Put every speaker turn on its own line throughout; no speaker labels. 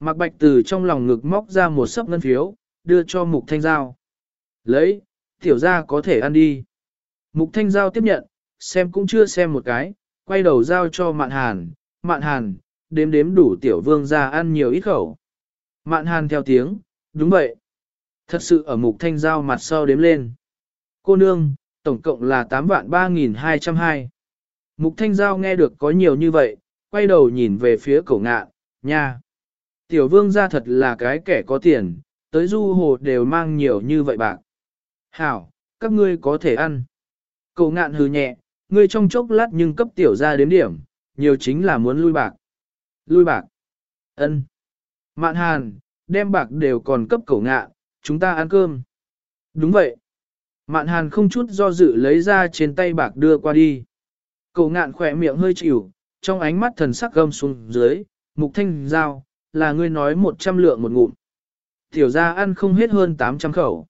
Mạc Bạch từ trong lòng ngực móc ra một sấp ngân phiếu, đưa cho Mục Thanh Giao. Lấy, tiểu ra có thể ăn đi. Mục Thanh Giao tiếp nhận, xem cũng chưa xem một cái, quay đầu giao cho Mạn Hàn. Mạn Hàn, đếm đếm đủ tiểu vương ra ăn nhiều ít khẩu. Mạn Hàn theo tiếng, đúng vậy. Thật sự ở Mục Thanh Giao mặt sau đếm lên. Cô nương, tổng cộng là 8 vạn 3.202. Mục Thanh Giao nghe được có nhiều như vậy, quay đầu nhìn về phía cổ ngạn, nha. Tiểu vương ra thật là cái kẻ có tiền, tới du hồ đều mang nhiều như vậy bạc. Hảo, các ngươi có thể ăn. Cậu ngạn hừ nhẹ, ngươi trong chốc lát nhưng cấp tiểu ra đến điểm, nhiều chính là muốn lui bạc. Lui bạc. ân. Mạn hàn, đem bạc đều còn cấp cậu ngạn, chúng ta ăn cơm. Đúng vậy. Mạn hàn không chút do dự lấy ra trên tay bạc đưa qua đi. Cậu ngạn khỏe miệng hơi chịu, trong ánh mắt thần sắc gâm xuống dưới, mục thanh giao, là ngươi nói một trăm lượng một ngụm. Tiểu ra ăn không hết hơn tám trăm khẩu.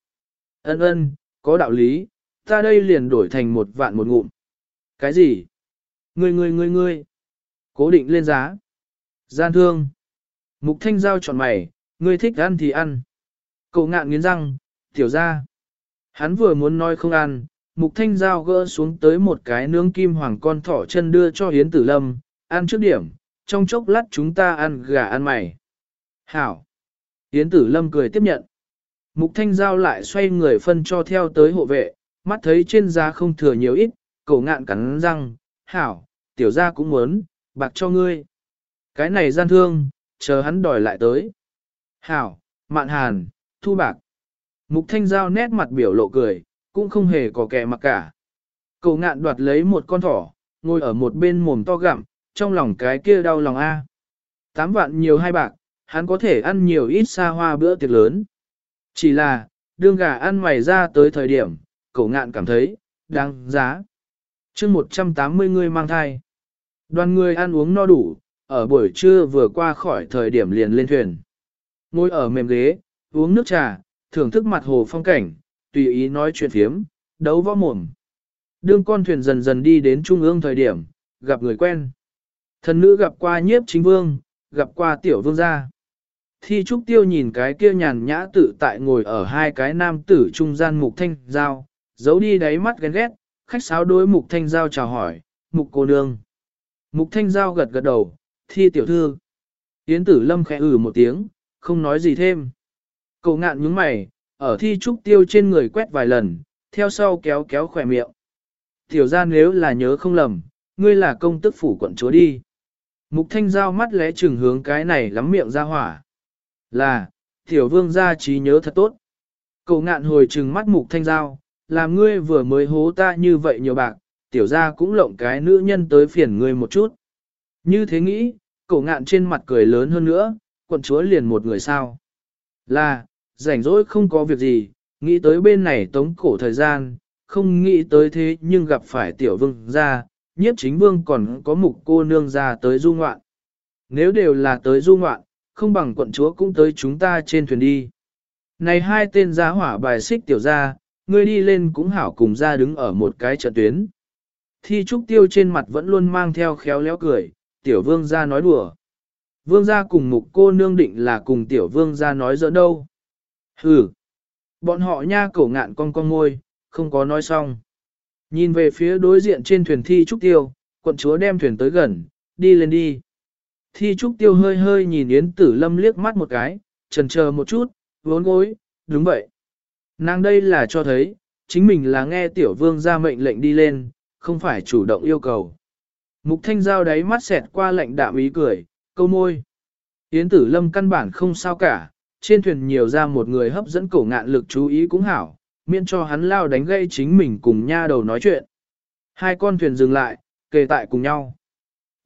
Ân ân, có đạo lý, ta đây liền đổi thành một vạn một ngụm. Cái gì? Ngươi ngươi ngươi ngươi. Cố định lên giá. Gian thương. Mục thanh giao chọn mày, ngươi thích ăn thì ăn. Cậu ngạn nghiến răng, tiểu ra. Hắn vừa muốn nói không ăn, mục thanh giao gỡ xuống tới một cái nướng kim hoàng con thỏ chân đưa cho Hiến Tử Lâm, ăn trước điểm, trong chốc lát chúng ta ăn gà ăn mày. Hảo! yến Tử Lâm cười tiếp nhận. Mục thanh giao lại xoay người phân cho theo tới hộ vệ, mắt thấy trên da không thừa nhiều ít, cổ ngạn cắn răng, hảo, tiểu gia cũng muốn, bạc cho ngươi. Cái này gian thương, chờ hắn đòi lại tới. Hảo, mạn hàn, thu bạc. Mục thanh giao nét mặt biểu lộ cười, cũng không hề có kẻ mặc cả. Cậu ngạn đoạt lấy một con thỏ, ngồi ở một bên mồm to gặm, trong lòng cái kia đau lòng a. Tám vạn nhiều hai bạc, hắn có thể ăn nhiều ít xa hoa bữa tiệc lớn. Chỉ là, đương gà ăn mày ra tới thời điểm, cậu ngạn cảm thấy, đáng giá. chương 180 người mang thai. Đoàn người ăn uống no đủ, ở buổi trưa vừa qua khỏi thời điểm liền lên thuyền. Ngồi ở mềm ghế, uống nước trà, thưởng thức mặt hồ phong cảnh, tùy ý nói chuyện phiếm, đấu võ mồm. Đương con thuyền dần dần đi đến trung ương thời điểm, gặp người quen. Thần nữ gặp qua nhiếp chính vương, gặp qua tiểu vương gia. Thi trúc tiêu nhìn cái kia nhàn nhã tự tại ngồi ở hai cái nam tử trung gian mục thanh giao, giấu đi đáy mắt ghen ghét, khách sáo đối mục thanh giao chào hỏi, mục cô nương. Mục thanh giao gật gật đầu, thi tiểu thư. Yến tử lâm khẽ ử ừ một tiếng, không nói gì thêm. Cậu ngạn nhướng mày, ở thi trúc tiêu trên người quét vài lần, theo sau kéo kéo khỏe miệng. Tiểu ra nếu là nhớ không lầm, ngươi là công tức phủ quận chúa đi. Mục thanh giao mắt lẽ chừng hướng cái này lắm miệng ra hỏa. Là, tiểu vương gia trí nhớ thật tốt. Cậu ngạn hồi trừng mắt mục thanh giao, làm ngươi vừa mới hố ta như vậy nhiều bạc, tiểu gia cũng lộng cái nữ nhân tới phiền ngươi một chút. Như thế nghĩ, cậu ngạn trên mặt cười lớn hơn nữa, quận chúa liền một người sao. Là, rảnh rỗi không có việc gì, nghĩ tới bên này tống cổ thời gian, không nghĩ tới thế nhưng gặp phải tiểu vương gia nhiếp chính vương còn có mục cô nương ra tới du ngoạn. Nếu đều là tới du ngoạn, không bằng quận chúa cũng tới chúng ta trên thuyền đi. Này hai tên giá hỏa bài xích tiểu ra, ngươi đi lên cũng hảo cùng ra đứng ở một cái trận tuyến. Thi trúc tiêu trên mặt vẫn luôn mang theo khéo léo cười, tiểu vương ra nói đùa. Vương gia cùng mục cô nương định là cùng tiểu vương gia nói giỡn đâu. Hừ. Bọn họ nha cổ ngạn con con ngôi, không có nói xong. Nhìn về phía đối diện trên thuyền thi trúc tiêu, quận chúa đem thuyền tới gần, đi lên đi. Thi trúc tiêu hơi hơi nhìn Yến tử lâm liếc mắt một cái, trần chờ một chút, vốn gối, đúng vậy. Nàng đây là cho thấy, chính mình là nghe tiểu vương ra mệnh lệnh đi lên, không phải chủ động yêu cầu. Mục thanh giao đáy mắt xẹt qua lệnh đạm ý cười, câu môi. Yến tử lâm căn bản không sao cả, trên thuyền nhiều ra một người hấp dẫn cổ ngạn lực chú ý cũng hảo, miễn cho hắn lao đánh gây chính mình cùng nha đầu nói chuyện. Hai con thuyền dừng lại, kề tại cùng nhau.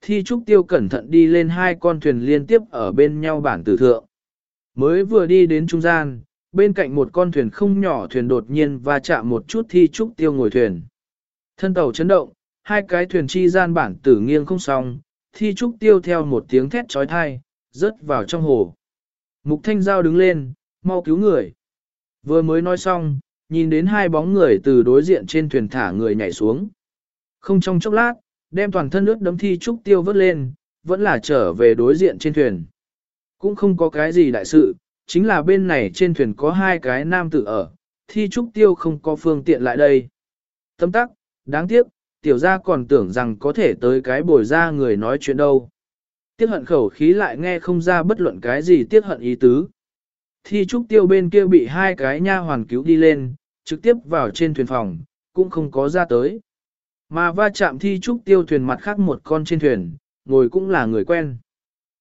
Thi trúc tiêu cẩn thận đi lên hai con thuyền liên tiếp ở bên nhau bản tử thượng. Mới vừa đi đến trung gian, bên cạnh một con thuyền không nhỏ thuyền đột nhiên va chạm một chút thi trúc tiêu ngồi thuyền. Thân tàu chấn động, hai cái thuyền chi gian bản tử nghiêng không xong, thi trúc tiêu theo một tiếng thét trói thai, rớt vào trong hồ. Mục Thanh Giao đứng lên, mau cứu người. Vừa mới nói xong, nhìn đến hai bóng người từ đối diện trên thuyền thả người nhảy xuống. Không trong chốc lát, đem toàn thân ướt đấm thi trúc tiêu vớt lên, vẫn là trở về đối diện trên thuyền. Cũng không có cái gì đại sự, chính là bên này trên thuyền có hai cái nam tử ở, thi trúc tiêu không có phương tiện lại đây. Tâm tắc, đáng tiếc, tiểu gia còn tưởng rằng có thể tới cái bồi ra người nói chuyện đâu. Tiếc hận khẩu khí lại nghe không ra bất luận cái gì tiếc hận ý tứ. Thi trúc tiêu bên kia bị hai cái nha hoàn cứu đi lên, trực tiếp vào trên thuyền phòng, cũng không có ra tới. Mà va chạm thi trúc tiêu thuyền mặt khác một con trên thuyền, ngồi cũng là người quen.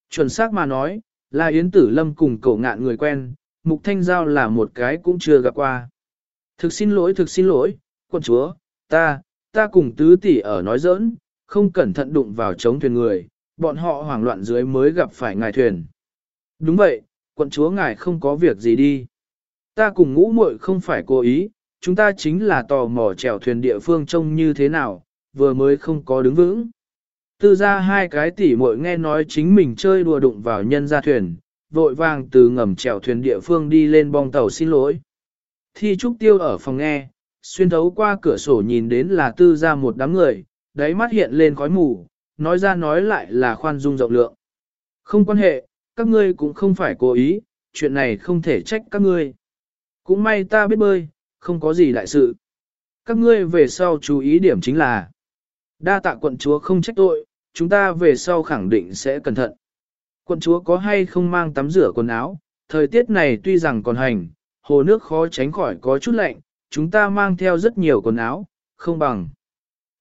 Chuẩn xác mà nói, là Yến Tử Lâm cùng cậu ngạn người quen, Mục Thanh Giao là một cái cũng chưa gặp qua. Thực xin lỗi, thực xin lỗi, quân chúa, ta, ta cùng tứ tỷ ở nói giỡn, không cẩn thận đụng vào chống thuyền người, bọn họ hoảng loạn dưới mới gặp phải ngài thuyền. Đúng vậy, quận chúa ngài không có việc gì đi. Ta cùng ngũ muội không phải cố ý, chúng ta chính là tò mò chèo thuyền địa phương trông như thế nào, vừa mới không có đứng vững. Tư ra hai cái tỷ muội nghe nói chính mình chơi đùa đụng vào nhân ra thuyền, vội vàng từ ngầm chèo thuyền địa phương đi lên bong tàu xin lỗi. Thi trúc tiêu ở phòng nghe, xuyên thấu qua cửa sổ nhìn đến là tư ra một đám người, đáy mắt hiện lên khói mù, nói ra nói lại là khoan dung rộng lượng. Không quan hệ, các ngươi cũng không phải cố ý, chuyện này không thể trách các ngươi. Cũng may ta biết bơi, không có gì đại sự. Các ngươi về sau chú ý điểm chính là đa tạ quận chúa không trách tội, chúng ta về sau khẳng định sẽ cẩn thận. Quận chúa có hay không mang tắm rửa quần áo, thời tiết này tuy rằng còn hành, hồ nước khó tránh khỏi có chút lạnh, chúng ta mang theo rất nhiều quần áo, không bằng.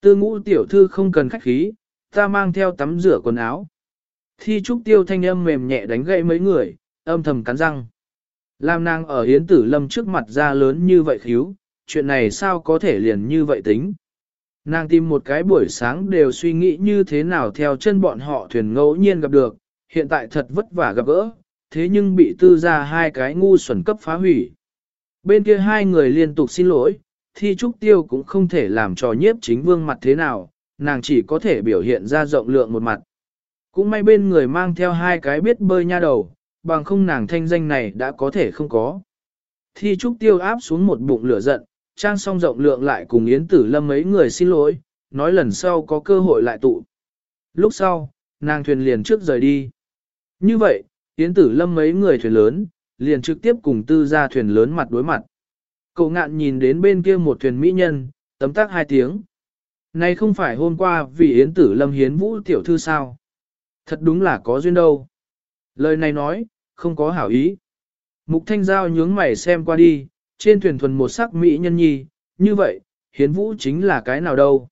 Tư ngũ tiểu thư không cần khách khí, ta mang theo tắm rửa quần áo. Thi trúc tiêu thanh âm mềm nhẹ đánh gậy mấy người, âm thầm cắn răng. Lam nàng ở hiến tử lâm trước mặt ra lớn như vậy khíu, chuyện này sao có thể liền như vậy tính. Nàng tìm một cái buổi sáng đều suy nghĩ như thế nào theo chân bọn họ thuyền ngẫu nhiên gặp được, hiện tại thật vất vả gặp gỡ, thế nhưng bị tư ra hai cái ngu xuẩn cấp phá hủy. Bên kia hai người liên tục xin lỗi, thi trúc tiêu cũng không thể làm trò nhiếp chính vương mặt thế nào, nàng chỉ có thể biểu hiện ra rộng lượng một mặt. Cũng may bên người mang theo hai cái biết bơi nha đầu, bằng không nàng thanh danh này đã có thể không có. Thi trúc tiêu áp xuống một bụng lửa giận, trang song rộng lượng lại cùng Yến Tử Lâm mấy người xin lỗi, nói lần sau có cơ hội lại tụ. Lúc sau, nàng thuyền liền trước rời đi. Như vậy, Yến Tử Lâm mấy người thuyền lớn, liền trực tiếp cùng tư ra thuyền lớn mặt đối mặt. Cậu ngạn nhìn đến bên kia một thuyền mỹ nhân, tấm tắc hai tiếng. Này không phải hôm qua vì Yến Tử Lâm hiến vũ tiểu thư sao? Thật đúng là có duyên đâu. Lời này nói, không có hảo ý. Mục Thanh Giao nhướng mày xem qua đi, trên thuyền thuần một sắc mỹ nhân nhi, như vậy, hiến vũ chính là cái nào đâu.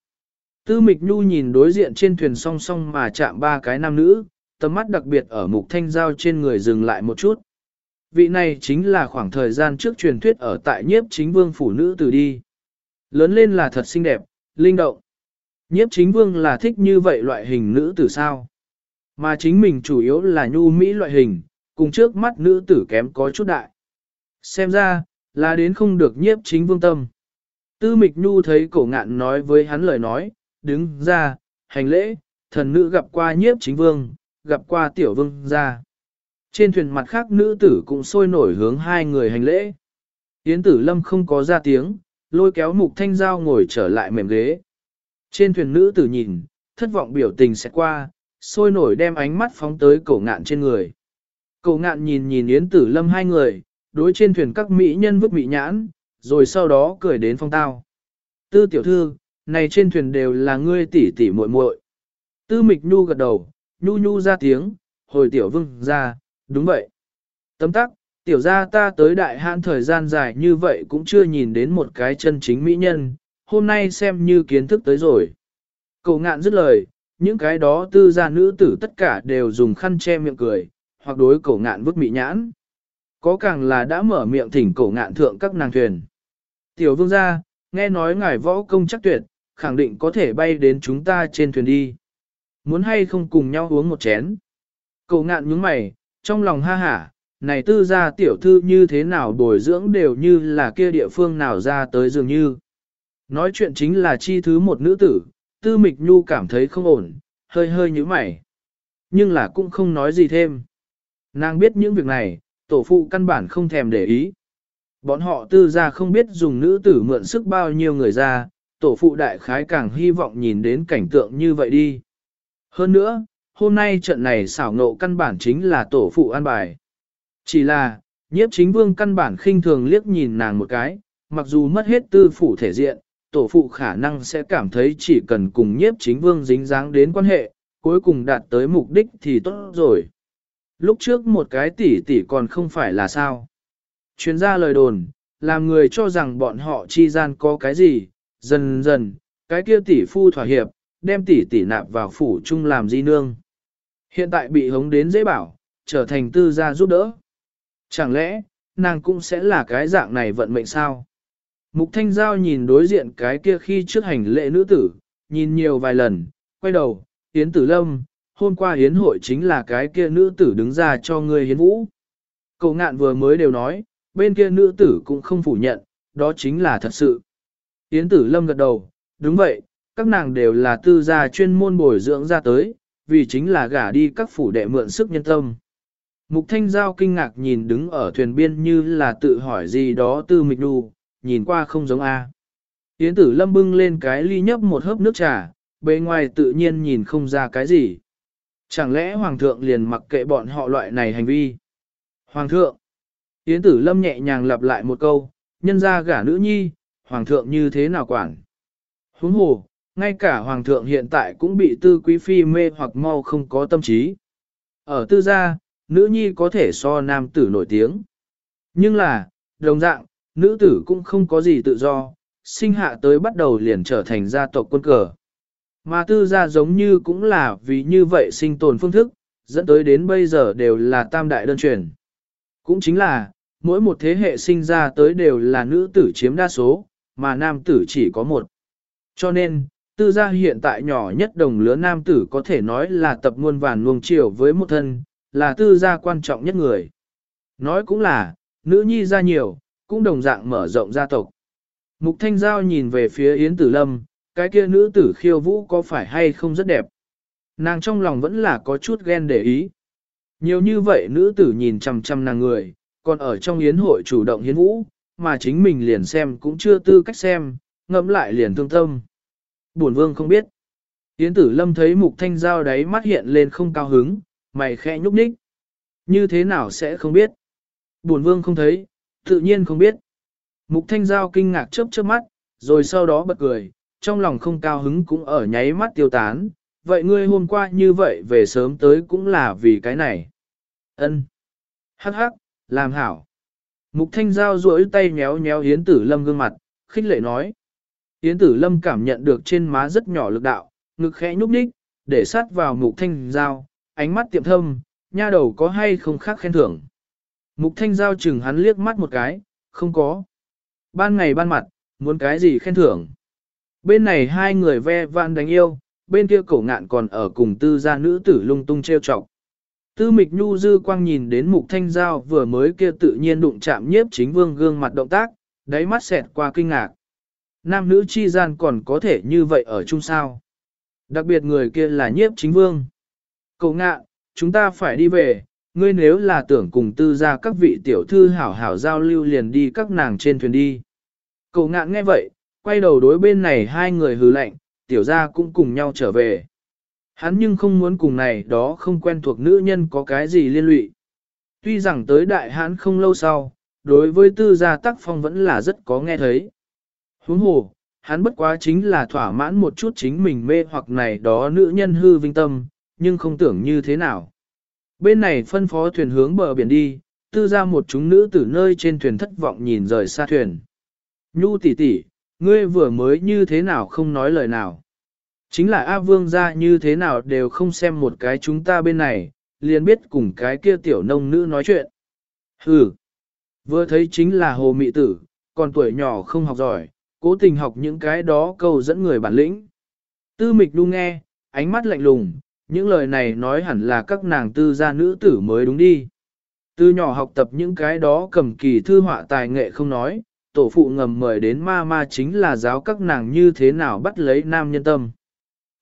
Tư Mịch Nhu nhìn đối diện trên thuyền song song mà chạm ba cái nam nữ, tầm mắt đặc biệt ở Mục Thanh Giao trên người dừng lại một chút. Vị này chính là khoảng thời gian trước truyền thuyết ở tại nhiếp chính vương phủ nữ từ đi. Lớn lên là thật xinh đẹp, linh động. Nhiếp chính vương là thích như vậy loại hình nữ tử sao? Mà chính mình chủ yếu là nhu mỹ loại hình, cùng trước mắt nữ tử kém có chút đại. Xem ra, là đến không được nhiếp chính vương tâm. Tư mịch nhu thấy cổ ngạn nói với hắn lời nói, đứng ra, hành lễ, thần nữ gặp qua nhiếp chính vương, gặp qua tiểu vương ra. Trên thuyền mặt khác nữ tử cũng sôi nổi hướng hai người hành lễ. Yến tử lâm không có ra tiếng, lôi kéo mục thanh giao ngồi trở lại mềm ghế. Trên thuyền nữ tử nhìn, thất vọng biểu tình sẽ qua, sôi nổi đem ánh mắt phóng tới cổ ngạn trên người. Cổ ngạn nhìn nhìn Yến Tử Lâm hai người, đối trên thuyền các mỹ nhân vứt mỹ nhãn, rồi sau đó cười đến phong tao. Tư tiểu thư, này trên thuyền đều là ngươi tỷ tỷ muội muội. Tư mịch nhu gật đầu, nhu nhu ra tiếng, hồi tiểu vương ra, đúng vậy. Tấm tắc, tiểu ra ta tới đại hạn thời gian dài như vậy cũng chưa nhìn đến một cái chân chính mỹ nhân, hôm nay xem như kiến thức tới rồi. Cổ ngạn dứt lời, những cái đó tư gia nữ tử tất cả đều dùng khăn che miệng cười, hoặc đối cổ ngạn vứt mị nhãn. Có càng là đã mở miệng thỉnh cổ ngạn thượng các nàng thuyền. Tiểu vương gia, nghe nói ngài võ công chắc tuyệt, khẳng định có thể bay đến chúng ta trên thuyền đi. Muốn hay không cùng nhau uống một chén. Cổ ngạn nhướng mày, trong lòng ha hả, này tư gia tiểu thư như thế nào bồi dưỡng đều như là kia địa phương nào ra tới dường như. Nói chuyện chính là chi thứ một nữ tử, tư mịch nhu cảm thấy không ổn, hơi hơi như mày. Nhưng là cũng không nói gì thêm. Nàng biết những việc này, tổ phụ căn bản không thèm để ý. Bọn họ tư ra không biết dùng nữ tử mượn sức bao nhiêu người ra, tổ phụ đại khái càng hy vọng nhìn đến cảnh tượng như vậy đi. Hơn nữa, hôm nay trận này xảo nộ căn bản chính là tổ phụ an bài. Chỉ là, nhiếp chính vương căn bản khinh thường liếc nhìn nàng một cái, mặc dù mất hết tư phủ thể diện, tổ phụ khả năng sẽ cảm thấy chỉ cần cùng nhiếp chính vương dính dáng đến quan hệ, cuối cùng đạt tới mục đích thì tốt rồi. Lúc trước một cái tỷ tỷ còn không phải là sao. Chuyên gia lời đồn, làm người cho rằng bọn họ chi gian có cái gì, dần dần, cái kia tỷ phu thỏa hiệp, đem tỷ tỷ nạp vào phủ chung làm di nương. Hiện tại bị hống đến dễ bảo, trở thành tư gia giúp đỡ. Chẳng lẽ, nàng cũng sẽ là cái dạng này vận mệnh sao? Mục Thanh Giao nhìn đối diện cái kia khi trước hành lễ nữ tử, nhìn nhiều vài lần, quay đầu, Yến Tử Lâm, hôm qua Yến hội chính là cái kia nữ tử đứng ra cho ngươi Yến Vũ. Cậu ngạn vừa mới đều nói, bên kia nữ tử cũng không phủ nhận, đó chính là thật sự. Yến Tử Lâm gật đầu, đúng vậy, các nàng đều là tư gia chuyên môn bồi dưỡng ra tới, vì chính là gả đi các phủ đệ mượn sức nhân tâm. Mục Thanh Giao kinh ngạc nhìn đứng ở thuyền biên như là tự hỏi gì đó tư mịch đù, nhìn qua không giống A. Yến tử lâm bưng lên cái ly nhấp một hớp nước trà, bề ngoài tự nhiên nhìn không ra cái gì. Chẳng lẽ Hoàng thượng liền mặc kệ bọn họ loại này hành vi? Hoàng thượng! Yến tử lâm nhẹ nhàng lặp lại một câu, nhân ra gả nữ nhi, Hoàng thượng như thế nào quản? Huống hồ, ngay cả Hoàng thượng hiện tại cũng bị tư quý phi mê hoặc mau không có tâm trí. Ở tư gia, nữ nhi có thể so nam tử nổi tiếng. Nhưng là, đồng dạng, nữ tử cũng không có gì tự do, sinh hạ tới bắt đầu liền trở thành gia tộc quân cờ. Mà tư gia giống như cũng là vì như vậy sinh tồn phương thức, dẫn tới đến bây giờ đều là tam đại đơn truyền. Cũng chính là, mỗi một thế hệ sinh ra tới đều là nữ tử chiếm đa số, mà nam tử chỉ có một. Cho nên, tư gia hiện tại nhỏ nhất đồng lứa nam tử có thể nói là tập muôn vàn nuông chiều với một thân, là tư gia quan trọng nhất người. Nói cũng là, nữ nhi ra nhiều, cũng đồng dạng mở rộng gia tộc. Mục Thanh Giao nhìn về phía Yến Tử Lâm, cái kia nữ tử khiêu vũ có phải hay không rất đẹp. Nàng trong lòng vẫn là có chút ghen để ý. Nhiều như vậy nữ tử nhìn chằm chằm nàng người, còn ở trong yến hội chủ động hiến vũ, mà chính mình liền xem cũng chưa tư cách xem, ngẫm lại liền thương tâm. Buồn vương không biết. Yến tử lâm thấy mục thanh giao đáy mắt hiện lên không cao hứng, mày khẽ nhúc nhích. Như thế nào sẽ không biết? Buồn vương không thấy, tự nhiên không biết. Mục thanh giao kinh ngạc chớp chớp mắt, rồi sau đó bật cười, trong lòng không cao hứng cũng ở nháy mắt tiêu tán. Vậy ngươi hôm qua như vậy về sớm tới cũng là vì cái này. Ân. Hắc hắc, làm hảo. Mục thanh giao duỗi tay nhéo nhéo Yến tử lâm gương mặt, khích lệ nói. Yến tử lâm cảm nhận được trên má rất nhỏ lực đạo, ngực khẽ nhúc nhích, để sát vào mục thanh giao, ánh mắt tiệm thâm, nha đầu có hay không khác khen thưởng. Mục thanh giao chừng hắn liếc mắt một cái, không có. Ban ngày ban mặt, muốn cái gì khen thưởng. Bên này hai người ve vạn đánh yêu, bên kia cổ ngạn còn ở cùng tư gia nữ tử lung tung treo trọc. Tư mịch nhu dư quang nhìn đến mục thanh giao vừa mới kia tự nhiên đụng chạm nhiếp chính vương gương mặt động tác, đáy mắt xẹt qua kinh ngạc. Nam nữ chi gian còn có thể như vậy ở chung sao. Đặc biệt người kia là nhiếp chính vương. Cậu ngạ, chúng ta phải đi về, ngươi nếu là tưởng cùng tư gia các vị tiểu thư hảo hảo giao lưu liền đi các nàng trên thuyền đi. Cậu ngạn nghe vậy, quay đầu đối bên này hai người hừ lạnh, tiểu gia cũng cùng nhau trở về. Hắn nhưng không muốn cùng này đó không quen thuộc nữ nhân có cái gì liên lụy. Tuy rằng tới đại hán không lâu sau, đối với tư gia tác phong vẫn là rất có nghe thấy. Huống hồ, hắn bất quá chính là thỏa mãn một chút chính mình mê hoặc này đó nữ nhân hư vinh tâm, nhưng không tưởng như thế nào. Bên này phân phó thuyền hướng bờ biển đi, tư ra một chúng nữ từ nơi trên thuyền thất vọng nhìn rời xa thuyền. Nhu tỷ tỷ, ngươi vừa mới như thế nào không nói lời nào. Chính là A Vương ra như thế nào đều không xem một cái chúng ta bên này, liền biết cùng cái kia tiểu nông nữ nói chuyện. Hừ, vừa thấy chính là hồ mị tử, còn tuổi nhỏ không học giỏi, cố tình học những cái đó câu dẫn người bản lĩnh. Tư mịch đu nghe, ánh mắt lạnh lùng, những lời này nói hẳn là các nàng tư gia nữ tử mới đúng đi. Từ nhỏ học tập những cái đó cầm kỳ thư họa tài nghệ không nói, tổ phụ ngầm mời đến ma ma chính là giáo các nàng như thế nào bắt lấy nam nhân tâm.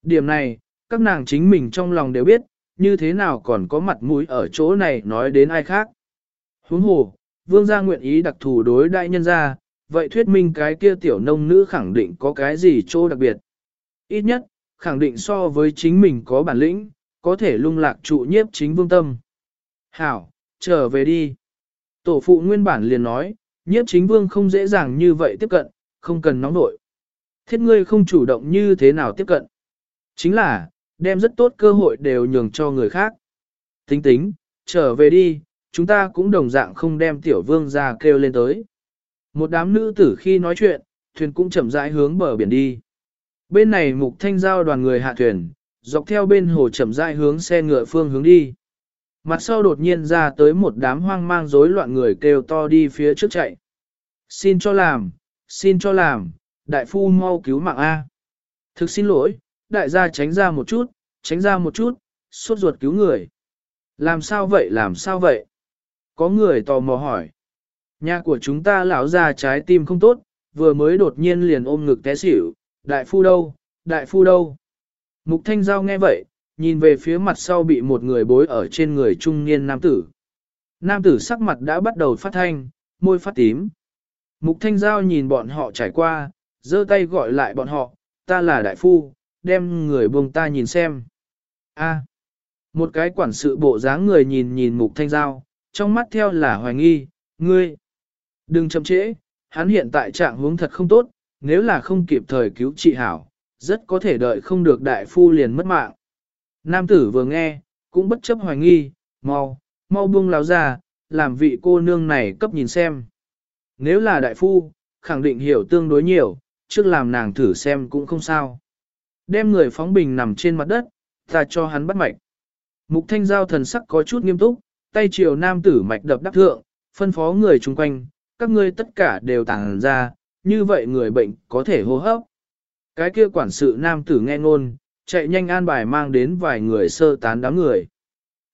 Điểm này, các nàng chính mình trong lòng đều biết, như thế nào còn có mặt mũi ở chỗ này nói đến ai khác. Huống hồ, vương gia nguyện ý đặc thù đối đại nhân gia, vậy thuyết minh cái kia tiểu nông nữ khẳng định có cái gì chỗ đặc biệt. Ít nhất, khẳng định so với chính mình có bản lĩnh, có thể lung lạc trụ nhiếp chính vương tâm. Hảo, trở về đi. Tổ phụ nguyên bản liền nói, nhiếp chính vương không dễ dàng như vậy tiếp cận, không cần nóng nội. Thiết ngươi không chủ động như thế nào tiếp cận. Chính là, đem rất tốt cơ hội đều nhường cho người khác. Tính tính, trở về đi, chúng ta cũng đồng dạng không đem tiểu vương ra kêu lên tới. Một đám nữ tử khi nói chuyện, thuyền cũng chậm rãi hướng bờ biển đi. Bên này mục thanh giao đoàn người hạ thuyền, dọc theo bên hồ chậm rãi hướng xe ngựa phương hướng đi. Mặt sau đột nhiên ra tới một đám hoang mang rối loạn người kêu to đi phía trước chạy. Xin cho làm, xin cho làm, đại phu mau cứu mạng A. Thực xin lỗi, đại gia tránh ra một chút, tránh ra một chút, suốt ruột cứu người. Làm sao vậy làm sao vậy? Có người tò mò hỏi. Nhà của chúng ta lão ra trái tim không tốt, vừa mới đột nhiên liền ôm ngực té xỉu, đại phu đâu, đại phu đâu. Mục thanh giao nghe vậy, nhìn về phía mặt sau bị một người bối ở trên người trung niên nam tử. Nam tử sắc mặt đã bắt đầu phát thanh, môi phát tím. Mục thanh giao nhìn bọn họ trải qua, giơ tay gọi lại bọn họ, ta là đại phu, đem người buông ta nhìn xem. A. một cái quản sự bộ dáng người nhìn nhìn mục thanh giao, trong mắt theo là hoài nghi, ngươi. Đừng chậm trễ, hắn hiện tại trạng huống thật không tốt, nếu là không kịp thời cứu trị hảo, rất có thể đợi không được đại phu liền mất mạng. Nam tử vừa nghe, cũng bất chấp hoài nghi, mau, mau buông láo ra, làm vị cô nương này cấp nhìn xem. Nếu là đại phu, khẳng định hiểu tương đối nhiều, trước làm nàng thử xem cũng không sao. Đem người phóng bình nằm trên mặt đất, ta cho hắn bắt mạch. Mục thanh giao thần sắc có chút nghiêm túc, tay chiều nam tử mạch đập đắc thượng, phân phó người chung quanh, các ngươi tất cả đều tàng ra, như vậy người bệnh có thể hô hấp. Cái kia quản sự nam tử nghe ngôn, chạy nhanh an bài mang đến vài người sơ tán đám người.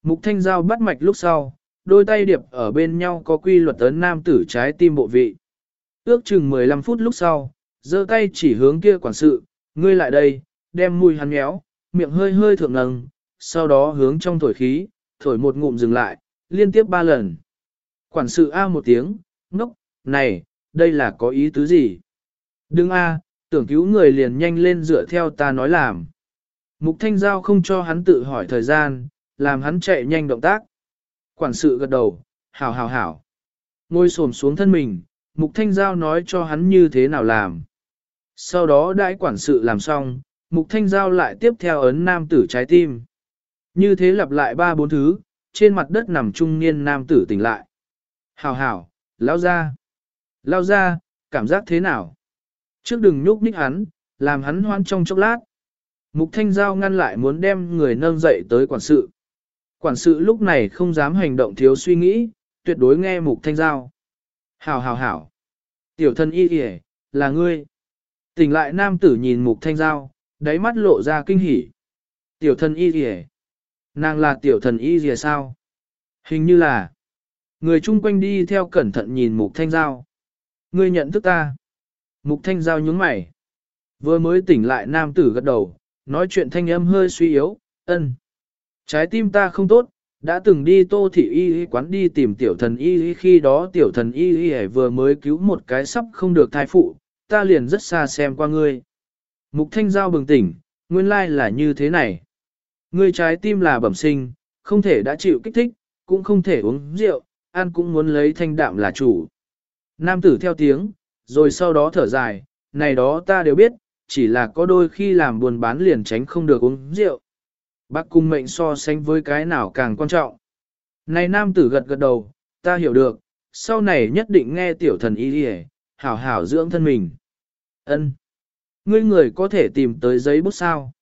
Mục thanh giao bắt mạch lúc sau, đôi tay điệp ở bên nhau có quy luật ấn nam tử trái tim bộ vị. Ước chừng 15 phút lúc sau, giơ tay chỉ hướng kia quản sự, ngươi lại đây, đem mùi hắn méo, miệng hơi hơi thượng nâng, sau đó hướng trong thổi khí, thổi một ngụm dừng lại, liên tiếp ba lần. Quản sự A một tiếng, ngốc, này, đây là có ý tứ gì? Đừng A, tưởng cứu người liền nhanh lên dựa theo ta nói làm. Mục Thanh Giao không cho hắn tự hỏi thời gian, làm hắn chạy nhanh động tác. Quản sự gật đầu, hảo hảo hảo. Ngồi xổm xuống thân mình, Mục Thanh Giao nói cho hắn như thế nào làm. Sau đó đại quản sự làm xong, Mục Thanh Giao lại tiếp theo ấn nam tử trái tim. Như thế lặp lại ba bốn thứ, trên mặt đất nằm trung niên nam tử tỉnh lại. Hảo hảo, lão ra. Lao ra, cảm giác thế nào? Trước đừng nhúc nhích hắn, làm hắn hoan trong chốc lát. Mục Thanh Giao ngăn lại muốn đem người nâng dậy tới quản sự. Quản sự lúc này không dám hành động thiếu suy nghĩ, tuyệt đối nghe Mục Thanh Giao. Hảo hảo hảo. Tiểu thân y kìa, là ngươi. Tỉnh lại nam tử nhìn Mục Thanh Giao, đáy mắt lộ ra kinh hỉ. Tiểu thân y kìa. Nàng là tiểu thần y kìa sao? Hình như là. Người chung quanh đi theo cẩn thận nhìn Mục Thanh Giao. Ngươi nhận thức ta. Mục Thanh Giao nhướng mày. Vừa mới tỉnh lại nam tử gật đầu, nói chuyện thanh âm hơi suy yếu, ân. Trái tim ta không tốt, đã từng đi tô thị y quán đi tìm tiểu thần y khi đó tiểu thần y y vừa mới cứu một cái sắp không được thai phụ, ta liền rất xa xem qua ngươi. Mục thanh giao bừng tỉnh, nguyên lai là như thế này. Ngươi trái tim là bẩm sinh, không thể đã chịu kích thích, cũng không thể uống rượu, ăn cũng muốn lấy thanh đạm là chủ. Nam tử theo tiếng, rồi sau đó thở dài, này đó ta đều biết, chỉ là có đôi khi làm buồn bán liền tránh không được uống rượu. Bác cung mệnh so sánh với cái nào càng quan trọng. Này nam tử gật gật đầu, ta hiểu được, sau này nhất định nghe tiểu thần y đi hảo hảo dưỡng thân mình. ân Ngươi người có thể tìm tới giấy bút sao?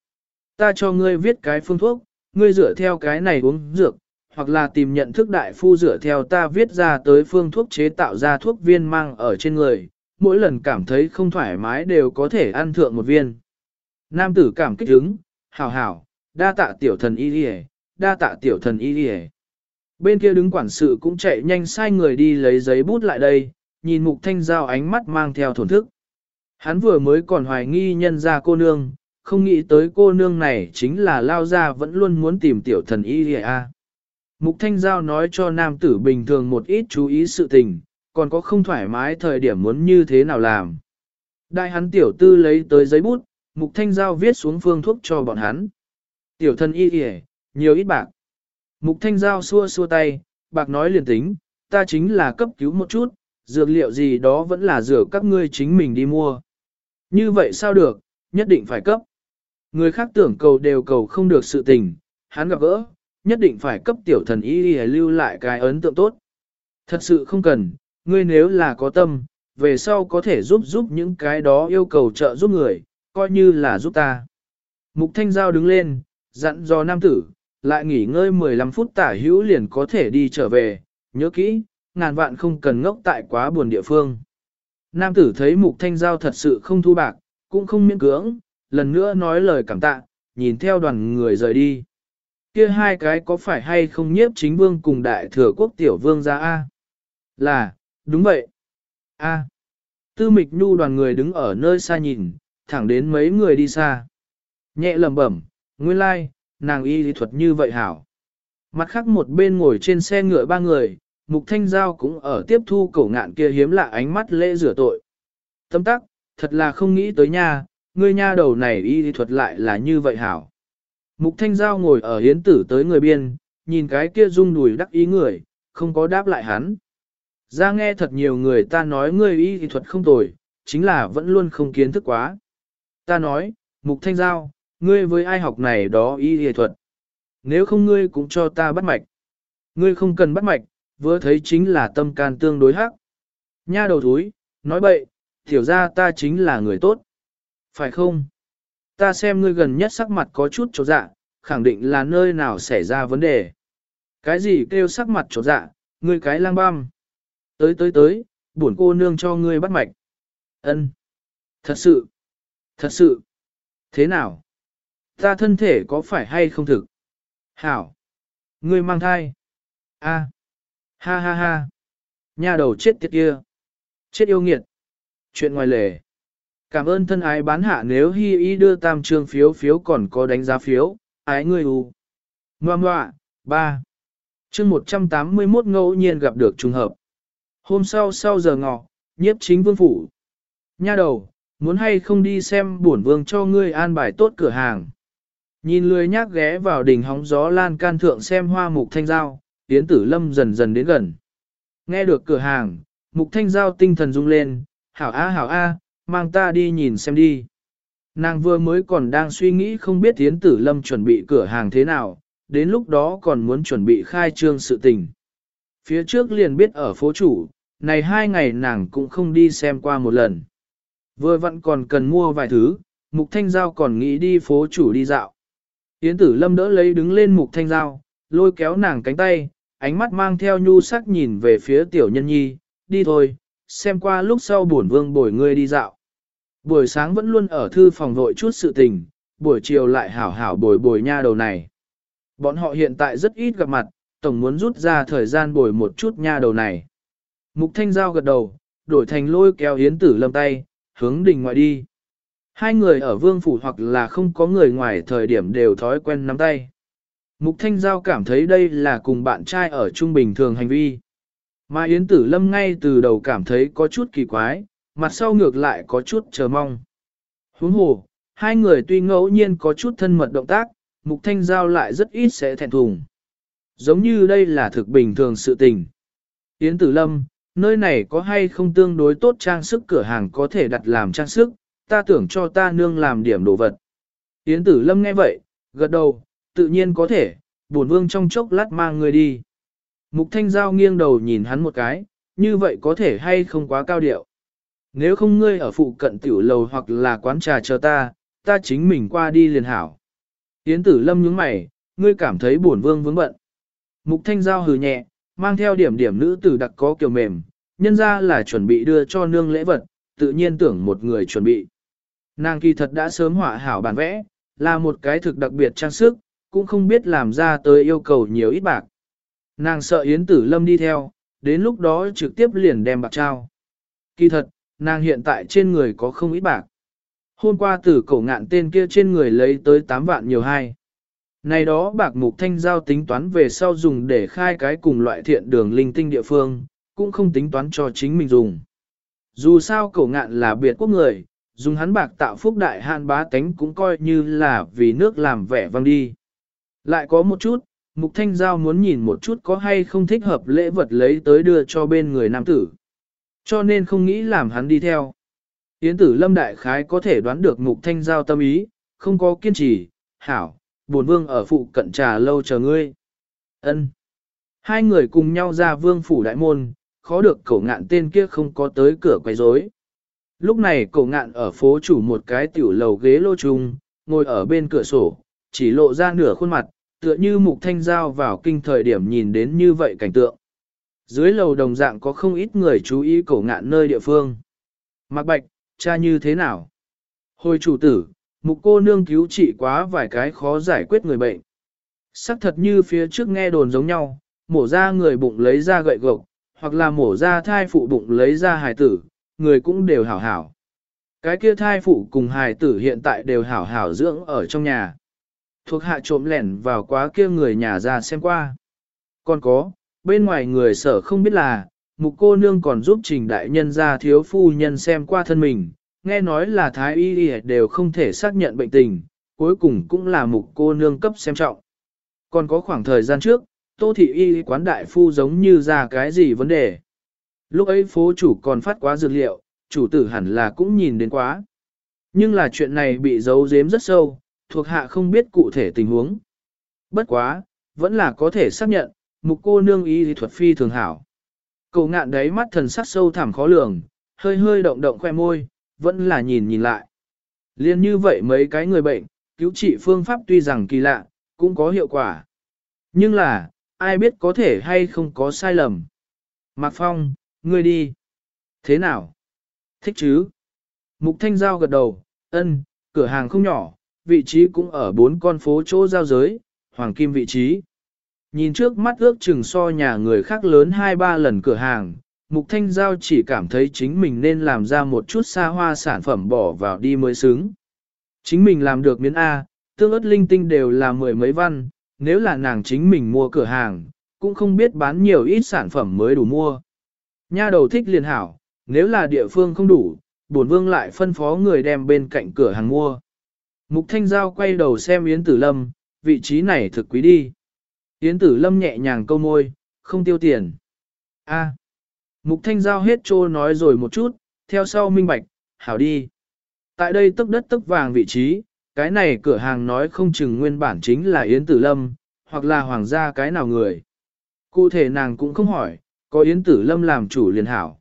Ta cho ngươi viết cái phương thuốc, ngươi dựa theo cái này uống dược, hoặc là tìm nhận thức đại phu dựa theo ta viết ra tới phương thuốc chế tạo ra thuốc viên mang ở trên người, mỗi lần cảm thấy không thoải mái đều có thể ăn thượng một viên. Nam tử cảm kích ứng, hảo hảo, đa tạ tiểu thần y đi đa tạ tiểu thần y đi Bên kia đứng quản sự cũng chạy nhanh sai người đi lấy giấy bút lại đây, nhìn mục thanh giao ánh mắt mang theo thổn thức. Hắn vừa mới còn hoài nghi nhân ra cô nương, không nghĩ tới cô nương này chính là lao ra vẫn luôn muốn tìm tiểu thần y đi a. Mục thanh giao nói cho nam tử bình thường một ít chú ý sự tình, còn có không thoải mái thời điểm muốn như thế nào làm. Đại hắn tiểu tư lấy tới giấy bút, mục thanh giao viết xuống phương thuốc cho bọn hắn. Tiểu thân y kìa, nhiều ít bạc. Mục Thanh Giao xua xua tay, bạc nói liền tính, ta chính là cấp cứu một chút, dược liệu gì đó vẫn là dược các ngươi chính mình đi mua. Như vậy sao được, nhất định phải cấp. Người khác tưởng cầu đều cầu không được sự tình, hắn gặp gỡ, nhất định phải cấp tiểu thần y đi lưu lại cái ấn tượng tốt. Thật sự không cần, ngươi nếu là có tâm, về sau có thể giúp giúp những cái đó yêu cầu trợ giúp người, coi như là giúp ta. Mục Thanh Giao đứng lên, dặn dò nam tử, lại nghỉ ngơi 15 phút tả hữu liền có thể đi trở về, nhớ kỹ, ngàn vạn không cần ngốc tại quá buồn địa phương. Nam tử thấy Mục Thanh Giao thật sự không thu bạc, cũng không miễn cưỡng, lần nữa nói lời cảm tạ, nhìn theo đoàn người rời đi. Kia hai cái có phải hay không nhiếp chính vương cùng đại thừa quốc tiểu vương ra A? Là, đúng vậy. A. Tư mịch nhu đoàn người đứng ở nơi xa nhìn, thẳng đến mấy người đi xa. Nhẹ lầm bẩm, nguyên lai, like, nàng y lý thuật như vậy hảo. Mặt khác một bên ngồi trên xe ngựa ba người, Mục Thanh Giao cũng ở tiếp thu cổ ngạn kia hiếm lạ ánh mắt lễ rửa tội. Tâm tắc, thật là không nghĩ tới nha, ngươi nha đầu này y lý thuật lại là như vậy hảo. Mục Thanh Giao ngồi ở hiến tử tới người biên, nhìn cái kia rung đùi đắc ý người, không có đáp lại hắn. Ra nghe thật nhiều người ta nói ngươi y thì thuật không tồi, chính là vẫn luôn không kiến thức quá. Ta nói, Mục Thanh Giao, ngươi với ai học này đó y y thuật. Nếu không ngươi cũng cho ta bắt mạch. Ngươi không cần bắt mạch, vừa thấy chính là tâm can tương đối hắc. Nha đầu thúi, nói bậy, tiểu ra ta chính là người tốt. Phải không? Ta xem ngươi gần nhất sắc mặt có chút trột dạ, khẳng định là nơi nào xảy ra vấn đề. Cái gì kêu sắc mặt trột dạ, ngươi cái lang băm. Tới tới tới, buồn cô nương cho ngươi bắt mạch. Ân, Thật sự. Thật sự. Thế nào? Ta thân thể có phải hay không thực? Hảo. Ngươi mang thai. A. Ha ha ha. Nhà đầu chết tiệt kia. Chết yêu nghiệt. Chuyện ngoài lề. Cảm ơn thân ái bán hạ nếu hi y đưa tam trương phiếu phiếu còn có đánh giá phiếu, ái ngươi u. Ngoà ngoạ, 3. chương 181 ngẫu nhiên gặp được trùng hợp. Hôm sau sau giờ ngọ, nhiếp chính vương phủ. Nha đầu, muốn hay không đi xem bổn vương cho ngươi an bài tốt cửa hàng. Nhìn lười nhác ghé vào đỉnh hóng gió lan can thượng xem hoa mục thanh giao, tiến Tử Lâm dần dần đến gần. Nghe được cửa hàng, Mục Thanh Giao tinh thần rung lên, hảo a hảo a, mang ta đi nhìn xem đi. Nàng vừa mới còn đang suy nghĩ không biết Yến Tử Lâm chuẩn bị cửa hàng thế nào, đến lúc đó còn muốn chuẩn bị khai trương sự tình. Phía trước liền biết ở phố chủ, này hai ngày nàng cũng không đi xem qua một lần. Vừa vẫn còn cần mua vài thứ, Mục Thanh Giao còn nghĩ đi phố chủ đi dạo. Yến Tử Lâm đỡ lấy đứng lên Mục Thanh Giao, lôi kéo nàng cánh tay, ánh mắt mang theo nhu sắc nhìn về phía tiểu nhân nhi, đi thôi, xem qua lúc sau bổn vương bồi ngươi đi dạo. Buổi sáng vẫn luôn ở thư phòng vội chút sự tình, buổi chiều lại hảo hảo bồi bồi nha đầu này. Bọn họ hiện tại rất ít gặp mặt, tổng muốn rút ra thời gian bồi một chút nha đầu này. Mục thanh giao gật đầu, đổi thành lôi kéo Yến tử lâm tay, hướng đình ngoại đi. Hai người ở vương phủ hoặc là không có người ngoài thời điểm đều thói quen nắm tay. Mục Thanh Giao cảm thấy đây là cùng bạn trai ở trung bình thường hành vi. Mà Yến Tử Lâm ngay từ đầu cảm thấy có chút kỳ quái, mặt sau ngược lại có chút chờ mong. Huống hồ, hai người tuy ngẫu nhiên có chút thân mật động tác, Mục Thanh Giao lại rất ít sẽ thẹn thùng. Giống như đây là thực bình thường sự tình. Yến Tử Lâm, nơi này có hay không tương đối tốt trang sức cửa hàng có thể đặt làm trang sức, ta tưởng cho ta nương làm điểm đồ vật. Yến Tử Lâm nghe vậy, gật đầu, tự nhiên có thể, bổn vương trong chốc lát mang người đi. Mục Thanh Giao nghiêng đầu nhìn hắn một cái, như vậy có thể hay không quá cao điệu. Nếu không ngươi ở phụ cận tiểu lầu hoặc là quán trà chờ ta, ta chính mình qua đi liền hảo. Yến tử lâm nhướng mày, ngươi cảm thấy buồn vương vướng bận. Mục Thanh Giao hừ nhẹ, mang theo điểm điểm nữ tử đặc có kiều mềm, nhân ra là chuẩn bị đưa cho nương lễ vật, tự nhiên tưởng một người chuẩn bị. Nàng kỳ thật đã sớm họa hảo bản vẽ, là một cái thực đặc biệt trang sức, cũng không biết làm ra tới yêu cầu nhiều ít bạc. Nàng sợ Yến Tử Lâm đi theo, đến lúc đó trực tiếp liền đem bạc trao. Kỳ thật, nàng hiện tại trên người có không ít bạc. Hôm qua từ cổ ngạn tên kia trên người lấy tới 8 vạn nhiều hai. Này đó bạc mục thanh giao tính toán về sau dùng để khai cái cùng loại thiện đường linh tinh địa phương, cũng không tính toán cho chính mình dùng. Dù sao cổ ngạn là biệt quốc người, dùng hắn bạc tạo phúc đại hạn bá tánh cũng coi như là vì nước làm vẻ vang đi. Lại có một chút, Mục Thanh Giao muốn nhìn một chút có hay không thích hợp lễ vật lấy tới đưa cho bên người nam tử. Cho nên không nghĩ làm hắn đi theo. Yến tử lâm đại khái có thể đoán được Mục Thanh Giao tâm ý, không có kiên trì, hảo, buồn vương ở phụ cận trà lâu chờ ngươi. ân Hai người cùng nhau ra vương phủ đại môn, khó được cổ ngạn tên kia không có tới cửa quấy rối. Lúc này cổ ngạn ở phố chủ một cái tiểu lầu ghế lô trùng, ngồi ở bên cửa sổ, chỉ lộ ra nửa khuôn mặt, tựa như mục thanh giao vào kinh thời điểm nhìn đến như vậy cảnh tượng. Dưới lầu đồng dạng có không ít người chú ý cổ ngạn nơi địa phương. Mạc Bạch, cha như thế nào? Hồi chủ tử, mục cô nương cứu trị quá vài cái khó giải quyết người bệnh. Sắc thật như phía trước nghe đồn giống nhau, mổ ra người bụng lấy ra gậy gộc, hoặc là mổ ra thai phụ bụng lấy ra hài tử, người cũng đều hảo hảo. Cái kia thai phụ cùng hài tử hiện tại đều hảo hảo dưỡng ở trong nhà. Thuộc hạ trộm lẻn vào quá kia người nhà ra xem qua. Còn có, bên ngoài người sở không biết là, mục cô nương còn giúp trình đại nhân ra thiếu phu nhân xem qua thân mình, nghe nói là thái y đều không thể xác nhận bệnh tình, cuối cùng cũng là mục cô nương cấp xem trọng. Còn có khoảng thời gian trước, tô thị y quán đại phu giống như ra cái gì vấn đề. Lúc ấy phố chủ còn phát quá dược liệu, chủ tử hẳn là cũng nhìn đến quá. Nhưng là chuyện này bị giấu giếm rất sâu, thuộc hạ không biết cụ thể tình huống. Bất quá, vẫn là có thể xác nhận, mục cô nương y thì thuật phi thường hảo. Cậu ngạn đấy mắt thần sắc sâu thẳm khó lường, hơi hơi động động khoe môi, vẫn là nhìn nhìn lại. Liên như vậy mấy cái người bệnh, cứu trị phương pháp tuy rằng kỳ lạ, cũng có hiệu quả. Nhưng là, ai biết có thể hay không có sai lầm. Mạc Phong, ngươi đi. Thế nào? Thích chứ? Mục Thanh Giao gật đầu, ân, cửa hàng không nhỏ, vị trí cũng ở bốn con phố chỗ giao giới, hoàng kim vị trí. Nhìn trước mắt ước chừng so nhà người khác lớn hai ba lần cửa hàng, Mục Thanh Giao chỉ cảm thấy chính mình nên làm ra một chút xa hoa sản phẩm bỏ vào đi mới xứng. Chính mình làm được miếng A, tương ớt linh tinh đều là mười mấy văn, nếu là nàng chính mình mua cửa hàng, cũng không biết bán nhiều ít sản phẩm mới đủ mua. Nha đầu thích liền hảo, nếu là địa phương không đủ, bổn vương lại phân phó người đem bên cạnh cửa hàng mua. Mục Thanh Giao quay đầu xem Yến Tử Lâm, vị trí này thực quý đi. Yến Tử Lâm nhẹ nhàng câu môi, không tiêu tiền. A. Mục Thanh Giao hết trô nói rồi một chút, theo sau minh bạch, hảo đi. Tại đây tức đất tức vàng vị trí, cái này cửa hàng nói không chừng nguyên bản chính là Yến Tử Lâm, hoặc là hoàng gia cái nào người. Cụ thể nàng cũng không hỏi, có Yến Tử Lâm làm chủ liền hảo.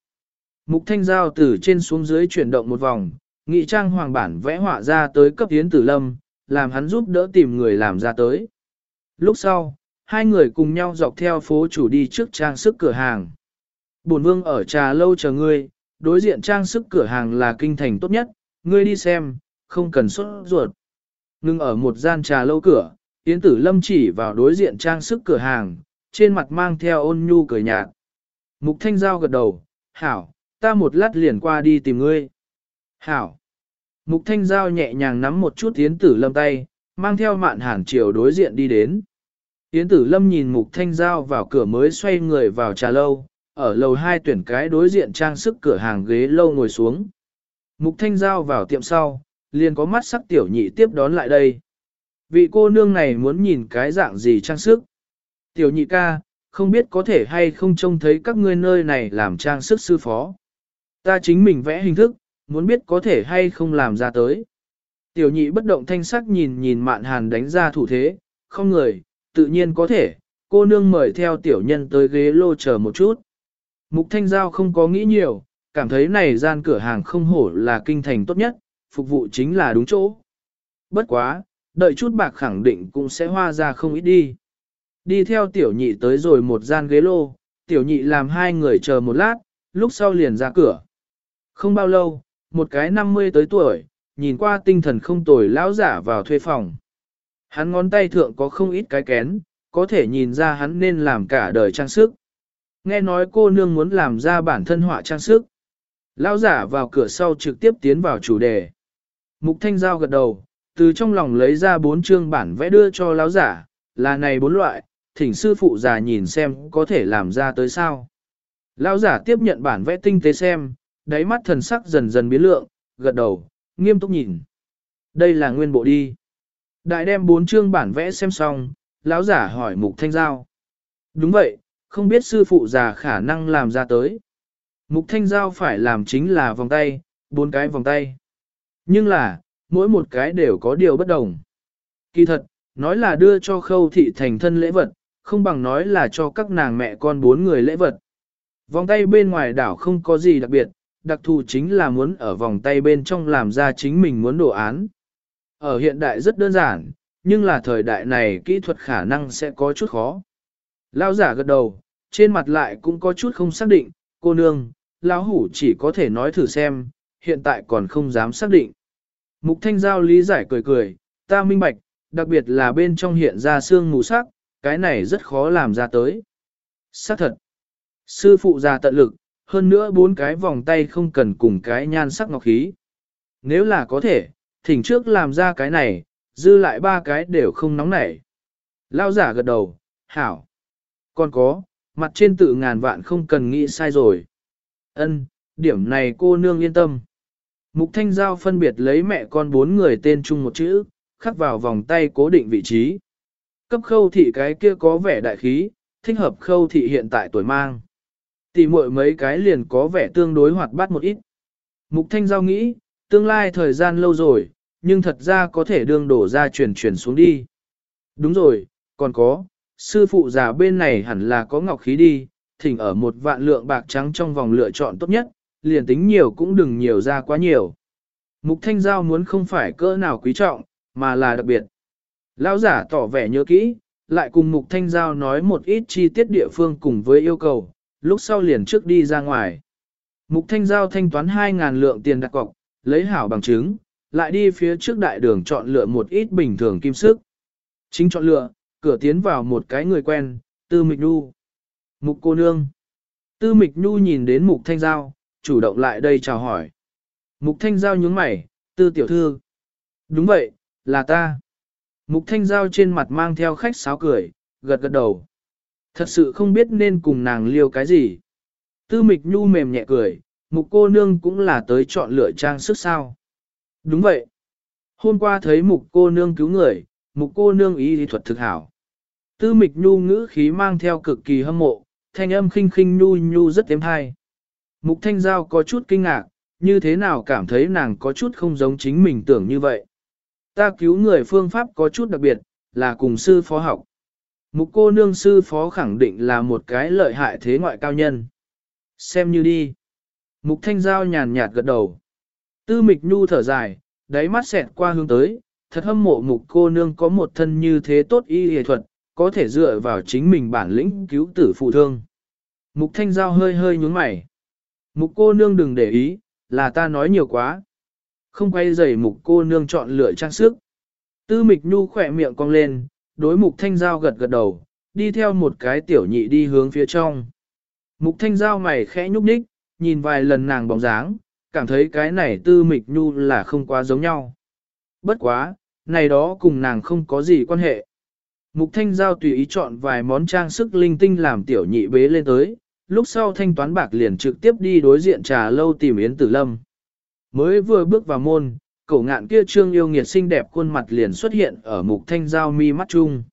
Mục Thanh Giao từ trên xuống dưới chuyển động một vòng, nghị trang hoàng bản vẽ họa ra tới cấp Yến Tử Lâm, làm hắn giúp đỡ tìm người làm ra tới. Lúc sau, hai người cùng nhau dọc theo phố chủ đi trước trang sức cửa hàng. Bổn vương ở trà lâu chờ ngươi, đối diện trang sức cửa hàng là kinh thành tốt nhất, ngươi đi xem, không cần xuất ruột. Ngưng ở một gian trà lâu cửa, Yến Tử Lâm chỉ vào đối diện trang sức cửa hàng, trên mặt mang theo ôn nhu cười nhạt. Mục Thanh Giao gật đầu, hảo, ta một lát liền qua đi tìm ngươi. Hảo. Mục Thanh Giao nhẹ nhàng nắm một chút Yến Tử Lâm tay, mang theo mạn hàn chiều đối diện đi đến. Yến Tử Lâm nhìn Mục Thanh Giao vào cửa mới xoay người vào trà lâu, ở lầu hai tuyển cái đối diện trang sức cửa hàng ghế lâu ngồi xuống. Mục Thanh Giao vào tiệm sau, liền có mắt sắc tiểu nhị tiếp đón lại đây. Vị cô nương này muốn nhìn cái dạng gì trang sức. Tiểu nhị ca, không biết có thể hay không trông thấy các ngươi nơi này làm trang sức sư phó. Ta chính mình vẽ hình thức, muốn biết có thể hay không làm ra tới. Tiểu nhị bất động thanh sắc nhìn nhìn mạn hàn đánh ra thủ thế, không người, tự nhiên có thể, cô nương mời theo tiểu nhân tới ghế lô chờ một chút. Mục thanh giao không có nghĩ nhiều, cảm thấy này gian cửa hàng không hổ là kinh thành tốt nhất, phục vụ chính là đúng chỗ. Bất quá, đợi chút bạc khẳng định cũng sẽ hoa ra không ít đi. Đi theo tiểu nhị tới rồi một gian ghế lô, tiểu nhị làm hai người chờ một lát, lúc sau liền ra cửa. Không bao lâu, một cái 50 tới tuổi, nhìn qua tinh thần không tồi lão giả vào thuê phòng. Hắn ngón tay thượng có không ít cái kén, có thể nhìn ra hắn nên làm cả đời trang sức. Nghe nói cô nương muốn làm ra bản thân họa trang sức. Lão giả vào cửa sau trực tiếp tiến vào chủ đề. Mục Thanh Giao gật đầu, từ trong lòng lấy ra bốn chương bản vẽ đưa cho lão giả, là này bốn loại, thỉnh sư phụ già nhìn xem có thể làm ra tới sao. Lão giả tiếp nhận bản vẽ tinh tế xem, đáy mắt thần sắc dần dần biến lượng, gật đầu, nghiêm túc nhìn. Đây là nguyên bộ đi. Đại đem bốn chương bản vẽ xem xong, lão giả hỏi Mục Thanh Giao. Đúng vậy, không biết sư phụ già khả năng làm ra tới. Mục Thanh Giao phải làm chính là vòng tay, bốn cái vòng tay. Nhưng là, mỗi một cái đều có điều bất đồng. Kỳ thật, nói là đưa cho khâu thị thành thân lễ vật, không bằng nói là cho các nàng mẹ con bốn người lễ vật. Vòng tay bên ngoài đảo không có gì đặc biệt, đặc thù chính là muốn ở vòng tay bên trong làm ra chính mình muốn đồ án. Ở hiện đại rất đơn giản, nhưng là thời đại này kỹ thuật khả năng sẽ có chút khó. Lao giả gật đầu, trên mặt lại cũng có chút không xác định, cô nương, lão hủ chỉ có thể nói thử xem, hiện tại còn không dám xác định. Mục thanh giao lý giải cười cười, ta minh bạch, đặc biệt là bên trong hiện ra xương mù sắc, cái này rất khó làm ra tới. Xác thật. Sư phụ già tận lực, hơn nữa bốn cái vòng tay không cần cùng cái nhan sắc ngọc khí. Nếu là có thể, thỉnh trước làm ra cái này, dư lại ba cái đều không nóng nảy. Lao giả gật đầu, hảo. Còn có, mặt trên tự ngàn vạn không cần nghĩ sai rồi. Ân, điểm này cô nương yên tâm. Mục Thanh Giao phân biệt lấy mẹ con bốn người tên chung một chữ, khắc vào vòng tay cố định vị trí. Cấp khâu thị cái kia có vẻ đại khí, thích hợp khâu thị hiện tại tuổi mang. Tỷ muội mấy cái liền có vẻ tương đối hoạt bát một ít. Mục Thanh Giao nghĩ, tương lai thời gian lâu rồi, nhưng thật ra có thể đương đổ ra chuyển chuyển xuống đi. Đúng rồi, còn có, sư phụ già bên này hẳn là có ngọc khí đi, thỉnh ở một vạn lượng bạc trắng trong vòng lựa chọn tốt nhất, liền tính nhiều cũng đừng nhiều ra quá nhiều. Mục Thanh Giao muốn không phải cỡ nào quý trọng, mà là đặc biệt. Lão giả tỏ vẻ nhớ kỹ, lại cùng Mục Thanh Giao nói một ít chi tiết địa phương cùng với yêu cầu, lúc sau liền trước đi ra ngoài. Mục Thanh Giao thanh toán 2.000 lượng tiền đặt cọc, lấy hảo bằng chứng, lại đi phía trước đại đường chọn lựa một ít bình thường kim sức. Chính chọn lựa, cửa tiến vào một cái người quen, Tư Mịch Nhu. Mục cô nương. Tư Mịch Nhu nhìn đến Mục Thanh Giao, chủ động lại đây chào hỏi. Mục Thanh Giao nhướng mày, Tư tiểu thư. Đúng vậy, là ta. Mục Thanh Giao trên mặt mang theo khách sáo cười, gật gật đầu. Thật sự không biết nên cùng nàng liêu cái gì. Tư Mịch Nhu mềm nhẹ cười, Mục cô nương cũng là tới chọn lựa trang sức sao. Đúng vậy. Hôm qua thấy Mục cô nương cứu người, Mục cô nương ý lý thuật thực hảo. Tư Mịch Nhu ngữ khí mang theo cực kỳ hâm mộ, thanh âm khinh khinh nhu nhu rất êm hay. Mục Thanh Giao có chút kinh ngạc, như thế nào cảm thấy nàng có chút không giống chính mình tưởng như vậy. Ta cứu người phương pháp có chút đặc biệt, là cùng sư phó học. Mục cô nương sư phó khẳng định là một cái lợi hại thế ngoại cao nhân. Xem như đi. Mục thanh giao nhàn nhạt gật đầu. Tư mịch nhu thở dài, đáy mắt xẹt qua hướng tới, thật hâm mộ mục cô nương có một thân như thế tốt y y thuật, có thể dựa vào chính mình bản lĩnh cứu tử phụ thương. Mục thanh giao hơi hơi nhún mày. Mục cô nương đừng để ý, là ta nói nhiều quá. Không quay dày mục cô nương chọn lựa trang sức. Tư mịch nhu khỏe miệng cong lên, đối mục thanh giao gật gật đầu, đi theo một cái tiểu nhị đi hướng phía trong. Mục thanh giao mày khẽ nhúc nhích, nhìn vài lần nàng bóng dáng, cảm thấy cái này tư mịch nhu là không quá giống nhau. Bất quá, này đó cùng nàng không có gì quan hệ. Mục thanh giao tùy ý chọn vài món trang sức linh tinh làm tiểu nhị bế lên tới, lúc sau thanh toán bạc liền trực tiếp đi đối diện trà lâu tìm Yến Tử Lâm. Mới vừa bước vào môn, cổ ngạn kia trương yêu nghiệt xinh đẹp khuôn mặt liền xuất hiện ở mục thanh giao mi mắt chung.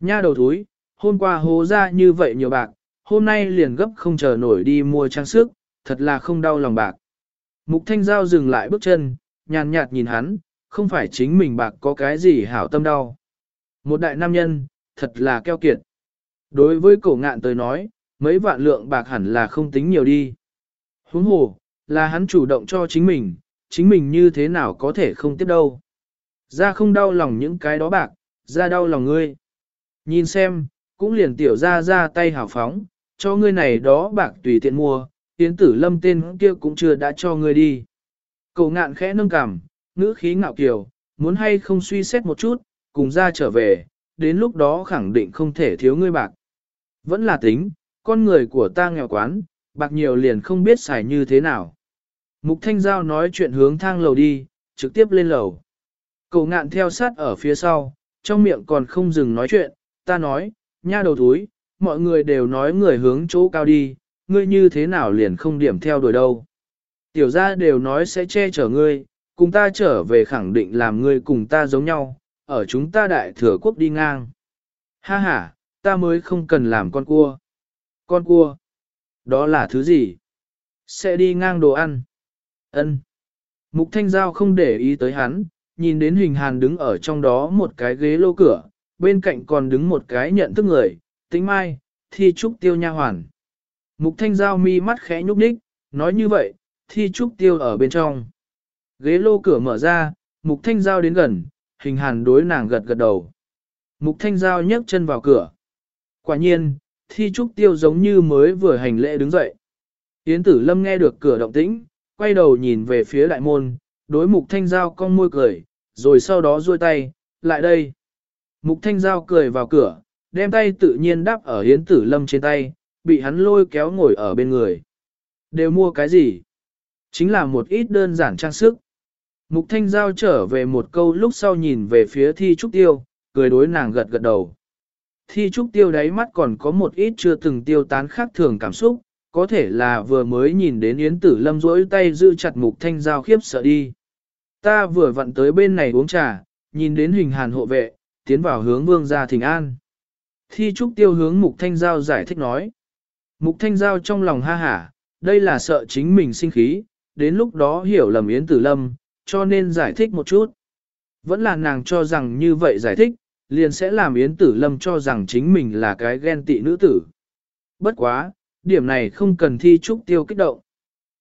Nha đầu thúi, hôm qua hố ra như vậy nhiều bạc, hôm nay liền gấp không chờ nổi đi mua trang sức, thật là không đau lòng bạc. Mục thanh giao dừng lại bước chân, nhàn nhạt nhìn hắn, không phải chính mình bạc có cái gì hảo tâm đau. Một đại nam nhân, thật là keo kiệt. Đối với cổ ngạn tới nói, mấy vạn lượng bạc hẳn là không tính nhiều đi. Huống hồ, là hắn chủ động cho chính mình, chính mình như thế nào có thể không tiếp đâu. Ra không đau lòng những cái đó bạc, ra đau lòng ngươi. Nhìn xem, cũng liền tiểu ra ra tay hào phóng, cho ngươi này đó bạc tùy tiện mua, tiến tử lâm tên kia cũng chưa đã cho ngươi đi. Cậu ngạn khẽ nâng cằm, ngữ khí ngạo kiều, muốn hay không suy xét một chút, cùng ra trở về, đến lúc đó khẳng định không thể thiếu ngươi bạc. Vẫn là tính, con người của ta nghèo quán, bạc nhiều liền không biết xài như thế nào. Mục Thanh Giao nói chuyện hướng thang lầu đi, trực tiếp lên lầu. Cậu ngạn theo sát ở phía sau, trong miệng còn không dừng nói chuyện, ta nói, nha đầu túi, mọi người đều nói người hướng chỗ cao đi, ngươi như thế nào liền không điểm theo đuổi đâu. Tiểu gia đều nói sẽ che chở ngươi, cùng ta trở về khẳng định làm ngươi cùng ta giống nhau, ở chúng ta đại thừa quốc đi ngang. Ha ha, ta mới không cần làm con cua. Con cua? Đó là thứ gì? Sẽ đi ngang đồ ăn. Ân. Mục Thanh Giao không để ý tới hắn, nhìn đến hình hàn đứng ở trong đó một cái ghế lô cửa, bên cạnh còn đứng một cái nhận thức người, tính mai, thi trúc tiêu nha hoàn. Mục Thanh Giao mi mắt khẽ nhúc nhích, nói như vậy, thi trúc tiêu ở bên trong. Ghế lô cửa mở ra, Mục Thanh Giao đến gần, hình hàn đối nàng gật gật đầu. Mục Thanh Giao nhấc chân vào cửa. Quả nhiên, thi trúc tiêu giống như mới vừa hành lễ đứng dậy. Yến tử lâm nghe được cửa động tĩnh, quay đầu nhìn về phía đại môn, đối mục thanh giao cong môi cười, rồi sau đó duỗi tay, lại đây. Mục thanh giao cười vào cửa, đem tay tự nhiên đắp ở Yến tử lâm trên tay, bị hắn lôi kéo ngồi ở bên người. Đều mua cái gì? Chính là một ít đơn giản trang sức. Mục thanh giao trở về một câu lúc sau nhìn về phía thi trúc tiêu, cười đối nàng gật gật đầu. Thi trúc tiêu đáy mắt còn có một ít chưa từng tiêu tán khác thường cảm xúc, có thể là vừa mới nhìn đến Yến Tử Lâm rỗi tay giữ chặt mục thanh giao khiếp sợ đi. Ta vừa vặn tới bên này uống trà, nhìn đến hình hàn hộ vệ, tiến vào hướng vương gia thỉnh an. Thi trúc tiêu hướng mục thanh giao giải thích nói. Mục thanh giao trong lòng ha hả, đây là sợ chính mình sinh khí, đến lúc đó hiểu lầm Yến Tử Lâm, cho nên giải thích một chút. Vẫn là nàng cho rằng như vậy giải thích, liền sẽ làm Yến Tử Lâm cho rằng chính mình là cái ghen tị nữ tử. Bất quá, điểm này không cần thi trúc tiêu kích động.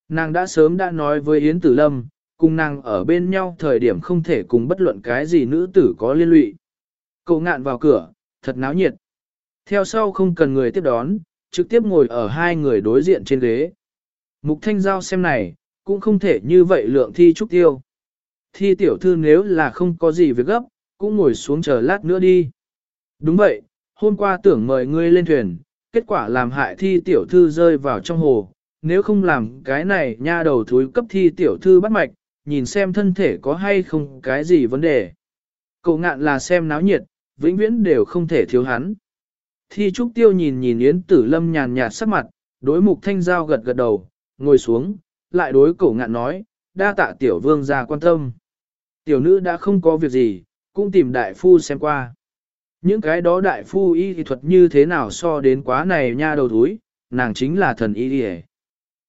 Nàng đã sớm đã nói với Yến Tử Lâm, cùng nàng ở bên nhau thời điểm không thể cùng bất luận cái gì nữ tử có liên lụy. Cậu ngạn vào cửa, thật náo nhiệt. Theo sau không cần người tiếp đón, trực tiếp ngồi ở hai người đối diện trên ghế. Mục Thanh Giao xem này, cũng không thể như vậy lượng thi trúc tiêu. Thi tiểu thư nếu là không có gì việc gấp, cũng ngồi xuống chờ lát nữa đi. Đúng vậy, hôm qua tưởng mời ngươi lên thuyền, kết quả làm hại thi tiểu thư rơi vào trong hồ, nếu không làm cái này nha đầu thúi cấp thi tiểu thư bắt mạch, nhìn xem thân thể có hay không cái gì vấn đề. Cậu ngạn là xem náo nhiệt, vĩnh viễn đều không thể thiếu hắn. Thi trúc tiêu nhìn nhìn Yến tử lâm nhàn nhạt sắc mặt, đối mục thanh giao gật gật đầu, ngồi xuống, lại đối cổ ngạn nói, đa tạ tiểu vương ra quan tâm. Tiểu nữ đã không có việc gì, cũng tìm đại phu xem qua. Những cái đó đại phu y thì thuật như thế nào so đến quá này nha đầu túi, nàng chính là thần y đi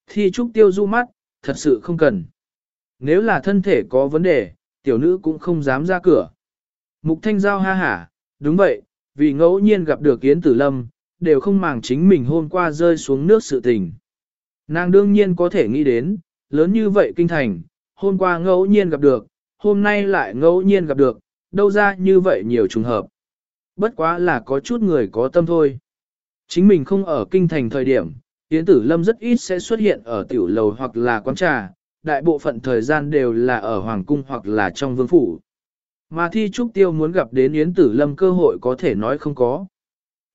Thi trúc tiêu du mắt, thật sự không cần. Nếu là thân thể có vấn đề, tiểu nữ cũng không dám ra cửa. Mục thanh giao ha hả, đúng vậy, vì ngẫu nhiên gặp được Yến Tử Lâm, đều không màng chính mình hôm qua rơi xuống nước sự tình. Nàng đương nhiên có thể nghĩ đến, lớn như vậy kinh thành, hôm qua ngẫu nhiên gặp được, hôm nay lại ngẫu nhiên gặp được, đâu ra như vậy nhiều trùng hợp. Bất quá là có chút người có tâm thôi. Chính mình không ở kinh thành thời điểm, Yến Tử Lâm rất ít sẽ xuất hiện ở tiểu lầu hoặc là quán trà, đại bộ phận thời gian đều là ở Hoàng Cung hoặc là trong vương phủ. Mà thi trúc tiêu muốn gặp đến Yến Tử Lâm cơ hội có thể nói không có.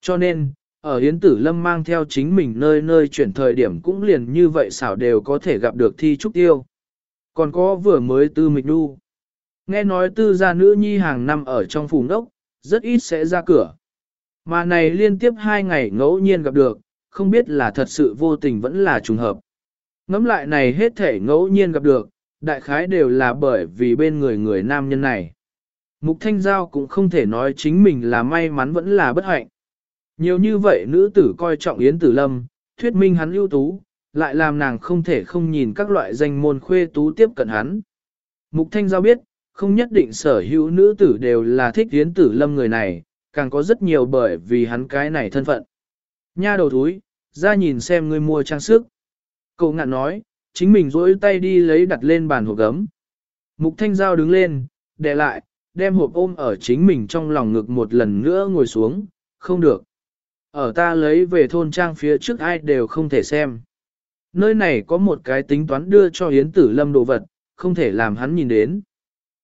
Cho nên, ở Yến Tử Lâm mang theo chính mình nơi nơi chuyển thời điểm cũng liền như vậy xảo đều có thể gặp được thi trúc tiêu. Còn có vừa mới tư mịch đu. Nghe nói tư gia nữ nhi hàng năm ở trong phủ nốc, rất ít sẽ ra cửa. Mà này liên tiếp hai ngày ngẫu nhiên gặp được, không biết là thật sự vô tình vẫn là trùng hợp. Ngắm lại này hết thể ngẫu nhiên gặp được, đại khái đều là bởi vì bên người người nam nhân này. Mục Thanh Giao cũng không thể nói chính mình là may mắn vẫn là bất hạnh. Nhiều như vậy nữ tử coi trọng Yến Tử Lâm, thuyết minh hắn ưu tú, lại làm nàng không thể không nhìn các loại danh môn khuê tú tiếp cận hắn. Mục Thanh Giao biết, không nhất định sở hữu nữ tử đều là thích Yến Tử Lâm người này, càng có rất nhiều bởi vì hắn cái này thân phận. Nha đầu thúi, ra nhìn xem ngươi mua trang sức. Cậu ngạn nói, chính mình rỗi tay đi lấy đặt lên bàn hộp gấm. Mục Thanh Giao đứng lên, để lại, đem hộp ôm ở chính mình trong lòng ngực một lần nữa ngồi xuống, không được. Ở ta lấy về thôn trang phía trước ai đều không thể xem. Nơi này có một cái tính toán đưa cho Yến Tử Lâm đồ vật, không thể làm hắn nhìn đến.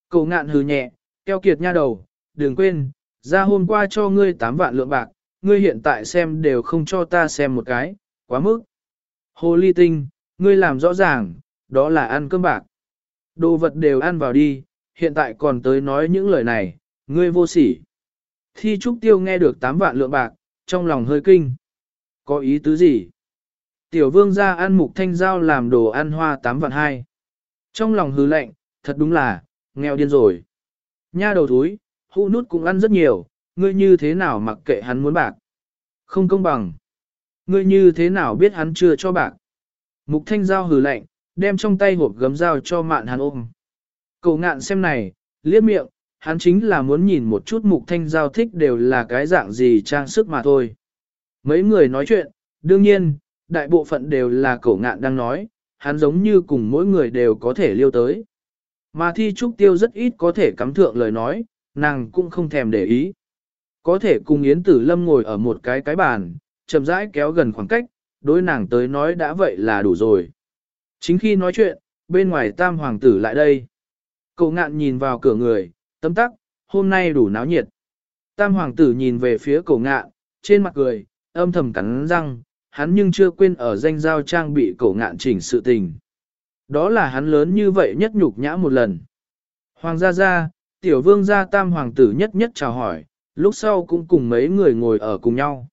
Cậu ngạn hừ nhẹ, keo kiệt nha đầu, đừng quên, ra hôm qua cho ngươi 8 vạn lượng bạc, ngươi hiện tại xem đều không cho ta xem một cái, quá mức. Hồ ly tinh, ngươi làm rõ ràng, đó là ăn cơm bạc. Đồ vật đều ăn vào đi, hiện tại còn tới nói những lời này, ngươi vô sỉ. Thi trúc tiêu nghe được 8 vạn lượng bạc, trong lòng hơi kinh. Có ý tứ gì? Tiểu vương ra ăn mục thanh giao làm đồ ăn hoa 8 vạn 2. Trong lòng hứ lạnh, thật đúng là, nghèo điên rồi. Nha đầu thúi, hũ nút cũng ăn rất nhiều, ngươi như thế nào mặc kệ hắn muốn bạc? Không công bằng. Ngươi như thế nào biết hắn chưa cho bạc? Mục thanh giao hừ lạnh, đem trong tay hộp gấm dao cho mạn hắn ôm. Cậu ngạn xem này, liếc miệng, hắn chính là muốn nhìn một chút mục thanh giao thích đều là cái dạng gì trang sức mà thôi. Mấy người nói chuyện, đương nhiên, đại bộ phận đều là cậu ngạn đang nói, hắn giống như cùng mỗi người đều có thể liêu tới. Mà thi trúc tiêu rất ít có thể cắm thượng lời nói, nàng cũng không thèm để ý. Có thể cùng Yến Tử Lâm ngồi ở một cái cái bàn, chậm rãi kéo gần khoảng cách, đối nàng tới nói đã vậy là đủ rồi. Chính khi nói chuyện, bên ngoài tam hoàng tử lại đây. Cậu ngạn nhìn vào cửa người, tấm tắc, hôm nay đủ náo nhiệt. Tam hoàng tử nhìn về phía cậu ngạn, trên mặt cười, âm thầm cắn răng, hắn nhưng chưa quên ở danh giao trang bị cậu ngạn chỉnh sự tình. Đó là hắn lớn như vậy nhất nhục nhã một lần. Hoàng gia gia, tiểu vương gia tam hoàng tử nhất nhất chào hỏi, lúc sau cũng cùng mấy người ngồi ở cùng nhau.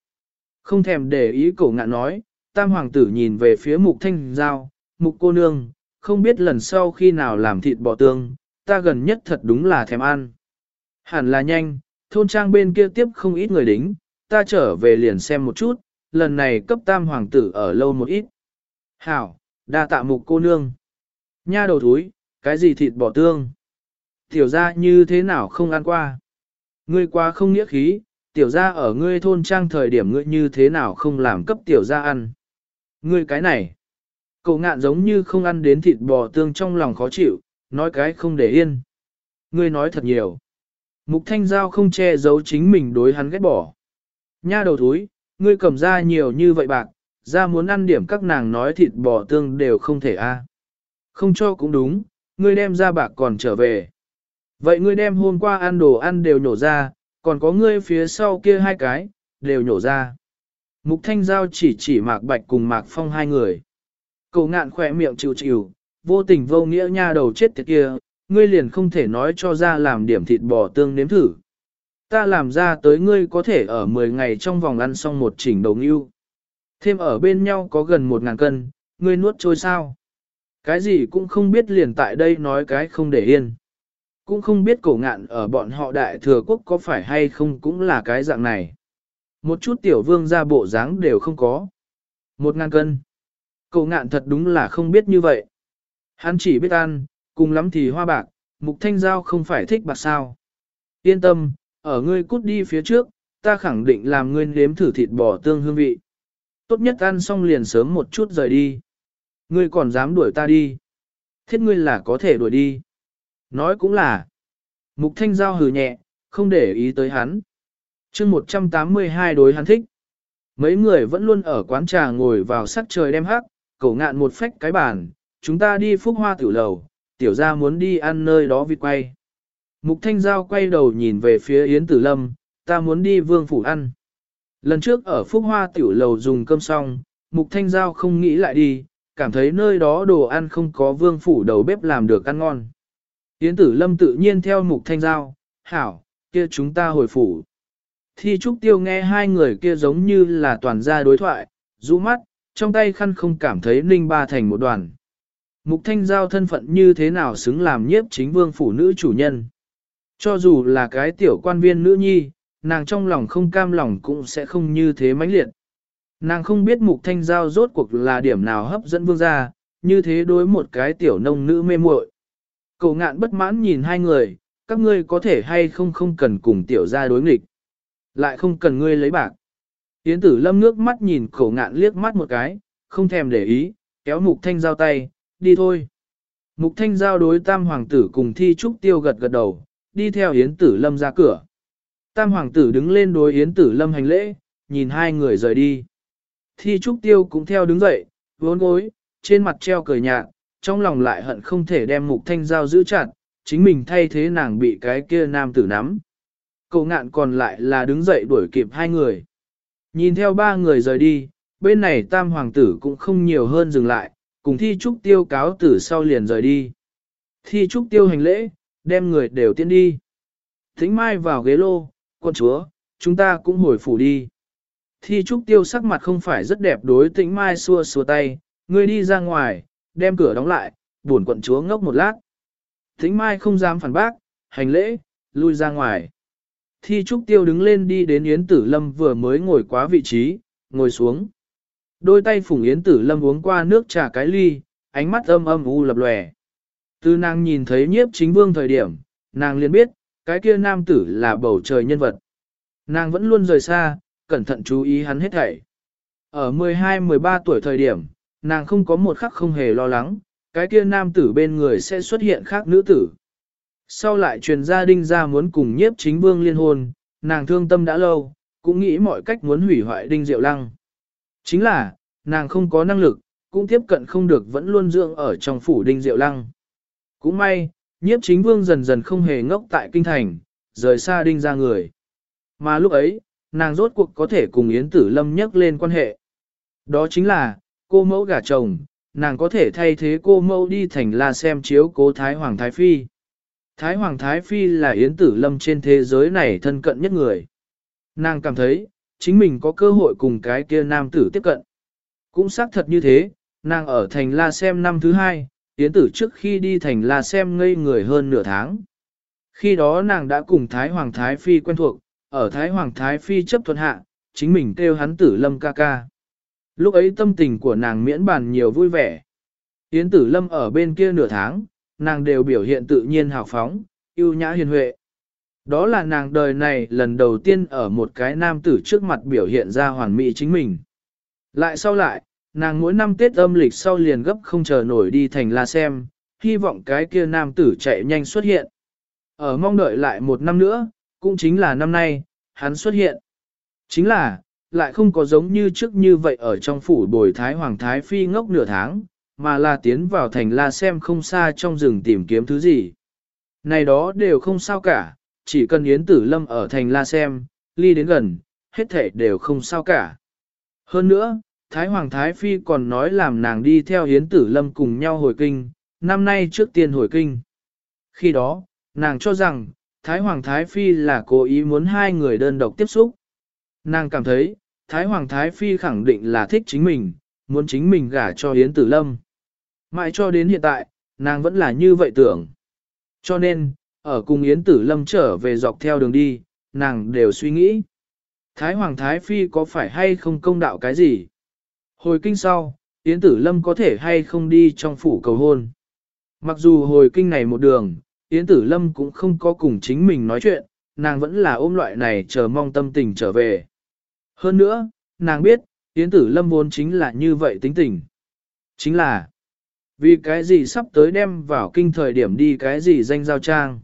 Không thèm để ý cổ ngạn nói, tam hoàng tử nhìn về phía mục thanh giao, mục cô nương, không biết lần sau khi nào làm thịt bò tương, ta gần nhất thật đúng là thèm ăn. Hẳn là nhanh, thôn trang bên kia tiếp không ít người đính, ta trở về liền xem một chút, lần này cấp tam hoàng tử ở lâu một ít. Hảo, đa tạ mục cô nương. Nha đầu thúi, cái gì thịt bò tương? Tiểu ra như thế nào không ăn qua? Ngươi quá không nghĩa khí, tiểu ra ở ngươi thôn trang thời điểm ngươi như thế nào không làm cấp tiểu ra ăn? Ngươi cái này, cậu ngạn giống như không ăn đến thịt bò tương trong lòng khó chịu, nói cái không để yên. Ngươi nói thật nhiều. Mục thanh giao không che giấu chính mình đối hắn ghét bỏ. Nha đầu thúi, ngươi cầm ra nhiều như vậy bạc, ra muốn ăn điểm các nàng nói thịt bò tương đều không thể a. Không cho cũng đúng, ngươi đem ra bạc còn trở về. Vậy ngươi đem hôm qua ăn đồ ăn đều nhổ ra, còn có ngươi phía sau kia hai cái, đều nhổ ra. Mục Thanh Giao chỉ chỉ Mạc Bạch cùng Mạc Phong hai người. Cậu ngạn khỏe miệng chịu chịu, vô tình vô nghĩa nha đầu chết tiệt kia, ngươi liền không thể nói cho ra làm điểm thịt bò tương nếm thử. Ta làm ra tới ngươi có thể ở 10 ngày trong vòng ăn xong một chỉnh đầu ngưu. Thêm ở bên nhau có gần một ngàn cân, ngươi nuốt trôi sao. Cái gì cũng không biết liền tại đây nói cái không để yên. Cũng không biết cổ ngạn ở bọn họ đại thừa quốc có phải hay không cũng là cái dạng này. Một chút tiểu vương ra bộ dáng đều không có. Một ngàn cân. Cổ ngạn thật đúng là không biết như vậy. Hắn chỉ biết ăn, cùng lắm thì hoa bạc, mục thanh giao không phải thích bạc sao. Yên tâm, ở ngươi cút đi phía trước, ta khẳng định làm ngươi nếm thử thịt bò tương hương vị. Tốt nhất ăn xong liền sớm một chút rời đi. Ngươi còn dám đuổi ta đi. Thiết ngươi là có thể đuổi đi. Nói cũng là. Mục thanh giao hừ nhẹ, không để ý tới hắn. chương 182 đối hắn thích. Mấy người vẫn luôn ở quán trà ngồi vào sắc trời đem hắc, cổ ngạn một phách cái bàn, chúng ta đi phúc hoa tiểu lầu, tiểu ra muốn đi ăn nơi đó vịt quay. Mục thanh giao quay đầu nhìn về phía Yến Tử Lâm, ta muốn đi vương phủ ăn. Lần trước ở phúc hoa tiểu lầu dùng cơm xong, mục thanh giao không nghĩ lại đi, cảm thấy nơi đó đồ ăn không có vương phủ đầu bếp làm được ăn ngon. Yến tử lâm tự nhiên theo mục thanh giao, hảo, kia chúng ta hồi phủ. Thi trúc tiêu nghe hai người kia giống như là toàn gia đối thoại, rũ mắt, trong tay khăn không cảm thấy ninh ba thành một đoàn. Mục thanh giao thân phận như thế nào xứng làm nhiếp chính vương phủ nữ chủ nhân. Cho dù là cái tiểu quan viên nữ nhi, nàng trong lòng không cam lòng cũng sẽ không như thế mãnh liệt. Nàng không biết mục thanh giao rốt cuộc là điểm nào hấp dẫn vương gia, như thế đối một cái tiểu nông nữ mê muội. Cậu ngạn bất mãn nhìn hai người, các ngươi có thể hay không không cần cùng tiểu gia đối nghịch. Lại không cần ngươi lấy bạc. Yến tử lâm nước mắt nhìn cậu ngạn liếc mắt một cái, không thèm để ý, kéo mục thanh giao tay, đi thôi. Mục thanh giao đối tam hoàng tử cùng thi trúc tiêu gật gật đầu, đi theo Yến tử lâm ra cửa. Tam hoàng tử đứng lên đối Yến tử lâm hành lễ, nhìn hai người rời đi. Thi trúc tiêu cũng theo đứng dậy, vốn gối, trên mặt treo cười nhạt, trong lòng lại hận không thể đem mục thanh giao giữ chặt, chính mình thay thế nàng bị cái kia nam tử nắm. Cậu ngạn còn lại là đứng dậy đuổi kịp hai người. Nhìn theo ba người rời đi, bên này tam hoàng tử cũng không nhiều hơn dừng lại, cùng thi trúc tiêu cáo tử sau liền rời đi. Thi trúc tiêu hành lễ, đem người đều tiến đi. Thính mai vào ghế lô, con chúa, chúng ta cũng hồi phủ đi. Thi trúc tiêu sắc mặt không phải rất đẹp đối tĩnh mai xua xua tay, ngươi đi ra ngoài, đem cửa đóng lại, buồn quận chúa ngốc một lát. thính mai không dám phản bác, hành lễ, lui ra ngoài. Thi Trúc Tiêu đứng lên đi đến Yến Tử Lâm vừa mới ngồi quá vị trí, ngồi xuống. Đôi tay phủng Yến Tử Lâm uống qua nước trà cái ly, ánh mắt âm âm u lập lòe. Từ nàng nhìn thấy nhiếp chính vương thời điểm, nàng liền biết, cái kia nam tử là bầu trời nhân vật. Nàng vẫn luôn rời xa, cẩn thận chú ý hắn hết thảy. Ở 12-13 tuổi thời điểm, nàng không có một khắc không hề lo lắng, cái kia nam tử bên người sẽ xuất hiện khác nữ tử. Sau lại truyền gia đinh ra muốn cùng nhiếp chính vương liên hôn, nàng thương tâm đã lâu, cũng nghĩ mọi cách muốn hủy hoại đinh diệu lăng. Chính là, nàng không có năng lực, cũng tiếp cận không được vẫn luôn dưỡng ở trong phủ đinh diệu lăng. Cũng may, nhiếp chính vương dần dần không hề ngốc tại kinh thành, rời xa đinh ra người. Mà lúc ấy, nàng rốt cuộc có thể cùng Yến Tử Lâm nhắc lên quan hệ. Đó chính là, cô mẫu gả chồng, nàng có thể thay thế cô mẫu đi thành la xem chiếu cố Thái Hoàng Thái Phi. Thái Hoàng Thái Phi là Yến Tử Lâm trên thế giới này thân cận nhất người. Nàng cảm thấy, chính mình có cơ hội cùng cái kia nam tử tiếp cận. Cũng xác thật như thế, nàng ở thành la xem năm thứ hai, tiến Tử trước khi đi thành la xem ngây người hơn nửa tháng. Khi đó nàng đã cùng Thái Hoàng Thái Phi quen thuộc, ở Thái Hoàng Thái Phi chấp thuận hạ, chính mình kêu hắn tử lâm ca ca. Lúc ấy tâm tình của nàng miễn bàn nhiều vui vẻ. Yến tử lâm ở bên kia nửa tháng, nàng đều biểu hiện tự nhiên hào phóng, yêu nhã hiền huệ. Đó là nàng đời này lần đầu tiên ở một cái nam tử trước mặt biểu hiện ra hoàn mỹ chính mình. Lại sau lại, nàng mỗi năm Tết âm lịch sau liền gấp không chờ nổi đi thành la xem, hy vọng cái kia nam tử chạy nhanh xuất hiện. Ở mong đợi lại một năm nữa, cũng chính là năm nay, hắn xuất hiện. Chính là, lại không có giống như trước như vậy ở trong phủ bồi thái hoàng thái phi ngốc nửa tháng, mà là tiến vào thành la xem không xa trong rừng tìm kiếm thứ gì. Này đó đều không sao cả, chỉ cần Yến Tử Lâm ở thành la xem, ly đến gần, hết thể đều không sao cả. Hơn nữa, Thái Hoàng Thái Phi còn nói làm nàng đi theo Yến Tử Lâm cùng nhau hồi kinh, năm nay trước tiên hồi kinh. Khi đó, nàng cho rằng, Thái Hoàng Thái Phi là cố ý muốn hai người đơn độc tiếp xúc. Nàng cảm thấy, Thái Hoàng Thái Phi khẳng định là thích chính mình, muốn chính mình gả cho Yến Tử Lâm. Mãi cho đến hiện tại, nàng vẫn là như vậy tưởng. Cho nên, ở cùng Yến Tử Lâm trở về dọc theo đường đi, nàng đều suy nghĩ. Thái Hoàng Thái Phi có phải hay không công đạo cái gì? Hồi kinh sau, Yến Tử Lâm có thể hay không đi trong phủ cầu hôn? Mặc dù hồi kinh này một đường, Yến Tử Lâm cũng không có cùng chính mình nói chuyện, nàng vẫn là ôm loại này chờ mong tâm tình trở về. Hơn nữa, nàng biết, Yến Tử Lâm vốn chính là như vậy tính tình. Chính là, vì cái gì sắp tới đem vào kinh thời điểm đi cái gì danh giao trang.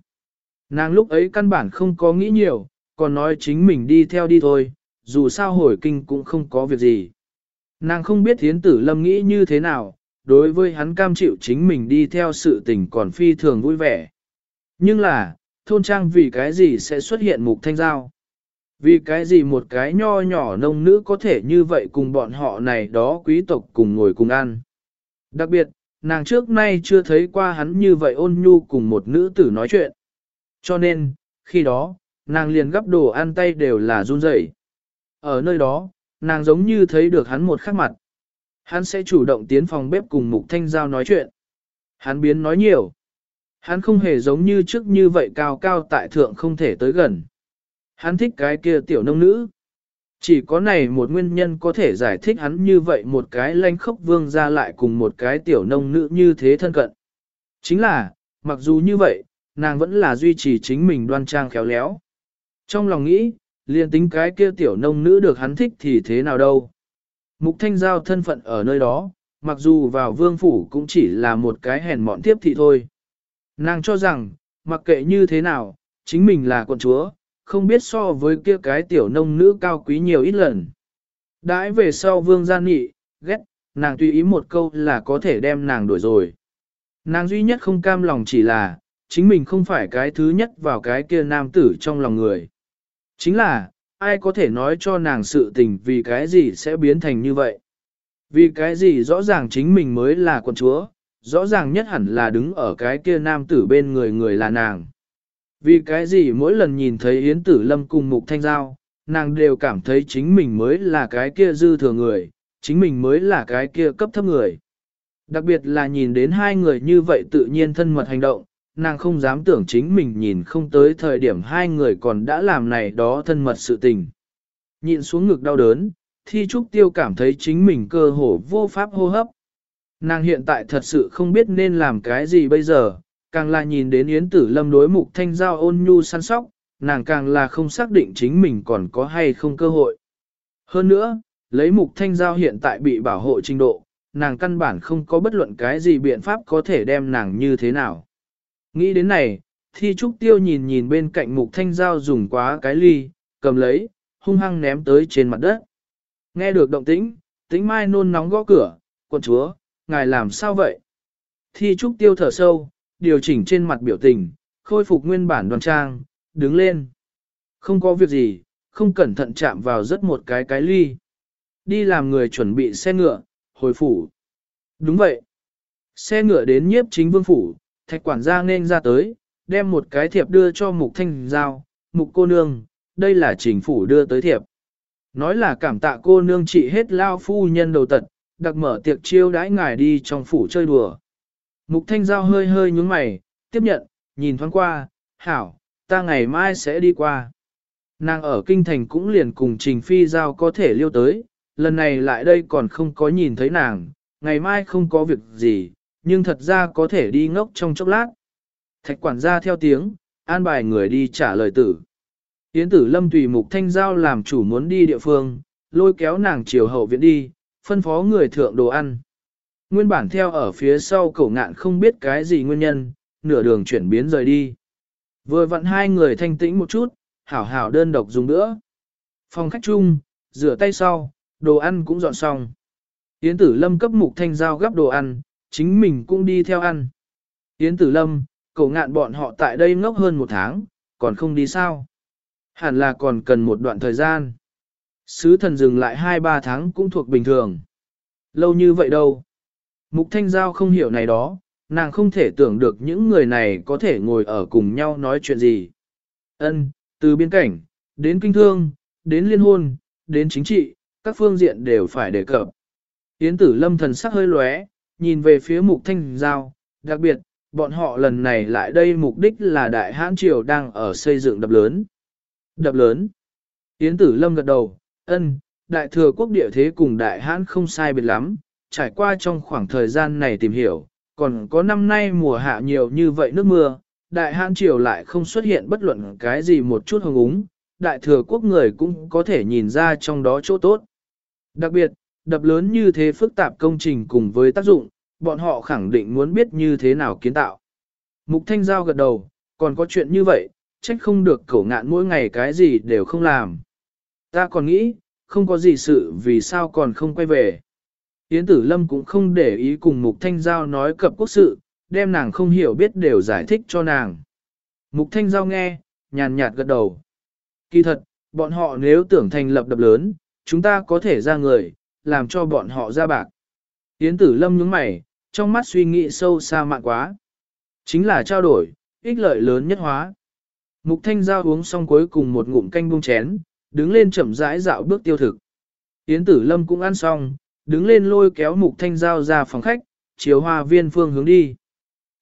Nàng lúc ấy căn bản không có nghĩ nhiều, còn nói chính mình đi theo đi thôi, dù sao hồi kinh cũng không có việc gì. Nàng không biết thiến Tử Lâm nghĩ như thế nào, đối với hắn cam chịu chính mình đi theo sự tình còn phi thường vui vẻ. Nhưng là, thôn trang vì cái gì sẽ xuất hiện mục thanh giao? Vì cái gì một cái nho nhỏ nông nữ có thể như vậy cùng bọn họ này đó quý tộc cùng ngồi cùng ăn? Đặc biệt, nàng trước nay chưa thấy qua hắn như vậy ôn nhu cùng một nữ tử nói chuyện. Cho nên, khi đó, nàng liền gấp đồ ăn tay đều là run rẩy. Ở nơi đó, nàng giống như thấy được hắn một khắc mặt. Hắn sẽ chủ động tiến phòng bếp cùng Mục Thanh Giao nói chuyện. Hắn biến nói nhiều. Hắn không hề giống như trước như vậy cao cao tại thượng không thể tới gần. Hắn thích cái kia tiểu nông nữ. Chỉ có này một nguyên nhân có thể giải thích hắn như vậy một cái lanh khốc vương ra lại cùng một cái tiểu nông nữ như thế thân cận. Chính là, mặc dù như vậy, nàng vẫn là duy trì chính mình đoan trang khéo léo. Trong lòng nghĩ, liền tính cái kia tiểu nông nữ được hắn thích thì thế nào đâu. Mục thanh giao thân phận ở nơi đó, mặc dù vào vương phủ cũng chỉ là một cái hèn mọn tiếp thị thôi. Nàng cho rằng, mặc kệ như thế nào, chính mình là quận chúa, không biết so với kia cái tiểu nông nữ cao quý nhiều ít lần. Đãi về sau vương gian nghị, ghét, nàng tùy ý một câu là có thể đem nàng đuổi rồi. Nàng duy nhất không cam lòng chỉ là, chính mình không phải cái thứ nhất vào cái kia nam tử trong lòng người. Chính là, ai có thể nói cho nàng sự tình vì cái gì sẽ biến thành như vậy. Vì cái gì rõ ràng chính mình mới là con chúa, rõ ràng nhất hẳn là đứng ở cái kia nam tử bên người người là nàng. Vì cái gì mỗi lần nhìn thấy Yến Tử Lâm cùng Mục Thanh Giao, nàng đều cảm thấy chính mình mới là cái kia dư thừa người, chính mình mới là cái kia cấp thấp người. Đặc biệt là nhìn đến hai người như vậy tự nhiên thân mật hành động, nàng không dám tưởng chính mình nhìn không tới thời điểm hai người còn đã làm này đó thân mật sự tình. Nhịn xuống ngực đau đớn, thi trúc tiêu cảm thấy chính mình cơ hồ vô pháp hô hấp. Nàng hiện tại thật sự không biết nên làm cái gì bây giờ, càng là nhìn đến Yến Tử Lâm đối mục thanh giao ôn nhu săn sóc, nàng càng là không xác định chính mình còn có hay không cơ hội. Hơn nữa, lấy mục thanh giao hiện tại bị bảo hộ trình độ, nàng căn bản không có bất luận cái gì biện pháp có thể đem nàng như thế nào. Nghĩ đến này, thi trúc tiêu nhìn nhìn bên cạnh mục thanh giao dùng quá cái ly, cầm lấy, hung hăng ném tới trên mặt đất. Nghe được động tĩnh, tĩnh mai nôn nóng gõ cửa, quân chúa, ngài làm sao vậy? Thi trúc tiêu thở sâu, điều chỉnh trên mặt biểu tình, khôi phục nguyên bản đoàn trang, đứng lên. Không có việc gì, không cẩn thận chạm vào rất một cái cái ly. Đi làm người chuẩn bị xe ngựa, hồi phủ. Đúng vậy. Xe ngựa đến nhiếp chính vương phủ, thạch quản gia nên ra tới, đem một cái thiệp đưa cho mục thanh giao, mục cô nương, đây là chính phủ đưa tới thiệp. Nói là cảm tạ cô nương trị hết lao phu nhân đầu tật, đặc mở tiệc chiêu đãi ngài đi trong phủ chơi đùa. Mục thanh giao hơi hơi nhúng mày, tiếp nhận, nhìn thoáng qua, hảo, ta ngày mai sẽ đi qua. Nàng ở kinh thành cũng liền cùng trình phi giao có thể liêu tới, lần này lại đây còn không có nhìn thấy nàng, ngày mai không có việc gì, nhưng thật ra có thể đi ngốc trong chốc lát. Thạch quản gia theo tiếng, an bài người đi trả lời tử. Yến tử lâm tùy mục thanh giao làm chủ muốn đi địa phương, lôi kéo nàng chiều hậu viện đi, phân phó người thượng đồ ăn. Nguyên bản theo ở phía sau cổ ngạn không biết cái gì nguyên nhân, nửa đường chuyển biến rời đi. Vừa vặn hai người thanh tĩnh một chút, hảo hảo đơn độc dùng nữa. Phòng khách chung, rửa tay sau, đồ ăn cũng dọn xong. Yến tử lâm cấp mục thanh giao gấp đồ ăn, chính mình cũng đi theo ăn. Yến tử lâm, cậu ngạn bọn họ tại đây ngốc hơn một tháng, còn không đi sao. Hẳn là còn cần một đoạn thời gian. Sứ thần dừng lại 2-3 tháng cũng thuộc bình thường. Lâu như vậy đâu. Mục Thanh Giao không hiểu này đó, nàng không thể tưởng được những người này có thể ngồi ở cùng nhau nói chuyện gì. Ân, từ biên cảnh, đến kinh thương, đến liên hôn, đến chính trị, các phương diện đều phải đề cập. Yến tử lâm thần sắc hơi lóe, nhìn về phía mục thanh giao, đặc biệt, bọn họ lần này lại đây mục đích là đại hãn triều đang ở xây dựng đập lớn. Đập lớn. Yến tử lâm gật đầu, ân, đại thừa quốc địa thế cùng đại hãn không sai biệt lắm, trải qua trong khoảng thời gian này tìm hiểu, còn có năm nay mùa hạ nhiều như vậy nước mưa, đại hãn triều lại không xuất hiện bất luận cái gì một chút hồng úng, đại thừa quốc người cũng có thể nhìn ra trong đó chỗ tốt. Đặc biệt, đập lớn như thế phức tạp công trình cùng với tác dụng, bọn họ khẳng định muốn biết như thế nào kiến tạo. Mục Thanh Giao gật đầu, còn có chuyện như vậy, trách không được cổ ngạn mỗi ngày cái gì đều không làm. Ta còn nghĩ, không có gì sự vì sao còn không quay về. Yến Tử Lâm cũng không để ý cùng Mục Thanh Giao nói cập quốc sự, đem nàng không hiểu biết đều giải thích cho nàng. Mục Thanh Giao nghe, nhàn nhạt gật đầu. Kỳ thật, bọn họ nếu tưởng thành lập đập lớn, chúng ta có thể ra người, làm cho bọn họ ra bạc. Yến Tử Lâm nhướng mày, trong mắt suy nghĩ sâu xa mạn quá. Chính là trao đổi, ích lợi lớn nhất hóa. Mục Thanh Giao uống xong cuối cùng một ngụm canh buông chén, đứng lên chậm rãi dạo bước tiêu thực. Yến Tử Lâm cũng ăn xong, đứng lên lôi kéo Mục Thanh Giao ra phòng khách, chiếu hoa viên phương hướng đi.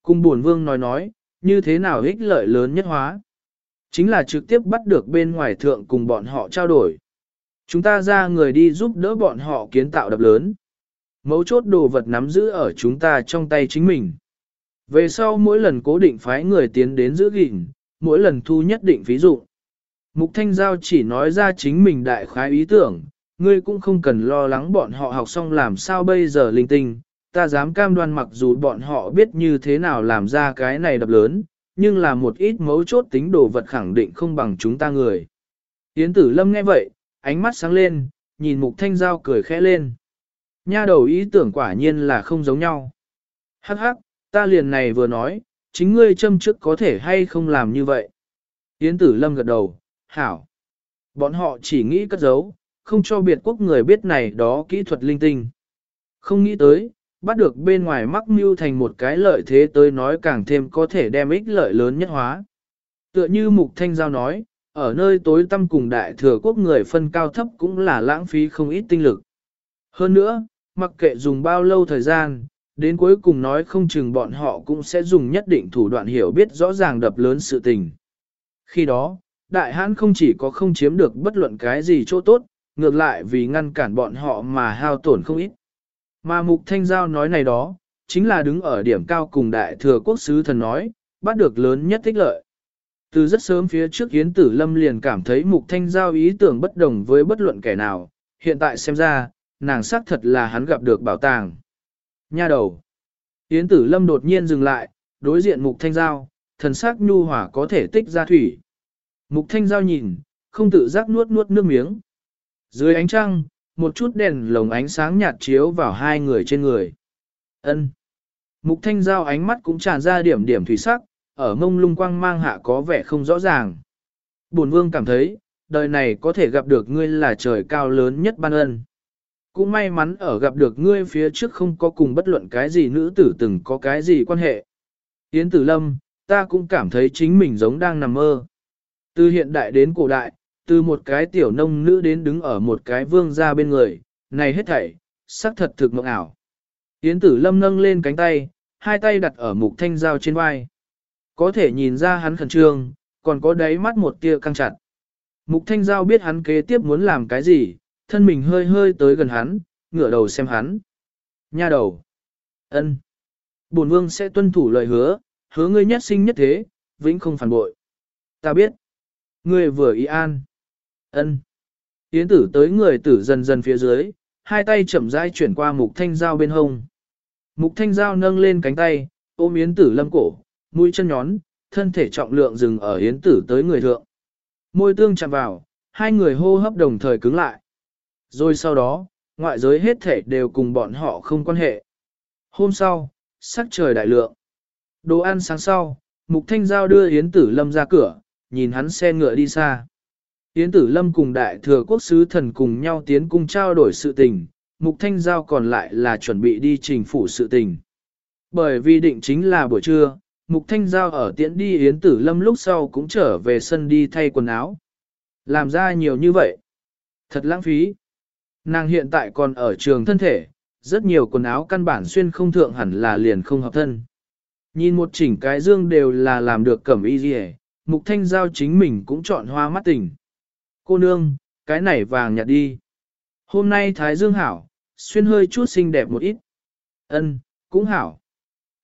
Cung buồn vương nói nói, như thế nào ích lợi lớn nhất hóa. Chính là trực tiếp bắt được bên ngoài thượng cùng bọn họ trao đổi. Chúng ta ra người đi giúp đỡ bọn họ kiến tạo đập lớn. Mấu chốt đồ vật nắm giữ ở chúng ta trong tay chính mình. Về sau mỗi lần cố định phái người tiến đến giữ gìn, mỗi lần thu nhất định ví dụ. Mục Thanh Giao chỉ nói ra chính mình đại khái ý tưởng, ngươi cũng không cần lo lắng bọn họ học xong làm sao bây giờ linh tinh, ta dám cam đoan mặc dù bọn họ biết như thế nào làm ra cái này đập lớn, nhưng là một ít mấu chốt tính đồ vật khẳng định không bằng chúng ta người. Yến tử lâm nghe vậy, ánh mắt sáng lên, nhìn mục thanh giao cười khẽ lên. Nha đầu ý tưởng quả nhiên là không giống nhau. Hắc hắc, ta liền này vừa nói, chính ngươi châm trước có thể hay không làm như vậy. Yến tử lâm gật đầu, hảo. Bọn họ chỉ nghĩ cất giấu, không cho biệt quốc người biết này đó kỹ thuật linh tinh. Không nghĩ tới, bắt được bên ngoài mắc mưu thành một cái lợi thế tới nói càng thêm có thể đem ích lợi lớn nhất hóa. Tựa như Mục Thanh Giao nói, ở nơi tối tâm cùng đại thừa quốc người phân cao thấp cũng là lãng phí không ít tinh lực. Hơn nữa, mặc kệ dùng bao lâu thời gian, đến cuối cùng nói không chừng bọn họ cũng sẽ dùng nhất định thủ đoạn hiểu biết rõ ràng đập lớn sự tình. Khi đó, đại hãn không chỉ có không chiếm được bất luận cái gì chỗ tốt, ngược lại vì ngăn cản bọn họ mà hao tổn không ít. Mà Mục Thanh Giao nói này đó, chính là đứng ở điểm cao cùng đại thừa quốc sứ thần nói, bắt được lớn nhất tích lợi. Từ rất sớm phía trước Yến Tử Lâm liền cảm thấy Mục Thanh Giao ý tưởng bất đồng với bất luận kẻ nào, hiện tại xem ra, nàng xác thật là hắn gặp được bảo tàng. Nha đầu. Yến Tử Lâm đột nhiên dừng lại, đối diện Mục Thanh Giao, thần sắc nhu hỏa có thể tích ra thủy. Mục Thanh Giao nhìn, không tự giác nuốt nuốt nước miếng. Dưới ánh trăng, một chút đèn lồng ánh sáng nhạt chiếu vào hai người trên người. Ân. Mục Thanh Giao ánh mắt cũng tràn ra điểm điểm thủy sắc, ở mông lung quang mang hạ có vẻ không rõ ràng. Bổn vương cảm thấy, đời này có thể gặp được ngươi là trời cao lớn nhất ban ân. Cũng may mắn ở gặp được ngươi phía trước không có cùng bất luận cái gì nữ tử từng có cái gì quan hệ. Yến Tử Lâm, ta cũng cảm thấy chính mình giống đang nằm mơ. Từ hiện đại đến cổ đại, từ một cái tiểu nông nữ đến đứng ở một cái vương gia bên người, này hết thảy, sắc thật thực mộng ảo. Yến Tử Lâm nâng lên cánh tay, hai tay đặt ở mục thanh dao trên vai. Có thể nhìn ra hắn khẩn trương, còn có đáy mắt một tia căng chặt. Mục thanh giao biết hắn kế tiếp muốn làm cái gì, thân mình hơi hơi tới gần hắn, ngửa đầu xem hắn. Nha đầu. ân, Bổn vương sẽ tuân thủ lời hứa, hứa ngươi nhất sinh nhất thế, vĩnh không phản bội. Ta biết. Ngươi vừa ý an. ân. Yến tử tới người tử dần dần phía dưới, hai tay chậm rãi chuyển qua mục thanh giao bên hông. Mục thanh giao nâng lên cánh tay, ôm yến tử lâm cổ, mũi chân nhón, thân thể trọng lượng dừng ở yến tử tới người thượng. Môi tương chạm vào, hai người hô hấp đồng thời cứng lại. Rồi sau đó, ngoại giới hết thể đều cùng bọn họ không quan hệ. Hôm sau, sắc trời đại lượng. Đồ ăn sáng sau, Mục Thanh Giao đưa Yến Tử Lâm ra cửa, nhìn hắn xe ngựa đi xa. Yến Tử Lâm cùng đại thừa quốc sứ thần cùng nhau tiến cung trao đổi sự tình, Mục Thanh Giao còn lại là chuẩn bị đi trình phủ sự tình. Bởi vì định chính là buổi trưa, Mục Thanh Giao ở tiễn đi Yến Tử Lâm lúc sau cũng trở về sân đi thay quần áo. Làm ra nhiều như vậy. Thật lãng phí. Nàng hiện tại còn ở trường thân thể, rất nhiều quần áo căn bản xuyên không thượng hẳn là liền không hợp thân. Nhìn một chỉnh cái dương đều là làm được cẩm y gì Mục Thanh Giao chính mình cũng chọn hoa mắt tình. Cô nương, cái này vàng nhạt đi. Hôm nay Thái Dương hảo, xuyên hơi chút xinh đẹp một ít. Ân, cũng hảo.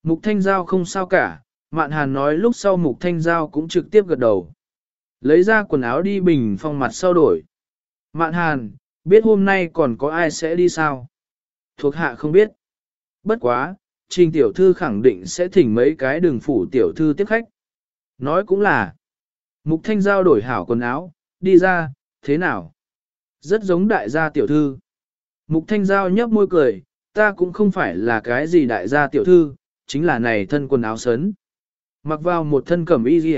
Mục Thanh Giao không sao cả, Mạn Hàn nói lúc sau Mục Thanh Giao cũng trực tiếp gật đầu. Lấy ra quần áo đi bình phong mặt sau đổi. Mạn Hàn, biết hôm nay còn có ai sẽ đi sao? Thuộc hạ không biết. Bất quá, Trình tiểu thư khẳng định sẽ thỉnh mấy cái đường phủ tiểu thư tiếp khách. Nói cũng là, Mục Thanh Giao đổi hảo quần áo, đi ra, thế nào? Rất giống đại gia tiểu thư. Mục Thanh Giao nhấp môi cười, ta cũng không phải là cái gì đại gia tiểu thư, chính là này thân quần áo sấn. Mặc vào một thân cẩm y gì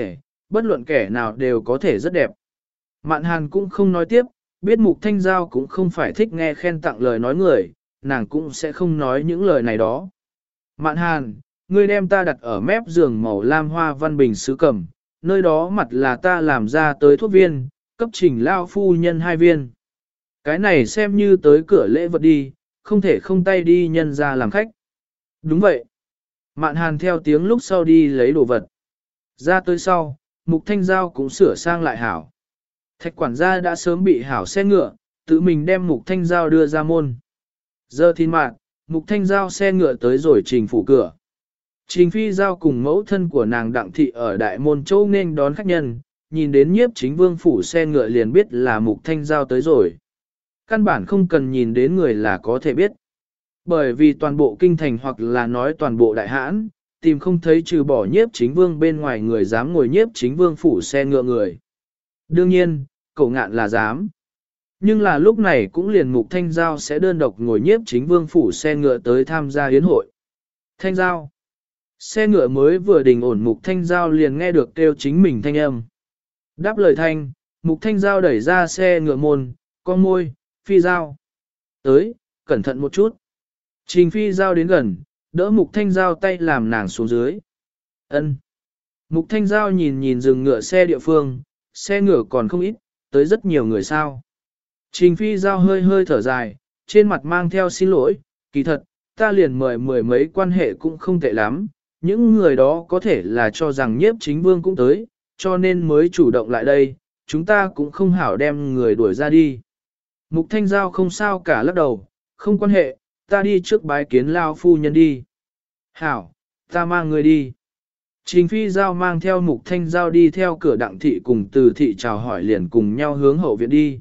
bất luận kẻ nào đều có thể rất đẹp. Mạn Hàn cũng không nói tiếp, biết Mục Thanh Giao cũng không phải thích nghe khen tặng lời nói người, nàng cũng sẽ không nói những lời này đó. Mạn Hàn, ngươi đem ta đặt ở mép giường màu lam hoa văn bình sứ cầm, nơi đó mặt là ta làm ra tới thuốc viên, cấp trình lao phu nhân hai viên. Cái này xem như tới cửa lễ vật đi, không thể không tay đi nhân ra làm khách. Đúng vậy. Mạn hàn theo tiếng lúc sau đi lấy đồ vật. Ra tới sau, mục thanh giao cũng sửa sang lại hảo. Thạch quản gia đã sớm bị hảo xe ngựa, tự mình đem mục thanh giao đưa ra môn. Giờ thì mạn, mục thanh giao xe ngựa tới rồi trình phủ cửa. Trình phi giao cùng mẫu thân của nàng đặng thị ở đại môn châu nên đón khách nhân, nhìn đến nhiếp chính vương phủ xe ngựa liền biết là mục thanh giao tới rồi. Căn bản không cần nhìn đến người là có thể biết. Bởi vì toàn bộ kinh thành hoặc là nói toàn bộ đại hãn, tìm không thấy trừ bỏ nhiếp chính vương bên ngoài người dám ngồi nhiếp chính vương phủ xe ngựa người. Đương nhiên, cậu ngạn là dám. Nhưng là lúc này cũng liền mục thanh giao sẽ đơn độc ngồi nhiếp chính vương phủ xe ngựa tới tham gia yến hội. Thanh giao. Xe ngựa mới vừa đình ổn mục thanh giao liền nghe được kêu chính mình thanh âm. Đáp lời thanh, mục thanh giao đẩy ra xe ngựa môn, con môi, phi giao. Tới, cẩn thận một chút. Trình phi giao đến gần, đỡ mục thanh giao tay làm nàng xuống dưới. ân Mục thanh giao nhìn nhìn rừng ngựa xe địa phương, xe ngựa còn không ít, tới rất nhiều người sao. Trình phi giao hơi hơi thở dài, trên mặt mang theo xin lỗi, kỳ thật, ta liền mời mười mấy quan hệ cũng không tệ lắm, những người đó có thể là cho rằng nhiếp chính vương cũng tới, cho nên mới chủ động lại đây, chúng ta cũng không hảo đem người đuổi ra đi. Mục Thanh Giao không sao cả lắc đầu, không quan hệ, ta đi trước bái kiến Lao Phu Nhân đi. Hảo, ta mang người đi. Trình Phi Giao mang theo Mục Thanh Giao đi theo cửa đặng thị cùng từ thị chào hỏi liền cùng nhau hướng hậu viện đi.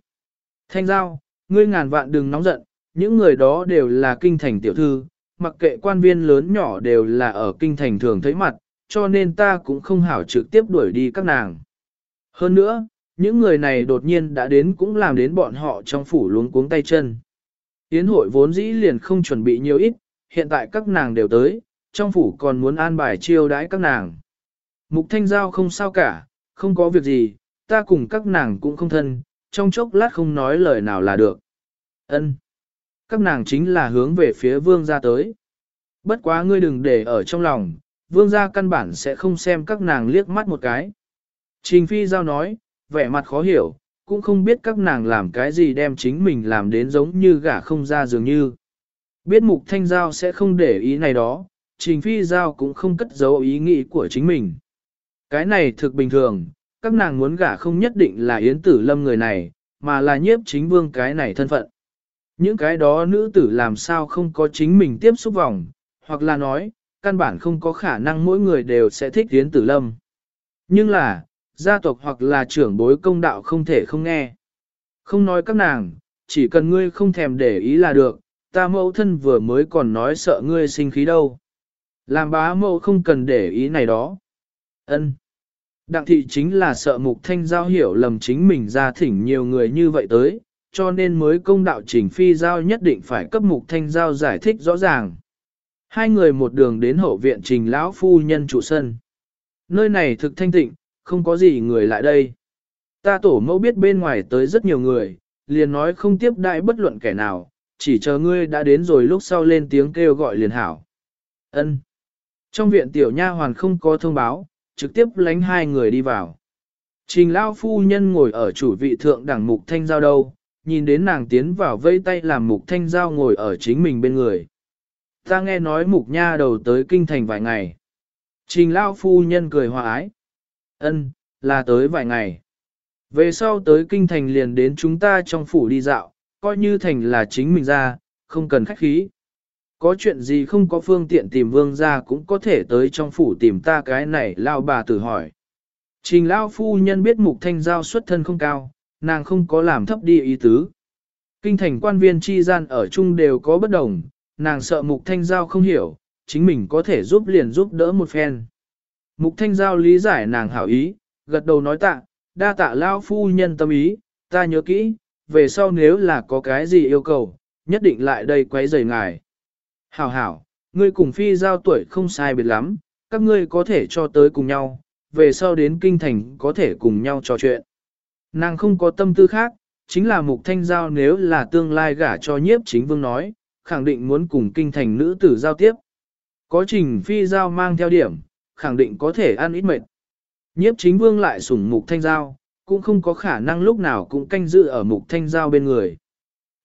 Thanh Giao, ngươi ngàn vạn đừng nóng giận, những người đó đều là kinh thành tiểu thư, mặc kệ quan viên lớn nhỏ đều là ở kinh thành thường thấy mặt, cho nên ta cũng không hảo trực tiếp đuổi đi các nàng. Hơn nữa, những người này đột nhiên đã đến cũng làm đến bọn họ trong phủ luống cuống tay chân. Yến hội vốn dĩ liền không chuẩn bị nhiều ít, hiện tại các nàng đều tới, trong phủ còn muốn an bài chiêu đãi các nàng. Mục Thanh Giao không sao cả, không có việc gì, ta cùng các nàng cũng không thân, trong chốc lát không nói lời nào là được. Ân, Các nàng chính là hướng về phía vương gia tới. Bất quá ngươi đừng để ở trong lòng, vương gia căn bản sẽ không xem các nàng liếc mắt một cái. Trình Phi Giao nói, vẻ mặt khó hiểu, cũng không biết các nàng làm cái gì đem chính mình làm đến giống như gả không ra dường như. Biết Mục Thanh Giao sẽ không để ý này đó, Trình Phi Giao cũng không cất giấu ý nghĩ của chính mình. Cái này thực bình thường, các nàng muốn gả không nhất định là Yến Tử Lâm người này, mà là nhiếp chính vương cái này thân phận. Những cái đó nữ tử làm sao không có chính mình tiếp xúc vòng, hoặc là nói, căn bản không có khả năng mỗi người đều sẽ thích Yến Tử Lâm. Nhưng là, gia tộc hoặc là trưởng bối công đạo không thể không nghe. Không nói các nàng, chỉ cần ngươi không thèm để ý là được, ta mẫu thân vừa mới còn nói sợ ngươi sinh khí đâu. Làm bá mẫu không cần để ý này đó. ân Đặng thị chính là sợ mục thanh giao hiểu lầm chính mình ra thỉnh nhiều người như vậy tới, cho nên mới công đạo trình phi giao nhất định phải cấp mục thanh giao giải thích rõ ràng. Hai người một đường đến hậu viện trình lão phu nhân trụ sân. Nơi này thực thanh tịnh, không có gì người lại đây. Ta tổ mẫu biết bên ngoài tới rất nhiều người, liền nói không tiếp đại bất luận kẻ nào, chỉ chờ ngươi đã đến rồi lúc sau lên tiếng kêu gọi liền hảo. Ân. Trong viện tiểu nha hoàn không có thông báo, trực tiếp lánh hai người đi vào. Trình lao phu nhân ngồi ở chủ vị thượng đẳng mục thanh giao đâu, nhìn đến nàng tiến vào vây tay làm mục thanh giao ngồi ở chính mình bên người. Ta nghe nói mục nha đầu tới kinh thành vài ngày. Trình lao phu nhân cười hòa ái. Ân, là tới vài ngày. Về sau tới kinh thành liền đến chúng ta trong phủ đi dạo, coi như thành là chính mình ra, không cần khách khí. Có chuyện gì không có phương tiện tìm vương ra cũng có thể tới trong phủ tìm ta cái này lao bà tử hỏi. Trình lao phu nhân biết mục thanh giao xuất thân không cao, nàng không có làm thấp đi ý tứ. Kinh thành quan viên chi gian ở chung đều có bất đồng, nàng sợ mục thanh giao không hiểu, chính mình có thể giúp liền giúp đỡ một phen. Mục thanh giao lý giải nàng hảo ý, gật đầu nói tạ, đa tạ lao phu nhân tâm ý, ta nhớ kỹ, về sau nếu là có cái gì yêu cầu, nhất định lại đây quấy rầy ngài. Hảo hảo, ngươi cùng phi giao tuổi không sai biệt lắm, các ngươi có thể cho tới cùng nhau, về sau đến kinh thành có thể cùng nhau trò chuyện. Nàng không có tâm tư khác, chính là mục thanh giao nếu là tương lai gả cho nhiếp chính vương nói, khẳng định muốn cùng kinh thành nữ tử giao tiếp. Có trình phi giao mang theo điểm, khẳng định có thể ăn ít mệt. Nhiếp chính vương lại sủng mục thanh giao, cũng không có khả năng lúc nào cũng canh giữ ở mục thanh giao bên người.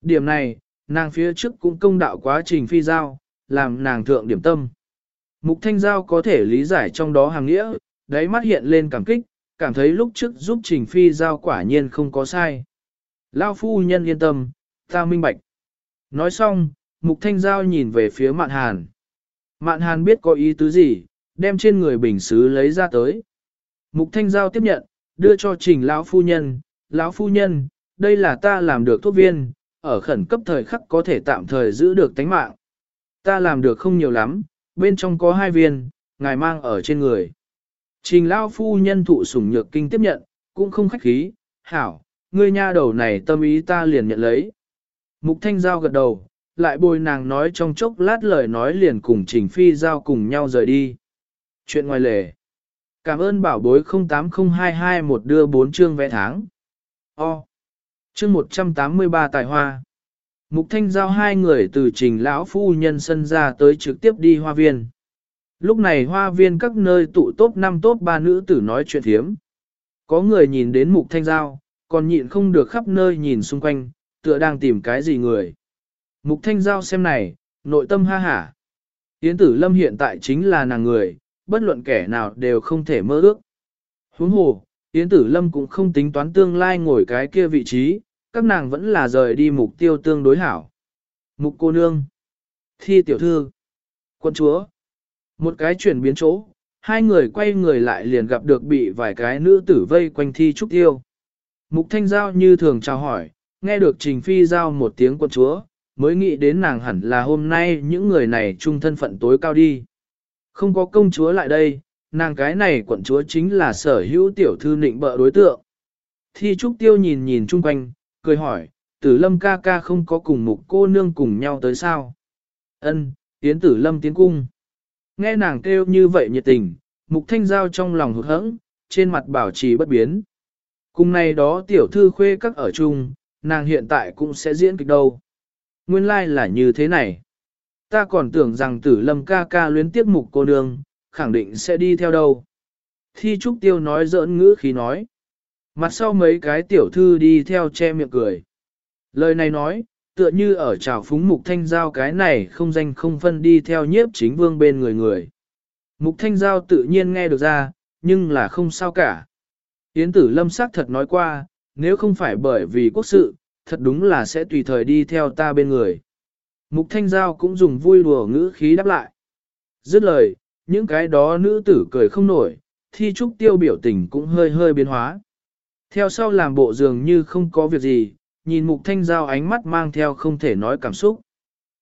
Điểm này, nàng phía trước cũng công đạo quá trình phi giao, làm nàng thượng điểm tâm. Mục thanh giao có thể lý giải trong đó hàng nghĩa, đáy mắt hiện lên cảm kích, cảm thấy lúc trước giúp trình phi giao quả nhiên không có sai. Lao phu nhân yên tâm, ta minh bạch. Nói xong, mục thanh giao nhìn về phía mạn hàn. Mạn hàn biết có ý tứ gì, đem trên người bình xứ lấy ra tới. Mục thanh giao tiếp nhận, đưa cho trình lão phu nhân, lão phu nhân, đây là ta làm được thuốc viên, ở khẩn cấp thời khắc có thể tạm thời giữ được tánh mạng. Ta làm được không nhiều lắm, bên trong có hai viên, ngài mang ở trên người. Trình lão phu nhân thụ sủng nhược kinh tiếp nhận, cũng không khách khí, hảo, ngươi nha đầu này tâm ý ta liền nhận lấy. Mục thanh giao gật đầu, lại bồi nàng nói trong chốc lát lời nói liền cùng trình phi giao cùng nhau rời đi. Chuyện ngoài lề. Cảm ơn bảo bối 080221 đưa 4 chương vẽ tháng. O. Chương 183 tài hoa. Mục thanh giao hai người từ trình lão phu nhân sân ra tới trực tiếp đi hoa viên. Lúc này hoa viên các nơi tụ tốt năm tốt ba nữ tử nói chuyện thiếm. Có người nhìn đến mục thanh giao, còn nhịn không được khắp nơi nhìn xung quanh, tựa đang tìm cái gì người. Mục thanh giao xem này, nội tâm ha hả. Yến tử lâm hiện tại chính là nàng người, bất luận kẻ nào đều không thể mơ ước. Huống hồ, Yến tử lâm cũng không tính toán tương lai ngồi cái kia vị trí, các nàng vẫn là rời đi mục tiêu tương đối hảo. Mục cô nương, thi tiểu thư, quân chúa, một cái chuyển biến chỗ, hai người quay người lại liền gặp được bị vài cái nữ tử vây quanh thi trúc tiêu. Mục thanh giao như thường chào hỏi, nghe được trình phi giao một tiếng quân chúa, mới nghĩ đến nàng hẳn là hôm nay những người này chung thân phận tối cao đi. Không có công chúa lại đây, nàng cái này quận chúa chính là sở hữu tiểu thư nịnh bợ đối tượng. Thi trúc tiêu nhìn nhìn chung quanh, cười hỏi, tử lâm ca ca không có cùng mục cô nương cùng nhau tới sao? Ân, tiến tử lâm tiến cung. Nghe nàng kêu như vậy nhiệt tình, mục thanh giao trong lòng hụt hẫng, trên mặt bảo trì bất biến. Cùng này đó tiểu thư khuê các ở chung, nàng hiện tại cũng sẽ diễn kịch đâu. Nguyên lai like là như thế này. Ta còn tưởng rằng tử lâm ca ca luyến tiếp mục cô nương, khẳng định sẽ đi theo đâu. Thi trúc tiêu nói giỡn ngữ khí nói. Mặt sau mấy cái tiểu thư đi theo che miệng cười. Lời này nói, tựa như ở trào phúng mục thanh giao cái này không danh không phân đi theo nhiếp chính vương bên người người. Mục thanh giao tự nhiên nghe được ra, nhưng là không sao cả. Yến tử lâm sắc thật nói qua, nếu không phải bởi vì quốc sự, thật đúng là sẽ tùy thời đi theo ta bên người. Mục thanh giao cũng dùng vui đùa ngữ khí đáp lại. Dứt lời, những cái đó nữ tử cười không nổi, thi trúc tiêu biểu tình cũng hơi hơi biến hóa. Theo sau làm bộ dường như không có việc gì, nhìn mục thanh giao ánh mắt mang theo không thể nói cảm xúc.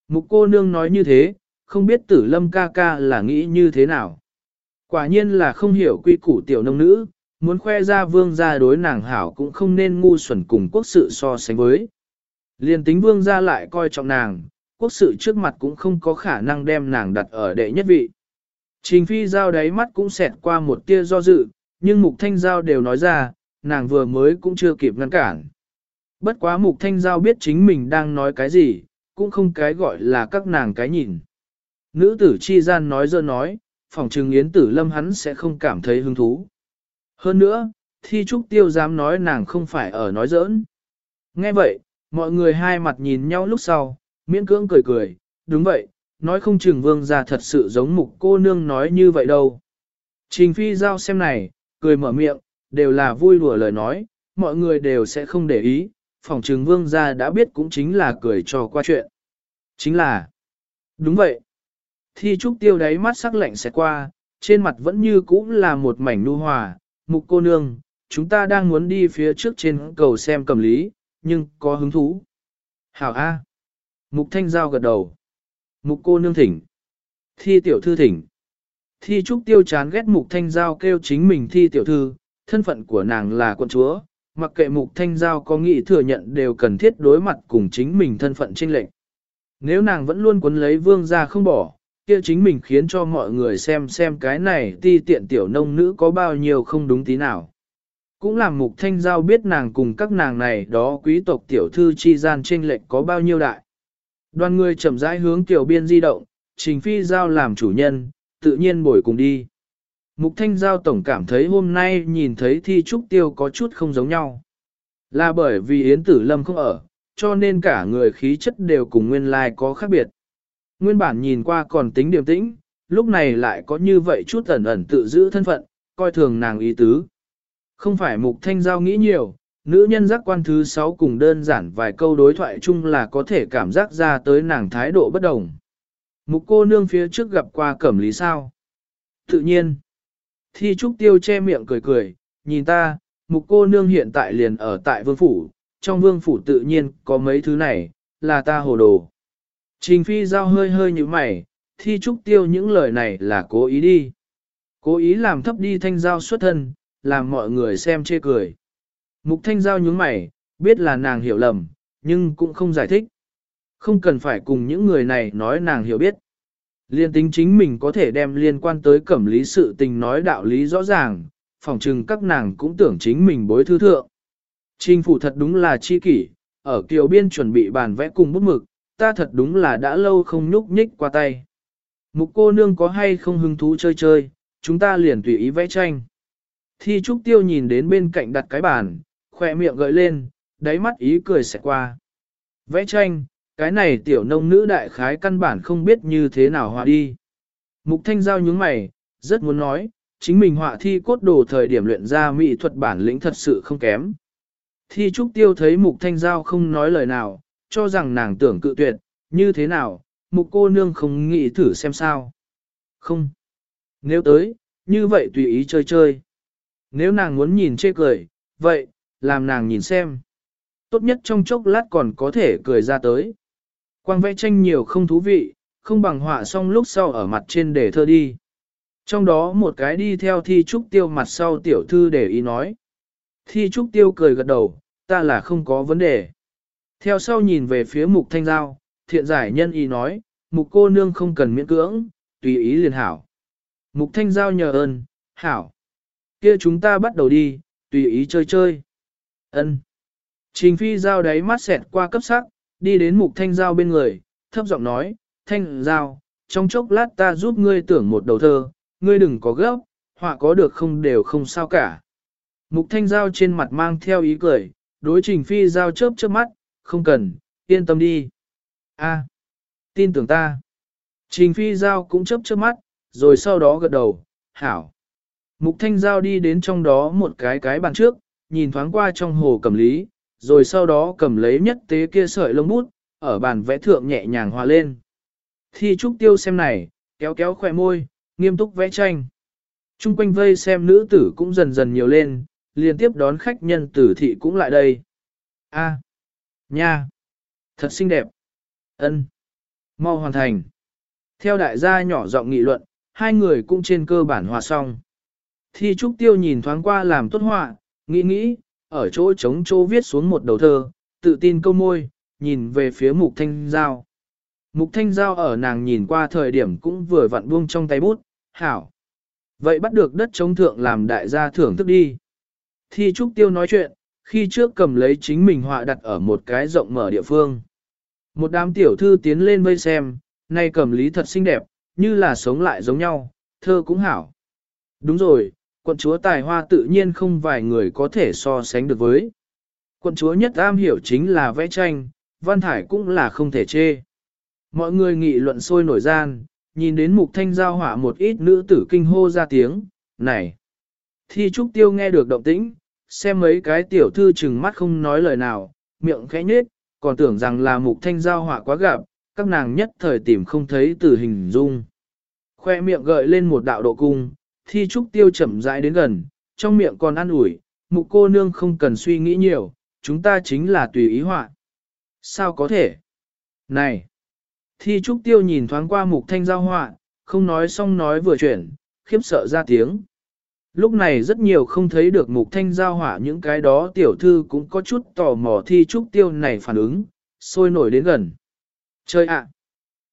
Mục cô nương nói như thế, không biết tử lâm ca ca là nghĩ như thế nào. Quả nhiên là không hiểu quy củ tiểu nông nữ, muốn khoe ra vương gia đối nàng hảo cũng không nên ngu xuẩn cùng quốc sự so sánh với. Liên tính vương gia lại coi trọng nàng, quốc sự trước mặt cũng không có khả năng đem nàng đặt ở đệ nhất vị. Trình phi giao đáy mắt cũng xẹt qua một tia do dự, nhưng mục thanh giao đều nói ra, nàng vừa mới cũng chưa kịp ngăn cản. Bất quá mục thanh giao biết chính mình đang nói cái gì, cũng không cái gọi là các nàng cái nhìn. Nữ tử chi gian nói dơ nói, phòng trừng yến tử lâm hắn sẽ không cảm thấy hứng thú. Hơn nữa, thi trúc tiêu dám nói nàng không phải ở nói giỡn. Nghe vậy, mọi người hai mặt nhìn nhau lúc sau, miễn cưỡng cười cười, đúng vậy, nói không chừng vương gia thật sự giống mục cô nương nói như vậy đâu. Trình phi giao xem này, cười mở miệng, đều là vui đùa lời nói, mọi người đều sẽ không để ý, phòng trừng vương gia đã biết cũng chính là cười cho qua chuyện. Chính là, đúng vậy. Thi trúc tiêu đáy mắt sắc lạnh sẽ qua, trên mặt vẫn như cũ là một mảnh nu hòa, mục cô nương, chúng ta đang muốn đi phía trước trên cầu xem cầm lý, nhưng có hứng thú. Hảo A. Mục thanh giao gật đầu. Mục cô nương thỉnh. Thi tiểu thư thỉnh. Thi trúc tiêu chán ghét mục thanh giao kêu chính mình thi tiểu thư, thân phận của nàng là quân chúa, mặc kệ mục thanh giao có nghĩ thừa nhận đều cần thiết đối mặt cùng chính mình thân phận trinh lệnh. Nếu nàng vẫn luôn cuốn lấy vương ra không bỏ, kia chính mình khiến cho mọi người xem xem cái này ti tiện tiểu nông nữ có bao nhiêu không đúng tí nào. Cũng làm mục thanh giao biết nàng cùng các nàng này đó quý tộc tiểu thư chi gian trinh lệnh có bao nhiêu đại. Đoàn người chậm rãi hướng tiểu biên di động, trình phi giao làm chủ nhân, tự nhiên bồi cùng đi. Mục thanh giao tổng cảm thấy hôm nay nhìn thấy thi trúc tiêu có chút không giống nhau. Là bởi vì Yến Tử Lâm không ở, cho nên cả người khí chất đều cùng nguyên lai có khác biệt. Nguyên bản nhìn qua còn tính điềm tĩnh, lúc này lại có như vậy chút ẩn ẩn tự giữ thân phận, coi thường nàng ý tứ. Không phải mục thanh giao nghĩ nhiều, nữ nhân giác quan thứ sáu cùng đơn giản vài câu đối thoại chung là có thể cảm giác ra tới nàng thái độ bất đồng. Mục cô nương phía trước gặp qua cẩm lý sao? Tự nhiên. Thi trúc tiêu che miệng cười cười, nhìn ta, mục cô nương hiện tại liền ở tại vương phủ, trong vương phủ tự nhiên có mấy thứ này, là ta hồ đồ. Trình phi giao hơi hơi như mày, thi trúc tiêu những lời này là cố ý đi. Cố ý làm thấp đi thanh giao xuất thân, làm mọi người xem chê cười. Mục thanh giao nhướng mày, biết là nàng hiểu lầm, nhưng cũng không giải thích. Không cần phải cùng những người này nói nàng hiểu biết. Liên tính chính mình có thể đem liên quan tới cẩm lý sự tình nói đạo lý rõ ràng, phòng trừng các nàng cũng tưởng chính mình bối thư thượng. Trình phủ thật đúng là chi kỷ, ở kiều biên chuẩn bị bàn vẽ cùng bút mực, ta thật đúng là đã lâu không nhúc nhích qua tay. Mục cô nương có hay không hứng thú chơi chơi, chúng ta liền tùy ý vẽ tranh. Thi trúc tiêu nhìn đến bên cạnh đặt cái bàn, khỏe miệng gợi lên, đáy mắt ý cười sẽ qua. Vẽ tranh, cái này tiểu nông nữ đại khái căn bản không biết như thế nào họa đi. Mục Thanh Giao nhướng mày, rất muốn nói, chính mình họa thi cốt đồ thời điểm luyện ra mỹ thuật bản lĩnh thật sự không kém. Thi Trúc Tiêu thấy Mục Thanh Giao không nói lời nào, cho rằng nàng tưởng cự tuyệt, như thế nào, Mục cô nương không nghĩ thử xem sao. Không. Nếu tới, như vậy tùy ý chơi chơi. Nếu nàng muốn nhìn chê cười, vậy, làm nàng nhìn xem. Tốt nhất trong chốc lát còn có thể cười ra tới. Quang vẽ tranh nhiều không thú vị, không bằng họa xong lúc sau ở mặt trên để thơ đi. Trong đó một cái đi theo thi trúc tiêu mặt sau tiểu thư để ý nói. Thi trúc tiêu cười gật đầu, ta là không có vấn đề. Theo sau nhìn về phía mục thanh giao, thiện giải nhân ý nói, mục cô nương không cần miễn cưỡng, tùy ý liền hảo. Mục thanh giao nhờ ơn, hảo. kia chúng ta bắt đầu đi, tùy ý chơi chơi ân Trình phi giao đáy mắt xẹt qua cấp sắc, đi đến mục thanh giao bên người, thấp giọng nói, thanh giao, trong chốc lát ta giúp ngươi tưởng một đầu thơ, ngươi đừng có gấp, họa có được không đều không sao cả. Mục thanh giao trên mặt mang theo ý cười, đối trình phi giao chớp chớp mắt, không cần, yên tâm đi. A, tin tưởng ta. Trình phi giao cũng chớp chớp mắt, rồi sau đó gật đầu, hảo. Mục thanh giao đi đến trong đó một cái cái bàn trước, nhìn thoáng qua trong hồ cầm lý, rồi sau đó cầm lấy nhất tế kia sợi lông bút, ở bàn vẽ thượng nhẹ nhàng hòa lên. Thi trúc tiêu xem này, kéo kéo khỏe môi, nghiêm túc vẽ tranh. Trung quanh vây xem nữ tử cũng dần dần nhiều lên, liên tiếp đón khách nhân tử thị cũng lại đây. A, nha, thật xinh đẹp. Ân, mau hoàn thành. Theo đại gia nhỏ giọng nghị luận, hai người cũng trên cơ bản hòa xong. Thi trúc tiêu nhìn thoáng qua làm tốt họa, nghĩ nghĩ, ở chỗ trống chỗ viết xuống một đầu thơ, tự tin câu môi, nhìn về phía mục thanh giao. Mục thanh giao ở nàng nhìn qua thời điểm cũng vừa vặn buông trong tay bút, hảo. Vậy bắt được đất chống thượng làm đại gia thưởng thức đi. Thi Trúc Tiêu nói chuyện, khi trước cầm lấy chính mình họa đặt ở một cái rộng mở địa phương. Một đám tiểu thư tiến lên vây xem, nay cầm lý thật xinh đẹp, như là sống lại giống nhau, thơ cũng hảo. Đúng rồi, quận chúa tài hoa tự nhiên không vài người có thể so sánh được với. Quận chúa nhất am hiểu chính là vẽ tranh, văn thải cũng là không thể chê. Mọi người nghị luận sôi nổi gian, nhìn đến mục thanh giao hỏa một ít nữ tử kinh hô ra tiếng, này. Thi trúc tiêu nghe được động tĩnh, xem mấy cái tiểu thư chừng mắt không nói lời nào, miệng khẽ nhếch, còn tưởng rằng là mục thanh giao hỏa quá gặp, các nàng nhất thời tìm không thấy từ hình dung. Khoe miệng gợi lên một đạo độ cung, thi trúc tiêu chậm rãi đến gần, trong miệng còn ăn ủi, mục cô nương không cần suy nghĩ nhiều, chúng ta chính là tùy ý họa. Sao có thể? Này! Thi trúc tiêu nhìn thoáng qua mục thanh giao họa, không nói xong nói vừa chuyển, khiếp sợ ra tiếng. Lúc này rất nhiều không thấy được mục thanh giao hỏa những cái đó tiểu thư cũng có chút tò mò thi trúc tiêu này phản ứng, sôi nổi đến gần. Chơi ạ!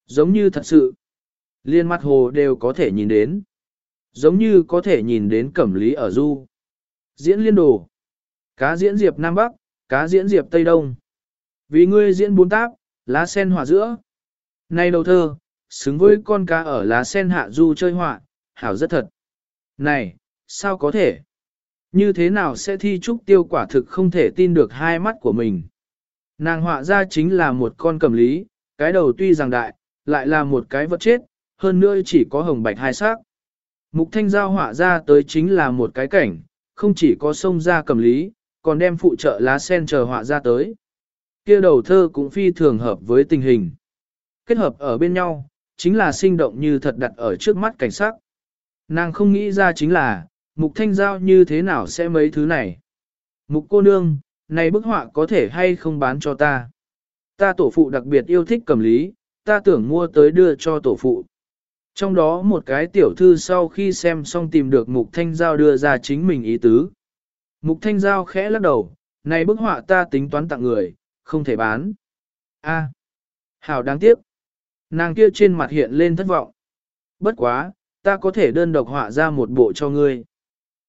Giống như thật sự. Liên mặt hồ đều có thể nhìn đến. Giống như có thể nhìn đến cẩm lý ở du. Diễn liên đồ. Cá diễn diệp Nam Bắc, cá diễn diệp Tây Đông. Vì ngươi diễn bốn táp, lá sen hỏa giữa. Này đầu thơ, xứng với con cá ở lá sen hạ du chơi họa, hảo rất thật. Này, sao có thể? Như thế nào sẽ thi trúc tiêu quả thực không thể tin được hai mắt của mình? Nàng họa ra chính là một con cầm lý, cái đầu tuy rằng đại, lại là một cái vật chết, hơn nữa chỉ có hồng bạch hai sắc. Mục thanh giao họa ra tới chính là một cái cảnh, không chỉ có sông ra cầm lý, còn đem phụ trợ lá sen chờ họa ra tới. kia đầu thơ cũng phi thường hợp với tình hình. Kết hợp ở bên nhau, chính là sinh động như thật đặt ở trước mắt cảnh sắc. Nàng không nghĩ ra chính là, mục thanh giao như thế nào sẽ mấy thứ này. Mục cô nương, này bức họa có thể hay không bán cho ta. Ta tổ phụ đặc biệt yêu thích cầm lý, ta tưởng mua tới đưa cho tổ phụ. Trong đó một cái tiểu thư sau khi xem xong tìm được Mục Thanh Giao đưa ra chính mình ý tứ. Mục Thanh Giao khẽ lắc đầu, này bức họa ta tính toán tặng người, không thể bán. A, hảo đáng tiếc. Nàng kia trên mặt hiện lên thất vọng. Bất quá, ta có thể đơn độc họa ra một bộ cho ngươi.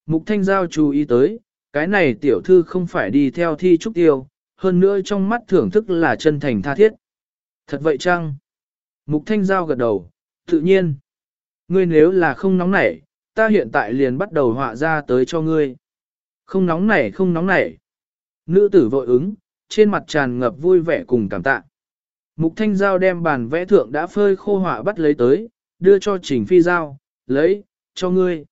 Mục Thanh Giao chú ý tới, cái này tiểu thư không phải đi theo thi trúc tiêu, hơn nữa trong mắt thưởng thức là chân thành tha thiết. Thật vậy chăng? Mục Thanh Giao gật đầu, tự nhiên. Ngươi nếu là không nóng nảy, ta hiện tại liền bắt đầu họa ra tới cho ngươi. Không nóng nảy không nóng nảy. Nữ tử vội ứng, trên mặt tràn ngập vui vẻ cùng cảm tạ. Mục Thanh Giao đem bàn vẽ thượng đã phơi khô họa bắt lấy tới, đưa cho Trình Phi Giao, lấy, cho ngươi.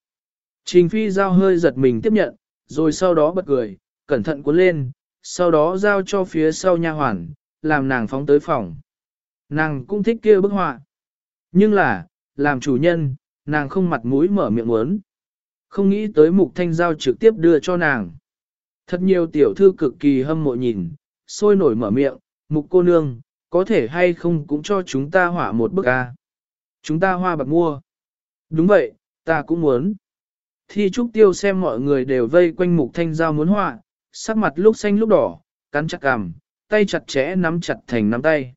Trình Phi Giao hơi giật mình tiếp nhận, rồi sau đó bật cười, cẩn thận cuốn lên, sau đó giao cho phía sau nha hoàn, làm nàng phóng tới phòng. Nàng cũng thích kia bức họa. Nhưng là, làm chủ nhân, nàng không mặt mũi mở miệng muốn. Không nghĩ tới mục thanh giao trực tiếp đưa cho nàng. Thật nhiều tiểu thư cực kỳ hâm mộ nhìn, sôi nổi mở miệng, mục cô nương, có thể hay không cũng cho chúng ta họa một bức a. Chúng ta hoa bạc mua. Đúng vậy, ta cũng muốn. Thi trúc tiêu xem mọi người đều vây quanh mục thanh giao muốn họa, sắc mặt lúc xanh lúc đỏ, cắn chặt cằm, tay chặt chẽ nắm chặt thành nắm tay.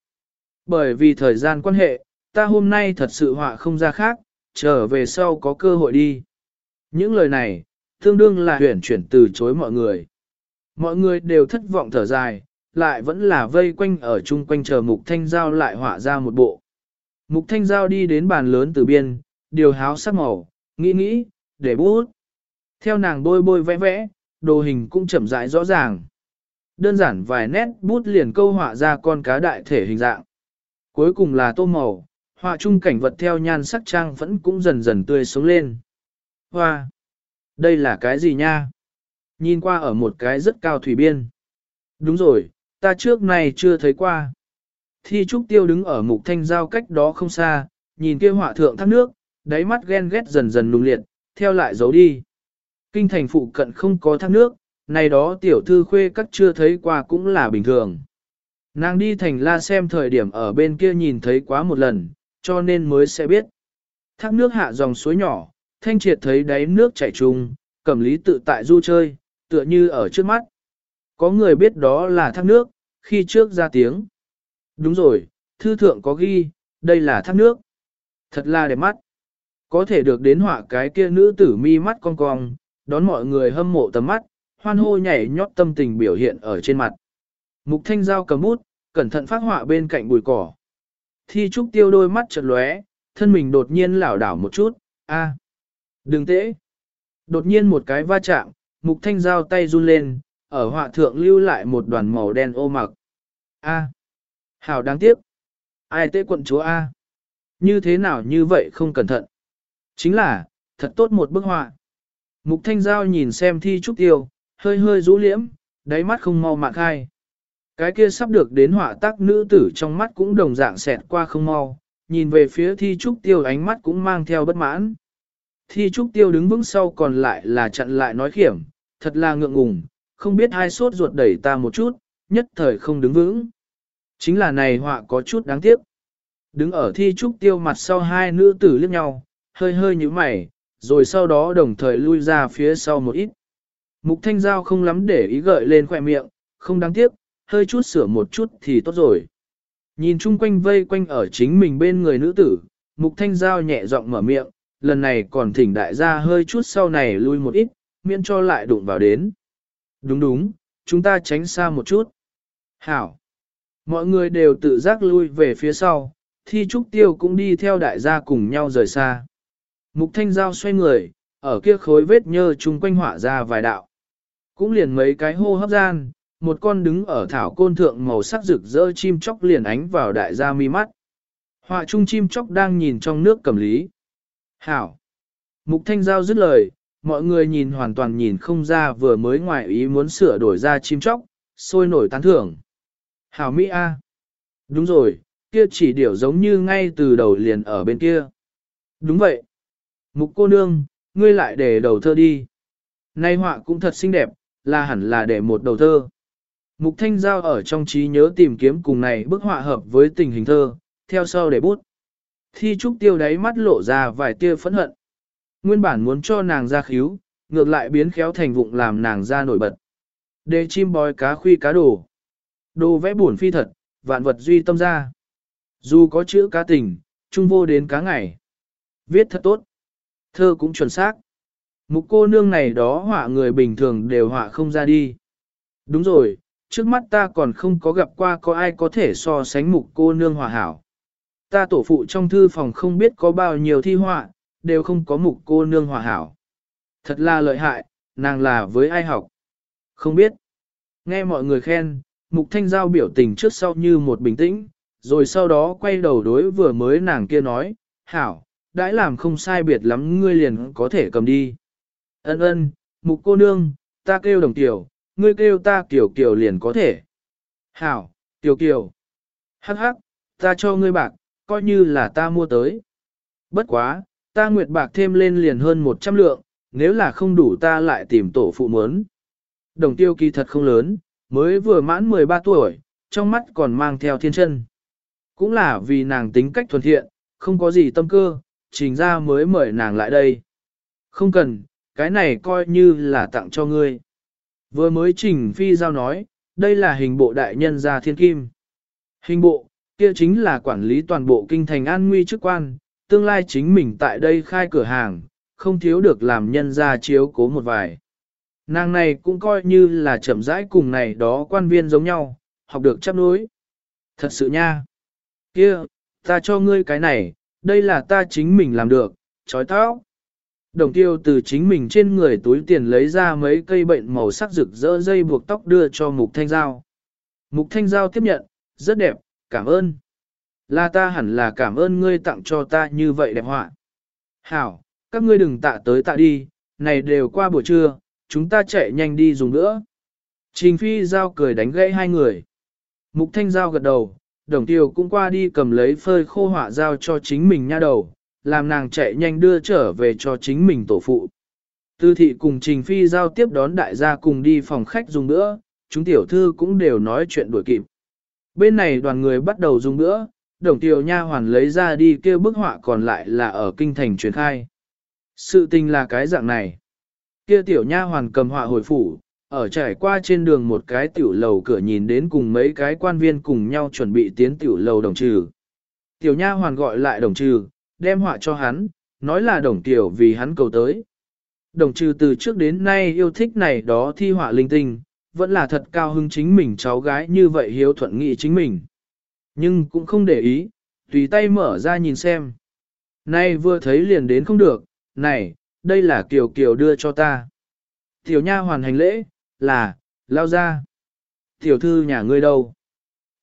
Bởi vì thời gian quan hệ, ta hôm nay thật sự họa không ra khác, trở về sau có cơ hội đi. Những lời này, tương đương là huyển chuyển từ chối mọi người. Mọi người đều thất vọng thở dài, lại vẫn là vây quanh ở chung quanh chờ Mục Thanh Giao lại họa ra một bộ. Mục Thanh Giao đi đến bàn lớn từ biên, điều háo sắc màu, nghĩ nghĩ, để bút. Theo nàng bôi bôi vẽ vẽ, đồ hình cũng chậm rãi rõ ràng. Đơn giản vài nét bút liền câu họa ra con cá đại thể hình dạng. Cuối cùng là tô màu, họa chung cảnh vật theo nhan sắc trang vẫn cũng dần dần tươi sống lên. Hoa! Đây là cái gì nha? Nhìn qua ở một cái rất cao thủy biên. Đúng rồi, ta trước này chưa thấy qua. Thi trúc tiêu đứng ở mục thanh giao cách đó không xa, nhìn kia họa thượng thác nước, đáy mắt ghen ghét dần dần nung liệt, theo lại giấu đi. Kinh thành phụ cận không có thác nước, này đó tiểu thư khuê các chưa thấy qua cũng là bình thường. Nàng đi thành la xem thời điểm ở bên kia nhìn thấy quá một lần, cho nên mới sẽ biết. Thác nước hạ dòng suối nhỏ, thanh triệt thấy đáy nước chảy trùng, cẩm lý tự tại du chơi, tựa như ở trước mắt. Có người biết đó là thác nước, khi trước ra tiếng. Đúng rồi, thư thượng có ghi, đây là thác nước. Thật là đẹp mắt. Có thể được đến họa cái kia nữ tử mi mắt cong cong, đón mọi người hâm mộ tầm mắt, hoan hô nhảy nhót tâm tình biểu hiện ở trên mặt. Mục thanh giao cầm bút, cẩn thận phát họa bên cạnh bụi cỏ. Thi trúc tiêu đôi mắt chợt lóe, thân mình đột nhiên lảo đảo một chút, a, đừng tễ. Đột nhiên một cái va chạm, mục thanh giao tay run lên, ở họa thượng lưu lại một đoàn màu đen ô mặc. A, hảo đáng tiếc. Ai tế quận chúa A. Như thế nào như vậy không cẩn thận. Chính là, thật tốt một bức họa. Mục thanh giao nhìn xem thi trúc tiêu, hơi hơi rũ liễm, đáy mắt không mau mạn khai. Cái kia sắp được đến họa tác nữ tử trong mắt cũng đồng dạng xẹt qua không mau, nhìn về phía thi trúc tiêu ánh mắt cũng mang theo bất mãn. Thi trúc tiêu đứng vững sau còn lại là chặn lại nói khiểm, thật là ngượng ngùng, không biết hai sốt ruột đẩy ta một chút, nhất thời không đứng vững. Chính là này họa có chút đáng tiếc. Đứng ở thi trúc tiêu mặt sau hai nữ tử liếc nhau, hơi hơi như mày, rồi sau đó đồng thời lui ra phía sau một ít. Mục thanh giao không lắm để ý gợi lên khỏe miệng, không đáng tiếc, hơi chút sửa một chút thì tốt rồi. Nhìn chung quanh vây quanh ở chính mình bên người nữ tử, mục thanh giao nhẹ giọng mở miệng, lần này còn thỉnh đại gia hơi chút sau này lui một ít, miễn cho lại đụng vào đến. Đúng đúng, chúng ta tránh xa một chút. Hảo. Mọi người đều tự giác lui về phía sau, thi trúc tiêu cũng đi theo đại gia cùng nhau rời xa. Mục thanh giao xoay người, ở kia khối vết nhơ chung quanh hỏa ra vài đạo. Cũng liền mấy cái hô hấp gian, một con đứng ở thảo côn thượng màu sắc rực rỡ chim chóc liền ánh vào đại gia mi mắt. Họa trung chim chóc đang nhìn trong nước cầm lý. Hảo! Mục thanh giao dứt lời, mọi người nhìn hoàn toàn nhìn không ra vừa mới ngoại ý muốn sửa đổi ra chim chóc, sôi nổi tán thưởng. Hảo Mỹ A! Đúng rồi, kia chỉ điểu giống như ngay từ đầu liền ở bên kia. Đúng vậy! Mục cô nương, ngươi lại để đầu thơ đi. Nay họa cũng thật xinh đẹp, là hẳn là để một đầu thơ. Mục Thanh Giao ở trong trí nhớ tìm kiếm cùng này bức họa hợp với tình hình thơ, theo sau để bút. Thi trúc tiêu đáy mắt lộ ra vài tia phẫn hận. Nguyên bản muốn cho nàng ra khíu, ngược lại biến khéo thành vụng làm nàng ra nổi bật. Đề chim bói cá khuy cá đồ. Đồ vẽ buồn phi thật, vạn vật duy tâm ra. Dù có chữ cá tình, trung vô đến cá ngày. Viết thật tốt. Thơ cũng chuẩn xác. Mục cô nương này đó họa người bình thường đều họa không ra đi. Đúng rồi, trước mắt ta còn không có gặp qua có ai có thể so sánh mục cô nương hòa hảo. Ta tổ phụ trong thư phòng không biết có bao nhiêu thi họa, đều không có mục cô nương hòa hảo. Thật là lợi hại, nàng là với ai học? Không biết. Nghe mọi người khen, mục thanh giao biểu tình trước sau như một bình tĩnh, rồi sau đó quay đầu đối vừa mới nàng kia nói, hảo, đãi làm không sai biệt lắm ngươi liền có thể cầm đi. Ân ân, mục cô nương, ta kêu đồng tiểu, ngươi kêu ta kiểu kiểu liền có thể. Hảo, tiểu kiểu. Hắc hắc, ta cho ngươi bạc, coi như là ta mua tới. Bất quá, ta nguyệt bạc thêm lên liền hơn 100 lượng, nếu là không đủ ta lại tìm tổ phụ mớn. Đồng tiêu kỳ thật không lớn, mới vừa mãn 13 tuổi, trong mắt còn mang theo thiên chân. Cũng là vì nàng tính cách thuần thiện, không có gì tâm cơ, trình ra mới mời nàng lại đây. Không cần, cái này coi như là tặng cho ngươi. Vừa mới trình phi giao nói, đây là hình bộ đại nhân gia thiên kim. Hình bộ, kia chính là quản lý toàn bộ kinh thành an nguy chức quan, tương lai chính mình tại đây khai cửa hàng, không thiếu được làm nhân gia chiếu cố một vài. Nàng này cũng coi như là chậm rãi cùng này đó quan viên giống nhau, học được chấp nối. Thật sự nha. kia ta cho ngươi cái này, đây là ta chính mình làm được, trói tóc. Đồng tiêu từ chính mình trên người túi tiền lấy ra mấy cây bệnh màu sắc rực rỡ dây buộc tóc đưa cho Mục Thanh Giao. Mục Thanh Giao tiếp nhận, rất đẹp, cảm ơn. Là ta hẳn là cảm ơn ngươi tặng cho ta như vậy đẹp họa. Hảo, các ngươi đừng tạ tới tạ đi, này đều qua buổi trưa, chúng ta chạy nhanh đi dùng nữa. Trình Phi Giao cười đánh gãy hai người. Mục Thanh Giao gật đầu, đồng tiêu cũng qua đi cầm lấy phơi khô họa giao cho chính mình nha đầu, làm nàng chạy nhanh đưa trở về cho chính mình tổ phụ. Tư thị cùng Trình Phi Giao tiếp đón đại gia cùng đi phòng khách dùng nữa, chúng tiểu thư cũng đều nói chuyện đuổi kịp. Bên này đoàn người bắt đầu dùng nữa, đồng tiểu nha hoàn lấy ra đi kêu bức họa còn lại là ở kinh thành truyền khai. Sự tình là cái dạng này. Kia tiểu nha hoàn cầm họa hồi phủ, ở trải qua trên đường một cái tiểu lầu cửa nhìn đến cùng mấy cái quan viên cùng nhau chuẩn bị tiến tiểu lầu đồng trừ. Tiểu nha hoàn gọi lại đồng trừ, đem họa cho hắn, nói là đồng tiểu vì hắn cầu tới. Đồng trừ từ trước đến nay yêu thích này đó thi họa linh tinh, vẫn là thật cao hứng chính mình cháu gái như vậy hiếu thuận nghị chính mình. Nhưng cũng không để ý, tùy tay mở ra nhìn xem. Nay vừa thấy liền đến không được, này, đây là Kiều Kiều đưa cho ta. Tiểu nha hoàn hành lễ, là, lao ra. Tiểu thư nhà ngươi đâu?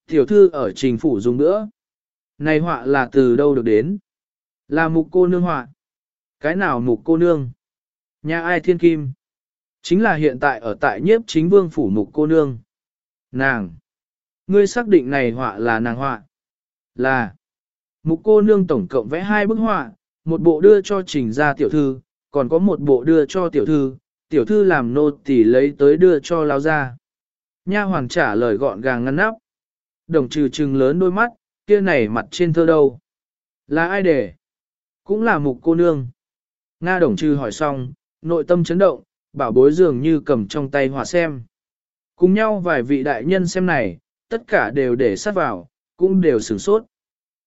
Tiểu thư ở trình phủ dùng nữa. Này họa là từ đâu được đến? Là mục cô nương họa. Cái nào mục cô nương? Nhà ai thiên kim? Chính là hiện tại ở tại nhiếp chính vương phủ mục cô nương. Nàng! Ngươi xác định này họa là nàng họa. Là! Mục cô nương tổng cộng vẽ hai bức họa, một bộ đưa cho trình ra tiểu thư, còn có một bộ đưa cho tiểu thư, tiểu thư làm nô tỳ lấy tới đưa cho lao ra. Nha hoàng trả lời gọn gàng ngăn nắp. Đồng trừ trừng lớn đôi mắt, kia này mặt trên thơ đâu. Là ai để? Cũng là mục cô nương. Nga đồng trừ hỏi xong, nội tâm chấn động, bảo bối dường như cầm trong tay họa xem. Cùng nhau vài vị đại nhân xem này, tất cả đều để sát vào, cũng đều sửng sốt.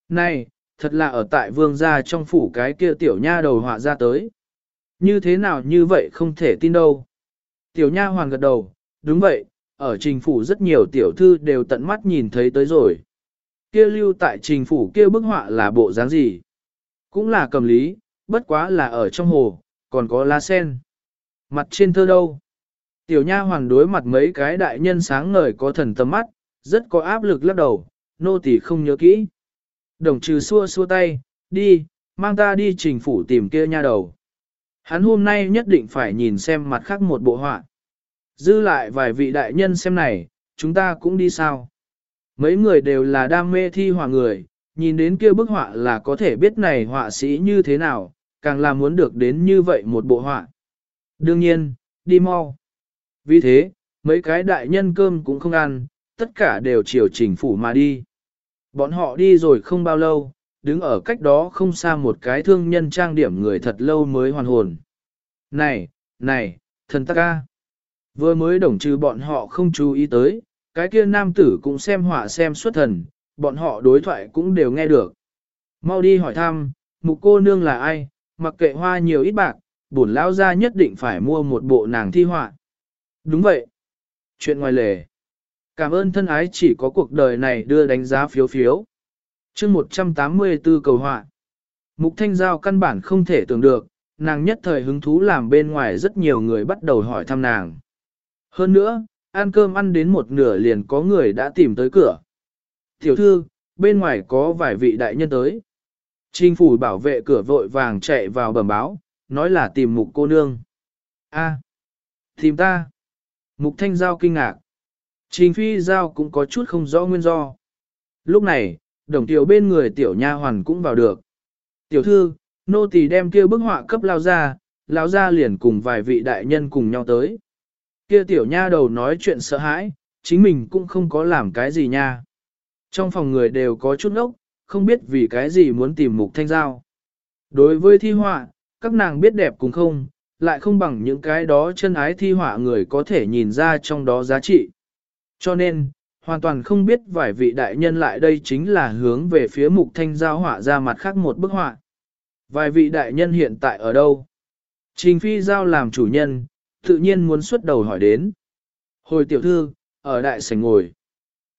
Này, thật là ở tại vương gia trong phủ cái kia tiểu nha đầu họa ra tới. Như thế nào như vậy không thể tin đâu. Tiểu nha hoàng gật đầu, đúng vậy, ở trình phủ rất nhiều tiểu thư đều tận mắt nhìn thấy tới rồi. Kia lưu tại trình phủ kia bức họa là bộ dáng gì? Cũng là cầm lý, bất quá là ở trong hồ, còn có lá sen. Mặt trên thơ đâu? Tiểu nha hoàng đối mặt mấy cái đại nhân sáng ngời có thần tâm mắt, rất có áp lực lắc đầu, nô tỳ không nhớ kỹ. Đồng trừ xua xua tay, đi, mang ta đi trình phủ tìm kia nha đầu. Hắn hôm nay nhất định phải nhìn xem mặt khác một bộ họa. Dư lại vài vị đại nhân xem này, chúng ta cũng đi sao. Mấy người đều là đam mê thi hòa người, nhìn đến kia bức họa là có thể biết này họa sĩ như thế nào, càng là muốn được đến như vậy một bộ họa. Đương nhiên, đi mau. Vì thế, mấy cái đại nhân cơm cũng không ăn, tất cả đều chiều chỉnh phủ mà đi. Bọn họ đi rồi không bao lâu, đứng ở cách đó không xa một cái thương nhân trang điểm người thật lâu mới hoàn hồn. Này, này, thần ta ca. Vừa mới đồng trừ bọn họ không chú ý tới, cái kia nam tử cũng xem họa xem xuất thần, bọn họ đối thoại cũng đều nghe được. Mau đi hỏi thăm, mục cô nương là ai, mặc kệ hoa nhiều ít bạc, bổn lão gia nhất định phải mua một bộ nàng thi họa. Đúng vậy. Chuyện ngoài lề. Cảm ơn thân ái chỉ có cuộc đời này đưa đánh giá phiếu phiếu chương 184 cầu họa. Mục Thanh Giao căn bản không thể tưởng được, nàng nhất thời hứng thú làm bên ngoài rất nhiều người bắt đầu hỏi thăm nàng. Hơn nữa, ăn cơm ăn đến một nửa liền có người đã tìm tới cửa. Tiểu thư, bên ngoài có vài vị đại nhân tới. Trình phủ bảo vệ cửa vội vàng chạy vào bẩm báo, nói là tìm mục cô nương. A, tìm ta. Mục thanh giao kinh ngạc. Trình phi giao cũng có chút không rõ nguyên do. Lúc này, đồng tiểu bên người tiểu nha hoàn cũng vào được. Tiểu thư, nô tỳ đem kia bức họa cấp lao ra, lao ra liền cùng vài vị đại nhân cùng nhau tới. Kia tiểu nha đầu nói chuyện sợ hãi, chính mình cũng không có làm cái gì nha. Trong phòng người đều có chút ngốc, không biết vì cái gì muốn tìm mục thanh giao. Đối với thi họa, các nàng biết đẹp cũng không, lại không bằng những cái đó chân ái thi họa người có thể nhìn ra trong đó giá trị. Cho nên, hoàn toàn không biết vài vị đại nhân lại đây chính là hướng về phía mục thanh giao họa ra mặt khác một bức họa. Vài vị đại nhân hiện tại ở đâu? Trình phi giao làm chủ nhân, tự nhiên muốn xuất đầu hỏi đến. Hồi tiểu thư, ở đại sảnh ngồi.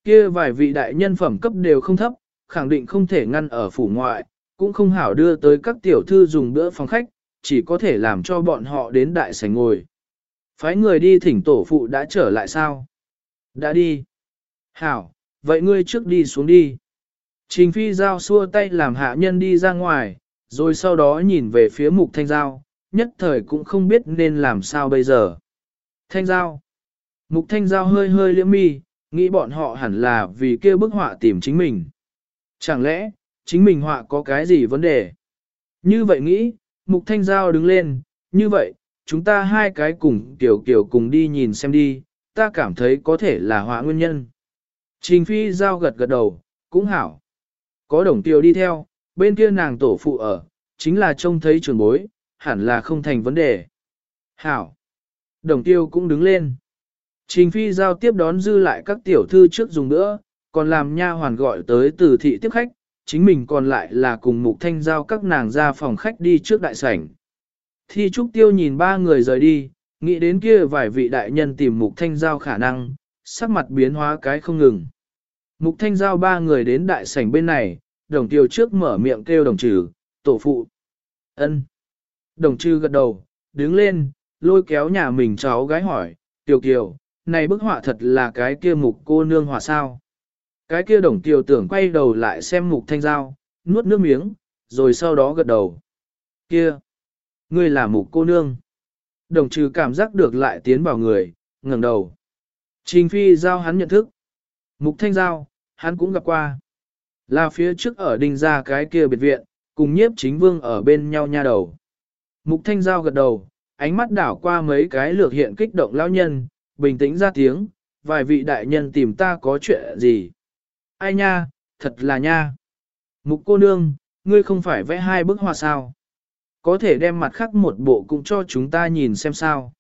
Kia vài vị đại nhân phẩm cấp đều không thấp, khẳng định không thể ngăn ở phủ ngoại, cũng không hảo đưa tới các tiểu thư dùng bữa phòng khách, chỉ có thể làm cho bọn họ đến đại sảnh ngồi. Phái người đi thỉnh tổ phụ đã trở lại sao? Đã đi. Hảo, vậy ngươi trước đi xuống đi. Trình phi giao xua tay làm hạ nhân đi ra ngoài, rồi sau đó nhìn về phía mục thanh giao, nhất thời cũng không biết nên làm sao bây giờ. Thanh giao. Mục thanh giao hơi hơi liễm mi, nghĩ bọn họ hẳn là vì kia bức họa tìm chính mình. Chẳng lẽ, chính mình họa có cái gì vấn đề? Như vậy nghĩ, mục thanh giao đứng lên, như vậy, chúng ta hai cái cùng tiểu kiểu cùng đi nhìn xem đi, ta cảm thấy có thể là họa nguyên nhân. Trình phi giao gật gật đầu, cũng hảo. Có đồng tiểu đi theo, bên kia nàng tổ phụ ở, chính là trông thấy trường bối, hẳn là không thành vấn đề. Hảo. Đồng tiêu cũng đứng lên. Trình phi giao tiếp đón dư lại các tiểu thư trước dùng nữa, còn làm nha hoàn gọi tới từ thị tiếp khách, chính mình còn lại là cùng mục thanh giao các nàng ra phòng khách đi trước đại sảnh. Thi trúc tiêu nhìn ba người rời đi, nghĩ đến kia vài vị đại nhân tìm mục thanh giao khả năng, sắc mặt biến hóa cái không ngừng. Mục thanh giao ba người đến đại sảnh bên này, đồng tiêu trước mở miệng kêu đồng trừ, tổ phụ. ân Đồng trừ gật đầu, đứng lên, lôi kéo nhà mình cháu gái hỏi, tiểu kiều, này bức họa thật là cái kia mục cô nương họa sao. Cái kia đồng tiểu tưởng quay đầu lại xem mục thanh giao, nuốt nước miếng, rồi sau đó gật đầu. Kia! Ngươi là mục cô nương. Đồng trừ cảm giác được lại tiến vào người, ngẩng đầu. Trình phi giao hắn nhận thức. Mục thanh giao, hắn cũng gặp qua. Là phía trước ở đình ra cái kia biệt viện, cùng nhiếp chính vương ở bên nhau nha đầu. Mục thanh giao gật đầu, ánh mắt đảo qua mấy cái lược hiện kích động lao nhân, bình tĩnh ra tiếng, vài vị đại nhân tìm ta có chuyện gì. Ai nha, thật là nha. Mục cô nương, ngươi không phải vẽ hai bức họa sao? Có thể đem mặt khác một bộ cũng cho chúng ta nhìn xem sao.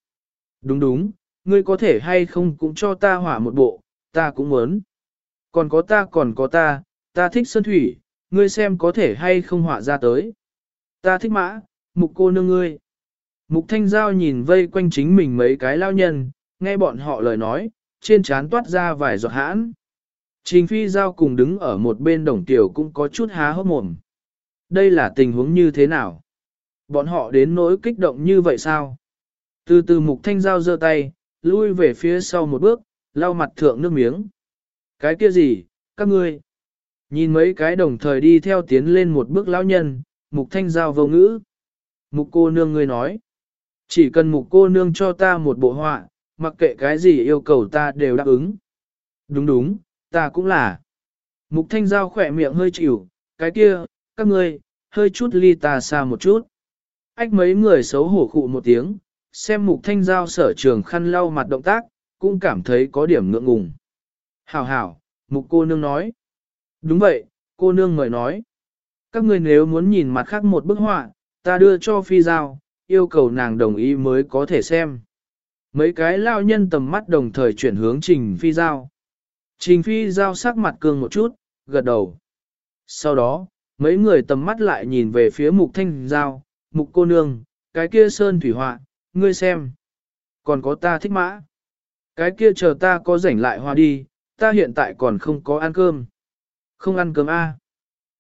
Đúng đúng, ngươi có thể hay không cũng cho ta họa một bộ, ta cũng muốn. Còn có ta còn có ta, ta thích sơn thủy, ngươi xem có thể hay không họa ra tới. Ta thích mã, mục cô nương ngươi. Mục thanh giao nhìn vây quanh chính mình mấy cái lao nhân, nghe bọn họ lời nói, trên trán toát ra vài giọt hãn. Trình phi giao cùng đứng ở một bên đồng tiểu cũng có chút há hốc mồm. Đây là tình huống như thế nào? Bọn họ đến nỗi kích động như vậy sao? Từ từ mục thanh giao giơ tay, lui về phía sau một bước, lau mặt thượng nước miếng. Cái kia gì, các ngươi? Nhìn mấy cái đồng thời đi theo tiến lên một bước lão nhân, mục thanh giao vô ngữ. Mục cô nương ngươi nói. Chỉ cần mục cô nương cho ta một bộ họa, mặc kệ cái gì yêu cầu ta đều đáp ứng. Đúng đúng, ta cũng là. Mục thanh giao khỏe miệng hơi chịu, cái kia, các ngươi, hơi chút ly ta xa một chút. Ách mấy người xấu hổ khụ một tiếng, xem mục thanh giao sở trường khăn lau mặt động tác, cũng cảm thấy có điểm ngượng ngùng. Hảo hảo, mục cô nương nói. Đúng vậy, cô nương mời nói. Các ngươi nếu muốn nhìn mặt khác một bức họa, ta đưa cho phi giao, yêu cầu nàng đồng ý mới có thể xem. Mấy cái lao nhân tầm mắt đồng thời chuyển hướng trình phi giao. Trình phi giao sắc mặt cương một chút, gật đầu. Sau đó, mấy người tầm mắt lại nhìn về phía mục thanh giao, mục cô nương, cái kia sơn thủy họa, ngươi xem. Còn có ta thích mã. Cái kia chờ ta có rảnh lại hoa đi, ta hiện tại còn không có ăn cơm. Không ăn cơm a.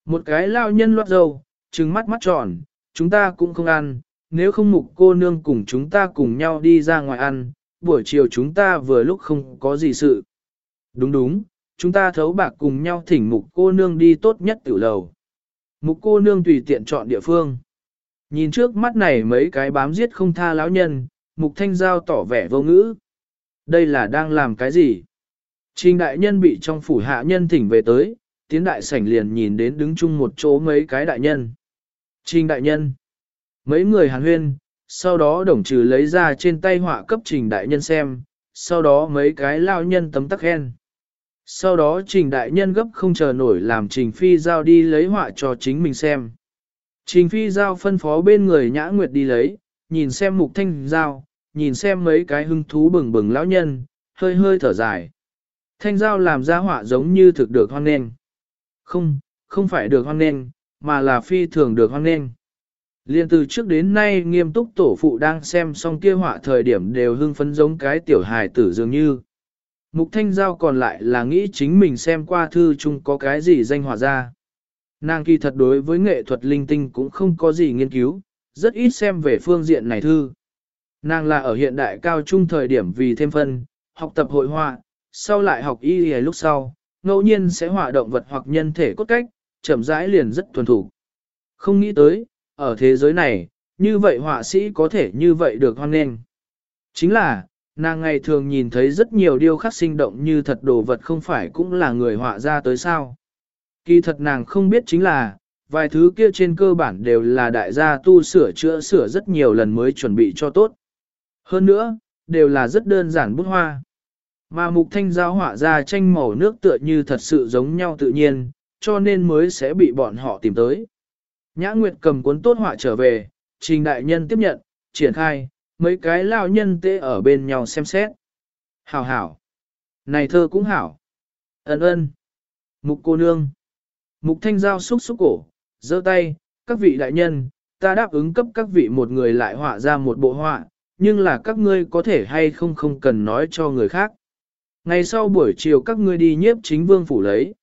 Một cái lao nhân loát dầu, trừng mắt mắt tròn, chúng ta cũng không ăn, nếu không mục cô nương cùng chúng ta cùng nhau đi ra ngoài ăn, buổi chiều chúng ta vừa lúc không có gì sự. Đúng đúng, chúng ta thấu bạc cùng nhau thỉnh mục cô nương đi tốt nhất tiểu lầu. Mục cô nương tùy tiện chọn địa phương. Nhìn trước mắt này mấy cái bám giết không tha lão nhân, mục thanh giao tỏ vẻ vô ngữ. Đây là đang làm cái gì? Trình đại nhân bị trong phủ hạ nhân thỉnh về tới, tiến đại sảnh liền nhìn đến đứng chung một chỗ mấy cái đại nhân. Trình đại nhân. Mấy người hàn huyên, sau đó đồng trừ lấy ra trên tay họa cấp trình đại nhân xem, sau đó mấy cái lao nhân tấm tắc khen. Sau đó trình đại nhân gấp không chờ nổi làm trình phi giao đi lấy họa cho chính mình xem. Trình phi giao phân phó bên người nhã nguyệt đi lấy, nhìn xem mục thanh giao, nhìn xem mấy cái hưng thú bừng bừng lão nhân, hơi hơi thở dài. Thanh giao làm ra họa giống như thực được hoan nghênh. Không, không phải được hoan nghênh, mà là phi thường được hoan nghênh. Liên từ trước đến nay nghiêm túc tổ phụ đang xem xong kia họa thời điểm đều hưng phấn giống cái tiểu hài tử dường như. Mục Thanh Giao còn lại là nghĩ chính mình xem qua thư chung có cái gì danh họa ra. Nàng kỳ thật đối với nghệ thuật linh tinh cũng không có gì nghiên cứu, rất ít xem về phương diện này thư. Nàng là ở hiện đại cao trung thời điểm vì thêm phân, học tập hội họa, sau lại học y lúc sau, ngẫu nhiên sẽ họa động vật hoặc nhân thể cốt cách, chậm rãi liền rất thuần thủ. Không nghĩ tới, ở thế giới này, như vậy họa sĩ có thể như vậy được hoan nghênh. Chính là, nàng ngày thường nhìn thấy rất nhiều điêu khắc sinh động như thật đồ vật không phải cũng là người họa ra tới sao. Kỳ thật nàng không biết chính là, vài thứ kia trên cơ bản đều là đại gia tu sửa chữa sửa rất nhiều lần mới chuẩn bị cho tốt. Hơn nữa, đều là rất đơn giản bút hoa. Mà mục thanh giáo họa ra tranh màu nước tựa như thật sự giống nhau tự nhiên, cho nên mới sẽ bị bọn họ tìm tới. Nhã Nguyệt cầm cuốn tốt họa trở về, trình đại nhân tiếp nhận, triển khai, mấy cái lao nhân tê ở bên nhau xem xét. Hảo hảo. Này thơ cũng hảo. Ấn ơn. Mục cô nương. Mục thanh giao xúc xúc cổ, giơ tay, các vị đại nhân, ta đáp ứng cấp các vị một người lại họa ra một bộ họa, nhưng là các ngươi có thể hay không không cần nói cho người khác. Ngày sau buổi chiều các ngươi đi nhiếp chính vương phủ lấy.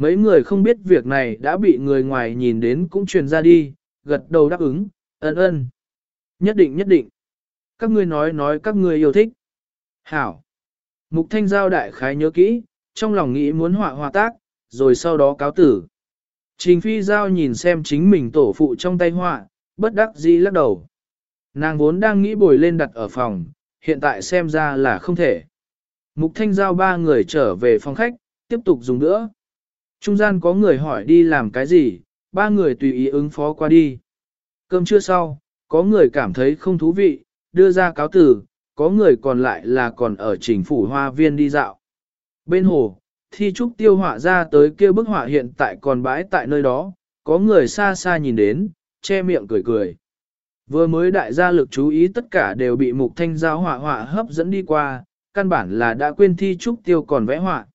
Mấy người không biết việc này đã bị người ngoài nhìn đến cũng truyền ra đi, gật đầu đáp ứng, ơn ơn. Nhất định nhất định. Các ngươi nói nói các ngươi yêu thích. Hảo. Mục thanh giao đại khái nhớ kỹ, trong lòng nghĩ muốn họa hòa tác, rồi sau đó cáo tử. Trình phi giao nhìn xem chính mình tổ phụ trong tay họa, bất đắc dĩ lắc đầu. Nàng vốn đang nghĩ bồi lên đặt ở phòng, hiện tại xem ra là không thể. Mục thanh giao ba người trở về phòng khách, tiếp tục dùng nữa. Trung gian có người hỏi đi làm cái gì, ba người tùy ý ứng phó qua đi. Cơm trưa sau, có người cảm thấy không thú vị, đưa ra cáo tử, có người còn lại là còn ở chính phủ hoa viên đi dạo. Bên hồ, thi trúc tiêu họa ra tới kia bức họa hiện tại còn bãi tại nơi đó, có người xa xa nhìn đến, che miệng cười cười. Vừa mới đại gia lực chú ý tất cả đều bị mục thanh giao họa họa hấp dẫn đi qua, căn bản là đã quên thi trúc tiêu còn vẽ họa.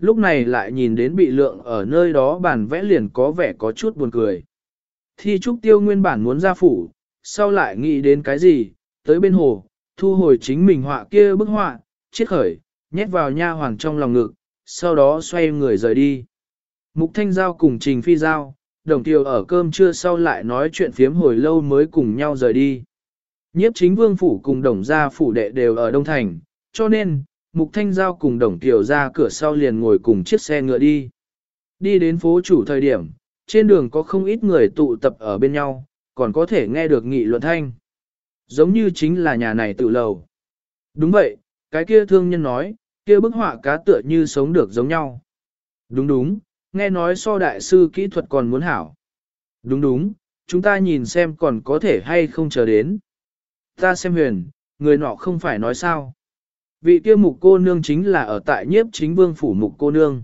Lúc này lại nhìn đến bị lượng ở nơi đó bản vẽ liền có vẻ có chút buồn cười. Thi trúc tiêu nguyên bản muốn ra phủ, sau lại nghĩ đến cái gì, tới bên hồ, thu hồi chính mình họa kia bức họa, chiết khởi, nhét vào nha hoàng trong lòng ngực, sau đó xoay người rời đi. Mục Thanh Giao cùng Trình Phi Giao, đồng tiêu ở cơm trưa sau lại nói chuyện phiếm hồi lâu mới cùng nhau rời đi. Nhiếp chính vương phủ cùng đồng gia phủ đệ đều ở Đông Thành, cho nên, Mục Thanh Giao cùng đồng tiểu ra cửa sau liền ngồi cùng chiếc xe ngựa đi. Đi đến phố chủ thời điểm, trên đường có không ít người tụ tập ở bên nhau, còn có thể nghe được nghị luận thanh. Giống như chính là nhà này tự lầu. Đúng vậy, cái kia thương nhân nói, kia bức họa cá tựa như sống được giống nhau. Đúng đúng, nghe nói so đại sư kỹ thuật còn muốn hảo. Đúng đúng, chúng ta nhìn xem còn có thể hay không chờ đến. Ta xem huyền, người nọ không phải nói sao. Vị kia mục cô nương chính là ở tại nhiếp chính vương phủ mục cô nương.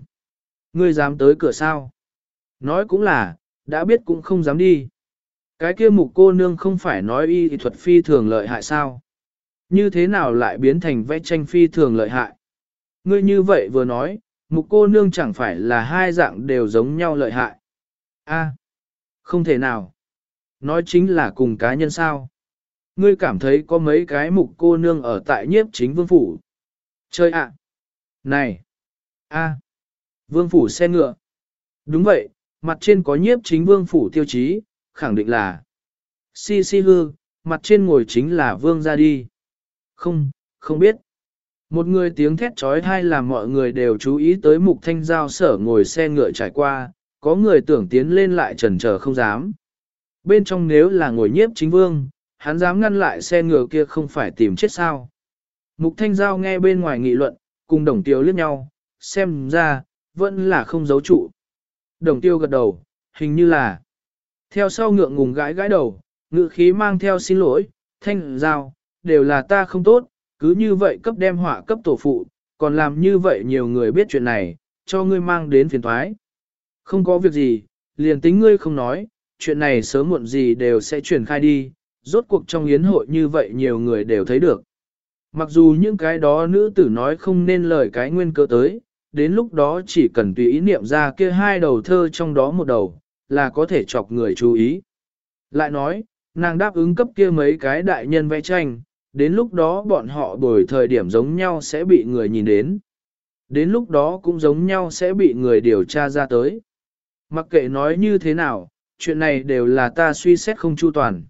Ngươi dám tới cửa sao? Nói cũng là, đã biết cũng không dám đi. Cái kia mục cô nương không phải nói y thuật phi thường lợi hại sao? Như thế nào lại biến thành vẽ tranh phi thường lợi hại? Ngươi như vậy vừa nói, mục cô nương chẳng phải là hai dạng đều giống nhau lợi hại. A, à, không thể nào. Nói chính là cùng cá nhân sao. Ngươi cảm thấy có mấy cái mục cô nương ở tại nhiếp chính vương phủ. Chơi ạ. Này. A. Vương phủ xe ngựa. Đúng vậy, mặt trên có nhiếp chính vương phủ tiêu chí, khẳng định là. Si si hư, mặt trên ngồi chính là vương ra đi. Không, không biết. Một người tiếng thét trói thai làm mọi người đều chú ý tới mục thanh giao sở ngồi xe ngựa trải qua, có người tưởng tiến lên lại trần chờ không dám. Bên trong nếu là ngồi nhiếp chính vương, hắn dám ngăn lại xe ngựa kia không phải tìm chết sao. Mục thanh giao nghe bên ngoài nghị luận, cùng đồng tiêu liếc nhau, xem ra, vẫn là không giấu trụ. Đồng tiêu gật đầu, hình như là. Theo sau ngượng ngùng gãi gãi đầu, ngự khí mang theo xin lỗi, thanh giao, đều là ta không tốt, cứ như vậy cấp đem họa cấp tổ phụ, còn làm như vậy nhiều người biết chuyện này, cho ngươi mang đến phiền thoái. Không có việc gì, liền tính ngươi không nói, chuyện này sớm muộn gì đều sẽ truyền khai đi, rốt cuộc trong yến hội như vậy nhiều người đều thấy được. Mặc dù những cái đó nữ tử nói không nên lời cái nguyên cơ tới, đến lúc đó chỉ cần tùy ý niệm ra kia hai đầu thơ trong đó một đầu, là có thể chọc người chú ý. Lại nói, nàng đáp ứng cấp kia mấy cái đại nhân vẽ tranh, đến lúc đó bọn họ bồi thời điểm giống nhau sẽ bị người nhìn đến. Đến lúc đó cũng giống nhau sẽ bị người điều tra ra tới. Mặc kệ nói như thế nào, chuyện này đều là ta suy xét không chu toàn.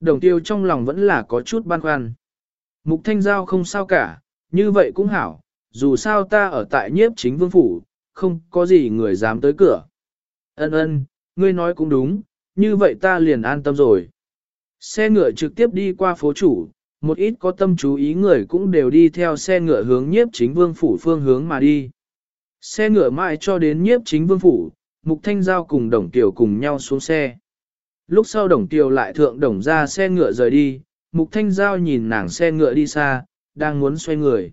Đồng tiêu trong lòng vẫn là có chút băn khoăn. Mục thanh giao không sao cả, như vậy cũng hảo, dù sao ta ở tại nhiếp chính vương phủ, không có gì người dám tới cửa. Ân ân, ngươi nói cũng đúng, như vậy ta liền an tâm rồi. Xe ngựa trực tiếp đi qua phố chủ, một ít có tâm chú ý người cũng đều đi theo xe ngựa hướng nhiếp chính vương phủ phương hướng mà đi. Xe ngựa mãi cho đến nhiếp chính vương phủ, Mục Thanh Giao cùng Đồng Tiểu cùng nhau xuống xe. Lúc sau Đồng Tiểu lại thượng đồng ra xe ngựa rời đi, Mục Thanh Giao nhìn nàng xe ngựa đi xa, đang muốn xoay người.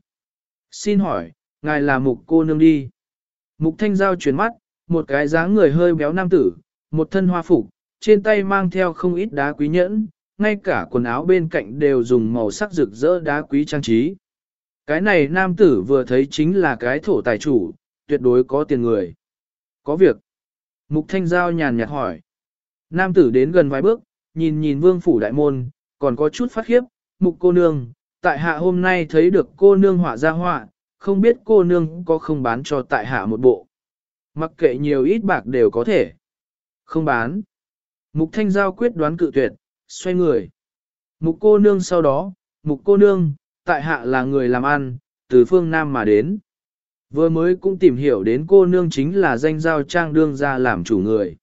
Xin hỏi, ngài là Mục cô nương đi. Mục Thanh Giao chuyển mắt, một cái dáng người hơi béo nam tử, một thân hoa phục, trên tay mang theo không ít đá quý nhẫn, ngay cả quần áo bên cạnh đều dùng màu sắc rực rỡ đá quý trang trí. Cái này nam tử vừa thấy chính là cái thổ tài chủ, tuyệt đối có tiền người. Có việc. Mục Thanh Giao nhàn nhạt hỏi. Nam tử đến gần vài bước, nhìn nhìn vương phủ đại môn, còn có chút phát khiếp, mục cô nương, tại hạ hôm nay thấy được cô nương họa ra họa, không biết cô nương có không bán cho tại hạ một bộ. Mặc kệ nhiều ít bạc đều có thể. Không bán. Mục Thanh Giao quyết đoán cự tuyệt, xoay người. Mục cô nương sau đó, mục cô nương, tại hạ là người làm ăn, từ phương Nam mà đến. Vừa mới cũng tìm hiểu đến cô nương chính là danh giao trang đương ra làm chủ người.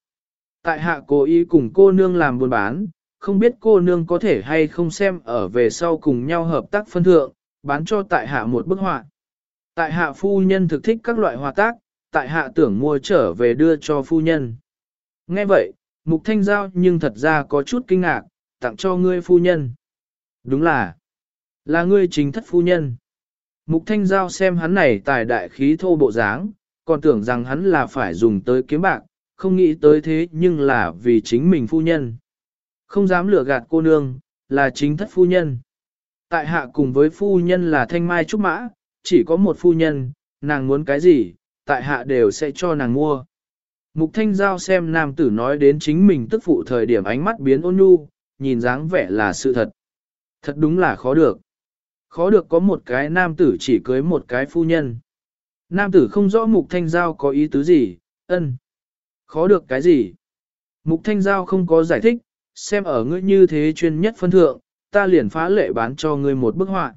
Tại hạ cố ý cùng cô nương làm buôn bán, không biết cô nương có thể hay không xem ở về sau cùng nhau hợp tác phân thượng, bán cho tại hạ một bức họa. Tại hạ phu nhân thực thích các loại hòa tác, tại hạ tưởng mua trở về đưa cho phu nhân. Nghe vậy, mục thanh giao nhưng thật ra có chút kinh ngạc, tặng cho ngươi phu nhân. Đúng là, là ngươi chính thất phu nhân. Mục Thanh Giao xem hắn này tài đại khí thô bộ dáng, còn tưởng rằng hắn là phải dùng tới kiếm bạc, không nghĩ tới thế nhưng là vì chính mình phu nhân. Không dám lừa gạt cô nương, là chính thất phu nhân. Tại hạ cùng với phu nhân là thanh mai trúc mã, chỉ có một phu nhân, nàng muốn cái gì, tại hạ đều sẽ cho nàng mua. Mục Thanh Giao xem nam tử nói đến chính mình tức phụ thời điểm ánh mắt biến ôn nhu, nhìn dáng vẻ là sự thật. Thật đúng là khó được. Khó được có một cái nam tử chỉ cưới một cái phu nhân. Nam tử không rõ mục thanh giao có ý tứ gì, ân. Khó được cái gì? Mục thanh giao không có giải thích, xem ở ngươi như thế chuyên nhất phân thượng, ta liền phá lệ bán cho ngươi một bức họa.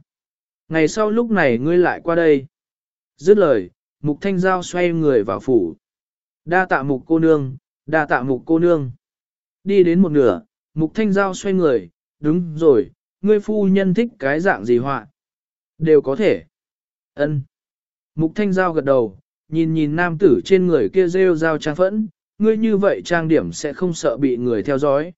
Ngày sau lúc này ngươi lại qua đây. Dứt lời, mục thanh giao xoay người vào phủ. Đa tạ mục cô nương, đa tạ mục cô nương. Đi đến một nửa, mục thanh giao xoay người, đúng rồi, ngươi phu nhân thích cái dạng gì họa? Đều có thể. Ân. Mục thanh giao gật đầu, nhìn nhìn nam tử trên người kia rêu rao trang phẫn, ngươi như vậy trang điểm sẽ không sợ bị người theo dõi.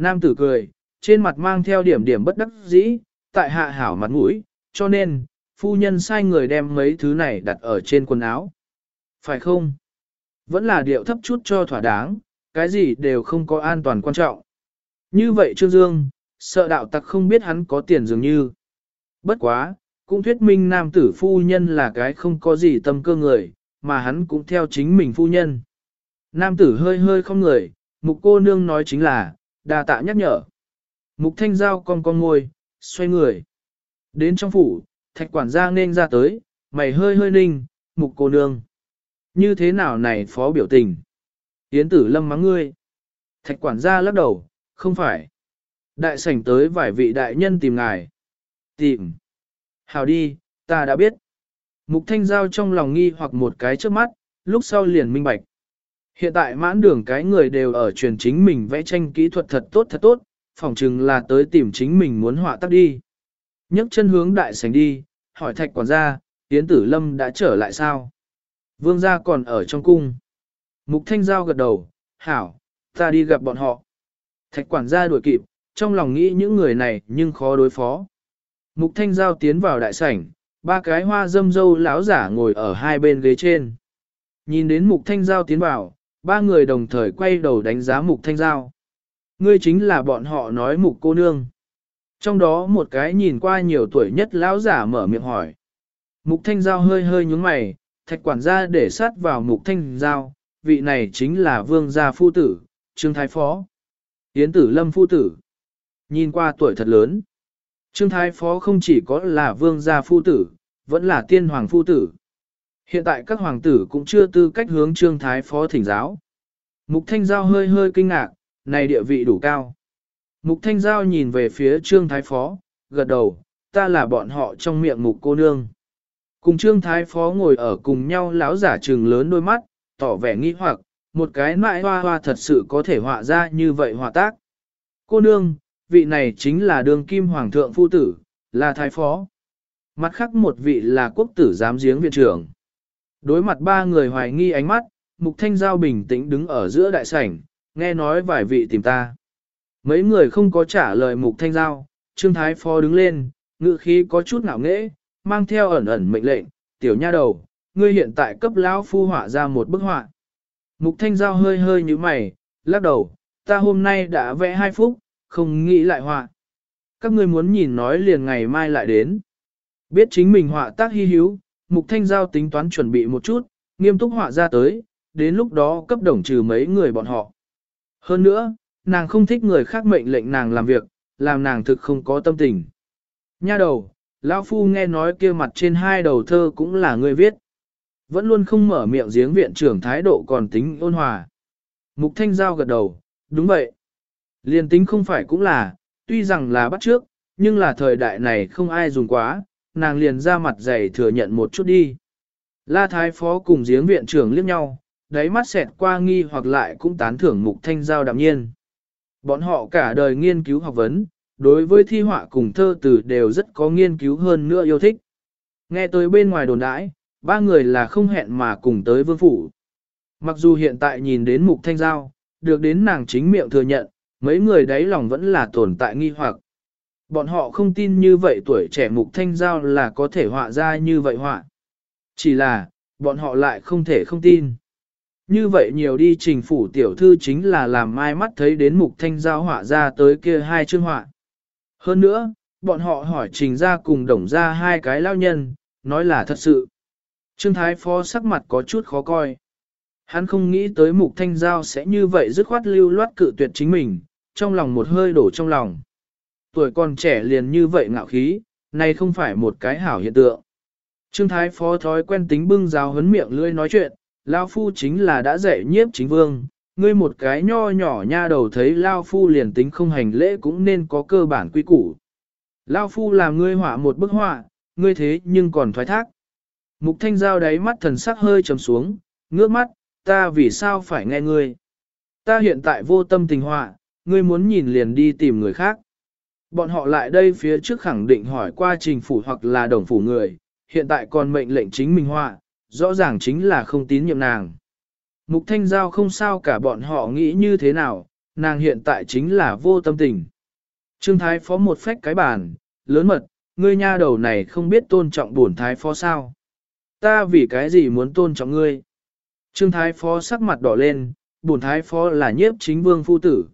Nam tử cười, trên mặt mang theo điểm điểm bất đắc dĩ, tại hạ hảo mặt mũi, cho nên, phu nhân sai người đem mấy thứ này đặt ở trên quần áo. Phải không? Vẫn là điệu thấp chút cho thỏa đáng, cái gì đều không có an toàn quan trọng. Như vậy Trương Dương, sợ đạo tặc không biết hắn có tiền dường như. Bất quá, cũng thuyết minh nam tử phu nhân là cái không có gì tâm cơ người, mà hắn cũng theo chính mình phu nhân. Nam tử hơi hơi không người, mục cô nương nói chính là, đà tạ nhắc nhở. Mục thanh giao con con ngồi, xoay người. Đến trong phủ, thạch quản gia nên ra tới, mày hơi hơi ninh, mục cô nương. Như thế nào này phó biểu tình? Yến tử lâm mắng ngươi. Thạch quản gia lắc đầu, không phải. Đại sảnh tới vài vị đại nhân tìm ngài. Tìm. Hào đi, ta đã biết. Mục thanh giao trong lòng nghi hoặc một cái trước mắt, lúc sau liền minh bạch. Hiện tại mãn đường cái người đều ở truyền chính mình vẽ tranh kỹ thuật thật tốt thật tốt, phỏng chừng là tới tìm chính mình muốn họa tác đi. nhấc chân hướng đại sảnh đi, hỏi thạch quản gia, Yến Tử Lâm đã trở lại sao? Vương gia còn ở trong cung. Mục Thanh Giao gật đầu, hảo, ta đi gặp bọn họ. Thạch quản gia đuổi kịp, trong lòng nghĩ những người này nhưng khó đối phó. Mục Thanh Giao tiến vào đại sảnh, ba cái hoa dâm dâu lão giả ngồi ở hai bên ghế trên. Nhìn đến Mục Thanh Giao tiến vào, ba người đồng thời quay đầu đánh giá Mục Thanh Giao. Ngươi chính là bọn họ nói Mục cô nương. Trong đó một cái nhìn qua nhiều tuổi nhất lão giả mở miệng hỏi. Mục Thanh Giao hơi hơi nhúng mày, thạch quản gia để sát vào Mục Thanh Giao, vị này chính là vương gia phu tử, Trương Thái Phó. Yến tử lâm phu tử. Nhìn qua tuổi thật lớn. Trương Thái Phó không chỉ có là vương gia phu tử, vẫn là tiên hoàng phu tử. Hiện tại các hoàng tử cũng chưa tư cách hướng Trương Thái Phó thỉnh giáo. Mục Thanh Giao hơi hơi kinh ngạc, này địa vị đủ cao. Mục Thanh Giao nhìn về phía Trương Thái Phó, gật đầu, ta là bọn họ trong miệng mục cô nương. Cùng Trương Thái Phó ngồi ở cùng nhau lão giả trừng lớn đôi mắt, tỏ vẻ nghi hoặc, một cái mãi hoa hoa thật sự có thể họa ra như vậy họa tác. Cô nương, vị này chính là đường kim hoàng thượng phu tử, là thái phó. Mặt khác một vị là quốc tử giám giếng viện trưởng. Đối mặt ba người hoài nghi ánh mắt, Mục Thanh Giao bình tĩnh đứng ở giữa đại sảnh, nghe nói vài vị tìm ta. Mấy người không có trả lời Mục Thanh Giao, Trương Thái Phó đứng lên, ngự khí có chút ngạo nghễ, mang theo ẩn ẩn mệnh lệnh, tiểu nha đầu, ngươi hiện tại cấp lão phu họa ra một bức họa. Mục Thanh Giao hơi hơi như mày, lắc đầu, ta hôm nay đã vẽ hai phút, không nghĩ lại họa. Các ngươi muốn nhìn nói liền ngày mai lại đến. Biết chính mình họa tác hy hữu, Mục Thanh Giao tính toán chuẩn bị một chút, nghiêm túc họa ra tới, đến lúc đó cấp đồng trừ mấy người bọn họ. Hơn nữa, nàng không thích người khác mệnh lệnh nàng làm việc, làm nàng thực không có tâm tình. Nha đầu, lão phu nghe nói kia mặt trên hai đầu thơ cũng là người viết. Vẫn luôn không mở miệng giếng viện trưởng thái độ còn tính ôn hòa. Mục Thanh Giao gật đầu, đúng vậy. Liên tính không phải cũng là, tuy rằng là bắt trước, nhưng là thời đại này không ai dùng quá, nàng liền ra mặt dày thừa nhận một chút đi. La Thái Phó cùng giếng viện trưởng liếc nhau, đáy mắt xẹt qua nghi hoặc lại cũng tán thưởng Mục Thanh Giao đạm nhiên. Bọn họ cả đời nghiên cứu học vấn, đối với thi họa cùng thơ từ đều rất có nghiên cứu hơn nữa yêu thích. Nghe tới bên ngoài đồn đãi, ba người là không hẹn mà cùng tới vương phủ. Mặc dù hiện tại nhìn đến mục thanh giao, được đến nàng chính miệng thừa nhận, mấy người đấy lòng vẫn là tồn tại nghi hoặc. Bọn họ không tin như vậy tuổi trẻ mục thanh giao là có thể họa ra như vậy họa. Chỉ là, bọn họ lại không thể không tin. Như vậy nhiều đi trình phủ tiểu thư chính là làm mai mắt thấy đến mục thanh giao họa ra tới kia hai chương họa. Hơn nữa, bọn họ hỏi trình ra cùng đồng ra hai cái lao nhân, nói là thật sự. Trương Thái Phó sắc mặt có chút khó coi. Hắn không nghĩ tới mục thanh giao sẽ như vậy dứt khoát lưu loát cự tuyệt chính mình, trong lòng một hơi đổ trong lòng. Tuổi còn trẻ liền như vậy ngạo khí, này không phải một cái hảo hiện tượng. Trương Thái Phó thói quen tính bưng rào hấn miệng lươi nói chuyện, Lao Phu chính là đã dạy nhiếp chính vương, ngươi một cái nho nhỏ nha đầu thấy Lao Phu liền tính không hành lễ cũng nên có cơ bản quy củ. Lao Phu làm ngươi họa một bức họa, ngươi thế nhưng còn thoái thác. Mục thanh giao đáy mắt thần sắc hơi trầm xuống, ngước mắt, ta vì sao phải nghe ngươi. Ta hiện tại vô tâm tình họa, ngươi muốn nhìn liền đi tìm người khác. Bọn họ lại đây phía trước khẳng định hỏi qua trình phủ hoặc là đồng phủ người, hiện tại còn mệnh lệnh chính mình họa, rõ ràng chính là không tín nhiệm nàng. Mục thanh giao không sao cả bọn họ nghĩ như thế nào, nàng hiện tại chính là vô tâm tình. Trương Thái Phó một phách cái bàn, lớn mật, ngươi nha đầu này không biết tôn trọng bổn Thái Phó sao ta vì cái gì muốn tôn trọng ngươi. Trương Thái Phó sắc mặt đỏ lên, bổn Thái Phó là nhiếp chính vương phu tử.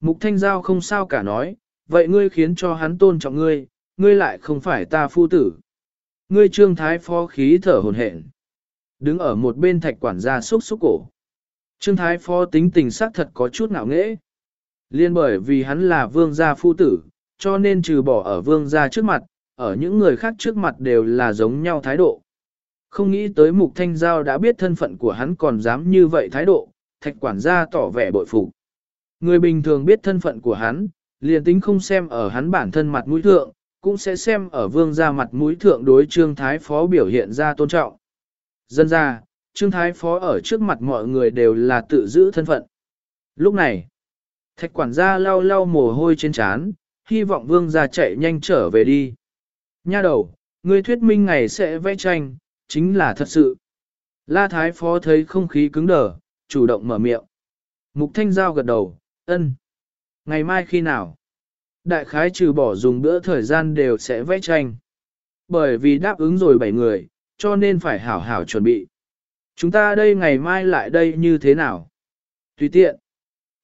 Mục Thanh Giao không sao cả nói, vậy ngươi khiến cho hắn tôn trọng ngươi, ngươi lại không phải ta phu tử. Ngươi Trương Thái Phó khí thở hồn hển, đứng ở một bên thạch quản gia xúc xúc cổ. Trương Thái Phó tính tình sắc thật có chút ngạo nghễ. Liên bởi vì hắn là vương gia phu tử, cho nên trừ bỏ ở vương gia trước mặt, ở những người khác trước mặt đều là giống nhau thái độ. Không nghĩ tới mục thanh giao đã biết thân phận của hắn còn dám như vậy thái độ, thạch quản gia tỏ vẻ bội phục. Người bình thường biết thân phận của hắn, liền tính không xem ở hắn bản thân mặt mũi thượng, cũng sẽ xem ở vương gia mặt mũi thượng đối trương thái phó biểu hiện ra tôn trọng. Dân ra, trương thái phó ở trước mặt mọi người đều là tự giữ thân phận. Lúc này, thạch quản gia lau lau mồ hôi trên trán, hy vọng vương gia chạy nhanh trở về đi. Nha đầu, ngươi thuyết minh ngày sẽ vẽ tranh, chính là thật sự. La thái phó thấy không khí cứng đờ, chủ động mở miệng. Mục thanh giao gật đầu, ân. Ngày mai khi nào? Đại khái trừ bỏ dùng bữa thời gian đều sẽ vẽ tranh. Bởi vì đáp ứng rồi bảy người, cho nên phải hảo hảo chuẩn bị. Chúng ta đây ngày mai lại đây như thế nào? Tùy tiện.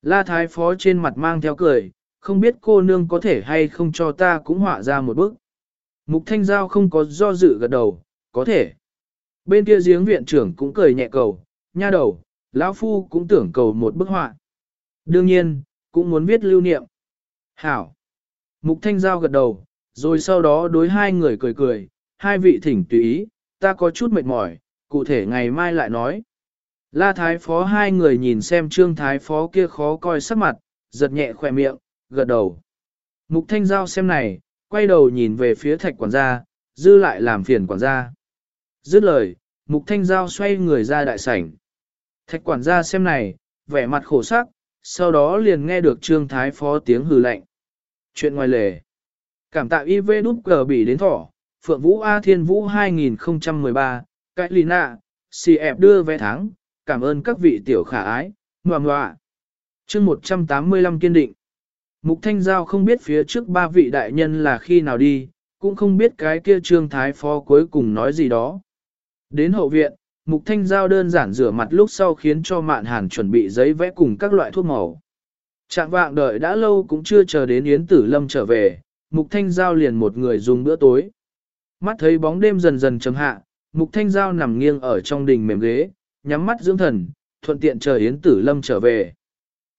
La Thái Phó trên mặt mang theo cười, không biết cô nương có thể hay không cho ta cũng họa ra một bức. Mục Thanh Giao không có do dự gật đầu, có thể. Bên kia giếng viện trưởng cũng cười nhẹ cầu, nha đầu, lão Phu cũng tưởng cầu một bức họa. Đương nhiên, cũng muốn viết lưu niệm. Hảo. Mục Thanh Giao gật đầu, rồi sau đó đối hai người cười cười, hai vị thỉnh tùy ý, ta có chút mệt mỏi, cụ thể ngày mai lại nói. La Thái Phó hai người nhìn xem Trương Thái Phó kia khó coi sắc mặt, giật nhẹ khỏe miệng, gật đầu. Mục Thanh Giao xem này, quay đầu nhìn về phía thạch quản gia, dư lại làm phiền quản gia. Dứt lời, Mục Thanh Giao xoay người ra đại sảnh. Thạch quản gia xem này, vẻ mặt khổ sắc, sau đó liền nghe được Trương Thái Phó tiếng hừ lạnh. Chuyện ngoài lề. Cảm tạ IV đút cờ bị đến thỏ, Phượng Vũ A Thiên Vũ 2013, Cái Lina, CF đưa vé tháng, cảm ơn các vị tiểu khả ái, ngoà ngoạ. chương 185 kiên định. Mục Thanh Giao không biết phía trước ba vị đại nhân là khi nào đi, cũng không biết cái kia trương thái phó cuối cùng nói gì đó. Đến hậu viện, Mục Thanh Giao đơn giản rửa mặt lúc sau khiến cho Mạn Hàn chuẩn bị giấy vẽ cùng các loại thuốc màu. Trạng vạng đợi đã lâu cũng chưa chờ đến Yến Tử Lâm trở về, Mục Thanh Giao liền một người dùng bữa tối. Mắt thấy bóng đêm dần dần chấm hạ, Mục Thanh Giao nằm nghiêng ở trong đình mềm ghế, nhắm mắt dưỡng thần, thuận tiện chờ Yến Tử Lâm trở về.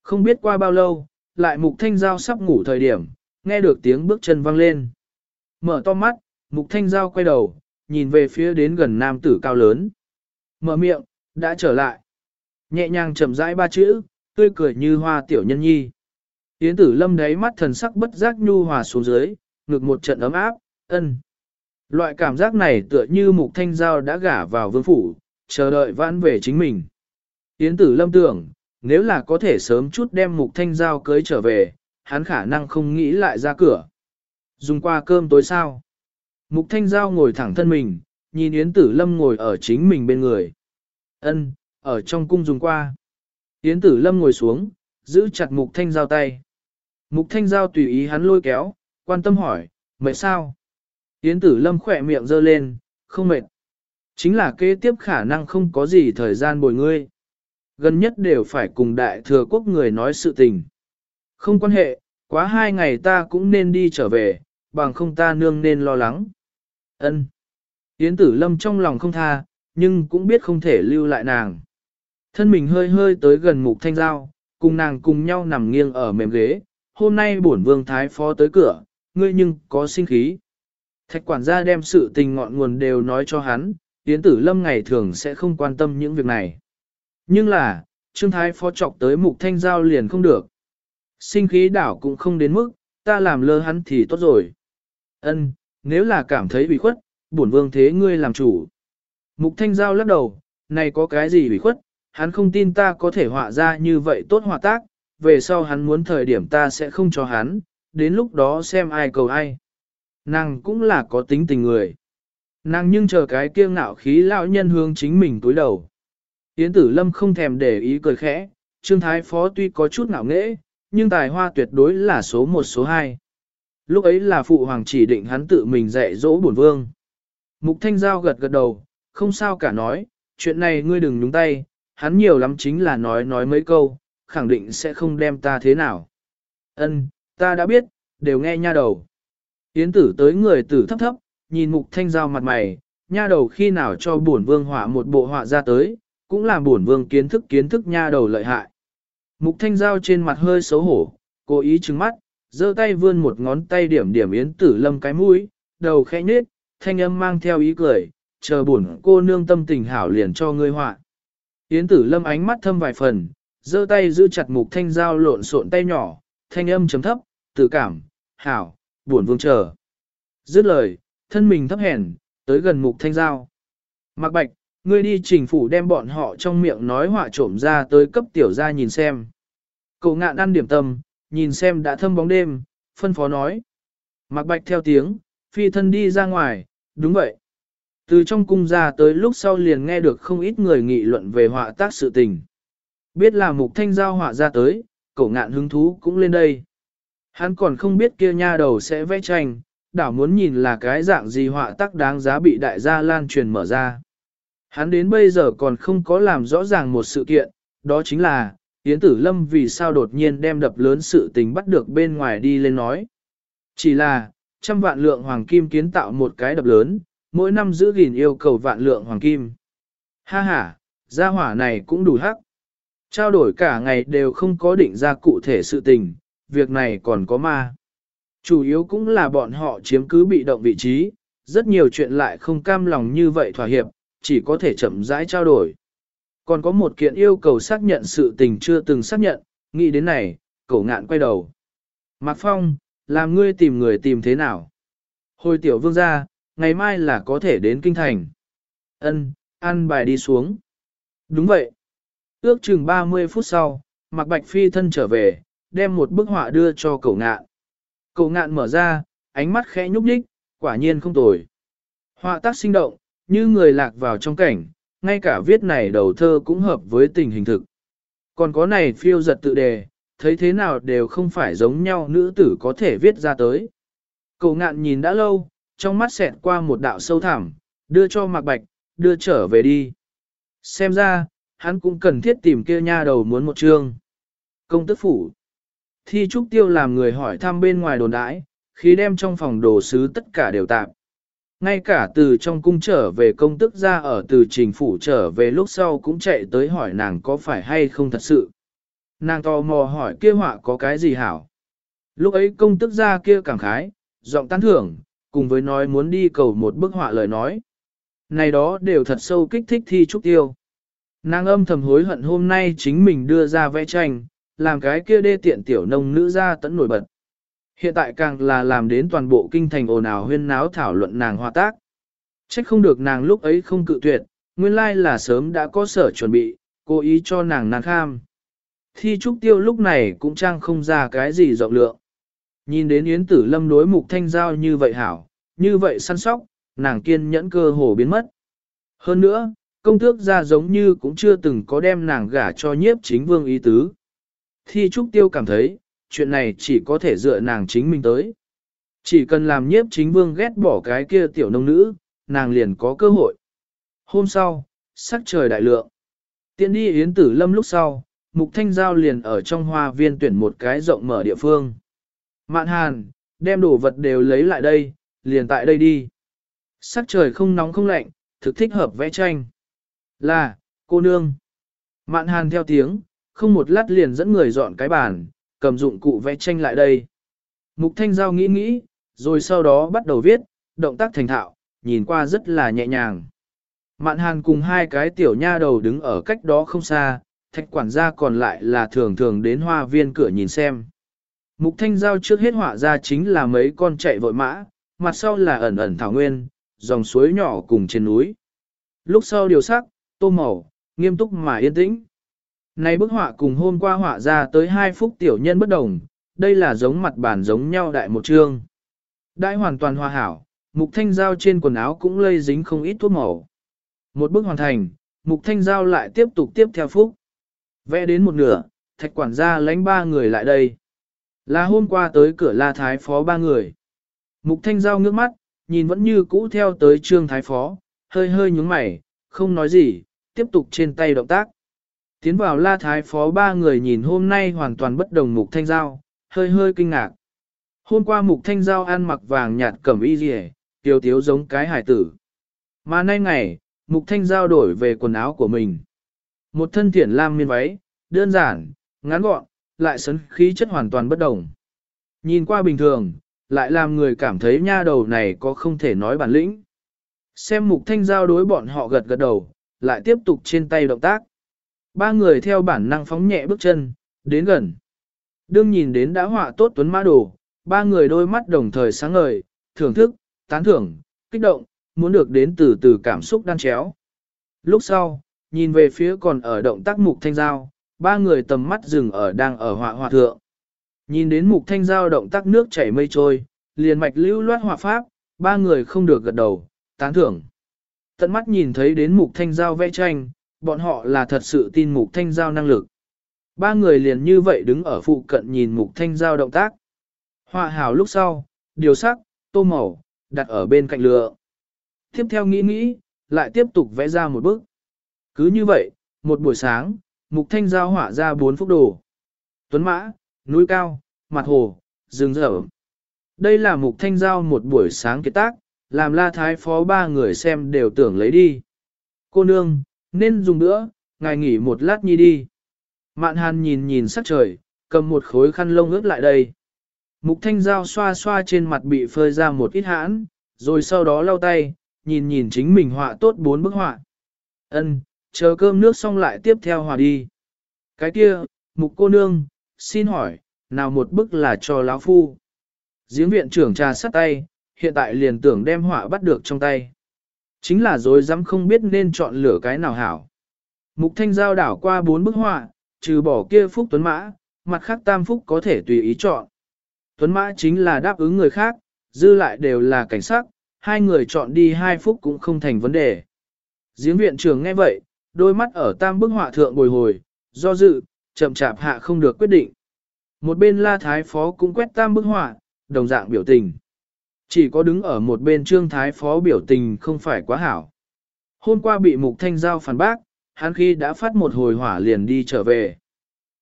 Không biết qua bao lâu, lại Mục Thanh Giao sắp ngủ thời điểm, nghe được tiếng bước chân vang lên. Mở to mắt, Mục Thanh Giao quay đầu, nhìn về phía đến gần nam tử cao lớn. Mở miệng, đã trở lại. Nhẹ nhàng chậm rãi ba chữ, tươi cười như hoa tiểu nhân nhi. Yến tử lâm đáy mắt thần sắc bất giác nhu hòa xuống dưới, ngực một trận ấm áp, ân. Loại cảm giác này tựa như mục thanh giao đã gả vào vương phủ, chờ đợi vãn về chính mình. Yến tử lâm tưởng, nếu là có thể sớm chút đem mục thanh giao cưới trở về, hắn khả năng không nghĩ lại ra cửa. Dùng qua cơm tối sao. Mục thanh giao ngồi thẳng thân mình, nhìn Yến tử lâm ngồi ở chính mình bên người. Ân, ở trong cung dùng qua. Yến tử lâm ngồi xuống, giữ chặt mục thanh giao tay. Mục thanh giao tùy ý hắn lôi kéo, quan tâm hỏi, mệt sao? Yến tử lâm khỏe miệng giơ lên, không mệt. Chính là kế tiếp khả năng không có gì thời gian bồi ngươi. Gần nhất đều phải cùng đại thừa quốc người nói sự tình. Không quan hệ, quá hai ngày ta cũng nên đi trở về, bằng không ta nương nên lo lắng. Ân. Yến tử lâm trong lòng không tha, nhưng cũng biết không thể lưu lại nàng. Thân mình hơi hơi tới gần mục thanh giao, cùng nàng cùng nhau nằm nghiêng ở mềm ghế, hôm nay bổn vương thái phó tới cửa, ngươi nhưng có sinh khí. Thạch quản gia đem sự tình ngọn nguồn đều nói cho hắn, Yến Tử Lâm ngày thường sẽ không quan tâm những việc này. Nhưng là, Trương Thái phó trọc tới mục thanh giao liền không được. Sinh khí đảo cũng không đến mức, ta làm lơ hắn thì tốt rồi. Ân, nếu là cảm thấy bị khuất, bổn vương thế ngươi làm chủ. Mục thanh giao lắc đầu, này có cái gì bị khuất, hắn không tin ta có thể họa ra như vậy tốt họa tác, về sau hắn muốn thời điểm ta sẽ không cho hắn, đến lúc đó xem ai cầu ai. Nàng cũng là có tính tình người. Nàng nhưng chờ cái kiêng ngạo khí lão nhân hướng chính mình túi đầu. Yến tử lâm không thèm để ý cười khẽ, Trương Thái Phó tuy có chút ngạo nghễ, nhưng tài hoa tuyệt đối là số một số hai. Lúc ấy là phụ hoàng chỉ định hắn tự mình dạy dỗ bổn vương. Mục Thanh Giao gật gật đầu, không sao cả nói, chuyện này ngươi đừng nhúng tay, hắn nhiều lắm chính là nói nói mấy câu, khẳng định sẽ không đem ta thế nào. Ân, ta đã biết, đều nghe nha đầu. Yến tử tới người tử thấp thấp, nhìn mục thanh giao mặt mày, nha đầu khi nào cho bổn vương họa một bộ họa ra tới, cũng là bổn vương kiến thức kiến thức nha đầu lợi hại. Mục thanh giao trên mặt hơi xấu hổ, cố ý trừng mắt, giơ tay vươn một ngón tay điểm điểm yến tử lâm cái mũi, đầu khẽ nhếch, thanh âm mang theo ý cười, chờ buồn cô nương tâm tình hảo liền cho ngươi họa. Yến tử lâm ánh mắt thâm vài phần, giơ tay giữ chặt mục thanh dao lộn xộn tay nhỏ, thanh âm chấm thấp, tự cảm, hảo, buồn vương chờ. Dứt lời, thân mình thấp hèn, tới gần mục thanh giao. Mạc Bạch, ngươi đi trình phủ đem bọn họ trong miệng nói họa trộm ra tới cấp tiểu ra nhìn xem. Cậu ngạn ăn điểm tâm, nhìn xem đã thâm bóng đêm, phân phó nói. Mạc Bạch theo tiếng, phi thân đi ra ngoài, đúng vậy. Từ trong cung ra tới lúc sau liền nghe được không ít người nghị luận về họa tác sự tình. Biết là mục thanh giao họa ra tới, cậu ngạn hứng thú cũng lên đây. Hắn còn không biết kia nha đầu sẽ vẽ tranh, đảo muốn nhìn là cái dạng gì họa tác đáng giá bị đại gia lan truyền mở ra. Hắn đến bây giờ còn không có làm rõ ràng một sự kiện, đó chính là, Yến Tử Lâm vì sao đột nhiên đem đập lớn sự tình bắt được bên ngoài đi lên nói. Chỉ là, trăm vạn lượng hoàng kim kiến tạo một cái đập lớn, mỗi năm giữ gìn yêu cầu vạn lượng hoàng kim. Ha ha, gia hỏa này cũng đủ hắc. Trao đổi cả ngày đều không có định ra cụ thể sự tình, việc này còn có ma. Chủ yếu cũng là bọn họ chiếm cứ bị động vị trí, rất nhiều chuyện lại không cam lòng như vậy thỏa hiệp, chỉ có thể chậm rãi trao đổi. Còn có một kiện yêu cầu xác nhận sự tình chưa từng xác nhận, nghĩ đến này, cổ ngạn quay đầu. Mạc Phong, làm ngươi tìm người tìm thế nào? Hồi tiểu vương ra, ngày mai là có thể đến kinh thành. Ân, ăn bài đi xuống. Đúng vậy. Ước chừng 30 phút sau, Mạc Bạch Phi thân trở về, đem một bức họa đưa cho cậu ngạn. Cậu ngạn mở ra, ánh mắt khẽ nhúc nhích, quả nhiên không tồi. Họa tác sinh động, như người lạc vào trong cảnh, ngay cả viết này đầu thơ cũng hợp với tình hình thực. Còn có này phiêu giật tự đề, thấy thế nào đều không phải giống nhau nữ tử có thể viết ra tới. Cậu ngạn nhìn đã lâu, trong mắt xẹt qua một đạo sâu thẳm, đưa cho Mạc Bạch, đưa trở về đi. Xem ra, hắn cũng cần thiết tìm kia nha đầu muốn một chương. Công tức phủ. Thi trúc tiêu làm người hỏi thăm bên ngoài đồn đãi, khi đem trong phòng đồ sứ tất cả đều tạm. Ngay cả từ trong cung trở về công tức ra ở từ trình phủ trở về lúc sau cũng chạy tới hỏi nàng có phải hay không thật sự. Nàng tò mò hỏi kia họa có cái gì hảo. Lúc ấy công tức ra kia cảm khái, giọng tán thưởng, cùng với nói muốn đi cầu một bức họa lời nói. Này đó đều thật sâu kích thích thi trúc tiêu. Nàng âm thầm hối hận hôm nay chính mình đưa ra vẽ tranh, làm cái kia đê tiện tiểu nông nữ ra tẫn nổi bật. Hiện tại càng là làm đến toàn bộ kinh thành ồn ào huyên náo thảo luận nàng hòa tác. Trách không được nàng lúc ấy không cự tuyệt, nguyên lai là sớm đã có sở chuẩn bị, cố ý cho nàng nàng kham. Thi trúc tiêu lúc này cũng trang không ra cái gì rộng lượng. Nhìn đến Yến Tử Lâm đối mục thanh giao như vậy hảo, như vậy săn sóc, nàng kiên nhẫn cơ hồ biến mất. Hơn nữa, công tước ra giống như cũng chưa từng có đem nàng gả cho nhiếp chính vương ý tứ. Thi Trúc Tiêu cảm thấy, chuyện này chỉ có thể dựa nàng chính mình tới. Chỉ cần làm nhiếp chính vương ghét bỏ cái kia tiểu nông nữ, nàng liền có cơ hội. Hôm sau, sắc trời đại lượng. Tiện đi Yến Tử Lâm lúc sau, Mục Thanh Giao liền ở trong hoa viên tuyển một cái rộng mở địa phương. Mạn Hàn, đem đồ vật đều lấy lại đây, liền tại đây đi. Sắc trời không nóng không lạnh, thực thích hợp vẽ tranh. Là, cô nương. Mạn Hàn theo tiếng, không một lát liền dẫn người dọn cái bàn, cầm dụng cụ vẽ tranh lại đây. Mục Thanh Giao nghĩ nghĩ, rồi sau đó bắt đầu viết, động tác thành thạo, nhìn qua rất là nhẹ nhàng. Mạn Hàn cùng hai cái tiểu nha đầu đứng ở cách đó không xa, thạch quản gia còn lại là thường thường đến hoa viên cửa nhìn xem. Mục Thanh Giao trước hết họa ra chính là mấy con chạy vội mã, mặt sau là ẩn ẩn thảo nguyên, dòng suối nhỏ cùng trên núi. Lúc sau điều sắc, tô màu, nghiêm túc mà yên tĩnh. Này bức họa cùng hôm qua họa ra tới hai phút tiểu nhân bất đồng, đây là giống mặt bản giống nhau đại một chương. Đại hoàn toàn hòa hảo, mục thanh giao trên quần áo cũng lây dính không ít thuốc màu. Một bức hoàn thành, mục thanh giao lại tiếp tục tiếp theo phúc. Vẽ đến một nửa, thạch quản gia lãnh ba người lại đây. Là hôm qua tới cửa la thái phó ba người. Mục thanh giao ngước mắt, nhìn vẫn như cũ theo tới trương thái phó, hơi hơi nhúng mày, không nói gì, tiếp tục trên tay động tác. Tiến vào la thái phó ba người nhìn hôm nay hoàn toàn bất đồng mục thanh giao, hơi hơi kinh ngạc. Hôm qua mục thanh giao ăn mặc vàng nhạt cẩm y rỉ, tiêu tiếu giống cái hải tử. Mà nay ngày, mục thanh giao đổi về quần áo của mình. Một thân thiển lam miên váy, đơn giản, ngắn gọn, lại sấn khí chất hoàn toàn bất đồng. Nhìn qua bình thường, lại làm người cảm thấy nha đầu này có không thể nói bản lĩnh. Xem mục thanh giao đối bọn họ gật gật đầu, lại tiếp tục trên tay động tác. Ba người theo bản năng phóng nhẹ bước chân, đến gần. Đương nhìn đến đã họa tốt tuấn mã đồ, ba người đôi mắt đồng thời sáng ngời, thưởng thức, tán thưởng, kích động, muốn được đến từ từ cảm xúc đan chéo. Lúc sau, nhìn về phía còn ở động tác mục thanh giao, ba người tầm mắt dừng ở đang ở họa họa thượng. Nhìn đến mục thanh giao động tác nước chảy mây trôi, liền mạch lưu loát họa pháp, ba người không được gật đầu, tán thưởng. Tận mắt nhìn thấy đến mục thanh giao vẽ tranh, bọn họ là thật sự tin mục thanh giao năng lực. Ba người liền như vậy đứng ở phụ cận nhìn mục thanh giao động tác. Họa hảo lúc sau, điều sắc, tô màu, đặt ở bên cạnh lửa. Tiếp theo nghĩ nghĩ, lại tiếp tục vẽ ra một bức. Cứ như vậy, một buổi sáng, mục thanh giao họa ra bốn phúc đồ. Tuấn mã, núi cao, mặt hồ, rừng rở. Đây là mục thanh giao một buổi sáng kết tác, làm la thái phó ba người xem đều tưởng lấy đi. Cô nương, nên dùng nữa, ngài nghỉ một lát nhi đi. Mạn hàn nhìn nhìn sắc trời, cầm một khối khăn lông ướt lại đây. Mục thanh giao xoa xoa trên mặt bị phơi ra một ít hãn, rồi sau đó lau tay, nhìn nhìn chính mình họa tốt bốn bức họa. Ân, chờ cơm nước xong lại tiếp theo hòa đi. Cái kia, mục cô nương, xin hỏi, nào một bức là cho lão phu. Giếng viện trưởng trà sắt tay, hiện tại liền tưởng đem họa bắt được trong tay. Chính là dối dám không biết nên chọn lựa cái nào hảo. Mục thanh giao đảo qua bốn bức họa, trừ bỏ kia phúc tuấn mã, mặt khác tam phúc có thể tùy ý chọn. Tuấn mã chính là đáp ứng người khác, dư lại đều là cảnh sát, hai người chọn đi hai phúc cũng không thành vấn đề. Giếng viện trưởng nghe vậy, đôi mắt ở tam bức họa thượng bồi hồi, do dự, chậm chạp hạ không được quyết định. Một bên la thái phó cũng quét tam bức họa, đồng dạng biểu tình. Chỉ có đứng ở một bên trương thái phó biểu tình không phải quá hảo. Hôm qua bị mục thanh giao phản bác, hắn khi đã phát một hồi hỏa liền đi trở về.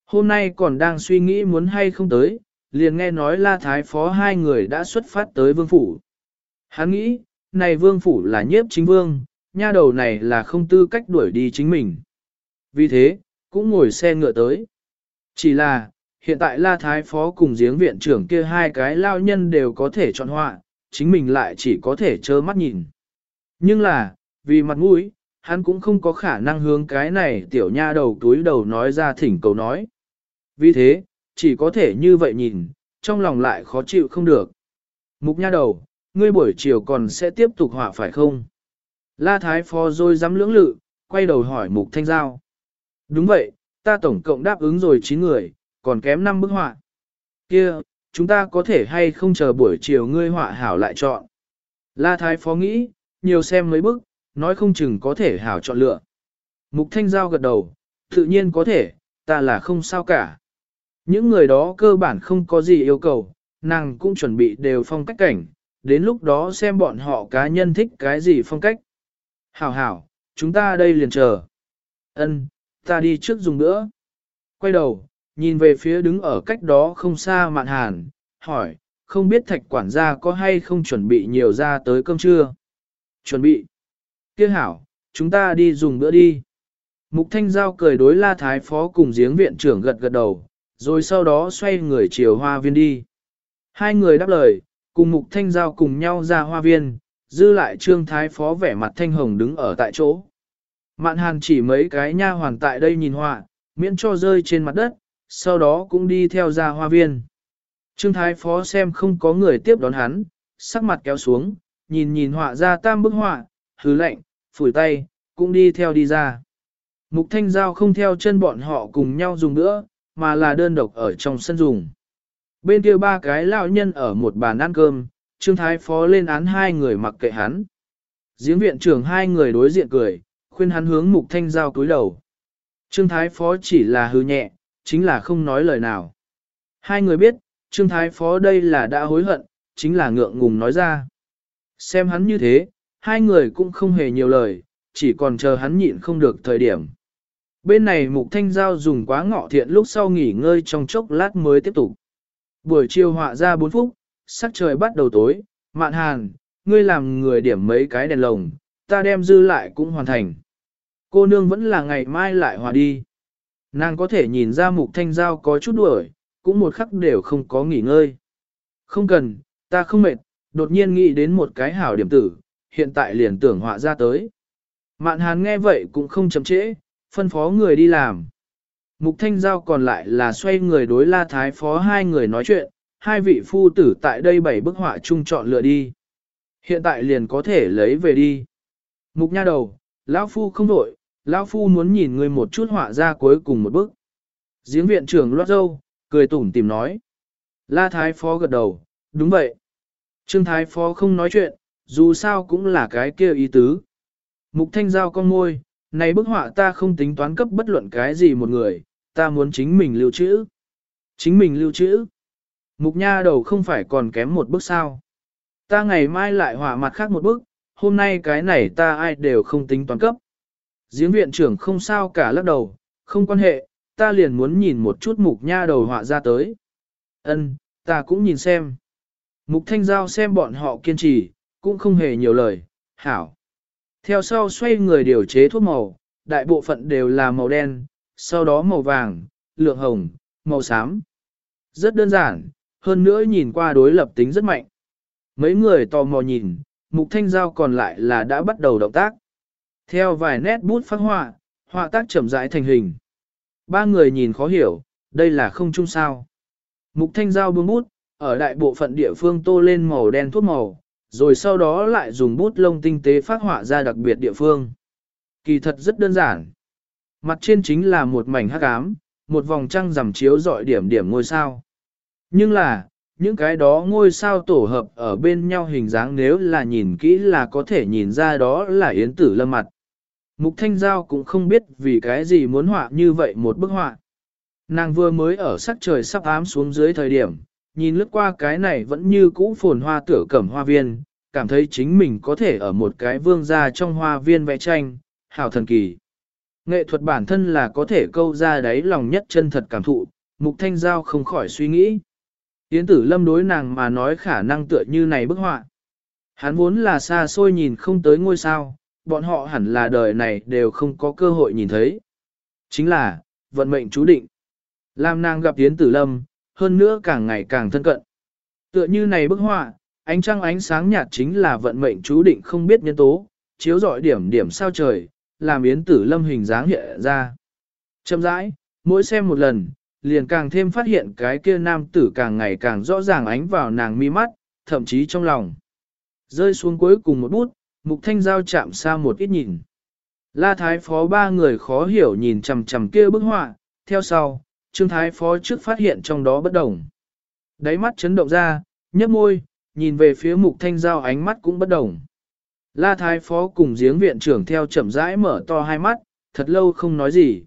Hôm nay còn đang suy nghĩ muốn hay không tới, liền nghe nói la thái phó hai người đã xuất phát tới vương phủ. Hắn nghĩ, này vương phủ là nhiếp chính vương, nha đầu này là không tư cách đuổi đi chính mình. Vì thế, cũng ngồi xe ngựa tới. Chỉ là, hiện tại la thái phó cùng giếng viện trưởng kia hai cái lao nhân đều có thể chọn họa, chính mình lại chỉ có thể trơ mắt nhìn. Nhưng là, vì mặt mũi, hắn cũng không có khả năng hướng cái này tiểu nha đầu túi đầu nói ra thỉnh cầu nói. Vì thế, chỉ có thể như vậy nhìn, trong lòng lại khó chịu không được. Mục nha đầu, ngươi buổi chiều còn sẽ tiếp tục họa phải không? La Thái Phó rồi dám lưỡng lự, quay đầu hỏi Mục Thanh Giao. Đúng vậy, ta tổng cộng đáp ứng rồi 9 người, còn kém 5 bức họa. Kia, chúng ta có thể hay không chờ buổi chiều ngươi họa hảo lại chọn. La Thái Phó nghĩ, nhiều xem mấy bức, nói không chừng có thể hảo chọn lựa. Mục Thanh Giao gật đầu, tự nhiên có thể, ta là không sao cả. Những người đó cơ bản không có gì yêu cầu, nàng cũng chuẩn bị đều phong cách cảnh, đến lúc đó xem bọn họ cá nhân thích cái gì phong cách. Hảo hảo, chúng ta đây liền chờ. Ân, ta đi trước dùng nữa. Quay đầu, nhìn về phía đứng ở cách đó không xa mạn hàn, hỏi, không biết thạch quản gia có hay không chuẩn bị nhiều ra tới cơm trưa? Chuẩn bị. Kia hảo, chúng ta đi dùng bữa đi. Mục Thanh Giao cười đối la thái phó cùng giếng viện trưởng gật gật đầu, rồi sau đó xoay người chiều hoa viên đi. Hai người đáp lời, cùng Mục Thanh Giao cùng nhau ra hoa viên, dư lại trương thái phó vẻ mặt thanh hồng đứng ở tại chỗ. Mạn hàn chỉ mấy cái nha hoàn tại đây nhìn họa, miễn cho rơi trên mặt đất, sau đó cũng đi theo ra hoa viên. Trương thái phó xem không có người tiếp đón hắn, sắc mặt kéo xuống, nhìn nhìn họa ra tam bức họa, hứ lệnh, phủi tay, cũng đi theo đi ra. Mục thanh giao không theo chân bọn họ cùng nhau dùng nữa, mà là đơn độc ở trong sân dùng. Bên kia ba cái lão nhân ở một bàn ăn cơm, Trương Thái Phó lên án hai người mặc kệ hắn. Giếng viện trưởng hai người đối diện cười, khuyên hắn hướng mục thanh giao cúi đầu. Trương Thái Phó chỉ là hư nhẹ, chính là không nói lời nào. Hai người biết, Trương Thái Phó đây là đã hối hận, chính là ngượng ngùng nói ra. Xem hắn như thế, hai người cũng không hề nhiều lời, chỉ còn chờ hắn nhịn không được thời điểm. Bên này mục thanh giao dùng quá ngọ thiện lúc sau nghỉ ngơi trong chốc lát mới tiếp tục. Buổi chiều họa ra 4 phút, sắc trời bắt đầu tối, mạn hàn, ngươi làm người điểm mấy cái đèn lồng, ta đem dư lại cũng hoàn thành. Cô nương vẫn là ngày mai lại hòa đi. Nàng có thể nhìn ra mục thanh giao có chút đuổi, cũng một khắc đều không có nghỉ ngơi. Không cần, ta không mệt, đột nhiên nghĩ đến một cái hảo điểm tử, hiện tại liền tưởng họa ra tới. Mạn hàn nghe vậy cũng không chậm trễ, phân phó người đi làm. Mục thanh giao còn lại là xoay người đối la thái phó hai người nói chuyện, hai vị phu tử tại đây bảy bức họa chung chọn lựa đi. Hiện tại liền có thể lấy về đi. Mục nha đầu, lão phu không đổi, lão phu muốn nhìn ngươi một chút họa ra cuối cùng một bức. Giếng viện trưởng loát dâu, cười tủm tìm nói. La Thái Phó gật đầu, đúng vậy. Trương Thái Phó không nói chuyện, dù sao cũng là cái kia ý tứ. Mục Thanh Giao con môi, này bức họa ta không tính toán cấp bất luận cái gì một người, ta muốn chính mình lưu trữ. Chính mình lưu trữ. Mục nha đầu không phải còn kém một bước sao. Ta ngày mai lại họa mặt khác một bước, hôm nay cái này ta ai đều không tính toán cấp. Giếng viện trưởng không sao cả lắc đầu, không quan hệ, ta liền muốn nhìn một chút mục nha đầu họa ra tới. Ân, ta cũng nhìn xem. Mục thanh giao xem bọn họ kiên trì, cũng không hề nhiều lời, hảo. Theo sau xoay người điều chế thuốc màu, đại bộ phận đều là màu đen, sau đó màu vàng, lượng hồng, màu xám. Rất đơn giản, hơn nữa nhìn qua đối lập tính rất mạnh. Mấy người tò mò nhìn, mục thanh giao còn lại là đã bắt đầu động tác. Theo vài nét bút phát họa, họa tác chậm rãi thành hình. Ba người nhìn khó hiểu, đây là không chung sao. Mục thanh giao buông bút, ở đại bộ phận địa phương tô lên màu đen thuốc màu, rồi sau đó lại dùng bút lông tinh tế phát họa ra đặc biệt địa phương. Kỳ thật rất đơn giản. Mặt trên chính là một mảnh hắc ám, một vòng trăng rằm chiếu dọi điểm điểm ngôi sao. Nhưng là, những cái đó ngôi sao tổ hợp ở bên nhau hình dáng nếu là nhìn kỹ là có thể nhìn ra đó là Yến Tử Lâm mặt. Mục Thanh Giao cũng không biết vì cái gì muốn họa như vậy một bức họa. Nàng vừa mới ở sắc trời sắp ám xuống dưới thời điểm, nhìn lướt qua cái này vẫn như cũ phồn hoa tửa cẩm hoa viên, cảm thấy chính mình có thể ở một cái vương gia trong hoa viên vẽ tranh, hào thần kỳ. Nghệ thuật bản thân là có thể câu ra đáy lòng nhất chân thật cảm thụ, mục thanh giao không khỏi suy nghĩ. Yến tử lâm đối nàng mà nói khả năng tựa như này bức họa. Hắn vốn là xa xôi nhìn không tới ngôi sao, bọn họ hẳn là đời này đều không có cơ hội nhìn thấy. Chính là, vận mệnh chú định. Làm nàng gặp Yến tử lâm, hơn nữa càng ngày càng thân cận. Tựa như này bức họa, ánh trăng ánh sáng nhạt chính là vận mệnh chú định không biết nhân tố, chiếu rọi điểm điểm sao trời, làm Yến tử lâm hình dáng hiện ra. Chậm rãi, mỗi xem một lần, liền càng thêm phát hiện cái kia nam tử càng ngày càng rõ ràng ánh vào nàng mi mắt, thậm chí trong lòng. Rơi xuống cuối cùng một bút, mục thanh giao chạm xa một ít nhìn. La Thái Phó ba người khó hiểu nhìn chầm chầm kia bức họa, theo sau, Trương Thái Phó trước phát hiện trong đó bất đồng. Đáy mắt chấn động ra, nhấp môi, nhìn về phía mục thanh giao ánh mắt cũng bất đồng. La Thái Phó cùng giếng viện trưởng theo chậm rãi mở to hai mắt, thật lâu không nói gì.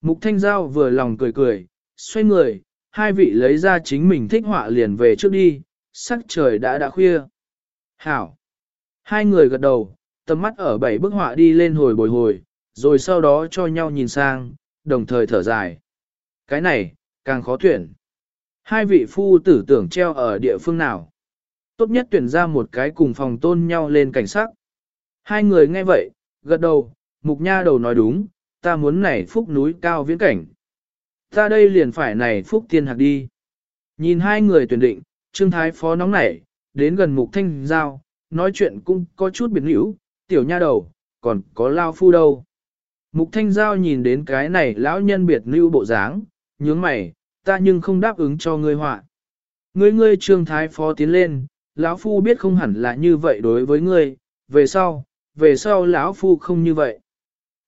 Mục thanh giao vừa lòng cười cười, xoay người, hai vị lấy ra chính mình thích họa liền về trước đi, sắc trời đã đã khuya. Hảo! Hai người gật đầu, tầm mắt ở bảy bức họa đi lên hồi bồi hồi, rồi sau đó cho nhau nhìn sang, đồng thời thở dài. Cái này, càng khó tuyển. Hai vị phu tử tưởng treo ở địa phương nào? Tốt nhất tuyển ra một cái cùng phòng tôn nhau lên cảnh sắc. Hai người nghe vậy, gật đầu, mục nha đầu nói đúng, ta muốn này phúc núi cao viễn cảnh. Ta đây liền phải này phúc tiên hạc đi. Nhìn hai người tuyển định, Trương Thái Phó nóng nảy, đến gần mục thanh giao, nói chuyện cũng có chút biệt hữu, tiểu nha đầu, còn có lao phu đâu. Mục thanh giao nhìn đến cái này lão nhân biệt lưu bộ dáng, nhướng mày, ta nhưng không đáp ứng cho ngươi họa. Ngươi ngươi trương thái phó tiến lên, lão phu biết không hẳn là như vậy đối với ngươi, về sau, về sau lão phu không như vậy.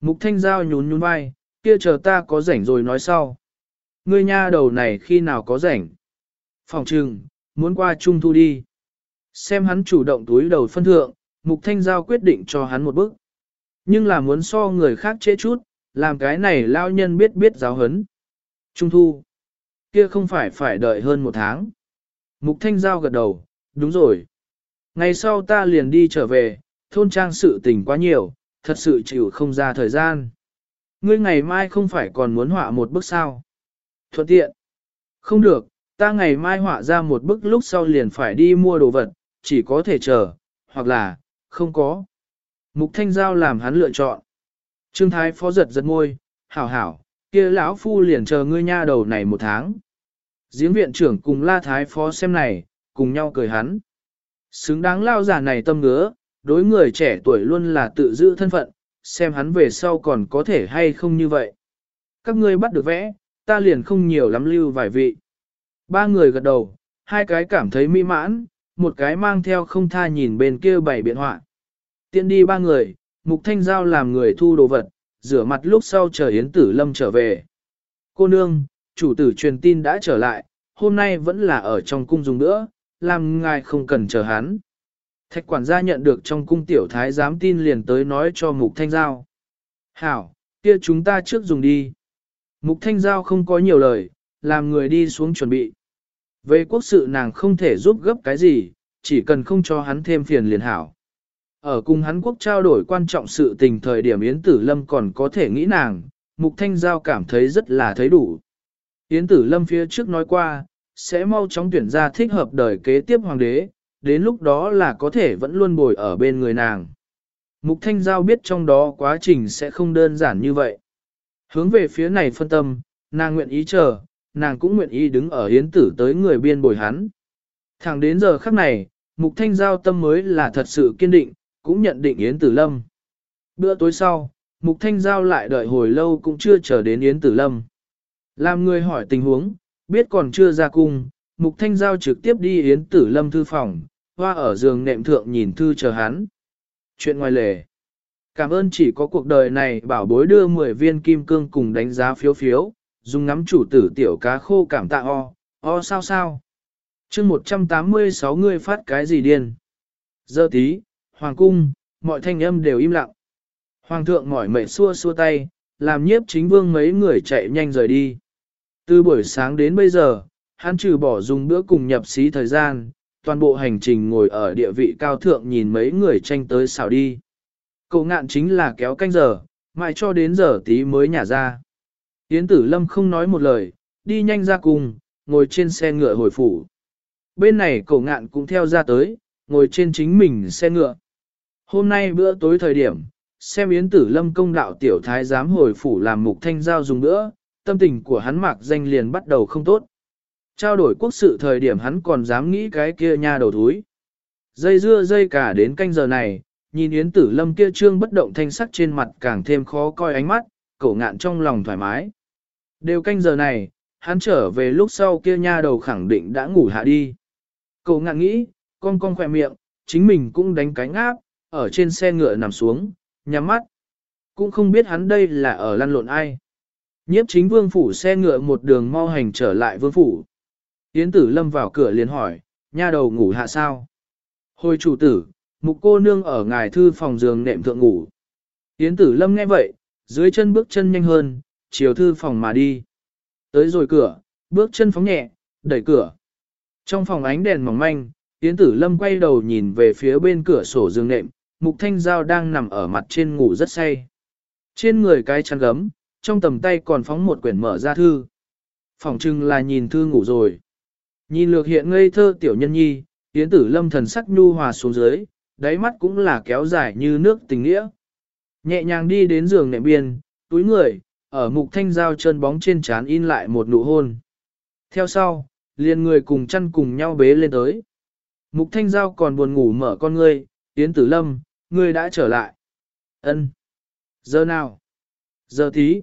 Mục thanh giao nhún nhún vai, kia chờ ta có rảnh rồi nói sau. Ngươi nha đầu này khi nào có rảnh? Phòng trừng, muốn qua trung thu đi. Xem hắn chủ động túi đầu phân thượng, mục thanh giao quyết định cho hắn một bước. Nhưng là muốn so người khác chế chút, làm cái này lao nhân biết biết giáo hấn. Trung thu. Kia không phải phải đợi hơn một tháng. Mục Thanh Giao gật đầu, đúng rồi. Ngày sau ta liền đi trở về, thôn trang sự tình quá nhiều, thật sự chịu không ra thời gian. Ngươi ngày mai không phải còn muốn họa một bức sao. Thuận tiện. Không được, ta ngày mai họa ra một bức lúc sau liền phải đi mua đồ vật, chỉ có thể chờ, hoặc là, không có. Mục Thanh Giao làm hắn lựa chọn. Trương Thái Phó giật giật môi, hảo hảo, kia lão phu liền chờ ngươi nha đầu này một tháng. Giếng viện trưởng cùng la thái phó xem này, cùng nhau cười hắn. Xứng đáng lao giả này tâm ngứa, đối người trẻ tuổi luôn là tự giữ thân phận, xem hắn về sau còn có thể hay không như vậy. Các ngươi bắt được vẽ, ta liền không nhiều lắm lưu vài vị. Ba người gật đầu, hai cái cảm thấy mỹ mãn, một cái mang theo không tha nhìn bên kia bảy biện họa. Tiện đi ba người, Mục Thanh Giao làm người thu đồ vật, rửa mặt lúc sau chờ Yến Tử Lâm trở về. Cô nương, chủ tử truyền tin đã trở lại, hôm nay vẫn là ở trong cung dùng nữa, làm ngài không cần chờ hắn. Thạch quản gia nhận được trong cung tiểu thái giám tin liền tới nói cho Mục Thanh Giao. Hảo, kia chúng ta trước dùng đi. Mục Thanh Giao không có nhiều lời, làm người đi xuống chuẩn bị. Về quốc sự nàng không thể giúp gấp cái gì, chỉ cần không cho hắn thêm phiền liền hảo. Ở cùng hắn quốc trao đổi quan trọng sự tình thời điểm Yến Tử Lâm còn có thể nghĩ nàng, Mục Thanh Giao cảm thấy rất là thấy đủ. Yến Tử Lâm phía trước nói qua, sẽ mau chóng tuyển ra thích hợp đời kế tiếp hoàng đế, đến lúc đó là có thể vẫn luôn bồi ở bên người nàng. Mục Thanh Giao biết trong đó quá trình sẽ không đơn giản như vậy. Hướng về phía này phân tâm, nàng nguyện ý chờ, nàng cũng nguyện ý đứng ở hiến tử tới người biên bồi hắn. Thẳng đến giờ khắc này, Mục Thanh Giao tâm mới là thật sự kiên định, cũng nhận định Yến Tử Lâm. Bữa tối sau, Mục Thanh Giao lại đợi hồi lâu cũng chưa chờ đến Yến Tử Lâm. Làm người hỏi tình huống, biết còn chưa ra cung, Mục Thanh Giao trực tiếp đi Yến Tử Lâm thư phòng, hoa ở giường nệm thượng nhìn thư chờ hắn. Chuyện ngoài lề. Cảm ơn chỉ có cuộc đời này bảo bối đưa 10 viên kim cương cùng đánh giá phiếu phiếu, dùng ngắm chủ tử tiểu cá khô cảm tạ o, o sao sao. chương 186 người phát cái gì điên. Giờ tí, hoàng cung, mọi thanh âm đều im lặng. Hoàng thượng mỏi mệt xua xua tay, làm nhiếp chính vương mấy người chạy nhanh rời đi. Từ buổi sáng đến bây giờ, hắn trừ bỏ dùng bữa cùng nhập xí thời gian, toàn bộ hành trình ngồi ở địa vị cao thượng nhìn mấy người tranh tới xảo đi. Cậu ngạn chính là kéo canh giờ, mãi cho đến giờ tí mới nhả ra. Yến tử lâm không nói một lời, đi nhanh ra cùng, ngồi trên xe ngựa hồi phủ. Bên này cậu ngạn cũng theo ra tới, ngồi trên chính mình xe ngựa. Hôm nay bữa tối thời điểm, xem Yến tử lâm công đạo tiểu thái giám hồi phủ làm mục thanh giao dùng bữa, tâm tình của hắn mạc danh liền bắt đầu không tốt. Trao đổi quốc sự thời điểm hắn còn dám nghĩ cái kia nha đầu thúi. Dây dưa dây cả đến canh giờ này, nhìn Yến Tử Lâm kia trương bất động thanh sắc trên mặt càng thêm khó coi ánh mắt, cổ ngạn trong lòng thoải mái. Đều canh giờ này, hắn trở về lúc sau kia nha đầu khẳng định đã ngủ hạ đi. Cổ ngạn nghĩ, con con khỏe miệng, chính mình cũng đánh cánh áp, ở trên xe ngựa nằm xuống, nhắm mắt. Cũng không biết hắn đây là ở lăn lộn ai. Nhiếp chính vương phủ xe ngựa một đường mau hành trở lại vương phủ. Yến tử lâm vào cửa liền hỏi, nha đầu ngủ hạ sao? Hồi chủ tử, mục cô nương ở ngài thư phòng giường nệm thượng ngủ. Yến tử lâm nghe vậy, dưới chân bước chân nhanh hơn, chiều thư phòng mà đi. Tới rồi cửa, bước chân phóng nhẹ, đẩy cửa. Trong phòng ánh đèn mỏng manh, Yến tử lâm quay đầu nhìn về phía bên cửa sổ giường nệm, mục thanh giao đang nằm ở mặt trên ngủ rất say. Trên người cái chăn gấm, trong tầm tay còn phóng một quyển mở ra thư. Phòng trưng là nhìn thư ngủ rồi. Nhìn lược hiện ngây thơ tiểu nhân nhi, Yến tử lâm thần sắc nhu hòa xuống dưới, đáy mắt cũng là kéo dài như nước tình nghĩa. Nhẹ nhàng đi đến giường nệm biên, túi người, ở mục thanh giao chân bóng trên trán in lại một nụ hôn. Theo sau, liền người cùng chăn cùng nhau bế lên tới. Mục thanh giao còn buồn ngủ mở con ngươi, Yến tử lâm, ngươi đã trở lại. ân Giờ nào? Giờ tí.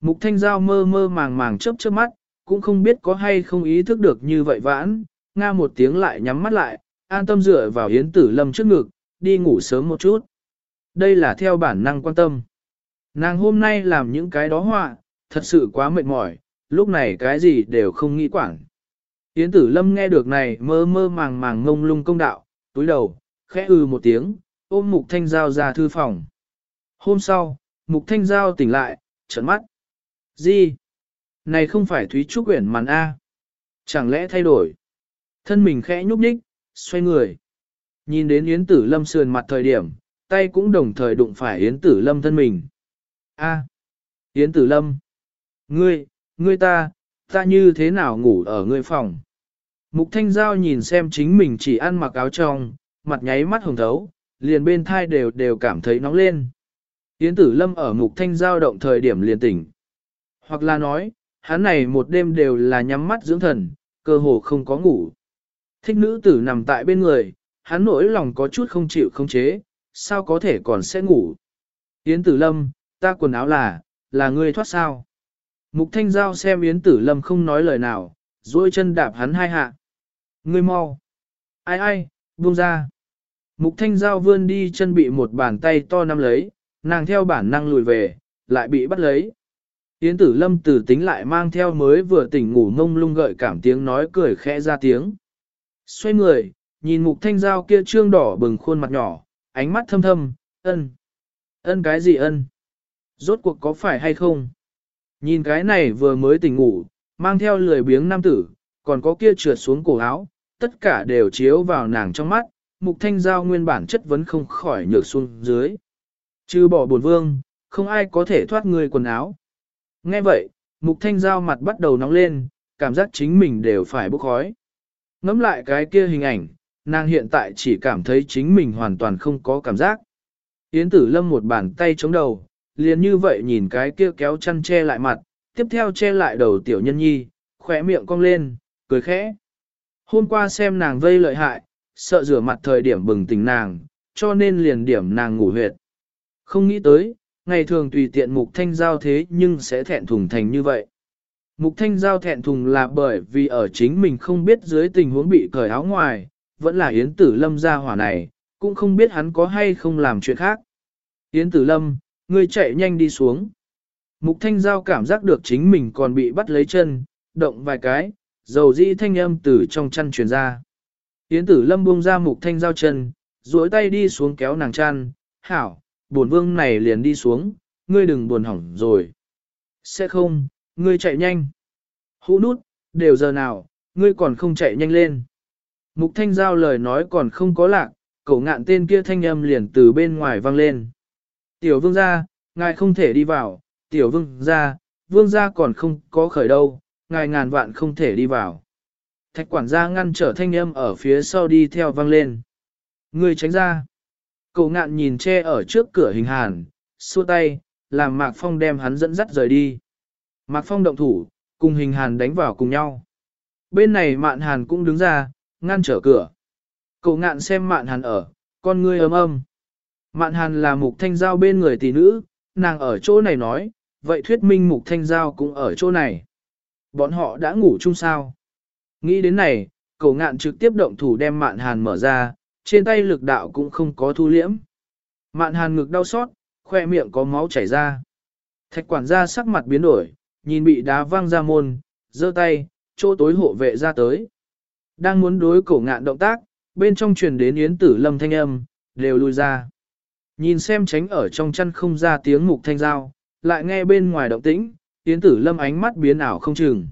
Mục thanh giao mơ mơ màng màng chớp chớp mắt, cũng không biết có hay không ý thức được như vậy vãn, nga một tiếng lại nhắm mắt lại, an tâm dựa vào Yến Tử Lâm trước ngực, đi ngủ sớm một chút. Đây là theo bản năng quan tâm. Nàng hôm nay làm những cái đó họa, thật sự quá mệt mỏi, lúc này cái gì đều không nghĩ quản. Yến Tử Lâm nghe được này mơ mơ màng màng ngông lung công đạo, túi đầu, khẽ ư một tiếng, ôm Mục Thanh Giao ra thư phòng. Hôm sau, Mục Thanh Giao tỉnh lại, trợn mắt. Gì? Này không phải Thúy Trúc Uyển màn A. Chẳng lẽ thay đổi? Thân mình khẽ nhúc nhích, xoay người. Nhìn đến Yến Tử Lâm sườn mặt thời điểm, tay cũng đồng thời đụng phải Yến Tử Lâm thân mình. A, Yến Tử Lâm. Ngươi, ngươi ta, ta như thế nào ngủ ở ngươi phòng? Mục Thanh Giao nhìn xem chính mình chỉ ăn mặc áo trong, mặt nháy mắt hồng thấu, liền bên thai đều đều cảm thấy nóng lên. Yến Tử Lâm ở Mục Thanh Giao động thời điểm liền tỉnh. Hoặc là nói, hắn này một đêm đều là nhắm mắt dưỡng thần, cơ hồ không có ngủ. Thích nữ tử nằm tại bên người, hắn nỗi lòng có chút không chịu không chế, sao có thể còn sẽ ngủ. Yến tử lâm, ta quần áo là, là ngươi thoát sao. Mục thanh giao xem Yến tử lâm không nói lời nào, duỗi chân đạp hắn hai hạ. Ngươi mau. Ai ai, buông ra. Mục thanh giao vươn đi chân bị một bàn tay to nắm lấy, nàng theo bản năng lùi về, lại bị bắt lấy. Yến tử lâm tử tính lại mang theo mới vừa tỉnh ngủ mông lung gợi cảm tiếng nói cười khẽ ra tiếng. Xoay người, nhìn mục thanh giao kia trương đỏ bừng khuôn mặt nhỏ, ánh mắt thâm thâm, ân. Ân cái gì ân? Rốt cuộc có phải hay không? Nhìn cái này vừa mới tỉnh ngủ, mang theo lười biếng nam tử, còn có kia trượt xuống cổ áo, tất cả đều chiếu vào nàng trong mắt, mục thanh giao nguyên bản chất vấn không khỏi nhược xuống dưới. Trừ bỏ buồn vương, không ai có thể thoát người quần áo. Nghe vậy, mục thanh giao mặt bắt đầu nóng lên, cảm giác chính mình đều phải bốc khói. Ngắm lại cái kia hình ảnh, nàng hiện tại chỉ cảm thấy chính mình hoàn toàn không có cảm giác. Yến tử lâm một bàn tay chống đầu, liền như vậy nhìn cái kia kéo chăn che lại mặt, tiếp theo che lại đầu tiểu nhân nhi, khỏe miệng cong lên, cười khẽ. Hôm qua xem nàng vây lợi hại, sợ rửa mặt thời điểm bừng tỉnh nàng, cho nên liền điểm nàng ngủ huyệt. Không nghĩ tới, ngày thường tùy tiện mục thanh giao thế nhưng sẽ thẹn thùng thành như vậy. Mục thanh giao thẹn thùng là bởi vì ở chính mình không biết dưới tình huống bị cởi áo ngoài, vẫn là Yến Tử Lâm ra hỏa này, cũng không biết hắn có hay không làm chuyện khác. Yến Tử Lâm, ngươi chạy nhanh đi xuống. Mục thanh giao cảm giác được chính mình còn bị bắt lấy chân, động vài cái, dầu dĩ thanh âm từ trong chăn truyền ra. Yến Tử Lâm buông ra mục thanh giao chân, duỗi tay đi xuống kéo nàng chăn, hảo, buồn vương này liền đi xuống, ngươi đừng buồn hỏng rồi. Sẽ không, ngươi chạy nhanh. Hũ nút, đều giờ nào, ngươi còn không chạy nhanh lên. Mục thanh giao lời nói còn không có lạc, cậu ngạn tên kia thanh âm liền từ bên ngoài vang lên. Tiểu vương gia, ngài không thể đi vào, tiểu vương gia, vương gia còn không có khởi đâu, ngài ngàn vạn không thể đi vào. Thạch quản gia ngăn trở thanh âm ở phía sau đi theo vang lên. Ngươi tránh ra. Cậu ngạn nhìn che ở trước cửa hình hàn, xua tay, làm Mạc Phong đem hắn dẫn dắt rời đi. Mạc Phong động thủ, cùng hình hàn đánh vào cùng nhau. Bên này mạn hàn cũng đứng ra, ngăn trở cửa. Cậu ngạn xem mạn hàn ở, con ngươi ấm âm. Mạn hàn là mục thanh giao bên người tỷ nữ, nàng ở chỗ này nói, vậy thuyết minh mục thanh giao cũng ở chỗ này. Bọn họ đã ngủ chung sao? Nghĩ đến này, cậu ngạn trực tiếp động thủ đem mạn hàn mở ra, trên tay lực đạo cũng không có thu liễm. Mạn hàn ngực đau xót, khoe miệng có máu chảy ra. Thạch quản gia sắc mặt biến đổi, nhìn bị đá văng ra môn, giơ tay, chỗ tối hộ vệ ra tới. Đang muốn đối cổ ngạn động tác, bên trong truyền đến yến tử lâm thanh âm, đều lui ra. Nhìn xem tránh ở trong chăn không ra tiếng mục thanh giao, lại nghe bên ngoài động tĩnh, yến tử lâm ánh mắt biến ảo không chừng.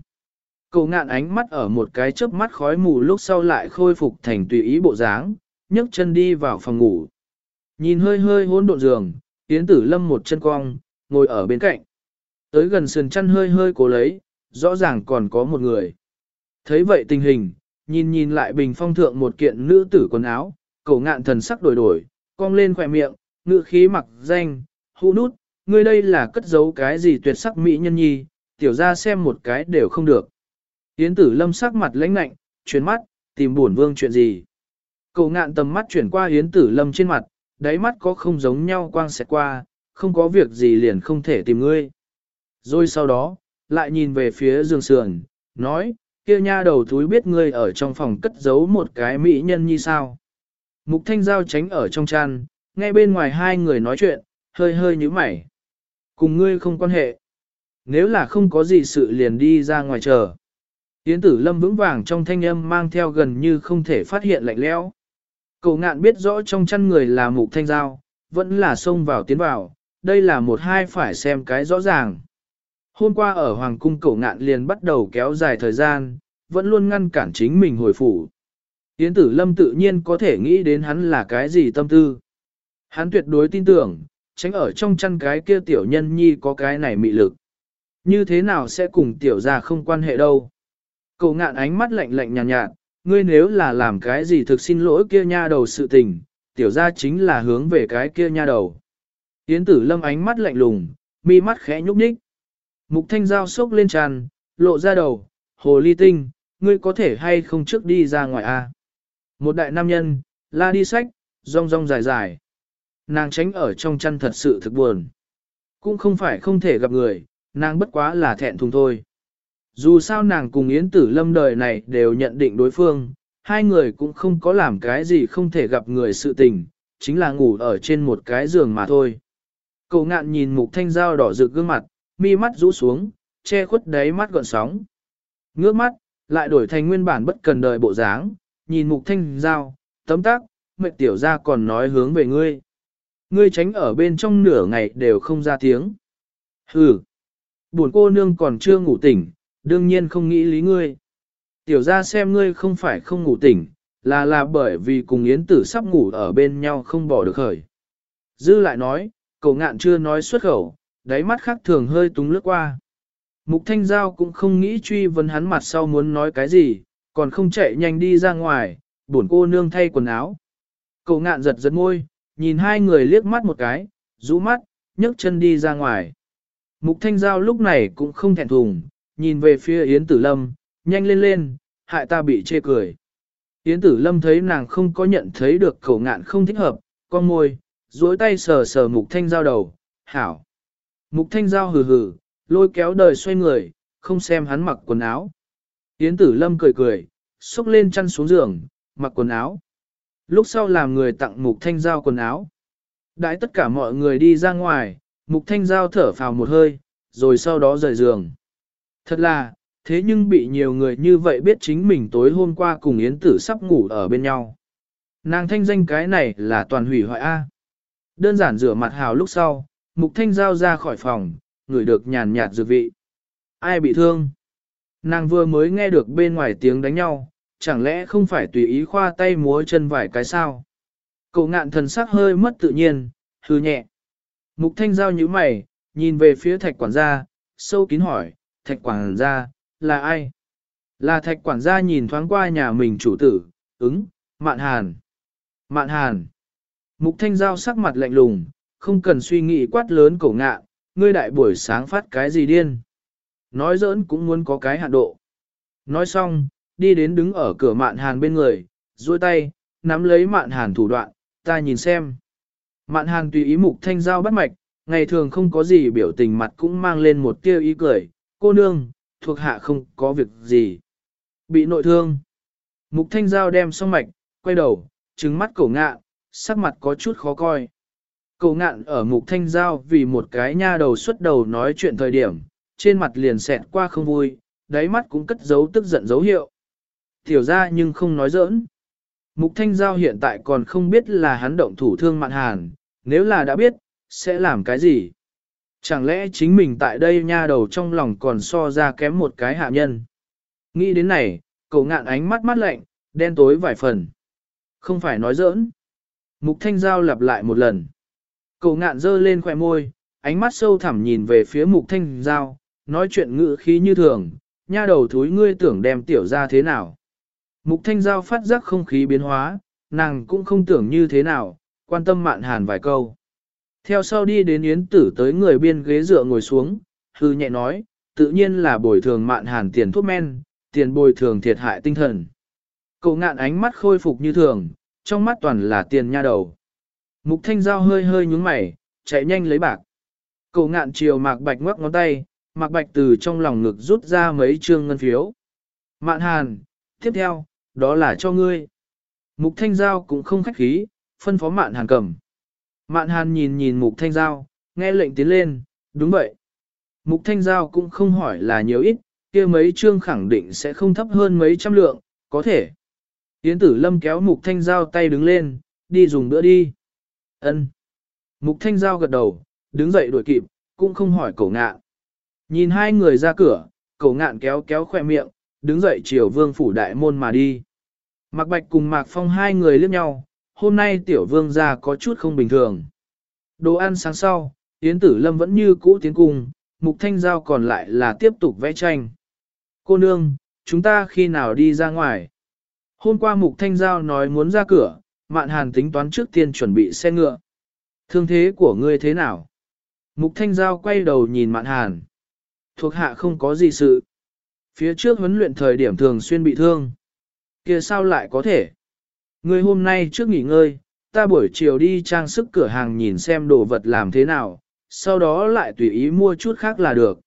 Cổ ngạn ánh mắt ở một cái chớp mắt khói mù lúc sau lại khôi phục thành tùy ý bộ dáng, nhấc chân đi vào phòng ngủ. Nhìn hơi hơi hỗn độn giường, yến tử lâm một chân cong, ngồi ở bên cạnh. Tới gần sườn chăn hơi hơi cố lấy, rõ ràng còn có một người. Thấy vậy tình hình, nhìn nhìn lại bình phong thượng một kiện nữ tử quần áo, cổ ngạn thần sắc đổi đổi, cong lên khỏe miệng, ngự khí mặc danh, hũ nút, ngươi đây là cất giấu cái gì tuyệt sắc mỹ nhân nhi, tiểu ra xem một cái đều không được. Yến tử lâm sắc mặt lãnh lạnh, chuyển mắt, tìm buồn vương chuyện gì. Cậu ngạn tầm mắt chuyển qua Yến tử lâm trên mặt, đáy mắt có không giống nhau quang xẹt qua, không có việc gì liền không thể tìm ngươi. Rồi sau đó, lại nhìn về phía giường sườn, nói, kia nha đầu thúi biết ngươi ở trong phòng cất giấu một cái mỹ nhân như sao. Mục thanh giao tránh ở trong chăn, nghe bên ngoài hai người nói chuyện, hơi hơi nhíu mày. Cùng ngươi không quan hệ. Nếu là không có gì sự liền đi ra ngoài chờ. Yến tử lâm vững vàng trong thanh âm mang theo gần như không thể phát hiện lạnh lẽo. Cậu ngạn biết rõ trong chăn người là mục thanh giao, vẫn là xông vào tiến vào, đây là một hai phải xem cái rõ ràng. Hôm qua ở Hoàng cung cậu ngạn liền bắt đầu kéo dài thời gian, vẫn luôn ngăn cản chính mình hồi phủ. Yến tử lâm tự nhiên có thể nghĩ đến hắn là cái gì tâm tư. Hắn tuyệt đối tin tưởng, tránh ở trong chăn cái kia tiểu nhân nhi có cái này mị lực. Như thế nào sẽ cùng tiểu gia không quan hệ đâu. Cậu ngạn ánh mắt lạnh lạnh nhàn nhạt, nhạt, ngươi nếu là làm cái gì thực xin lỗi kia nha đầu sự tình, tiểu gia chính là hướng về cái kia nha đầu. Yến tử lâm ánh mắt lạnh lùng, mi mắt khẽ nhúc nhích. Mục thanh giao sốc lên tràn, lộ ra đầu, hồ ly tinh, ngươi có thể hay không trước đi ra ngoài a? Một đại nam nhân, la đi sách, rong rong dài dài. Nàng tránh ở trong chăn thật sự thực buồn. Cũng không phải không thể gặp người, nàng bất quá là thẹn thùng thôi. Dù sao nàng cùng Yến Tử Lâm đời này đều nhận định đối phương, hai người cũng không có làm cái gì không thể gặp người sự tình, chính là ngủ ở trên một cái giường mà thôi. Cậu ngạn nhìn mục thanh dao đỏ rực gương mặt, mi mắt rũ xuống, che khuất đáy mắt gọn sóng. Ngước mắt, lại đổi thành nguyên bản bất cần đời bộ dáng, nhìn mục thanh giao, tấm tác, mệt tiểu ra còn nói hướng về ngươi. Ngươi tránh ở bên trong nửa ngày đều không ra tiếng. Hừ, buồn cô nương còn chưa ngủ tỉnh, đương nhiên không nghĩ lý ngươi. Tiểu ra xem ngươi không phải không ngủ tỉnh, là là bởi vì cùng Yến tử sắp ngủ ở bên nhau không bỏ được khởi. Dư lại nói, cậu ngạn chưa nói xuất khẩu, đáy mắt khác thường hơi túng lướt qua. Mục Thanh Giao cũng không nghĩ truy vấn hắn mặt sau muốn nói cái gì, còn không chạy nhanh đi ra ngoài, buồn cô nương thay quần áo. Cậu ngạn giật giật môi, nhìn hai người liếc mắt một cái, rũ mắt, nhấc chân đi ra ngoài. Mục Thanh Giao lúc này cũng không thẹn thùng, nhìn về phía Yến Tử Lâm, nhanh lên lên, hại ta bị chê cười. Yến Tử Lâm thấy nàng không có nhận thấy được cậu ngạn không thích hợp, con môi, duỗi tay sờ sờ Mục Thanh Giao đầu, hảo. Mục Thanh Giao hừ hừ, lôi kéo đời xoay người, không xem hắn mặc quần áo. Yến Tử Lâm cười cười, xúc lên chăn xuống giường, mặc quần áo. Lúc sau làm người tặng Mục Thanh Giao quần áo. Đãi tất cả mọi người đi ra ngoài, Mục Thanh Giao thở phào một hơi, rồi sau đó rời giường. Thật là, thế nhưng bị nhiều người như vậy biết chính mình tối hôm qua cùng Yến Tử sắp ngủ ở bên nhau. Nàng thanh danh cái này là toàn hủy hoại A. Đơn giản rửa mặt hào lúc sau, Mục Thanh Giao ra khỏi phòng, ngửi được nhàn nhạt dược vị. Ai bị thương? Nàng vừa mới nghe được bên ngoài tiếng đánh nhau, chẳng lẽ không phải tùy ý khoa tay múa chân vài cái sao? Cậu ngạn thần sắc hơi mất tự nhiên, hư nhẹ. Mục thanh giao nhíu mày, nhìn về phía thạch quản gia, sâu kín hỏi, thạch quản gia, là ai? Là thạch quản gia nhìn thoáng qua nhà mình chủ tử, ứng, mạn hàn. Mạn hàn. Mục thanh giao sắc mặt lạnh lùng, không cần suy nghĩ quát lớn cổ ngạ, ngươi đại buổi sáng phát cái gì điên. Nói giỡn cũng muốn có cái hạn độ. Nói xong, đi đến đứng ở cửa mạn hàn bên người, duỗi tay, nắm lấy mạn hàn thủ đoạn, ta nhìn xem. Mạn hàn tùy ý mục thanh giao bắt mạch, ngày thường không có gì biểu tình mặt cũng mang lên một tia ý cười, cô nương, thuộc hạ không có việc gì. Bị nội thương. Mục thanh giao đem xong mạch, quay đầu, trừng mắt cổ ngạ, sắc mặt có chút khó coi. Cổ ngạn ở mục thanh giao vì một cái nha đầu xuất đầu nói chuyện thời điểm, trên mặt liền xẹt qua không vui, đáy mắt cũng cất giấu tức giận dấu hiệu. Tiểu ra nhưng không nói giỡn. Mục thanh giao hiện tại còn không biết là hắn động thủ thương mạn hàn, nếu là đã biết, sẽ làm cái gì? Chẳng lẽ chính mình tại đây nha đầu trong lòng còn so ra kém một cái hạ nhân? Nghĩ đến này, cậu ngạn ánh mắt mắt lạnh, đen tối vài phần. Không phải nói giỡn. Mục thanh giao lặp lại một lần. Cậu ngạn dơ lên khỏe môi, ánh mắt sâu thẳm nhìn về phía mục thanh giao, nói chuyện ngữ khí như thường, nha đầu thúi ngươi tưởng đem tiểu ra thế nào. Mục thanh giao phát giác không khí biến hóa, nàng cũng không tưởng như thế nào, quan tâm mạn hàn vài câu. Theo sau đi đến yến tử tới người biên ghế dựa ngồi xuống, hư nhẹ nói, tự nhiên là bồi thường mạn hàn tiền thuốc men, tiền bồi thường thiệt hại tinh thần. Cậu ngạn ánh mắt khôi phục như thường, trong mắt toàn là tiền nha đầu. Mục thanh giao hơi hơi nhúng mày, chạy nhanh lấy bạc. Cậu ngạn chiều mạc bạch ngoắc ngón tay, mạc bạch từ trong lòng ngực rút ra mấy trương ngân phiếu. Mạn hàn, tiếp theo, đó là cho ngươi. Mục thanh giao cũng không khách khí, phân phó mạn hàn cầm. Mạn hàn nhìn nhìn mục thanh giao, nghe lệnh tiến lên, đúng vậy. Mục thanh giao cũng không hỏi là nhiều ít, kia mấy trương khẳng định sẽ không thấp hơn mấy trăm lượng, có thể. Yến tử lâm kéo mục thanh giao tay đứng lên, đi dùng bữa đi. Ân. Mục thanh giao gật đầu, đứng dậy đuổi kịp, cũng không hỏi cổ ngạn. Nhìn hai người ra cửa, cổ ngạn kéo kéo khỏe miệng, đứng dậy chiều vương phủ đại môn mà đi. Mạc Bạch cùng Mạc Phong hai người liếc nhau, hôm nay tiểu vương ra có chút không bình thường. Đồ ăn sáng sau, Yến Tử Lâm vẫn như cũ tiến cung, Mục Thanh Giao còn lại là tiếp tục vẽ tranh. Cô nương, chúng ta khi nào đi ra ngoài? Hôm qua Mục Thanh Giao nói muốn ra cửa, Mạn Hàn tính toán trước tiên chuẩn bị xe ngựa. Thương thế của ngươi thế nào? Mục Thanh Giao quay đầu nhìn Mạn Hàn. Thuộc hạ không có gì sự. Phía trước huấn luyện thời điểm thường xuyên bị thương. kia sao lại có thể? Ngươi hôm nay trước nghỉ ngơi, ta buổi chiều đi trang sức cửa hàng nhìn xem đồ vật làm thế nào, sau đó lại tùy ý mua chút khác là được.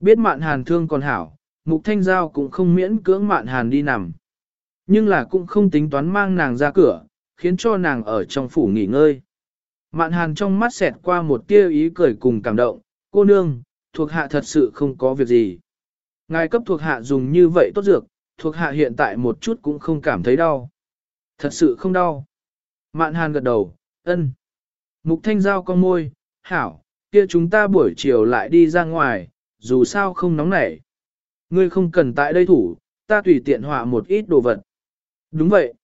Biết mạn hàn thương còn hảo, mục thanh giao cũng không miễn cưỡng mạn hàn đi nằm. Nhưng là cũng không tính toán mang nàng ra cửa, khiến cho nàng ở trong phủ nghỉ ngơi. Mạn hàn trong mắt xẹt qua một tia ý cười cùng cảm động, cô nương, thuộc hạ thật sự không có việc gì. Ngài cấp thuộc hạ dùng như vậy tốt dược, thuộc hạ hiện tại một chút cũng không cảm thấy đau. Thật sự không đau. Mạn hàn gật đầu, ân. Mục thanh giao con môi, hảo, kia chúng ta buổi chiều lại đi ra ngoài, dù sao không nóng nảy. Ngươi không cần tại đây thủ, ta tùy tiện họa một ít đồ vật. Đúng vậy.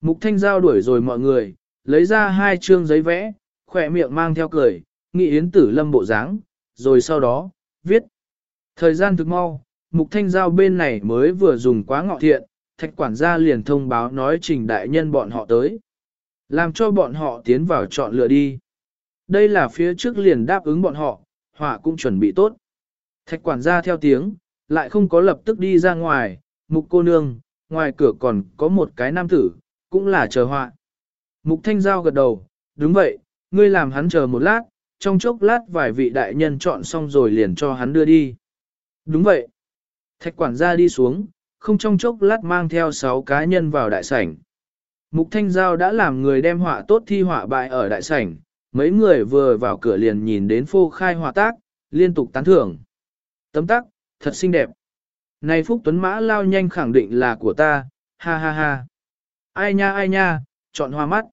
Mục thanh giao đuổi rồi mọi người, lấy ra hai chương giấy vẽ, khỏe miệng mang theo cười, nghị yến tử lâm bộ dáng, rồi sau đó, viết. Thời gian thực mau, mục thanh giao bên này mới vừa dùng quá ngọ thiện, thạch quản gia liền thông báo nói trình đại nhân bọn họ tới. Làm cho bọn họ tiến vào chọn lựa đi. Đây là phía trước liền đáp ứng bọn họ, họa cũng chuẩn bị tốt. Thạch quản gia theo tiếng, lại không có lập tức đi ra ngoài, mục cô nương, ngoài cửa còn có một cái nam tử, cũng là chờ họa. Mục thanh giao gật đầu, đúng vậy, ngươi làm hắn chờ một lát, trong chốc lát vài vị đại nhân chọn xong rồi liền cho hắn đưa đi. Đúng vậy. Thạch quản gia đi xuống, không trong chốc lát mang theo 6 cá nhân vào đại sảnh. Mục Thanh Giao đã làm người đem họa tốt thi họa bại ở đại sảnh, mấy người vừa vào cửa liền nhìn đến phô khai họa tác, liên tục tán thưởng. Tấm tắc, thật xinh đẹp. Này Phúc Tuấn Mã lao nhanh khẳng định là của ta, ha ha ha. Ai nha ai nha, chọn hoa mắt.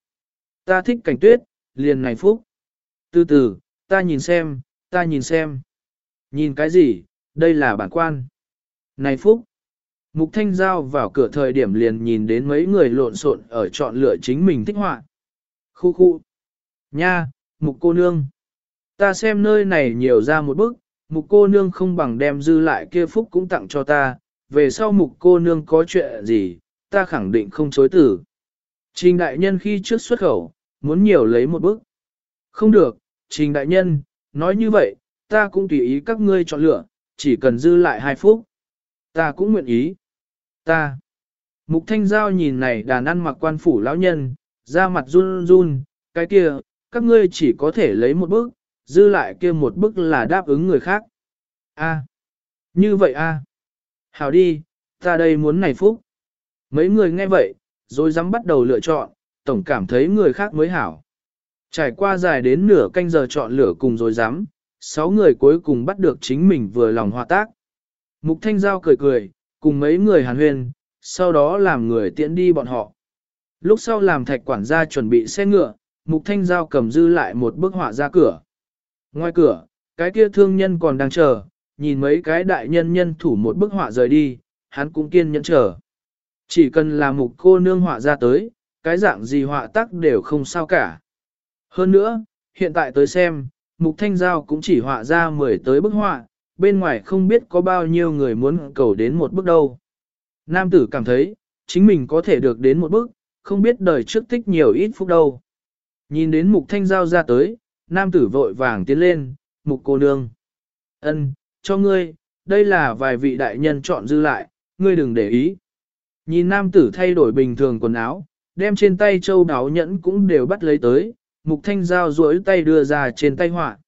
Ta thích cảnh tuyết, liền này Phúc. Từ từ, ta nhìn xem, ta nhìn xem. Nhìn cái gì, đây là bản quan. Này Phúc. Mục Thanh Giao vào cửa thời điểm liền nhìn đến mấy người lộn xộn ở chọn lựa chính mình thích họa. Khu khu. Nha, mục cô nương. Ta xem nơi này nhiều ra một bức, mục cô nương không bằng đem dư lại kia phúc cũng tặng cho ta, về sau mục cô nương có chuyện gì, ta khẳng định không chối tử. Trình đại nhân khi trước xuất khẩu, muốn nhiều lấy một bức. Không được, trình đại nhân, nói như vậy, ta cũng tùy ý các ngươi chọn lựa, chỉ cần dư lại hai phút. Ta cũng nguyện ý. Ta. Mục Thanh Giao nhìn này đàn ăn mặc quan phủ lão nhân, ra mặt run run, cái kia, các ngươi chỉ có thể lấy một bước, dư lại kia một bước là đáp ứng người khác. A. Như vậy a. Hảo đi, ta đây muốn này phúc. Mấy người nghe vậy, rồi dám bắt đầu lựa chọn, tổng cảm thấy người khác mới hảo. Trải qua dài đến nửa canh giờ chọn lựa cùng rồi dám, sáu người cuối cùng bắt được chính mình vừa lòng hòa tác. Mục Thanh Giao cười cười, cùng mấy người hàn huyên, sau đó làm người tiễn đi bọn họ. Lúc sau làm thạch quản gia chuẩn bị xe ngựa, Mục Thanh Giao cầm dư lại một bức họa ra cửa. Ngoài cửa, cái kia thương nhân còn đang chờ, nhìn mấy cái đại nhân nhân thủ một bức họa rời đi, hắn cũng kiên nhẫn chờ. Chỉ cần là mục cô nương họa ra tới, cái dạng gì họa tác đều không sao cả. Hơn nữa, hiện tại tới xem, mục thanh giao cũng chỉ họa ra 10 tới bức họa, bên ngoài không biết có bao nhiêu người muốn cầu đến một bức đâu. Nam tử cảm thấy, chính mình có thể được đến một bức, không biết đời trước tích nhiều ít phút đâu. Nhìn đến mục thanh giao ra tới, nam tử vội vàng tiến lên, mục cô nương. ân, cho ngươi, đây là vài vị đại nhân chọn dư lại, ngươi đừng để ý. Nhìn nam tử thay đổi bình thường quần áo, đem trên tay châu đáo nhẫn cũng đều bắt lấy tới, mục thanh giao duỗi tay đưa ra trên tay họa.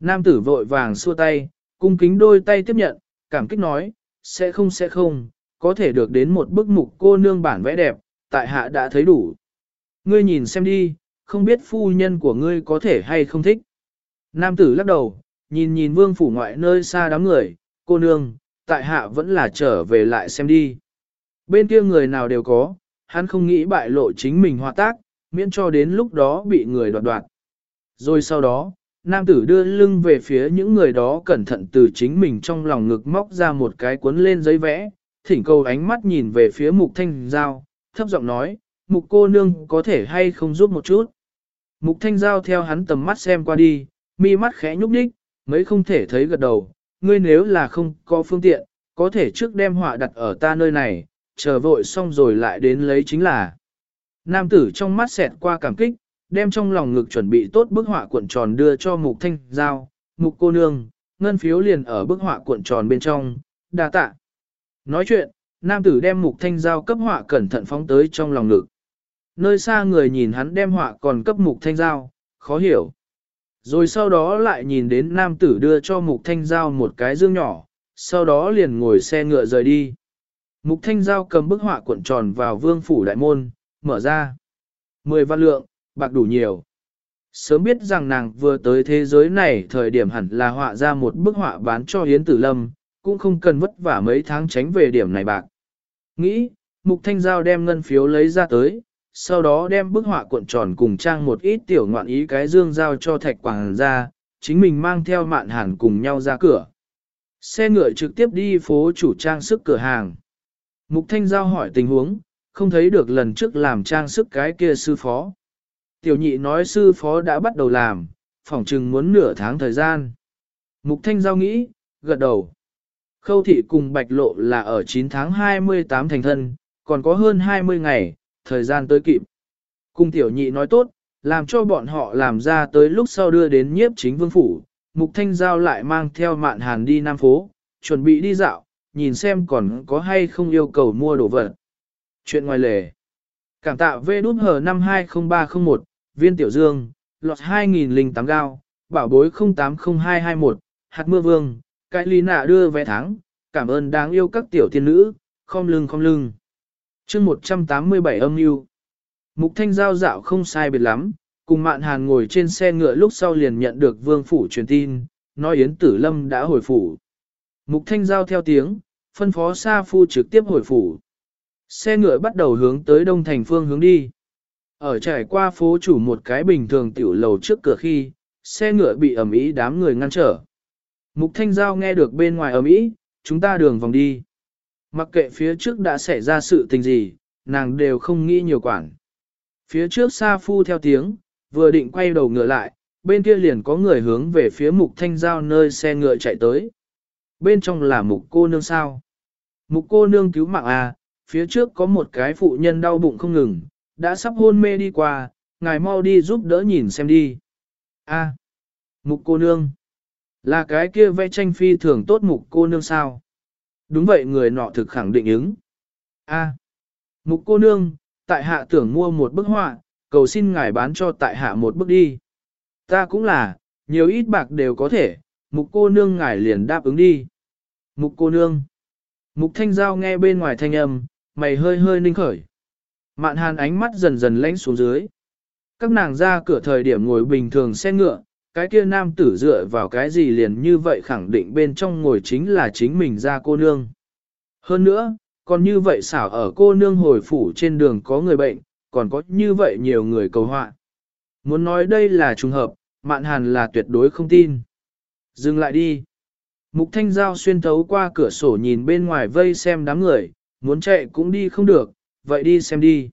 Nam tử vội vàng xua tay, cung kính đôi tay tiếp nhận, cảm kích nói, sẽ không sẽ không, có thể được đến một bức mục cô nương bản vẽ đẹp, tại hạ đã thấy đủ. Ngươi nhìn xem đi, không biết phu nhân của ngươi có thể hay không thích. Nam tử lắc đầu, nhìn nhìn vương phủ ngoại nơi xa đám người, cô nương, tại hạ vẫn là trở về lại xem đi. Bên kia người nào đều có, hắn không nghĩ bại lộ chính mình hòa tác, miễn cho đến lúc đó bị người đoạt đoạt. Rồi sau đó, nam tử đưa lưng về phía những người đó cẩn thận từ chính mình trong lòng ngực móc ra một cái cuốn lên giấy vẽ, thỉnh cầu ánh mắt nhìn về phía mục thanh giao, thấp giọng nói, mục cô nương có thể hay không giúp một chút. Mục thanh giao theo hắn tầm mắt xem qua đi, mi mắt khẽ nhúc nhích, mấy không thể thấy gật đầu, ngươi nếu là không có phương tiện, có thể trước đem họa đặt ở ta nơi này, chờ vội xong rồi lại đến lấy chính là. Nam tử trong mắt xẹt qua cảm kích, đem trong lòng ngực chuẩn bị tốt bức họa cuộn tròn đưa cho mục thanh giao, mục cô nương, ngân phiếu liền ở bức họa cuộn tròn bên trong, đa tạ. Nói chuyện, nam tử đem mục thanh giao cấp họa cẩn thận phóng tới trong lòng ngực. Nơi xa người nhìn hắn đem họa còn cấp mục thanh giao, khó hiểu. Rồi sau đó lại nhìn đến nam tử đưa cho mục thanh giao một cái dương nhỏ, sau đó liền ngồi xe ngựa rời đi. Mục Thanh Giao cầm bức họa cuộn tròn vào vương phủ đại môn, mở ra. Mười văn lượng, bạc đủ nhiều. Sớm biết rằng nàng vừa tới thế giới này thời điểm hẳn là họa ra một bức họa bán cho Yến Tử Lâm, cũng không cần vất vả mấy tháng tránh về điểm này bạc. Nghĩ, Mục Thanh Giao đem ngân phiếu lấy ra tới, sau đó đem bức họa cuộn tròn cùng trang một ít tiểu ngoạn ý cái dương giao cho thạch quảng ra, chính mình mang theo mạn hàn cùng nhau ra cửa. Xe ngựa trực tiếp đi phố chủ trang sức cửa hàng. Mục Thanh Giao hỏi tình huống, không thấy được lần trước làm trang sức cái kia sư phó. Tiểu nhị nói sư phó đã bắt đầu làm, phỏng chừng muốn nửa tháng thời gian. Mục Thanh Giao nghĩ, gật đầu. Khâu thị cùng bạch lộ là ở 9 tháng 28 thành thân, còn có hơn 20 ngày, thời gian tới kịp. Cung tiểu nhị nói tốt, làm cho bọn họ làm ra tới lúc sau đưa đến nhiếp chính vương phủ. Mục Thanh Giao lại mang theo mạn hàn đi Nam Phố, chuẩn bị đi dạo, nhìn xem còn có hay không yêu cầu mua đồ vật. Chuyện ngoài lề. Cảm tạ V đút hờ 520301, viên tiểu dương, lọt 2008 gao, bảo bối 080221, hạt mưa vương, cái lý nạ đưa vé thắng, cảm ơn đáng yêu các tiểu tiên nữ, không lưng không lưng. chương 187 âm yêu. Mục thanh giao dạo không sai biệt lắm, cùng mạn hàn ngồi trên xe ngựa lúc sau liền nhận được vương phủ truyền tin, nói Yến Tử Lâm đã hồi phủ. Mục thanh giao theo tiếng, phân phó Sa Phu trực tiếp hồi phủ. Xe ngựa bắt đầu hướng tới đông thành phương hướng đi. Ở trải qua phố chủ một cái bình thường tiểu lầu trước cửa khi, xe ngựa bị ẩm ý đám người ngăn trở. Mục Thanh Giao nghe được bên ngoài ẩm ý, chúng ta đường vòng đi. Mặc kệ phía trước đã xảy ra sự tình gì, nàng đều không nghĩ nhiều quản. Phía trước Sa Phu theo tiếng, vừa định quay đầu ngựa lại, bên kia liền có người hướng về phía Mục Thanh Giao nơi xe ngựa chạy tới. Bên trong là Mục cô nương sao. Mục cô nương cứu mạng à, phía trước có một cái phụ nhân đau bụng không ngừng, đã sắp hôn mê đi qua, ngài mau đi giúp đỡ nhìn xem đi. À, A, mục cô nương, là cái kia vẽ tranh phi thường tốt mục cô nương sao? Đúng vậy người nọ thực khẳng định ứng. À, A, mục cô nương, tại hạ tưởng mua một bức họa, cầu xin ngài bán cho tại hạ một bức đi. Ta cũng là, nhiều ít bạc đều có thể, mục cô nương ngài liền đáp ứng đi. Mục cô nương. Mục thanh giao nghe bên ngoài thanh âm, mày hơi hơi ninh khởi. Mạn hàn ánh mắt dần dần lánh xuống dưới. Các nàng ra cửa thời điểm ngồi bình thường xe ngựa, cái kia nam tử dựa vào cái gì liền như vậy khẳng định bên trong ngồi chính là chính mình ra cô nương. Hơn nữa, còn như vậy xảo ở cô nương hồi phủ trên đường có người bệnh, còn có như vậy nhiều người cầu họa. Muốn nói đây là trùng hợp, mạn hàn là tuyệt đối không tin. Dừng lại đi. Mục thanh giao xuyên thấu qua cửa sổ nhìn bên ngoài vây xem đám người, muốn chạy cũng đi không được, vậy đi xem đi.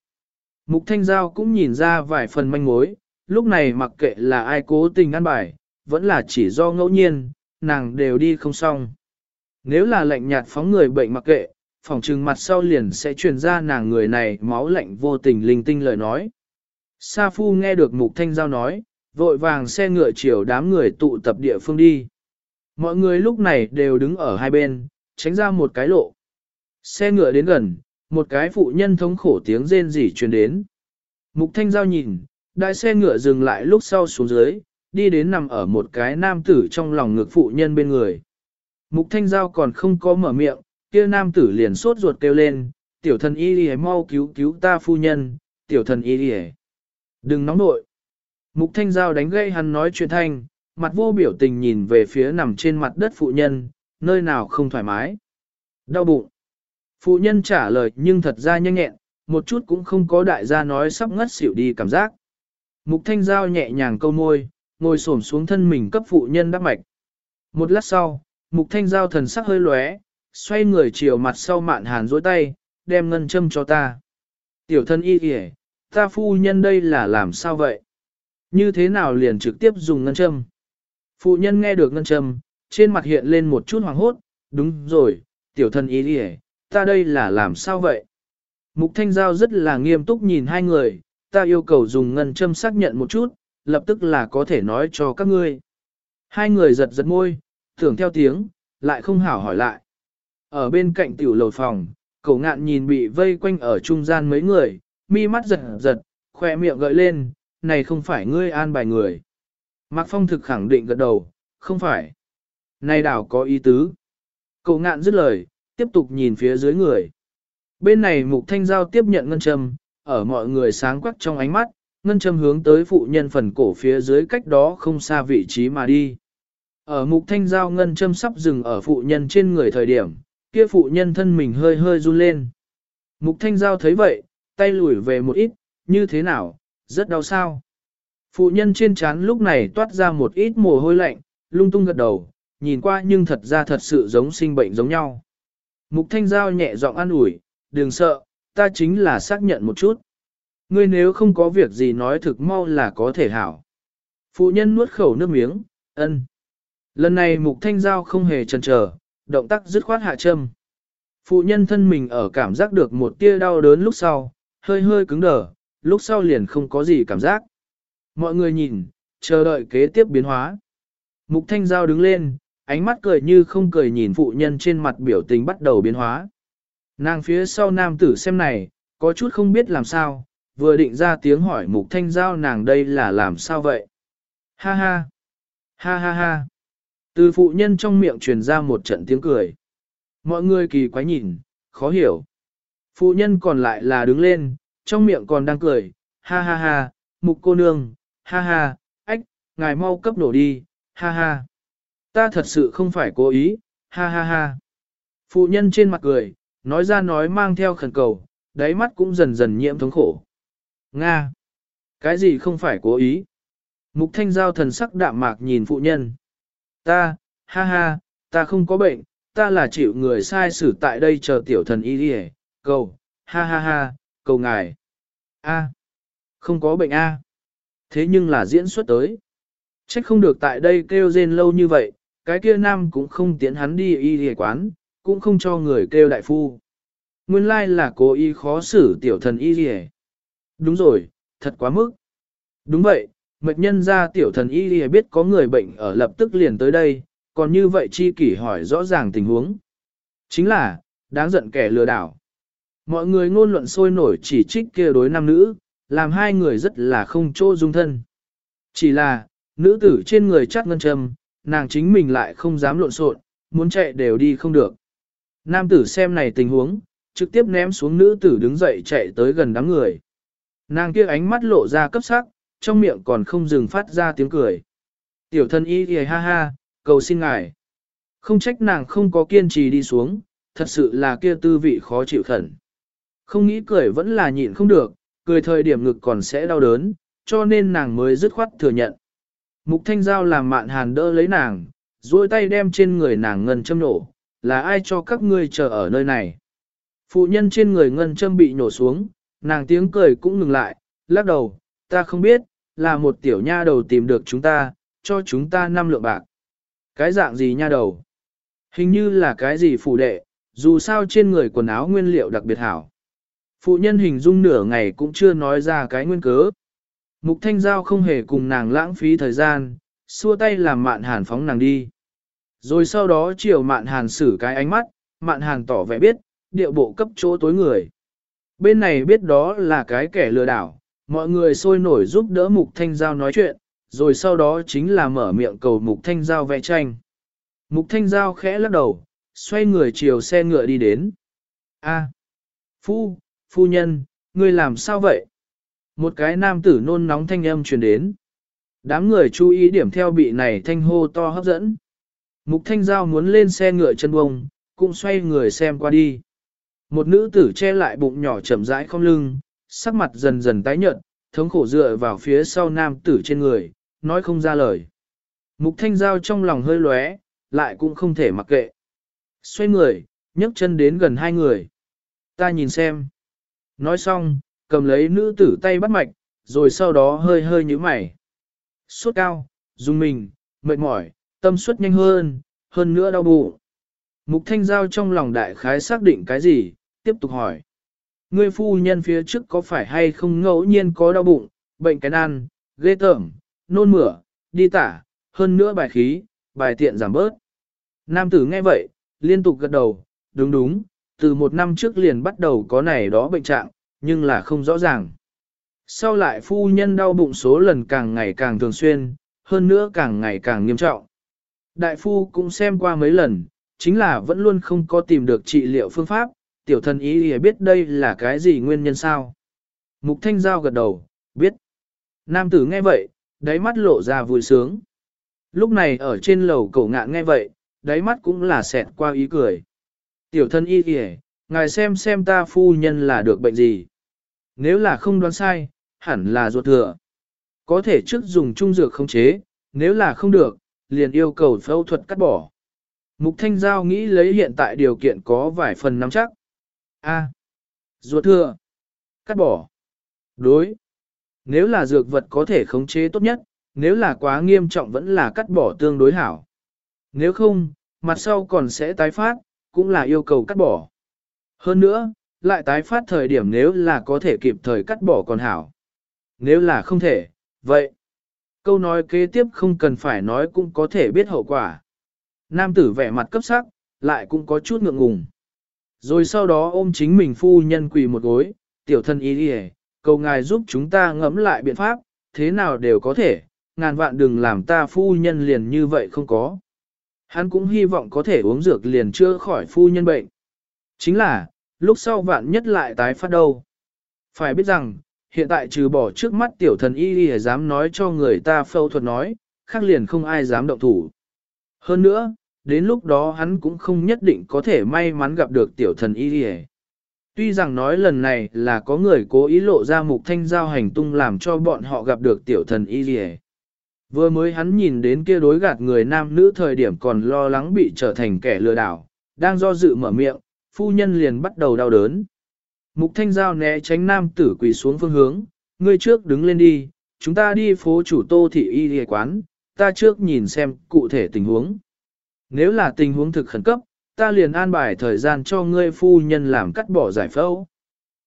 Mục Thanh Giao cũng nhìn ra vài phần manh mối, lúc này mặc kệ là ai cố tình ăn bài, vẫn là chỉ do ngẫu nhiên, nàng đều đi không xong. Nếu là lệnh nhạt phóng người bệnh mặc kệ, phòng trừng mặt sau liền sẽ truyền ra nàng người này máu lạnh vô tình linh tinh lời nói. Sa Phu nghe được Mục Thanh Giao nói, vội vàng xe ngựa chiều đám người tụ tập địa phương đi. Mọi người lúc này đều đứng ở hai bên, tránh ra một cái lộ. Xe ngựa đến gần, một cái phụ nhân thống khổ tiếng rên rỉ truyền đến. Mục Thanh Giao nhìn, đại xe ngựa dừng lại lúc sau xuống dưới, đi đến nằm ở một cái nam tử trong lòng ngực phụ nhân bên người. Mục Thanh Giao còn không có mở miệng, kia nam tử liền sốt ruột kêu lên, tiểu thần y đi mau cứu cứu ta phu nhân, tiểu thần y đi Đừng nóng nội. Mục Thanh Giao đánh gây hắn nói chuyện thanh, mặt vô biểu tình nhìn về phía nằm trên mặt đất phụ nhân, nơi nào không thoải mái. Đau bụng. Phụ nhân trả lời nhưng thật ra nhanh nhẹn, một chút cũng không có đại gia nói sắp ngất xỉu đi cảm giác. Mục thanh giao nhẹ nhàng câu môi, ngồi xổm xuống thân mình cấp phụ nhân đắp mạch. Một lát sau, mục thanh giao thần sắc hơi lóe, xoay người chiều mặt sau mạn hàn dối tay, đem ngân châm cho ta. Tiểu thân y kìa, ta phu nhân đây là làm sao vậy? Như thế nào liền trực tiếp dùng ngân châm? Phụ nhân nghe được ngân châm, trên mặt hiện lên một chút hoàng hốt, đúng rồi, tiểu thân ý đi ta đây là làm sao vậy? Mục Thanh Giao rất là nghiêm túc nhìn hai người, ta yêu cầu dùng ngân châm xác nhận một chút, lập tức là có thể nói cho các ngươi. Hai người giật giật môi, tưởng theo tiếng, lại không hảo hỏi lại. Ở bên cạnh tiểu lầu phòng, cổ ngạn nhìn bị vây quanh ở trung gian mấy người, mi mắt giật giật, khoe miệng gợi lên, này không phải ngươi an bài người. Mạc Phong thực khẳng định gật đầu, không phải. Này đảo có ý tứ. Cậu ngạn dứt lời, tiếp tục nhìn phía dưới người. Bên này mục thanh giao tiếp nhận ngân châm, ở mọi người sáng quắc trong ánh mắt, ngân châm hướng tới phụ nhân phần cổ phía dưới cách đó không xa vị trí mà đi. Ở mục thanh giao ngân châm sắp dừng ở phụ nhân trên người thời điểm, kia phụ nhân thân mình hơi hơi run lên. Mục thanh giao thấy vậy, tay lùi về một ít, như thế nào, rất đau sao. Phụ nhân trên trán lúc này toát ra một ít mồ hôi lạnh, lung tung gật đầu, nhìn qua nhưng thật ra thật sự giống sinh bệnh giống nhau. Mục thanh giao nhẹ giọng an ủi, đừng sợ, ta chính là xác nhận một chút. Ngươi nếu không có việc gì nói thực mau là có thể hảo. Phụ nhân nuốt khẩu nước miếng, ân. Lần này mục thanh giao không hề chần chờ, động tác dứt khoát hạ châm. Phụ nhân thân mình ở cảm giác được một tia đau đớn lúc sau, hơi hơi cứng đờ, lúc sau liền không có gì cảm giác. Mọi người nhìn, chờ đợi kế tiếp biến hóa. Mục thanh giao đứng lên, ánh mắt cười như không cười nhìn phụ nhân trên mặt biểu tình bắt đầu biến hóa. Nàng phía sau nam tử xem này, có chút không biết làm sao, vừa định ra tiếng hỏi mục thanh giao nàng đây là làm sao vậy. Ha ha, ha ha ha. Từ phụ nhân trong miệng truyền ra một trận tiếng cười. Mọi người kỳ quái nhìn, khó hiểu. Phụ nhân còn lại là đứng lên, trong miệng còn đang cười, ha ha ha, mục cô nương, ha ha, ách, ngài mau cấp nổ đi, ha ha. Ta thật sự không phải cố ý, ha ha ha. Phụ nhân trên mặt cười, nói ra nói mang theo khẩn cầu, đáy mắt cũng dần dần nhiễm thống khổ. Nga! Cái gì không phải cố ý? Mục thanh giao thần sắc đạm mạc nhìn phụ nhân. Ta, ha ha, ta không có bệnh, ta là chịu người sai xử tại đây chờ tiểu thần y đi cầu, ha ha ha, cầu ngài. A, không có bệnh A. Thế nhưng là diễn xuất tới. Trách không được tại đây kêu rên lâu như vậy, cái kia nam cũng không tiến hắn đi y y quán, cũng không cho người kêu đại phu. Nguyên lai là cố ý khó xử tiểu thần y y Đúng rồi, thật quá mức. Đúng vậy, mệt nhân ra tiểu thần y y biết có người bệnh ở lập tức liền tới đây, còn như vậy chi kỷ hỏi rõ ràng tình huống. Chính là, đáng giận kẻ lừa đảo. Mọi người ngôn luận sôi nổi chỉ trích kia đối nam nữ, làm hai người rất là không chỗ dung thân. Chỉ là, nữ tử trên người chắc ngân châm, nàng chính mình lại không dám lộn xộn, muốn chạy đều đi không được. Nam tử xem này tình huống, trực tiếp ném xuống nữ tử đứng dậy chạy tới gần đám người. Nàng kia ánh mắt lộ ra cấp sắc, trong miệng còn không dừng phát ra tiếng cười. Tiểu thân y thì ha ha, cầu xin ngài. Không trách nàng không có kiên trì đi xuống, thật sự là kia tư vị khó chịu khẩn. Không nghĩ cười vẫn là nhịn không được, cười thời điểm ngực còn sẽ đau đớn, cho nên nàng mới dứt khoát thừa nhận. Mục thanh giao làm mạn hàn đỡ lấy nàng, duỗi tay đem trên người nàng ngân châm nổ, là ai cho các ngươi chờ ở nơi này. Phụ nhân trên người ngân châm bị nổ xuống, nàng tiếng cười cũng ngừng lại, lắc đầu, ta không biết, là một tiểu nha đầu tìm được chúng ta, cho chúng ta năm lượng bạc. Cái dạng gì nha đầu? Hình như là cái gì phủ đệ, dù sao trên người quần áo nguyên liệu đặc biệt hảo. Phụ nhân hình dung nửa ngày cũng chưa nói ra cái nguyên cớ. Mục Thanh Giao không hề cùng nàng lãng phí thời gian, xua tay làm mạn hàn phóng nàng đi. Rồi sau đó chiều mạn hàn xử cái ánh mắt, mạn hàn tỏ vẻ biết, điệu bộ cấp chỗ tối người. Bên này biết đó là cái kẻ lừa đảo, mọi người sôi nổi giúp đỡ Mục Thanh Giao nói chuyện, rồi sau đó chính là mở miệng cầu Mục Thanh Giao vẽ tranh. Mục Thanh Giao khẽ lắc đầu, xoay người chiều xe ngựa đi đến. A, phu, phu nhân, ngươi làm sao vậy? Một cái nam tử nôn nóng thanh âm truyền đến. Đám người chú ý điểm theo bị này thanh hô to hấp dẫn. Mục thanh giao muốn lên xe ngựa chân bông, cũng xoay người xem qua đi. Một nữ tử che lại bụng nhỏ chậm rãi không lưng, sắc mặt dần dần tái nhợt, thống khổ dựa vào phía sau nam tử trên người, nói không ra lời. Mục thanh giao trong lòng hơi lóe, lại cũng không thể mặc kệ. Xoay người, nhấc chân đến gần hai người. Ta nhìn xem. Nói xong, cầm lấy nữ tử tay bắt mạch, rồi sau đó hơi hơi như mày. Suốt cao, dùng mình, mệt mỏi, tâm suất nhanh hơn, hơn nữa đau bụng. Mục thanh giao trong lòng đại khái xác định cái gì, tiếp tục hỏi. Ngươi phu nhân phía trước có phải hay không ngẫu nhiên có đau bụng, bệnh cái ăn, ghê tởm, nôn mửa, đi tả, hơn nữa bài khí, bài tiện giảm bớt. Nam tử nghe vậy, liên tục gật đầu, đúng đúng, từ một năm trước liền bắt đầu có này đó bệnh trạng, nhưng là không rõ ràng. Sau lại phu nhân đau bụng số lần càng ngày càng thường xuyên, hơn nữa càng ngày càng nghiêm trọng. Đại phu cũng xem qua mấy lần, chính là vẫn luôn không có tìm được trị liệu phương pháp, tiểu thần ý ý biết đây là cái gì nguyên nhân sao? Mục thanh giao gật đầu, biết. Nam tử nghe vậy, đáy mắt lộ ra vui sướng. Lúc này ở trên lầu cổ ngạn nghe vậy, đáy mắt cũng là xẹt qua ý cười. Tiểu thân y kìa, ngài xem xem ta phu nhân là được bệnh gì. Nếu là không đoán sai, hẳn là ruột thừa. Có thể trước dùng trung dược không chế, nếu là không được, liền yêu cầu phẫu thuật cắt bỏ. Mục Thanh Giao nghĩ lấy hiện tại điều kiện có vài phần nắm chắc. A. ruột thừa. Cắt bỏ. Đối. Nếu là dược vật có thể khống chế tốt nhất, nếu là quá nghiêm trọng vẫn là cắt bỏ tương đối hảo. Nếu không, mặt sau còn sẽ tái phát, cũng là yêu cầu cắt bỏ. Hơn nữa, lại tái phát thời điểm nếu là có thể kịp thời cắt bỏ còn hảo. Nếu là không thể, vậy, câu nói kế tiếp không cần phải nói cũng có thể biết hậu quả. Nam tử vẻ mặt cấp sắc, lại cũng có chút ngượng ngùng. Rồi sau đó ôm chính mình phu nhân quỳ một gối, tiểu thân ý đi cầu ngài giúp chúng ta ngẫm lại biện pháp, thế nào đều có thể, ngàn vạn đừng làm ta phu nhân liền như vậy không có. Hắn cũng hy vọng có thể uống dược liền chưa khỏi phu nhân bệnh. Chính là, lúc sau vạn nhất lại tái phát đâu. Phải biết rằng, hiện tại trừ bỏ trước mắt tiểu thần y y dám nói cho người ta phẫu thuật nói, khác liền không ai dám động thủ. Hơn nữa, đến lúc đó hắn cũng không nhất định có thể may mắn gặp được tiểu thần y y Tuy rằng nói lần này là có người cố ý lộ ra mục thanh giao hành tung làm cho bọn họ gặp được tiểu thần y y Vừa mới hắn nhìn đến kia đối gạt người nam nữ thời điểm còn lo lắng bị trở thành kẻ lừa đảo, đang do dự mở miệng, phu nhân liền bắt đầu đau đớn. Mục thanh giao né tránh nam tử quỳ xuống phương hướng, ngươi trước đứng lên đi, chúng ta đi phố chủ tô thị y y quán, ta trước nhìn xem cụ thể tình huống. Nếu là tình huống thực khẩn cấp, ta liền an bài thời gian cho ngươi phu nhân làm cắt bỏ giải phẫu.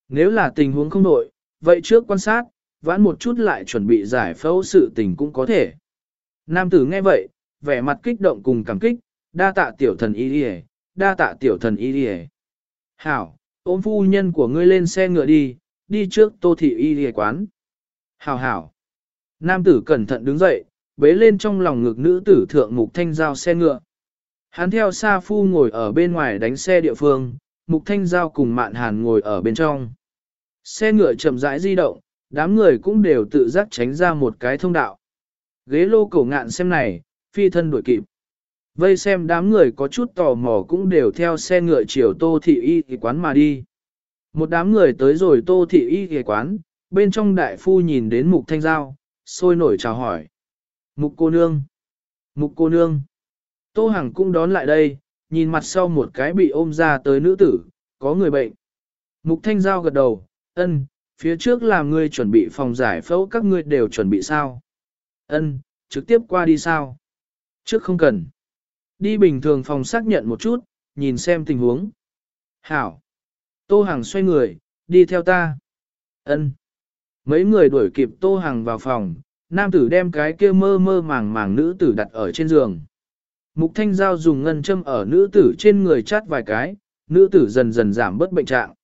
Nếu là tình huống không nội, vậy trước quan sát, vãn một chút lại chuẩn bị giải phẫu sự tình cũng có thể. Nam tử nghe vậy, vẻ mặt kích động cùng cảm kích, đa tạ tiểu thần y đi đa tạ tiểu thần y đi Hảo, ôm phu nhân của ngươi lên xe ngựa đi, đi trước tô thị y đi quán. Hảo hảo. Nam tử cẩn thận đứng dậy, bế lên trong lòng ngực nữ tử thượng mục thanh giao xe ngựa. Hắn theo Sa Phu ngồi ở bên ngoài đánh xe địa phương, Mục Thanh Giao cùng Mạn Hàn ngồi ở bên trong. Xe ngựa chậm rãi di động, đám người cũng đều tự giác tránh ra một cái thông đạo. Ghế lô cổ ngạn xem này, phi thân đuổi kịp. Vây xem đám người có chút tò mò cũng đều theo xe ngựa chiều tô thị y thì quán mà đi. Một đám người tới rồi tô thị y thì quán, bên trong đại phu nhìn đến mục thanh giao, sôi nổi chào hỏi. Mục cô nương! Mục cô nương! Tô Hằng cũng đón lại đây, nhìn mặt sau một cái bị ôm ra tới nữ tử, có người bệnh. Mục Thanh Giao gật đầu, ân, phía trước làm ngươi chuẩn bị phòng giải phẫu các ngươi đều chuẩn bị sao? Ân, trực tiếp qua đi sao? Trước không cần. Đi bình thường phòng xác nhận một chút, nhìn xem tình huống. Hảo. Tô Hằng xoay người, đi theo ta. Ân. Mấy người đuổi kịp Tô Hằng vào phòng, nam tử đem cái kia mơ mơ màng màng nữ tử đặt ở trên giường. Mục Thanh Giao dùng ngân châm ở nữ tử trên người chát vài cái, nữ tử dần dần giảm bớt bệnh trạng.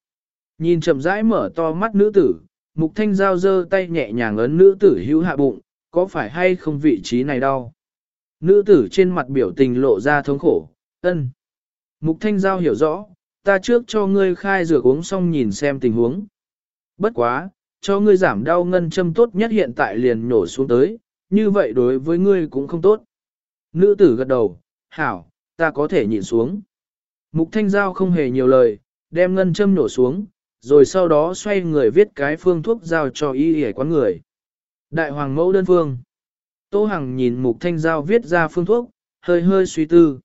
Nhìn chậm rãi mở to mắt nữ tử, Mục Thanh Giao giơ tay nhẹ nhàng ấn nữ tử hữu hạ bụng, có phải hay không vị trí này đau? Nữ tử trên mặt biểu tình lộ ra thống khổ, ân. Mục Thanh Giao hiểu rõ, ta trước cho ngươi khai dược uống xong nhìn xem tình huống. Bất quá, cho ngươi giảm đau ngân châm tốt nhất hiện tại liền nhổ xuống tới, như vậy đối với ngươi cũng không tốt. Nữ tử gật đầu, hảo, ta có thể nhìn xuống. Mục Thanh Giao không hề nhiều lời, đem ngân châm nổ xuống, rồi sau đó xoay người viết cái phương thuốc giao cho y y quán người. Đại hoàng mẫu đơn phương. Tô Hằng nhìn Mục Thanh Giao viết ra phương thuốc, hơi hơi suy tư.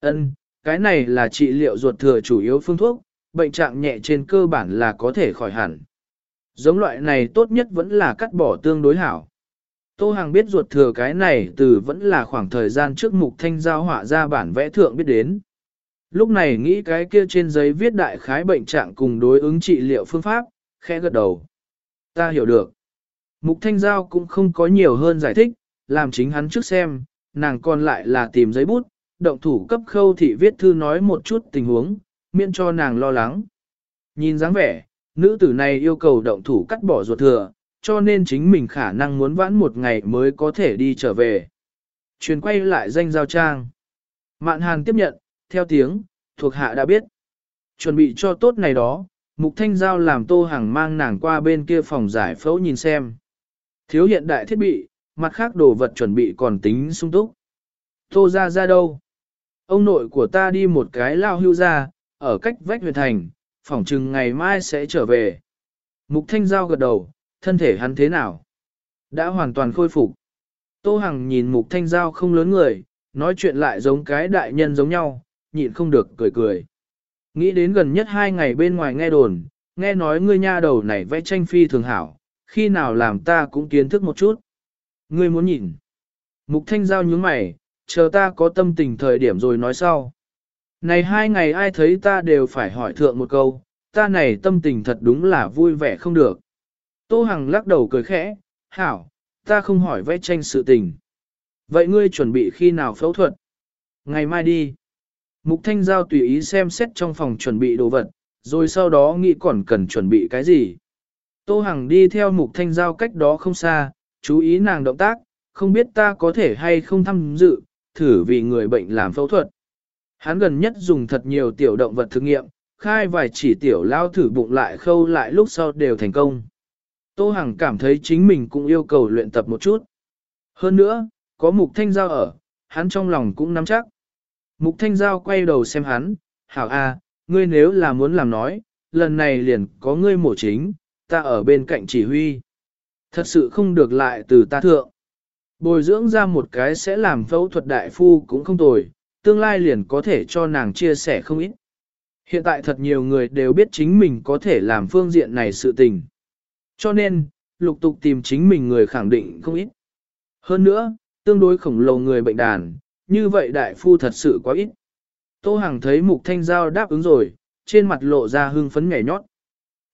Ân, cái này là trị liệu ruột thừa chủ yếu phương thuốc, bệnh trạng nhẹ trên cơ bản là có thể khỏi hẳn. Giống loại này tốt nhất vẫn là cắt bỏ tương đối hảo. Tô Hằng biết ruột thừa cái này từ vẫn là khoảng thời gian trước mục thanh giao họa ra bản vẽ thượng biết đến. Lúc này nghĩ cái kia trên giấy viết đại khái bệnh trạng cùng đối ứng trị liệu phương pháp, khẽ gật đầu. Ta hiểu được. Mục thanh giao cũng không có nhiều hơn giải thích, làm chính hắn trước xem, nàng còn lại là tìm giấy bút, động thủ cấp khâu thị viết thư nói một chút tình huống, miễn cho nàng lo lắng. Nhìn dáng vẻ, nữ tử này yêu cầu động thủ cắt bỏ ruột thừa, cho nên chính mình khả năng muốn vãn một ngày mới có thể đi trở về. Truyền quay lại danh giao trang. Mạn hàn tiếp nhận, theo tiếng, thuộc hạ đã biết. Chuẩn bị cho tốt này đó, Mục Thanh Giao làm Tô Hằng mang nàng qua bên kia phòng giải phẫu nhìn xem. Thiếu hiện đại thiết bị, mặt khác đồ vật chuẩn bị còn tính sung túc. Tô ra ra đâu? Ông nội của ta đi một cái lao hưu ra, ở cách vách huyện thành, phỏng chừng ngày mai sẽ trở về. Mục Thanh Giao gật đầu, thân thể hắn thế nào? Đã hoàn toàn khôi phục. Tô Hằng nhìn Mục Thanh Giao không lớn người, nói chuyện lại giống cái đại nhân giống nhau, nhịn không được cười cười. Nghĩ đến gần nhất hai ngày bên ngoài nghe đồn, nghe nói ngươi nha đầu này vẽ tranh phi thường hảo, khi nào làm ta cũng kiến thức một chút. Ngươi muốn nhìn. Mục Thanh Giao nhướng mày, chờ ta có tâm tình thời điểm rồi nói sau. Này hai ngày ai thấy ta đều phải hỏi thượng một câu, ta này tâm tình thật đúng là vui vẻ không được. Tô Hằng lắc đầu cười khẽ, hảo, ta không hỏi vẽ tranh sự tình. Vậy ngươi chuẩn bị khi nào phẫu thuật? Ngày mai đi. Mục Thanh Giao tùy ý xem xét trong phòng chuẩn bị đồ vật, rồi sau đó nghĩ còn cần chuẩn bị cái gì. Tô Hằng đi theo Mục Thanh Giao cách đó không xa, chú ý nàng động tác, không biết ta có thể hay không tham dự, thử vì người bệnh làm phẫu thuật. Hắn gần nhất dùng thật nhiều tiểu động vật thử nghiệm, khai vài chỉ tiểu lao thử bụng lại khâu lại lúc sau đều thành công. Tô Hằng cảm thấy chính mình cũng yêu cầu luyện tập một chút. Hơn nữa, có mục thanh giao ở, hắn trong lòng cũng nắm chắc. Mục thanh giao quay đầu xem hắn, hảo a, ngươi nếu là muốn làm nói, lần này liền có ngươi mổ chính, ta ở bên cạnh chỉ huy. Thật sự không được lại từ ta thượng. Bồi dưỡng ra một cái sẽ làm phẫu thuật đại phu cũng không tồi, tương lai liền có thể cho nàng chia sẻ không ít. Hiện tại thật nhiều người đều biết chính mình có thể làm phương diện này sự tình. Cho nên, lục tục tìm chính mình người khẳng định không ít. Hơn nữa, tương đối khổng lồ người bệnh đàn, như vậy đại phu thật sự quá ít. Tô Hằng thấy Mục Thanh Giao đáp ứng rồi, trên mặt lộ ra hưng phấn nhảy nhót.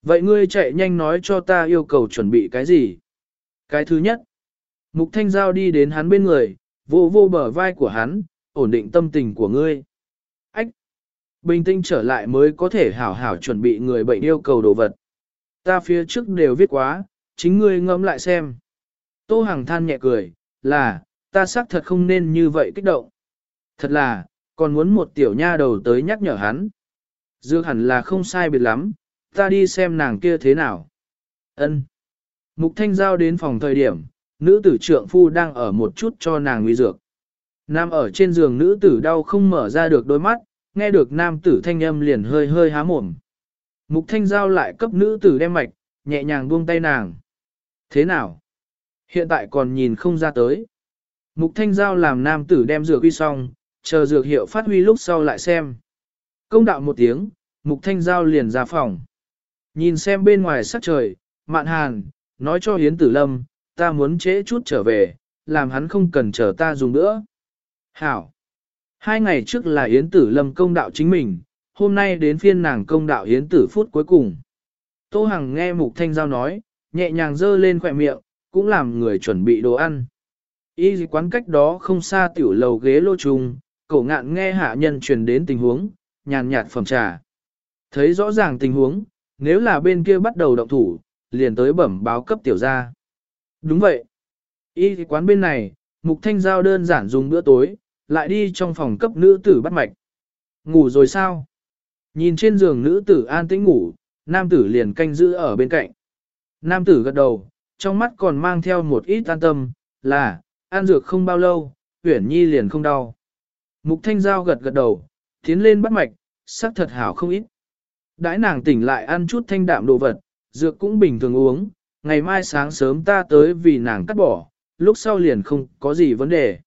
Vậy ngươi chạy nhanh nói cho ta yêu cầu chuẩn bị cái gì? Cái thứ nhất, Mục Thanh Giao đi đến hắn bên người, vô vô bờ vai của hắn, ổn định tâm tình của ngươi. Ách! Bình tĩnh trở lại mới có thể hảo hảo chuẩn bị người bệnh yêu cầu đồ vật. Ta phía trước đều viết quá, chính ngươi ngẫm lại xem. Tô Hằng than nhẹ cười, là, ta xác thật không nên như vậy kích động. Thật là, còn muốn một tiểu nha đầu tới nhắc nhở hắn. Dược hẳn là không sai biệt lắm, ta đi xem nàng kia thế nào. Ân. Mục Thanh Giao đến phòng thời điểm, nữ tử trượng phu đang ở một chút cho nàng nguy dược. Nam ở trên giường nữ tử đau không mở ra được đôi mắt, nghe được nam tử thanh âm liền hơi hơi há mồm. Mục Thanh Giao lại cấp nữ tử đem mạch, nhẹ nhàng buông tay nàng. Thế nào? Hiện tại còn nhìn không ra tới. Mục Thanh Giao làm nam tử đem dược uy xong, chờ dược hiệu phát huy lúc sau lại xem. Công đạo một tiếng, Mục Thanh Giao liền ra phòng. Nhìn xem bên ngoài sắc trời, mạn hàn, nói cho Hiến Tử Lâm, ta muốn trễ chút trở về, làm hắn không cần chờ ta dùng nữa. Hảo! Hai ngày trước là Yến Tử Lâm công đạo chính mình, hôm nay đến phiên nàng công đạo Yến Tử phút cuối cùng. Tô Hằng nghe Mục Thanh Giao nói, nhẹ nhàng dơ lên khỏe miệng, cũng làm người chuẩn bị đồ ăn. Y quán cách đó không xa tiểu lầu ghế lô trùng, cổ ngạn nghe hạ nhân truyền đến tình huống, nhàn nhạt phẩm trà. Thấy rõ ràng tình huống, nếu là bên kia bắt đầu động thủ, liền tới bẩm báo cấp tiểu ra. Đúng vậy. Y quán bên này, mục thanh giao đơn giản dùng bữa tối, lại đi trong phòng cấp nữ tử bắt mạch. Ngủ rồi sao? Nhìn trên giường nữ tử an tĩnh ngủ, nam tử liền canh giữ ở bên cạnh. Nam tử gật đầu, trong mắt còn mang theo một ít an tâm, là, ăn dược không bao lâu, Uyển nhi liền không đau. Mục thanh giao gật gật đầu, tiến lên bắt mạch, sắc thật hảo không ít. Đãi nàng tỉnh lại ăn chút thanh đạm đồ vật, dược cũng bình thường uống, ngày mai sáng sớm ta tới vì nàng cắt bỏ, lúc sau liền không có gì vấn đề.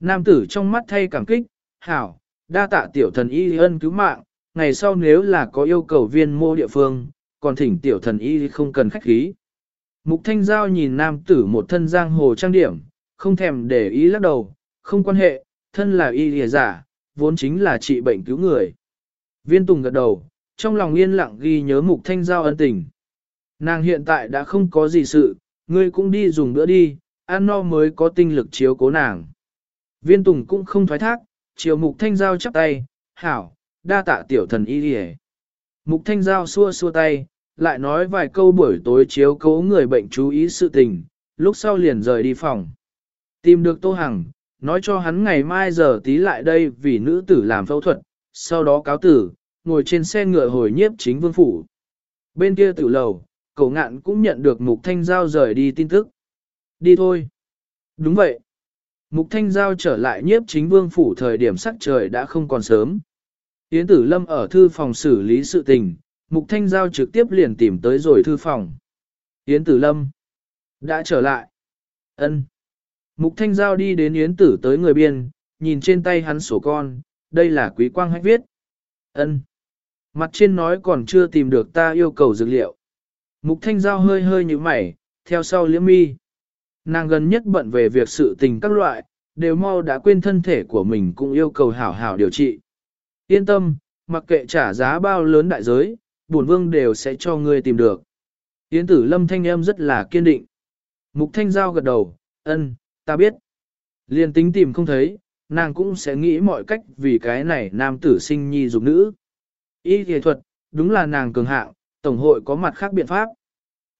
Nam tử trong mắt thay cảm kích, hảo, đa tạ tiểu thần y ân cứu mạng, ngày sau nếu là có yêu cầu viên mô địa phương, còn thỉnh tiểu thần y không cần khách khí. Mục Thanh Giao nhìn nam tử một thân giang hồ trang điểm, không thèm để ý lắc đầu, không quan hệ, thân là y lìa giả, vốn chính là trị bệnh cứu người. Viên Tùng gật đầu, trong lòng yên lặng ghi nhớ Mục Thanh Giao ân tình. Nàng hiện tại đã không có gì sự, ngươi cũng đi dùng bữa đi, ăn no mới có tinh lực chiếu cố nàng. Viên Tùng cũng không thoái thác, chiều Mục Thanh Giao chắp tay, hảo, đa tạ tiểu thần y lìa. Mục Thanh Giao xua xua tay, lại nói vài câu buổi tối chiếu cố người bệnh chú ý sự tình, lúc sau liền rời đi phòng. Tìm được Tô Hằng, nói cho hắn ngày mai giờ tí lại đây vì nữ tử làm phẫu thuật, sau đó cáo tử, ngồi trên xe ngựa hồi nhiếp chính vương phủ. Bên kia tử lầu, cậu ngạn cũng nhận được Mục Thanh Giao rời đi tin tức. Đi thôi. Đúng vậy. Mục Thanh Giao trở lại nhiếp chính vương phủ thời điểm sắc trời đã không còn sớm. Yến Tử Lâm ở thư phòng xử lý sự tình, Mục Thanh Giao trực tiếp liền tìm tới rồi thư phòng. Yến Tử Lâm đã trở lại. Ân. Mục Thanh Giao đi đến Yến Tử tới người biên, nhìn trên tay hắn sổ con, đây là quý quang hách viết. Ân. Mặt trên nói còn chưa tìm được ta yêu cầu dược liệu. Mục Thanh Giao hơi hơi như mày, theo sau liễm mi. Nàng gần nhất bận về việc sự tình các loại, đều mau đã quên thân thể của mình cũng yêu cầu hảo hảo điều trị. Yên tâm, mặc kệ trả giá bao lớn đại giới, bổn vương đều sẽ cho ngươi tìm được. Yến tử lâm thanh âm rất là kiên định. Mục thanh giao gật đầu, ân, ta biết. Liên tính tìm không thấy, nàng cũng sẽ nghĩ mọi cách vì cái này nam tử sinh nhi dục nữ. Y nghệ thuật, đúng là nàng cường hạng, tổng hội có mặt khác biện pháp.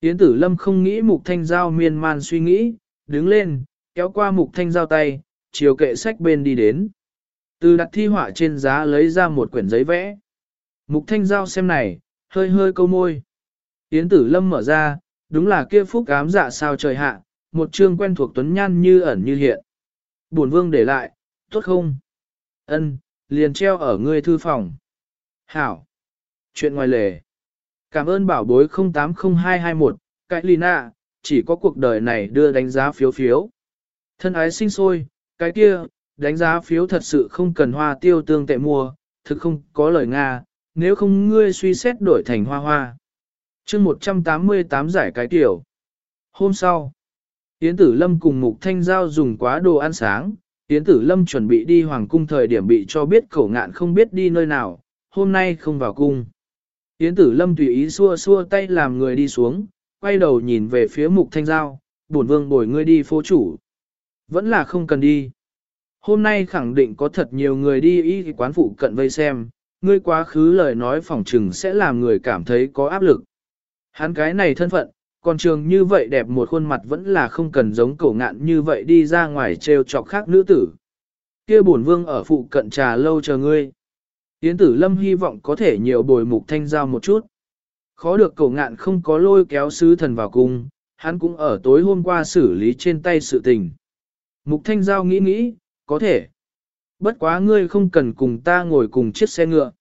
Yến tử lâm không nghĩ mục thanh giao miên man suy nghĩ, đứng lên, kéo qua mục thanh giao tay, chiều kệ sách bên đi đến. Từ đặt thi họa trên giá lấy ra một quyển giấy vẽ. Mục thanh giao xem này, hơi hơi câu môi. Yến tử lâm mở ra, đúng là kia phúc ám dạ sao trời hạ, một chương quen thuộc tuấn nhan như ẩn như hiện. Bổn vương để lại, tốt không? Ân, liền treo ở ngươi thư phòng. Hảo. Chuyện ngoài lề. Cảm ơn bảo bối 080221, cái Lina, chỉ có cuộc đời này đưa đánh giá phiếu phiếu. Thân ái sinh sôi, cái kia, đánh giá phiếu thật sự không cần hoa tiêu tương tệ mua, thực không có lời Nga, nếu không ngươi suy xét đổi thành hoa hoa. chương 188 giải cái tiểu. Hôm sau, Yến Tử Lâm cùng Mục Thanh Giao dùng quá đồ ăn sáng, Yến Tử Lâm chuẩn bị đi Hoàng Cung thời điểm bị cho biết khẩu ngạn không biết đi nơi nào, hôm nay không vào cung. Yến Tử Lâm tùy ý xua xua tay làm người đi xuống, quay đầu nhìn về phía Mục Thanh Giao, bổn vương bồi ngươi đi phố chủ. Vẫn là không cần đi. Hôm nay khẳng định có thật nhiều người đi y quán phụ cận vây xem, ngươi quá khứ lời nói phỏng trừng sẽ làm người cảm thấy có áp lực. Hắn cái này thân phận, còn trường như vậy đẹp một khuôn mặt vẫn là không cần giống cổ ngạn như vậy đi ra ngoài trêu chọc khác nữ tử. Kia bổn vương ở phụ cận trà lâu chờ ngươi. Yến tử lâm hy vọng có thể nhiều bồi mục thanh giao một chút. Khó được cổ ngạn không có lôi kéo sứ thần vào cung, hắn cũng ở tối hôm qua xử lý trên tay sự tình. Mục thanh giao nghĩ nghĩ, có thể. Bất quá ngươi không cần cùng ta ngồi cùng chiếc xe ngựa.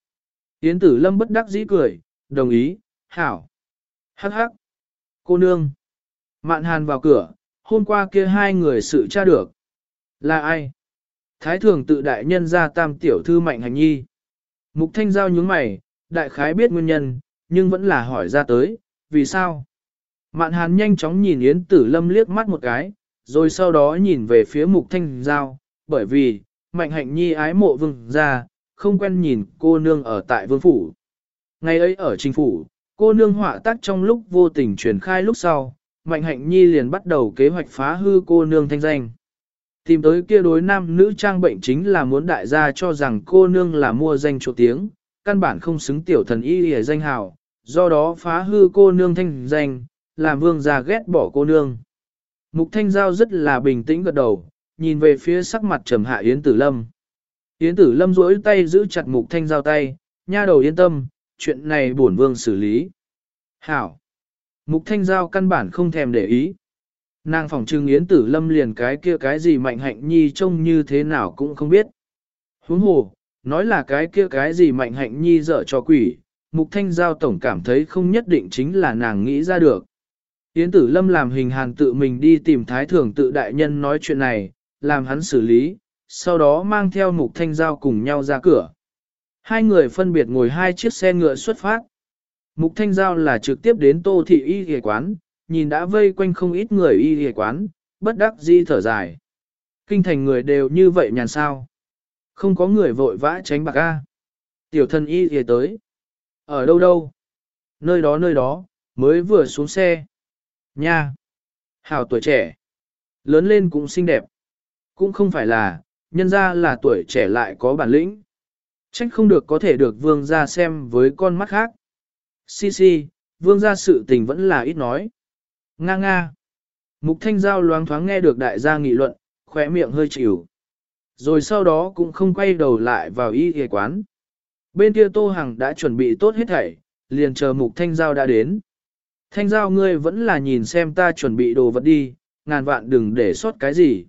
Yến tử lâm bất đắc dĩ cười, đồng ý, hảo. Hắc hắc. Cô nương. Mạn hàn vào cửa, hôm qua kia hai người sự tra được. Là ai? Thái thường tự đại nhân ra tam tiểu thư mạnh hành nhi. Mục thanh giao nhướng mày, đại khái biết nguyên nhân, nhưng vẫn là hỏi ra tới, vì sao? Mạn hàn nhanh chóng nhìn Yến tử lâm liếc mắt một cái, rồi sau đó nhìn về phía mục thanh giao, bởi vì, mạnh hạnh nhi ái mộ vương ra, không quen nhìn cô nương ở tại vương phủ. Ngày ấy ở chính phủ, cô nương họa tác trong lúc vô tình truyền khai lúc sau, mạnh hạnh nhi liền bắt đầu kế hoạch phá hư cô nương thanh danh. Tìm tới kia đối nam nữ trang bệnh chính là muốn đại gia cho rằng cô nương là mua danh chỗ tiếng, căn bản không xứng tiểu thần y hề danh hào, do đó phá hư cô nương thanh danh, làm vương gia ghét bỏ cô nương. Mục thanh giao rất là bình tĩnh gật đầu, nhìn về phía sắc mặt trầm hạ Yến Tử Lâm. Yến Tử Lâm duỗi tay giữ chặt Mục Thanh Giao tay, nha đầu yên tâm, chuyện này bổn vương xử lý. Hảo! Mục Thanh Giao căn bản không thèm để ý. Nàng phòng trưng Yến Tử Lâm liền cái kia cái gì mạnh hạnh nhi trông như thế nào cũng không biết. Huống hồ, nói là cái kia cái gì mạnh hạnh nhi dở cho quỷ, Mục Thanh Giao tổng cảm thấy không nhất định chính là nàng nghĩ ra được. Yến Tử Lâm làm hình hàn tự mình đi tìm Thái thưởng tự đại nhân nói chuyện này, làm hắn xử lý, sau đó mang theo Mục Thanh Giao cùng nhau ra cửa. Hai người phân biệt ngồi hai chiếc xe ngựa xuất phát. Mục Thanh Giao là trực tiếp đến Tô Thị Y Y quán, nhìn đã vây quanh không ít người Y Y quán, bất đắc dĩ thở dài. Kinh thành người đều như vậy nhàn sao. Không có người vội vã tránh bạc A. Tiểu thân Y Y tới. Ở đâu đâu? Nơi đó nơi đó, mới vừa xuống xe. Nha! Hảo tuổi trẻ. Lớn lên cũng xinh đẹp. Cũng không phải là, nhân ra là tuổi trẻ lại có bản lĩnh. Trách không được có thể được vương gia xem với con mắt khác. Si si, vương gia sự tình vẫn là ít nói. Nga nga. Mục thanh giao loáng thoáng nghe được đại gia nghị luận, khỏe miệng hơi chịu. Rồi sau đó cũng không quay đầu lại vào y y quán. Bên kia Tô Hằng đã chuẩn bị tốt hết thảy, liền chờ Mục Thanh Giao đã đến. Thanh Giao ngươi vẫn là nhìn xem ta chuẩn bị đồ vật đi, ngàn vạn đừng để sót cái gì.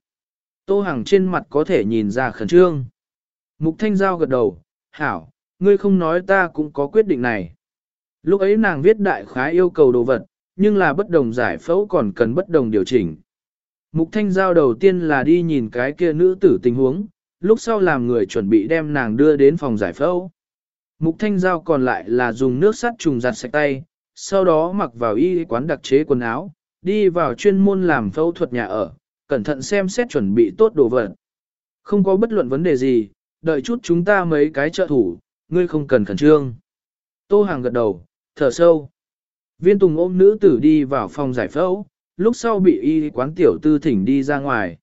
Tô Hằng trên mặt có thể nhìn ra khẩn trương. Mục Thanh Giao gật đầu, hảo, ngươi không nói ta cũng có quyết định này. Lúc ấy nàng viết đại khái yêu cầu đồ vật, nhưng là bất đồng giải phẫu còn cần bất đồng điều chỉnh. Mục Thanh Giao đầu tiên là đi nhìn cái kia nữ tử tình huống, lúc sau làm người chuẩn bị đem nàng đưa đến phòng giải phẫu. Mục Thanh Giao còn lại là dùng nước sắt trùng giặt sạch tay, sau đó mặc vào y quán đặc chế quần áo, đi vào chuyên môn làm phẫu thuật nhà ở, cẩn thận xem xét chuẩn bị tốt đồ vật. Không có bất luận vấn đề gì, đợi chút chúng ta mấy cái trợ thủ, ngươi không cần khẩn trương. Tô Hàng gật đầu, thở sâu. Viên Tùng ôm nữ tử đi vào phòng giải phẫu, lúc sau bị y quán tiểu tư thỉnh đi ra ngoài.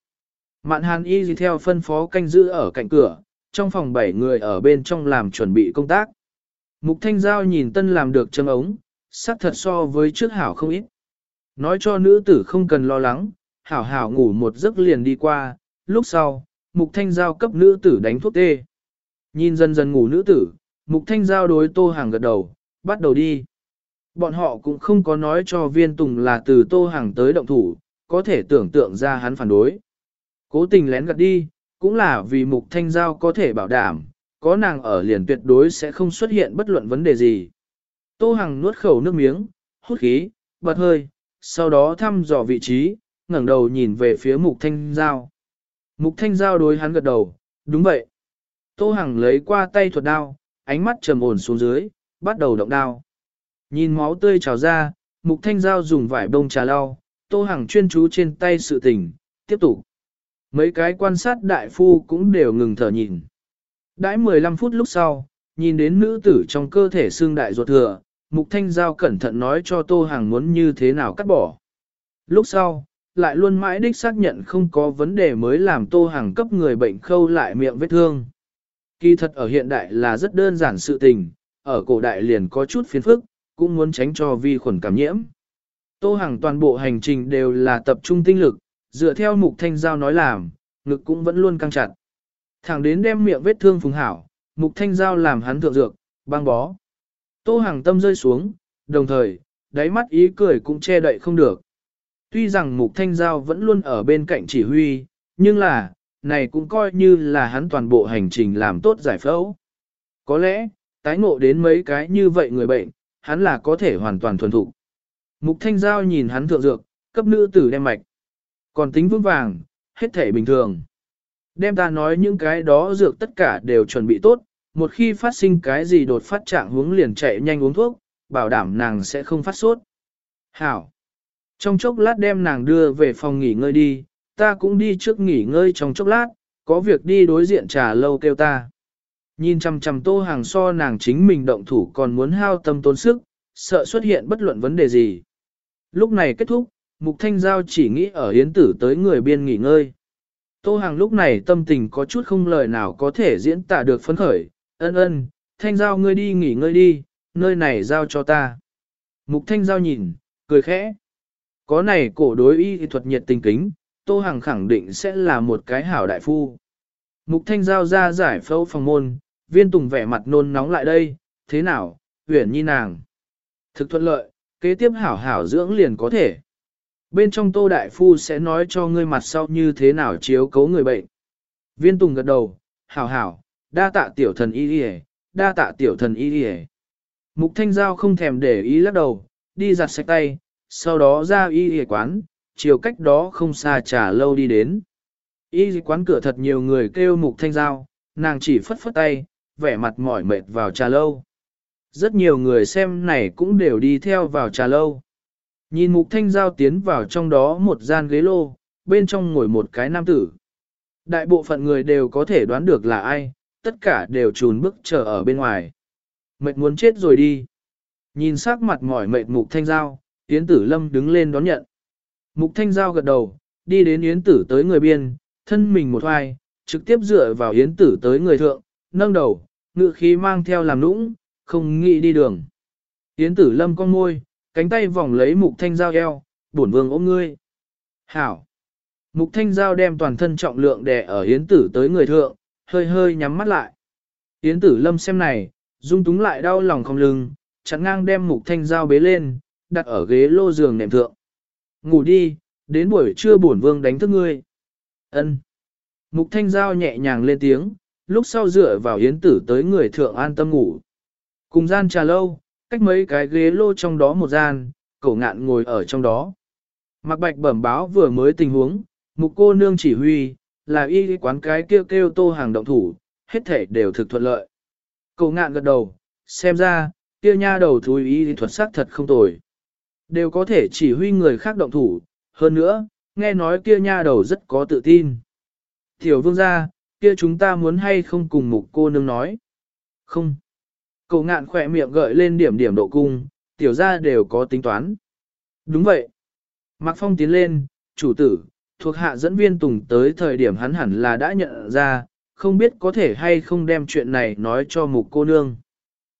Mạn hàn y theo phân phó canh giữ ở cạnh cửa, trong phòng bảy người ở bên trong làm chuẩn bị công tác. Mục Thanh Giao nhìn tân làm được châm ống, sắc thật so với trước hảo không ít. Nói cho nữ tử không cần lo lắng, hảo hảo ngủ một giấc liền đi qua, lúc sau, Mục Thanh Giao cấp nữ tử đánh thuốc tê. Nhìn dần dần ngủ nữ tử, Mục Thanh Giao đối Tô Hàng gật đầu, bắt đầu đi. Bọn họ cũng không có nói cho viên tùng là từ Tô Hàng tới động thủ, có thể tưởng tượng ra hắn phản đối. Cố tình lén gật đi, cũng là vì Mục Thanh Giao có thể bảo đảm, có nàng ở liền tuyệt đối sẽ không xuất hiện bất luận vấn đề gì. Tô Hằng nuốt khẩu nước miếng, hút khí, bật hơi, sau đó thăm dò vị trí, ngẩng đầu nhìn về phía Mục Thanh Giao. Mục Thanh Giao đối hắn gật đầu, đúng vậy. Tô Hằng lấy qua tay thuật đao, ánh mắt trầm ổn xuống dưới, bắt đầu động đao. Nhìn máu tươi trào ra, Mục Thanh Giao dùng vải bông trà lau, Tô Hằng chuyên chú trên tay sự tình, tiếp tục. Mấy cái quan sát đại phu cũng đều ngừng thở nhìn. Đãi 15 phút lúc sau, nhìn đến nữ tử trong cơ thể xương đại ruột thừa, Mục Thanh Giao cẩn thận nói cho Tô Hằng muốn như thế nào cắt bỏ. Lúc sau, lại luôn mãi đích xác nhận không có vấn đề mới làm Tô hàng cấp người bệnh khâu lại miệng vết thương. Kỳ thật ở hiện đại là rất đơn giản sự tình, ở cổ đại liền có chút phiền phức, cũng muốn tránh cho vi khuẩn cảm nhiễm. Tô hàng toàn bộ hành trình đều là tập trung tinh lực, dựa theo Mục Thanh Giao nói làm, ngực cũng vẫn luôn căng chặt. Thẳng đến đem miệng vết thương phùng hảo, Mục Thanh Giao làm hắn thượng dược, băng bó. Tô hàng tâm rơi xuống, đồng thời, đáy mắt ý cười cũng che đậy không được. Tuy rằng Mục Thanh Giao vẫn luôn ở bên cạnh chỉ huy, nhưng là, này cũng coi như là hắn toàn bộ hành trình làm tốt giải phẫu. Có lẽ, tái ngộ đến mấy cái như vậy người bệnh, hắn là có thể hoàn toàn thuần thục. Mục Thanh Giao nhìn hắn thượng dược, cấp nữ tử đem mạch. Còn tính vững vàng, hết thể bình thường. Đem ta nói những cái đó dược tất cả đều chuẩn bị tốt, một khi phát sinh cái gì đột phát trạng hướng liền chạy nhanh uống thuốc, bảo đảm nàng sẽ không phát sốt. Hảo! Trong chốc lát đem nàng đưa về phòng nghỉ ngơi đi, ta cũng đi trước nghỉ ngơi trong chốc lát, có việc đi đối diện trà lâu kêu ta. Nhìn chằm chằm tô hàng so nàng chính mình động thủ còn muốn hao tâm tốn sức, sợ xuất hiện bất luận vấn đề gì. Lúc này kết thúc, Mục Thanh Giao chỉ nghĩ ở hiến tử tới người biên nghỉ ngơi. Tô Hàng lúc này tâm tình có chút không lời nào có thể diễn tả được phấn khởi, ân ân, Thanh Giao ngươi đi nghỉ ngơi đi, nơi này giao cho ta. Mục Thanh Giao nhìn, cười khẽ. Có này cổ đối y thuật nhiệt tình kính, Tô Hàng khẳng định sẽ là một cái hảo đại phu. Mục Thanh Giao ra giải phẫu phòng môn, viên tùng vẻ mặt nôn nóng lại đây, thế nào, huyển nhi nàng. Thực thuận lợi, kế tiếp hảo hảo dưỡng liền có thể. Bên trong tô đại phu sẽ nói cho ngươi mặt sau như thế nào chiếu cấu người bệnh. Viên tùng gật đầu, hảo hảo, đa tạ tiểu thần y đi đa tạ tiểu thần y đi Mục thanh giao không thèm để ý lắc đầu, đi giặt sạch tay, sau đó ra y y quán, chiều cách đó không xa trả lâu đi đến. Y quán cửa thật nhiều người kêu mục thanh giao, nàng chỉ phất phất tay, vẻ mặt mỏi mệt vào trà lâu. Rất nhiều người xem này cũng đều đi theo vào trà lâu. Nhìn mục thanh giao tiến vào trong đó một gian ghế lô, bên trong ngồi một cái nam tử. Đại bộ phận người đều có thể đoán được là ai, tất cả đều trùn bước chờ ở bên ngoài. Mệt muốn chết rồi đi. Nhìn sắc mặt mỏi mệt mục thanh giao, Yến Tử Lâm đứng lên đón nhận. Mục thanh giao gật đầu, đi đến Yến Tử tới người biên, thân mình một hoài, trực tiếp dựa vào Yến Tử tới người thượng, nâng đầu, ngự khí mang theo làm nũng, không nghĩ đi đường. Yến Tử Lâm con môi, cánh tay vòng lấy mục thanh giao eo, bổn vương ôm ngươi. Hảo! Mục thanh giao đem toàn thân trọng lượng đè ở Yến Tử tới người thượng, hơi hơi nhắm mắt lại. Yến Tử Lâm xem này, dung túng lại đau lòng không lưng, chặn ngang đem mục thanh Giao bế lên, đặt ở ghế lô giường nệm thượng. Ngủ đi, đến buổi trưa bổn vương đánh thức ngươi. Ân. Mục thanh giao nhẹ nhàng lên tiếng, lúc sau dựa vào yến tử tới người thượng an tâm ngủ. Cùng gian trà lâu, cách mấy cái ghế lô trong đó một gian, cậu ngạn ngồi ở trong đó. Mạc Bạch bẩm báo vừa mới tình huống, mục cô nương chỉ huy, là y quán cái kêu kêu tô hàng động thủ, hết thể đều thực thuận lợi. Cậu ngạn gật đầu, xem ra, kia nha đầu thú y thuật sắc thật không tồi. Đều có thể chỉ huy người khác động thủ, hơn nữa, nghe nói kia nha đầu rất có tự tin. Tiểu vương gia, kia chúng ta muốn hay không cùng mục cô nương nói. Không. Cậu ngạn khỏe miệng gợi lên điểm điểm độ cung, tiểu gia đều có tính toán. Đúng vậy. Mạc Phong tiến lên, chủ tử, thuộc hạ dẫn viên tùng tới thời điểm hắn hẳn là đã nhận ra, không biết có thể hay không đem chuyện này nói cho mục cô nương.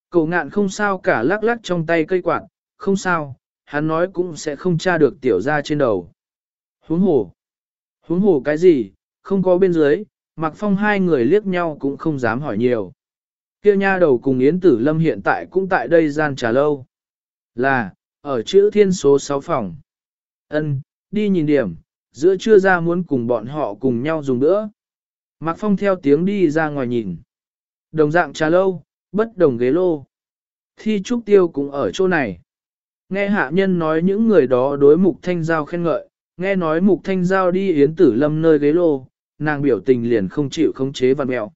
Cậu ngạn không sao cả lắc lắc trong tay cây quạt, không sao, hắn nói cũng sẽ không tra được tiểu gia trên đầu. Huống hồ. Huống hồ cái gì, không có bên dưới, Mạc Phong hai người liếc nhau cũng không dám hỏi nhiều. Kia nha đầu cùng Yến Tử Lâm hiện tại cũng tại đây gian trà lâu. Là, ở chữ thiên số 6 phòng. Ân, đi nhìn điểm, giữa trưa ra muốn cùng bọn họ cùng nhau dùng nữa. Mạc Phong theo tiếng đi ra ngoài nhìn. Đồng dạng trà lâu, bất đồng ghế lô. Thi trúc tiêu cũng ở chỗ này. Nghe hạ nhân nói những người đó đối mục thanh giao khen ngợi, nghe nói mục thanh giao đi yến tử lâm nơi ghế lô, nàng biểu tình liền không chịu khống chế văn mẹo.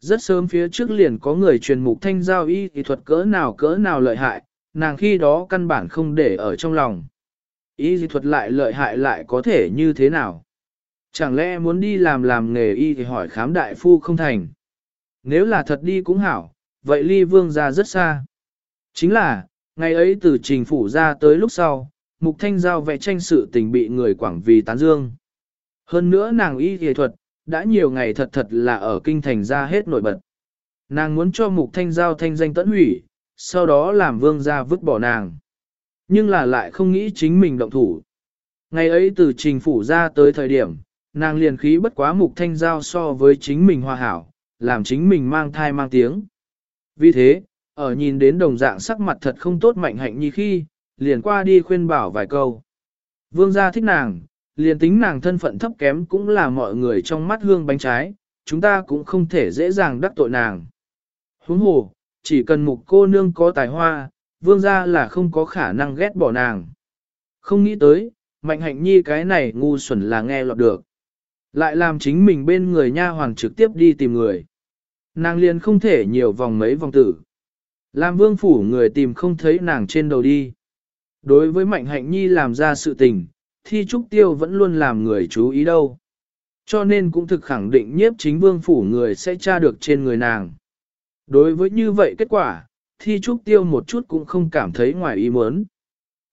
Rất sớm phía trước liền có người truyền mục thanh giao y thì thuật cỡ nào cỡ nào lợi hại, nàng khi đó căn bản không để ở trong lòng. Y thì thuật lại lợi hại lại có thể như thế nào? Chẳng lẽ muốn đi làm làm nghề y thì hỏi khám đại phu không thành? Nếu là thật đi cũng hảo, vậy ly vương ra rất xa. Chính là, ngày ấy từ trình phủ ra tới lúc sau, mục thanh giao vẽ tranh sự tình bị người quảng vì tán dương. Hơn nữa nàng y y thuật, đã nhiều ngày thật thật là ở kinh thành ra hết nổi bật. Nàng muốn cho mục thanh giao thanh danh tẫn hủy, sau đó làm vương gia vứt bỏ nàng. Nhưng là lại không nghĩ chính mình động thủ. Ngày ấy từ trình phủ ra tới thời điểm, nàng liền khí bất quá mục thanh giao so với chính mình hòa hảo, làm chính mình mang thai mang tiếng. Vì thế, ở nhìn đến đồng dạng sắc mặt thật không tốt mạnh hạnh nhi khi, liền qua đi khuyên bảo vài câu. Vương gia thích nàng, liền tính nàng thân phận thấp kém cũng là mọi người trong mắt hương bánh trái, chúng ta cũng không thể dễ dàng đắc tội nàng. Huống hồ, chỉ cần mục cô nương có tài hoa, vương gia là không có khả năng ghét bỏ nàng. Không nghĩ tới, mạnh hạnh nhi cái này ngu xuẩn là nghe lọt được. Lại làm chính mình bên người nha hoàng trực tiếp đi tìm người. Nàng liền không thể nhiều vòng mấy vòng tử. Làm vương phủ người tìm không thấy nàng trên đầu đi. Đối với mạnh hạnh nhi làm ra sự tình, thi trúc tiêu vẫn luôn làm người chú ý đâu. Cho nên cũng thực khẳng định nhiếp chính vương phủ người sẽ tra được trên người nàng. Đối với như vậy kết quả, thi trúc tiêu một chút cũng không cảm thấy ngoài ý muốn.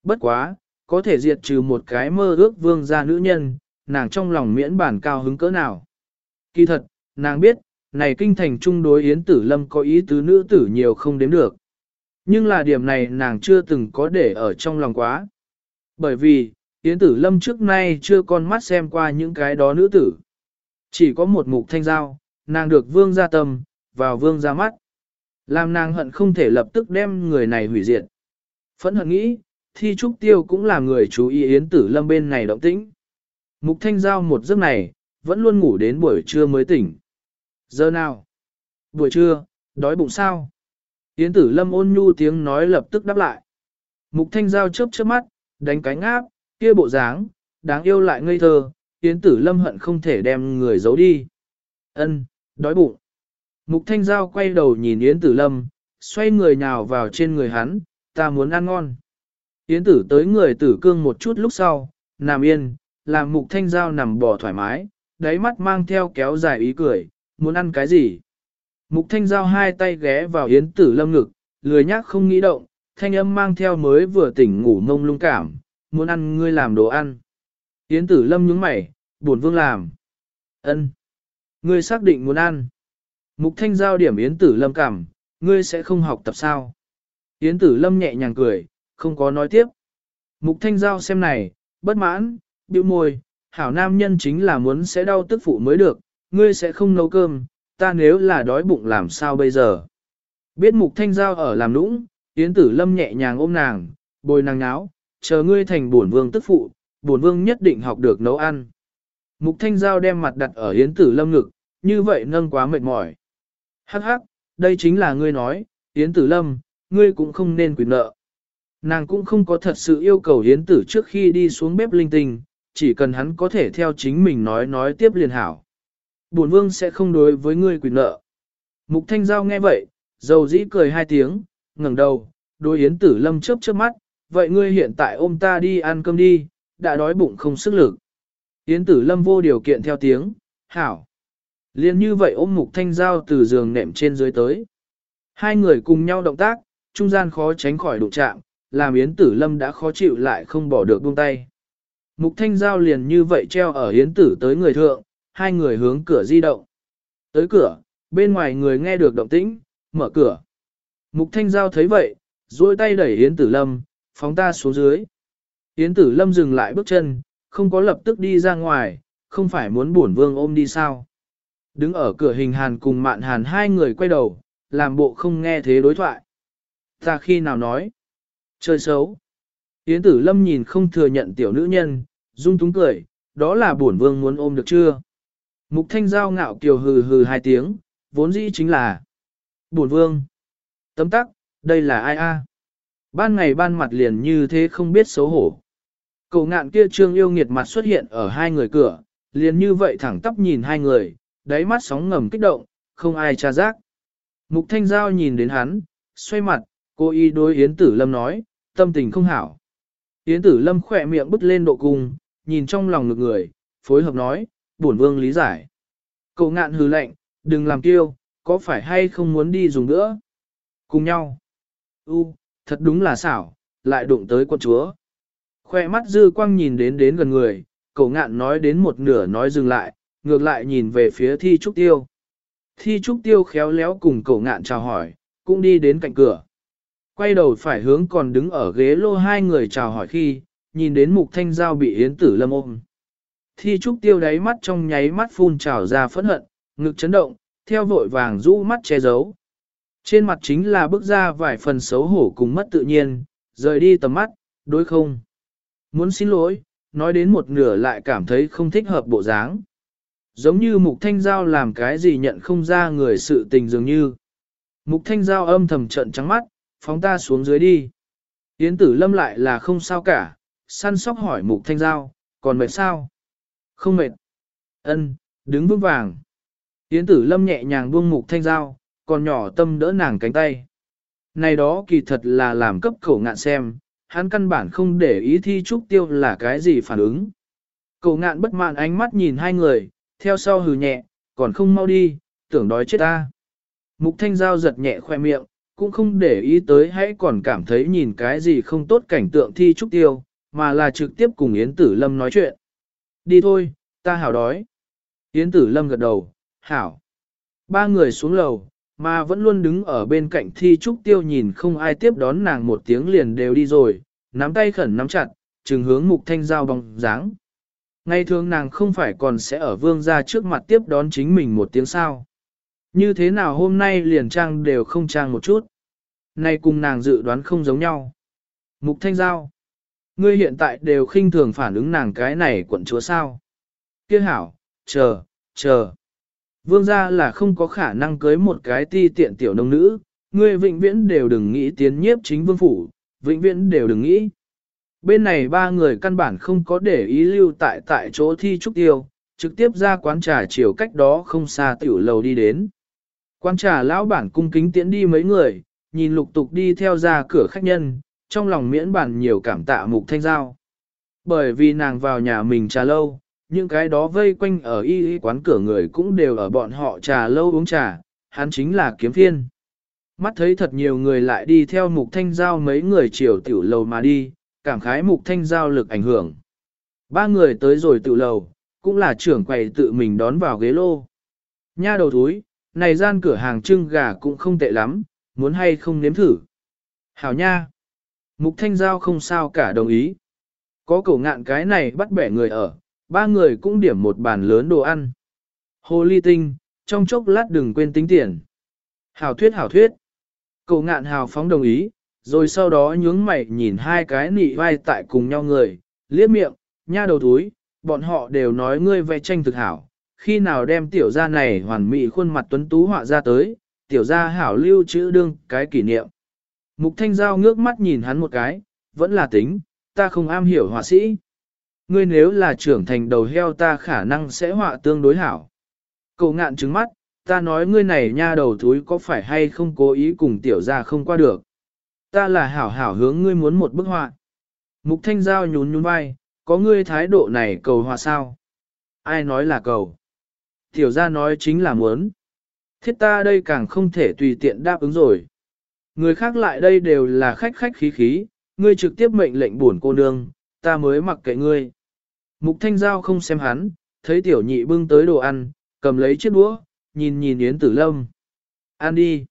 Bất quá, có thể diệt trừ một cái mơ ước vương gia nữ nhân, nàng trong lòng miễn bản cao hứng cỡ nào. Kỳ thật, nàng biết, này kinh thành trung đối Yến Tử Lâm có ý tứ nữ tử nhiều không đếm được. Nhưng là điểm này nàng chưa từng có để ở trong lòng quá. Bởi vì, Yến Tử Lâm trước nay chưa con mắt xem qua những cái đó nữ tử. Chỉ có một mục thanh giao, nàng được vương gia tâm, vào vương gia mắt. Làm nàng hận không thể lập tức đem người này hủy diệt. Phẫn hận nghĩ, thi trúc tiêu cũng là người chú ý Yến Tử Lâm bên này động tĩnh. Mục thanh giao một giấc này, vẫn luôn ngủ đến buổi trưa mới tỉnh. Giờ nào? Buổi trưa, đói bụng sao? Yến Tử Lâm ôn nhu tiếng nói lập tức đáp lại. Mục thanh giao chớp chớp mắt, đánh cánh áp, kia bộ dáng, đáng yêu lại ngây thơ, Yến Tử Lâm hận không thể đem người giấu đi. Ân, đói bụng. Mục Thanh Giao quay đầu nhìn Yến Tử Lâm, xoay người nhào vào trên người hắn, ta muốn ăn ngon. Yến Tử tới người tử cương một chút lúc sau, nằm yên, làm Mục Thanh Giao nằm bò thoải mái, đáy mắt mang theo kéo dài ý cười, muốn ăn cái gì. Mục Thanh Giao hai tay ghé vào Yến Tử Lâm ngực, lười nhác không nghĩ động, thanh âm mang theo mới vừa tỉnh ngủ mông lung cảm, muốn ăn ngươi làm đồ ăn. Yến tử lâm nhướng mày, buồn vương làm. ân Ngươi xác định muốn ăn. Mục thanh giao điểm Yến tử lâm cảm, ngươi sẽ không học tập sao. Yến tử lâm nhẹ nhàng cười, không có nói tiếp. Mục thanh giao xem này, bất mãn, bĩu môi, hảo nam nhân chính là muốn sẽ đau tức phụ mới được, ngươi sẽ không nấu cơm, ta nếu là đói bụng làm sao bây giờ. Biết mục thanh giao ở làm nũng, Yến Tử Lâm nhẹ nhàng ôm nàng, bồi nàng náo, chờ ngươi thành bổn vương tức phụ, bổn vương nhất định học được nấu ăn. Mục thanh giao đem mặt đặt ở Yến Tử Lâm ngực, như vậy nâng quá mệt mỏi. Hắc hắc, đây chính là ngươi nói, Yến Tử Lâm, ngươi cũng không nên quyền nợ. Nàng cũng không có thật sự yêu cầu Yến Tử trước khi đi xuống bếp linh tinh, chỉ cần hắn có thể theo chính mình nói nói tiếp liền hảo. Bổn vương sẽ không đối với ngươi quyền nợ. Mục Thanh Giao nghe vậy, dầu dĩ cười hai tiếng, ngẩng đầu, đối Yến Tử Lâm chớp chớp mắt, vậy ngươi hiện tại ôm ta đi ăn cơm đi, đã đói bụng không sức lực. Yến Tử Lâm vô điều kiện theo tiếng, hảo. Liên như vậy ôm Mục Thanh Giao từ giường nệm trên dưới tới. Hai người cùng nhau động tác, trung gian khó tránh khỏi đụng chạm, làm Yến Tử Lâm đã khó chịu lại không bỏ được buông tay. Mục Thanh Giao liền như vậy treo ở Yến Tử tới người thượng, hai người hướng cửa di động. Tới cửa, bên ngoài người nghe được động tĩnh, mở cửa. Mục Thanh Giao thấy vậy, duỗi tay đẩy Yến Tử Lâm, phóng ta xuống dưới. Yến Tử Lâm dừng lại bước chân, không có lập tức đi ra ngoài, không phải muốn bổn vương ôm đi sao. Đứng ở cửa hình hàn cùng mạn hàn hai người quay đầu, làm bộ không nghe thế đối thoại. Ta khi nào nói? Chơi xấu. Yến Tử Lâm nhìn không thừa nhận tiểu nữ nhân, dung túng cười, đó là bổn vương muốn ôm được chưa? Mục Thanh Giao ngạo kiều hừ hừ hai tiếng, vốn dĩ chính là bổn vương. Tấm tắc, đây là ai a? Ban ngày ban mặt liền như thế không biết xấu hổ. Cậu ngạn kia trương yêu nghiệt mặt xuất hiện ở hai người cửa, liền như vậy thẳng tắp nhìn hai người, đáy mắt sóng ngầm kích động, không ai tra giác. Mục Thanh Giao nhìn đến hắn, xoay mặt, cô y đối Yến Tử Lâm nói, tâm tình không hảo. Yến Tử Lâm khỏe miệng bứt lên độ cung, nhìn trong lòng ngực người, phối hợp nói, bổn vương lý giải. Cậu ngạn hừ lạnh, đừng làm kiêu, có phải hay không muốn đi dùng nữa? Cùng nhau. U, thật đúng là xảo, lại đụng tới quân chúa. Khoe mắt dư quang nhìn đến đến gần người, cậu ngạn nói đến một nửa nói dừng lại, ngược lại nhìn về phía thi trúc tiêu. Thi trúc tiêu khéo léo cùng cậu ngạn chào hỏi, cũng đi đến cạnh cửa. Quay đầu phải hướng còn đứng ở ghế lô hai người chào hỏi khi, nhìn đến mục thanh giao bị yến tử lâm ôm. Thi trúc tiêu đáy mắt trong nháy mắt phun trào ra phẫn hận, ngực chấn động, theo vội vàng rũ mắt che giấu. Trên mặt chính là bước ra vài phần xấu hổ cùng mất tự nhiên, rời đi tầm mắt, đối không. Muốn xin lỗi, nói đến một nửa lại cảm thấy không thích hợp bộ dáng. Giống như mục thanh giao làm cái gì nhận không ra người sự tình dường như. Mục thanh giao âm thầm trận trắng mắt, phóng ta xuống dưới đi. Yến tử lâm lại là không sao cả, săn sóc hỏi mục thanh giao, còn mệt sao? Không mệt. Ân, đứng vững vàng. Yến tử lâm nhẹ nhàng buông mục thanh giao, còn nhỏ tâm đỡ nàng cánh tay. Này đó kỳ thật là làm cấp khẩu ngạn xem, hắn căn bản không để ý thi trúc tiêu là cái gì phản ứng. Cậu ngạn bất mãn ánh mắt nhìn hai người, theo sau hừ nhẹ, còn không mau đi, tưởng đói chết ta. Mục thanh giao giật nhẹ khoe miệng, cũng không để ý tới hãy còn cảm thấy nhìn cái gì không tốt cảnh tượng thi trúc tiêu, mà là trực tiếp cùng Yến Tử Lâm nói chuyện. Đi thôi, ta hảo đói. Yến Tử Lâm gật đầu, hảo. Ba người xuống lầu, mà vẫn luôn đứng ở bên cạnh thi trúc tiêu nhìn không ai tiếp đón nàng một tiếng liền đều đi rồi, nắm tay khẩn nắm chặt, trừng hướng mục thanh giao bóng dáng. Ngày thường nàng không phải còn sẽ ở vương gia trước mặt tiếp đón chính mình một tiếng sao. Như thế nào hôm nay liền trang đều không trang một chút. Này cùng nàng dự đoán không giống nhau. Mục thanh giao. Ngươi hiện tại đều khinh thường phản ứng nàng cái này quận chúa sao. Kia hảo, chờ, chờ. Vương gia là không có khả năng cưới một cái ti tiện tiểu nông nữ, ngươi vĩnh viễn đều đừng nghĩ tiến nhiếp chính vương phủ, vĩnh viễn đều đừng nghĩ. Bên này ba người căn bản không có để ý lưu tại tại chỗ thi trúc tiêu, trực tiếp ra quán trà chiều cách đó không xa tiểu lầu đi đến. Quán trà lão bản cung kính tiễn đi mấy người, nhìn lục tục đi theo ra cửa khách nhân, trong lòng miễn bản nhiều cảm tạ mục thanh giao. Bởi vì nàng vào nhà mình trà lâu, những cái đó vây quanh ở y y quán cửa người cũng đều ở bọn họ trà lâu uống trà, hắn chính là kiếm phiên. Mắt thấy thật nhiều người lại đi theo mục thanh giao mấy người chiều tiểu lầu mà đi, cảm khái mục thanh giao lực ảnh hưởng. Ba người tới rồi tiểu lầu, cũng là trưởng quầy tự mình đón vào ghế lô. Nha đầu thúi, này gian cửa hàng trưng gà cũng không tệ lắm, muốn hay không nếm thử. Hảo nha. Mục thanh giao không sao cả đồng ý. Có cổ ngạn cái này bắt bẻ người ở, ba người cũng điểm một bàn lớn đồ ăn. Hồ ly tinh, trong chốc lát đừng quên tính tiền. Hảo thuyết hảo thuyết. Cổ ngạn hào phóng đồng ý, rồi sau đó nhướng mày nhìn hai cái nị vai tại cùng nhau người, liếc miệng, nha đầu túi, bọn họ đều nói ngươi vẽ tranh thực hảo, khi nào đem tiểu gia này hoàn mỹ khuôn mặt tuấn tú họa ra tới, tiểu gia hảo lưu chữ đương cái kỷ niệm. Mục Thanh Giao ngước mắt nhìn hắn một cái, vẫn là tính, ta không am hiểu họa sĩ. Ngươi nếu là trưởng thành đầu heo ta khả năng sẽ họa tương đối hảo. Cậu ngạn trứng mắt, ta nói ngươi này nha đầu thúi có phải hay không cố ý cùng tiểu gia không qua được. Ta là hảo hảo hướng ngươi muốn một bức họa. Mục Thanh Giao nhún nhún vai, có ngươi thái độ này cầu họa sao? Ai nói là cầu? Tiểu gia nói chính là muốn. Thiết ta đây càng không thể tùy tiện đáp ứng rồi. Người khác lại đây đều là khách khách khí khí, ngươi trực tiếp mệnh lệnh buồn cô nương, ta mới mặc kệ ngươi. Mục Thanh Giao không xem hắn, thấy tiểu nhị bưng tới đồ ăn, cầm lấy chiếc đũa, nhìn nhìn Yến Tử Lâm. Ăn đi.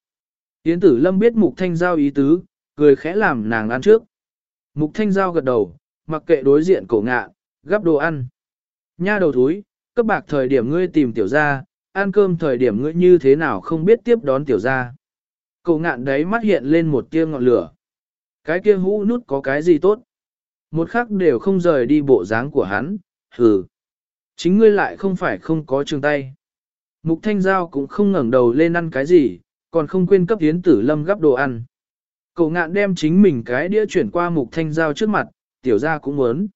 Yến Tử Lâm biết Mục Thanh Giao ý tứ, cười khẽ làm nàng ăn trước. Mục Thanh Giao gật đầu, mặc kệ đối diện cổ ngạ, gắp đồ ăn. Nha đầu thúi, cấp bạc thời điểm ngươi tìm tiểu gia, ăn cơm thời điểm ngươi như thế nào không biết tiếp đón tiểu gia cậu ngạn đấy mắt hiện lên một tia ngọn lửa. Cái kia hũ nút có cái gì tốt? Một khắc đều không rời đi bộ dáng của hắn, hừ. Chính ngươi lại không phải không có trường tay. Mục Thanh Giao cũng không ngẩng đầu lên ăn cái gì, còn không quên cấp tiến Tử Lâm gắp đồ ăn. Cậu ngạn đem chính mình cái đĩa chuyển qua Mục Thanh Giao trước mặt, tiểu gia cũng muốn.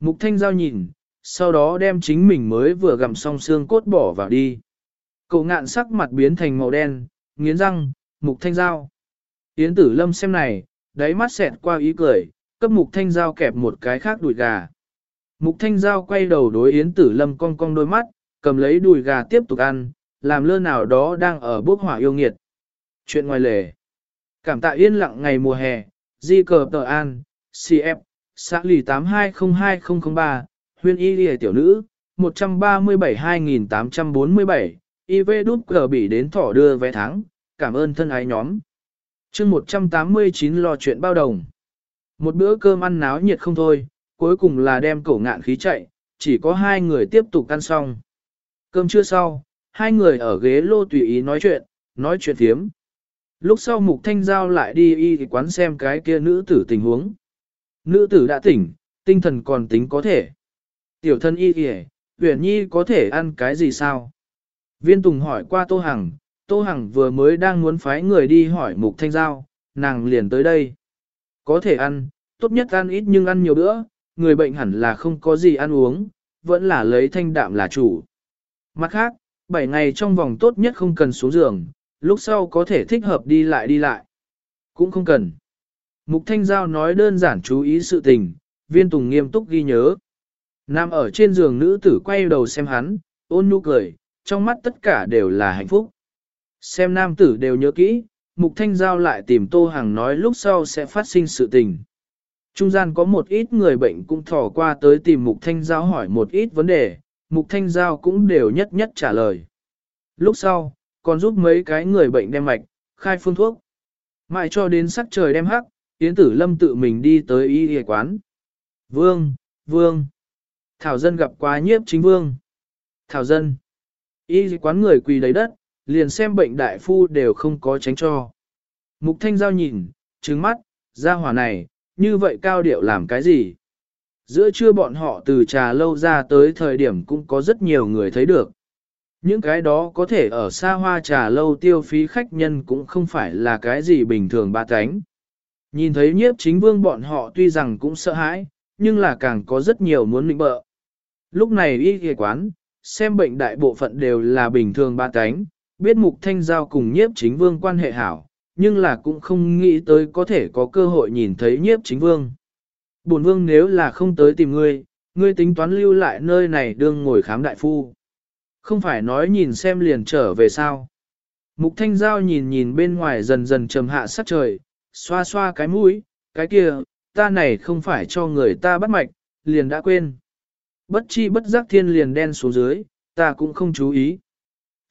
Mục Thanh Giao nhìn, sau đó đem chính mình mới vừa gặm xong xương cốt bỏ vào đi. Cậu ngạn sắc mặt biến thành màu đen, nghiến răng, Mục Thanh Giao. Yến Tử Lâm xem này, đáy mắt xẹt qua ý cười, cấp Mục Thanh Giao kẹp một cái khác đùi gà. Mục Thanh Giao quay đầu đối Yến Tử Lâm cong cong đôi mắt, cầm lấy đùi gà tiếp tục ăn, làm lơ nào đó đang ở bốc hỏa yêu nghiệt. Chuyện ngoài lề. Cảm tạ yên lặng ngày mùa hè, di cờ tờ an, CF, xã lì 820203, huyên y lìa tiểu nữ, 137-2847, IV đút cờ bị đến thỏ đưa vé thắng, cảm ơn thân ái nhóm. chương 189 lo chuyện bao đồng. Một bữa cơm ăn náo nhiệt không thôi, cuối cùng là đem cổ ngạn khí chạy, chỉ có hai người tiếp tục ăn xong. Cơm chưa sau, hai người ở ghế lô tùy ý nói chuyện, nói chuyện thiếm. Lúc sau mục thanh giao lại đi y quán xem cái kia nữ tử tình huống. Nữ tử đã tỉnh, tinh thần còn tính có thể. Tiểu thân y kìa, huyền nhi có thể ăn cái gì sao? Viên Tùng hỏi qua Tô Hằng, Tô Hằng vừa mới đang muốn phái người đi hỏi mục thanh giao, nàng liền tới đây. Có thể ăn, tốt nhất ăn ít nhưng ăn nhiều bữa, người bệnh hẳn là không có gì ăn uống, vẫn là lấy thanh đạm là chủ. Mặt khác, 7 ngày trong vòng tốt nhất không cần xuống giường, lúc sau có thể thích hợp đi lại đi lại. Cũng không cần. Mục Thanh Giao nói đơn giản chú ý sự tình, viên tùng nghiêm túc ghi nhớ. Nam ở trên giường nữ tử quay đầu xem hắn, ôn nhu cười, trong mắt tất cả đều là hạnh phúc. Xem nam tử đều nhớ kỹ, Mục Thanh Giao lại tìm Tô Hằng nói lúc sau sẽ phát sinh sự tình. Trung gian có một ít người bệnh cũng thò qua tới tìm Mục Thanh Giao hỏi một ít vấn đề, Mục Thanh Giao cũng đều nhất nhất trả lời. Lúc sau, còn giúp mấy cái người bệnh đem mạch, khai phương thuốc. Mãi cho đến sắc trời đem hắc, Yến Tử Lâm tự mình đi tới y y quán. Vương, Vương. Thảo dân gặp qua nhiếp chính Vương. Thảo dân. Y quán người quỳ đầy đất, liền xem bệnh đại phu đều không có tránh cho. Mục Thanh Giao nhìn, trứng mắt, ra hỏa này, như vậy cao điệu làm cái gì? Giữa trưa bọn họ từ trà lâu ra tới thời điểm cũng có rất nhiều người thấy được. Những cái đó có thể ở xa hoa trà lâu tiêu phí khách nhân cũng không phải là cái gì bình thường ba cánh. Nhìn thấy nhiếp chính vương bọn họ tuy rằng cũng sợ hãi, nhưng là càng có rất nhiều muốn lĩnh bợ. Lúc này y ghề quán, xem bệnh đại bộ phận đều là bình thường ba cánh, biết mục thanh giao cùng nhiếp chính vương quan hệ hảo, nhưng là cũng không nghĩ tới có thể có cơ hội nhìn thấy nhiếp chính vương. Bổn vương nếu là không tới tìm ngươi, ngươi tính toán lưu lại nơi này đương ngồi khám đại phu. Không phải nói nhìn xem liền trở về sao. Mục thanh giao nhìn nhìn bên ngoài dần dần trầm hạ sắc trời, xoa xoa cái mũi, cái kia, ta này không phải cho người ta bắt mạch, liền đã quên. Bất chi bất giác thiên liền đen xuống dưới, ta cũng không chú ý.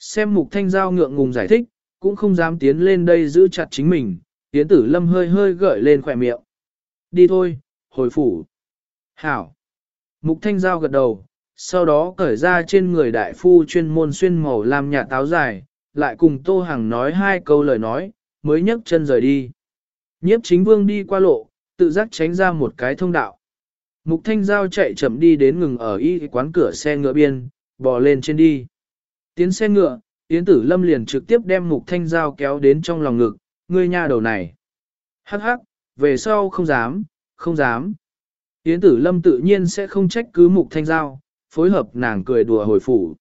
Xem mục thanh giao ngượng ngùng giải thích, cũng không dám tiến lên đây giữ chặt chính mình, tiến tử lâm hơi hơi gợi lên khỏe miệng. Đi thôi, hồi phủ. Hảo. Mục thanh giao gật đầu, sau đó cởi ra trên người đại phu chuyên môn xuyên màu làm nhà táo dài, lại cùng Tô Hằng nói hai câu lời nói, mới nhấc chân rời đi. Nhiếp chính vương đi qua lộ, tự giác tránh ra một cái thông đạo. Mục thanh giao chạy chậm đi đến ngừng ở y quán cửa xe ngựa biên, bò lên trên đi. Tiến xe ngựa, Yến tử lâm liền trực tiếp đem mục thanh giao kéo đến trong lòng ngực, ngươi nha đầu này. Hắc hắc, về sau không dám, không dám. Yến tử lâm tự nhiên sẽ không trách cứ mục thanh giao, phối hợp nàng cười đùa hồi phủ.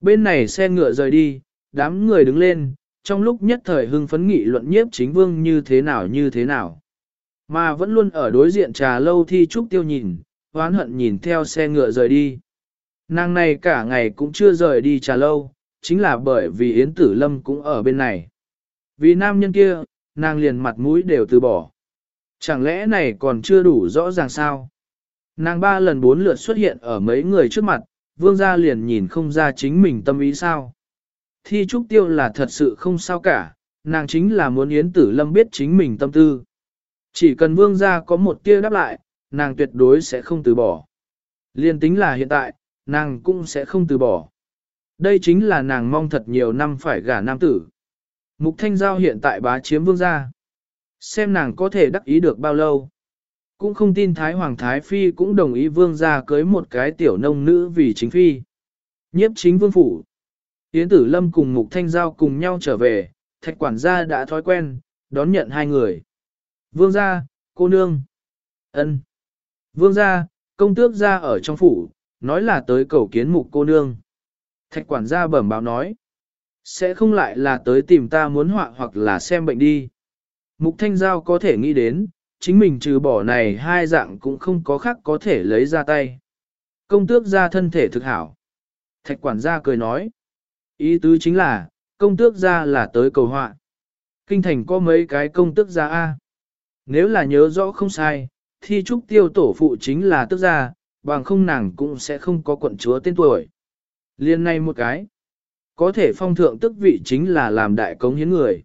Bên này xe ngựa rời đi, đám người đứng lên, trong lúc nhất thời hưng phấn nghị luận nhiếp chính vương như thế nào như thế nào. Mà vẫn luôn ở đối diện trà lâu thi trúc tiêu nhìn, hoán hận nhìn theo xe ngựa rời đi. Nàng này cả ngày cũng chưa rời đi trà lâu, chính là bởi vì Yến Tử Lâm cũng ở bên này. Vì nam nhân kia, nàng liền mặt mũi đều từ bỏ. Chẳng lẽ này còn chưa đủ rõ ràng sao? Nàng ba lần bốn lượt xuất hiện ở mấy người trước mặt, vương gia liền nhìn không ra chính mình tâm ý sao. Thi trúc tiêu là thật sự không sao cả, nàng chính là muốn Yến Tử Lâm biết chính mình tâm tư. Chỉ cần vương gia có một tia đáp lại, nàng tuyệt đối sẽ không từ bỏ. Liên tính là hiện tại, nàng cũng sẽ không từ bỏ. Đây chính là nàng mong thật nhiều năm phải gả nam tử. Mục Thanh Giao hiện tại bá chiếm vương gia. Xem nàng có thể đắc ý được bao lâu. Cũng không tin Thái Hoàng Thái Phi cũng đồng ý vương gia cưới một cái tiểu nông nữ vì chính phi. Nhiếp chính vương phủ. Yến Tử Lâm cùng Mục Thanh Giao cùng nhau trở về, thạch quản gia đã thói quen, đón nhận hai người. Vương gia, cô nương. ân. Vương gia, công tước gia ở trong phủ, nói là tới cầu kiến mục cô nương. Thạch quản gia bẩm báo nói. Sẽ không lại là tới tìm ta muốn họa hoặc là xem bệnh đi. Mục thanh giao có thể nghĩ đến, chính mình trừ bỏ này hai dạng cũng không có khác có thể lấy ra tay. Công tước gia thân thể thực hảo. Thạch quản gia cười nói. Ý tứ chính là, công tước gia là tới cầu họa. Kinh thành có mấy cái công tước gia A. Nếu là nhớ rõ không sai, thì trúc tiêu tổ phụ chính là tước gia, bằng không nàng cũng sẽ không có quận chúa tên tuổi. Liên này một cái, có thể phong thượng tức vị chính là làm đại cống hiến người.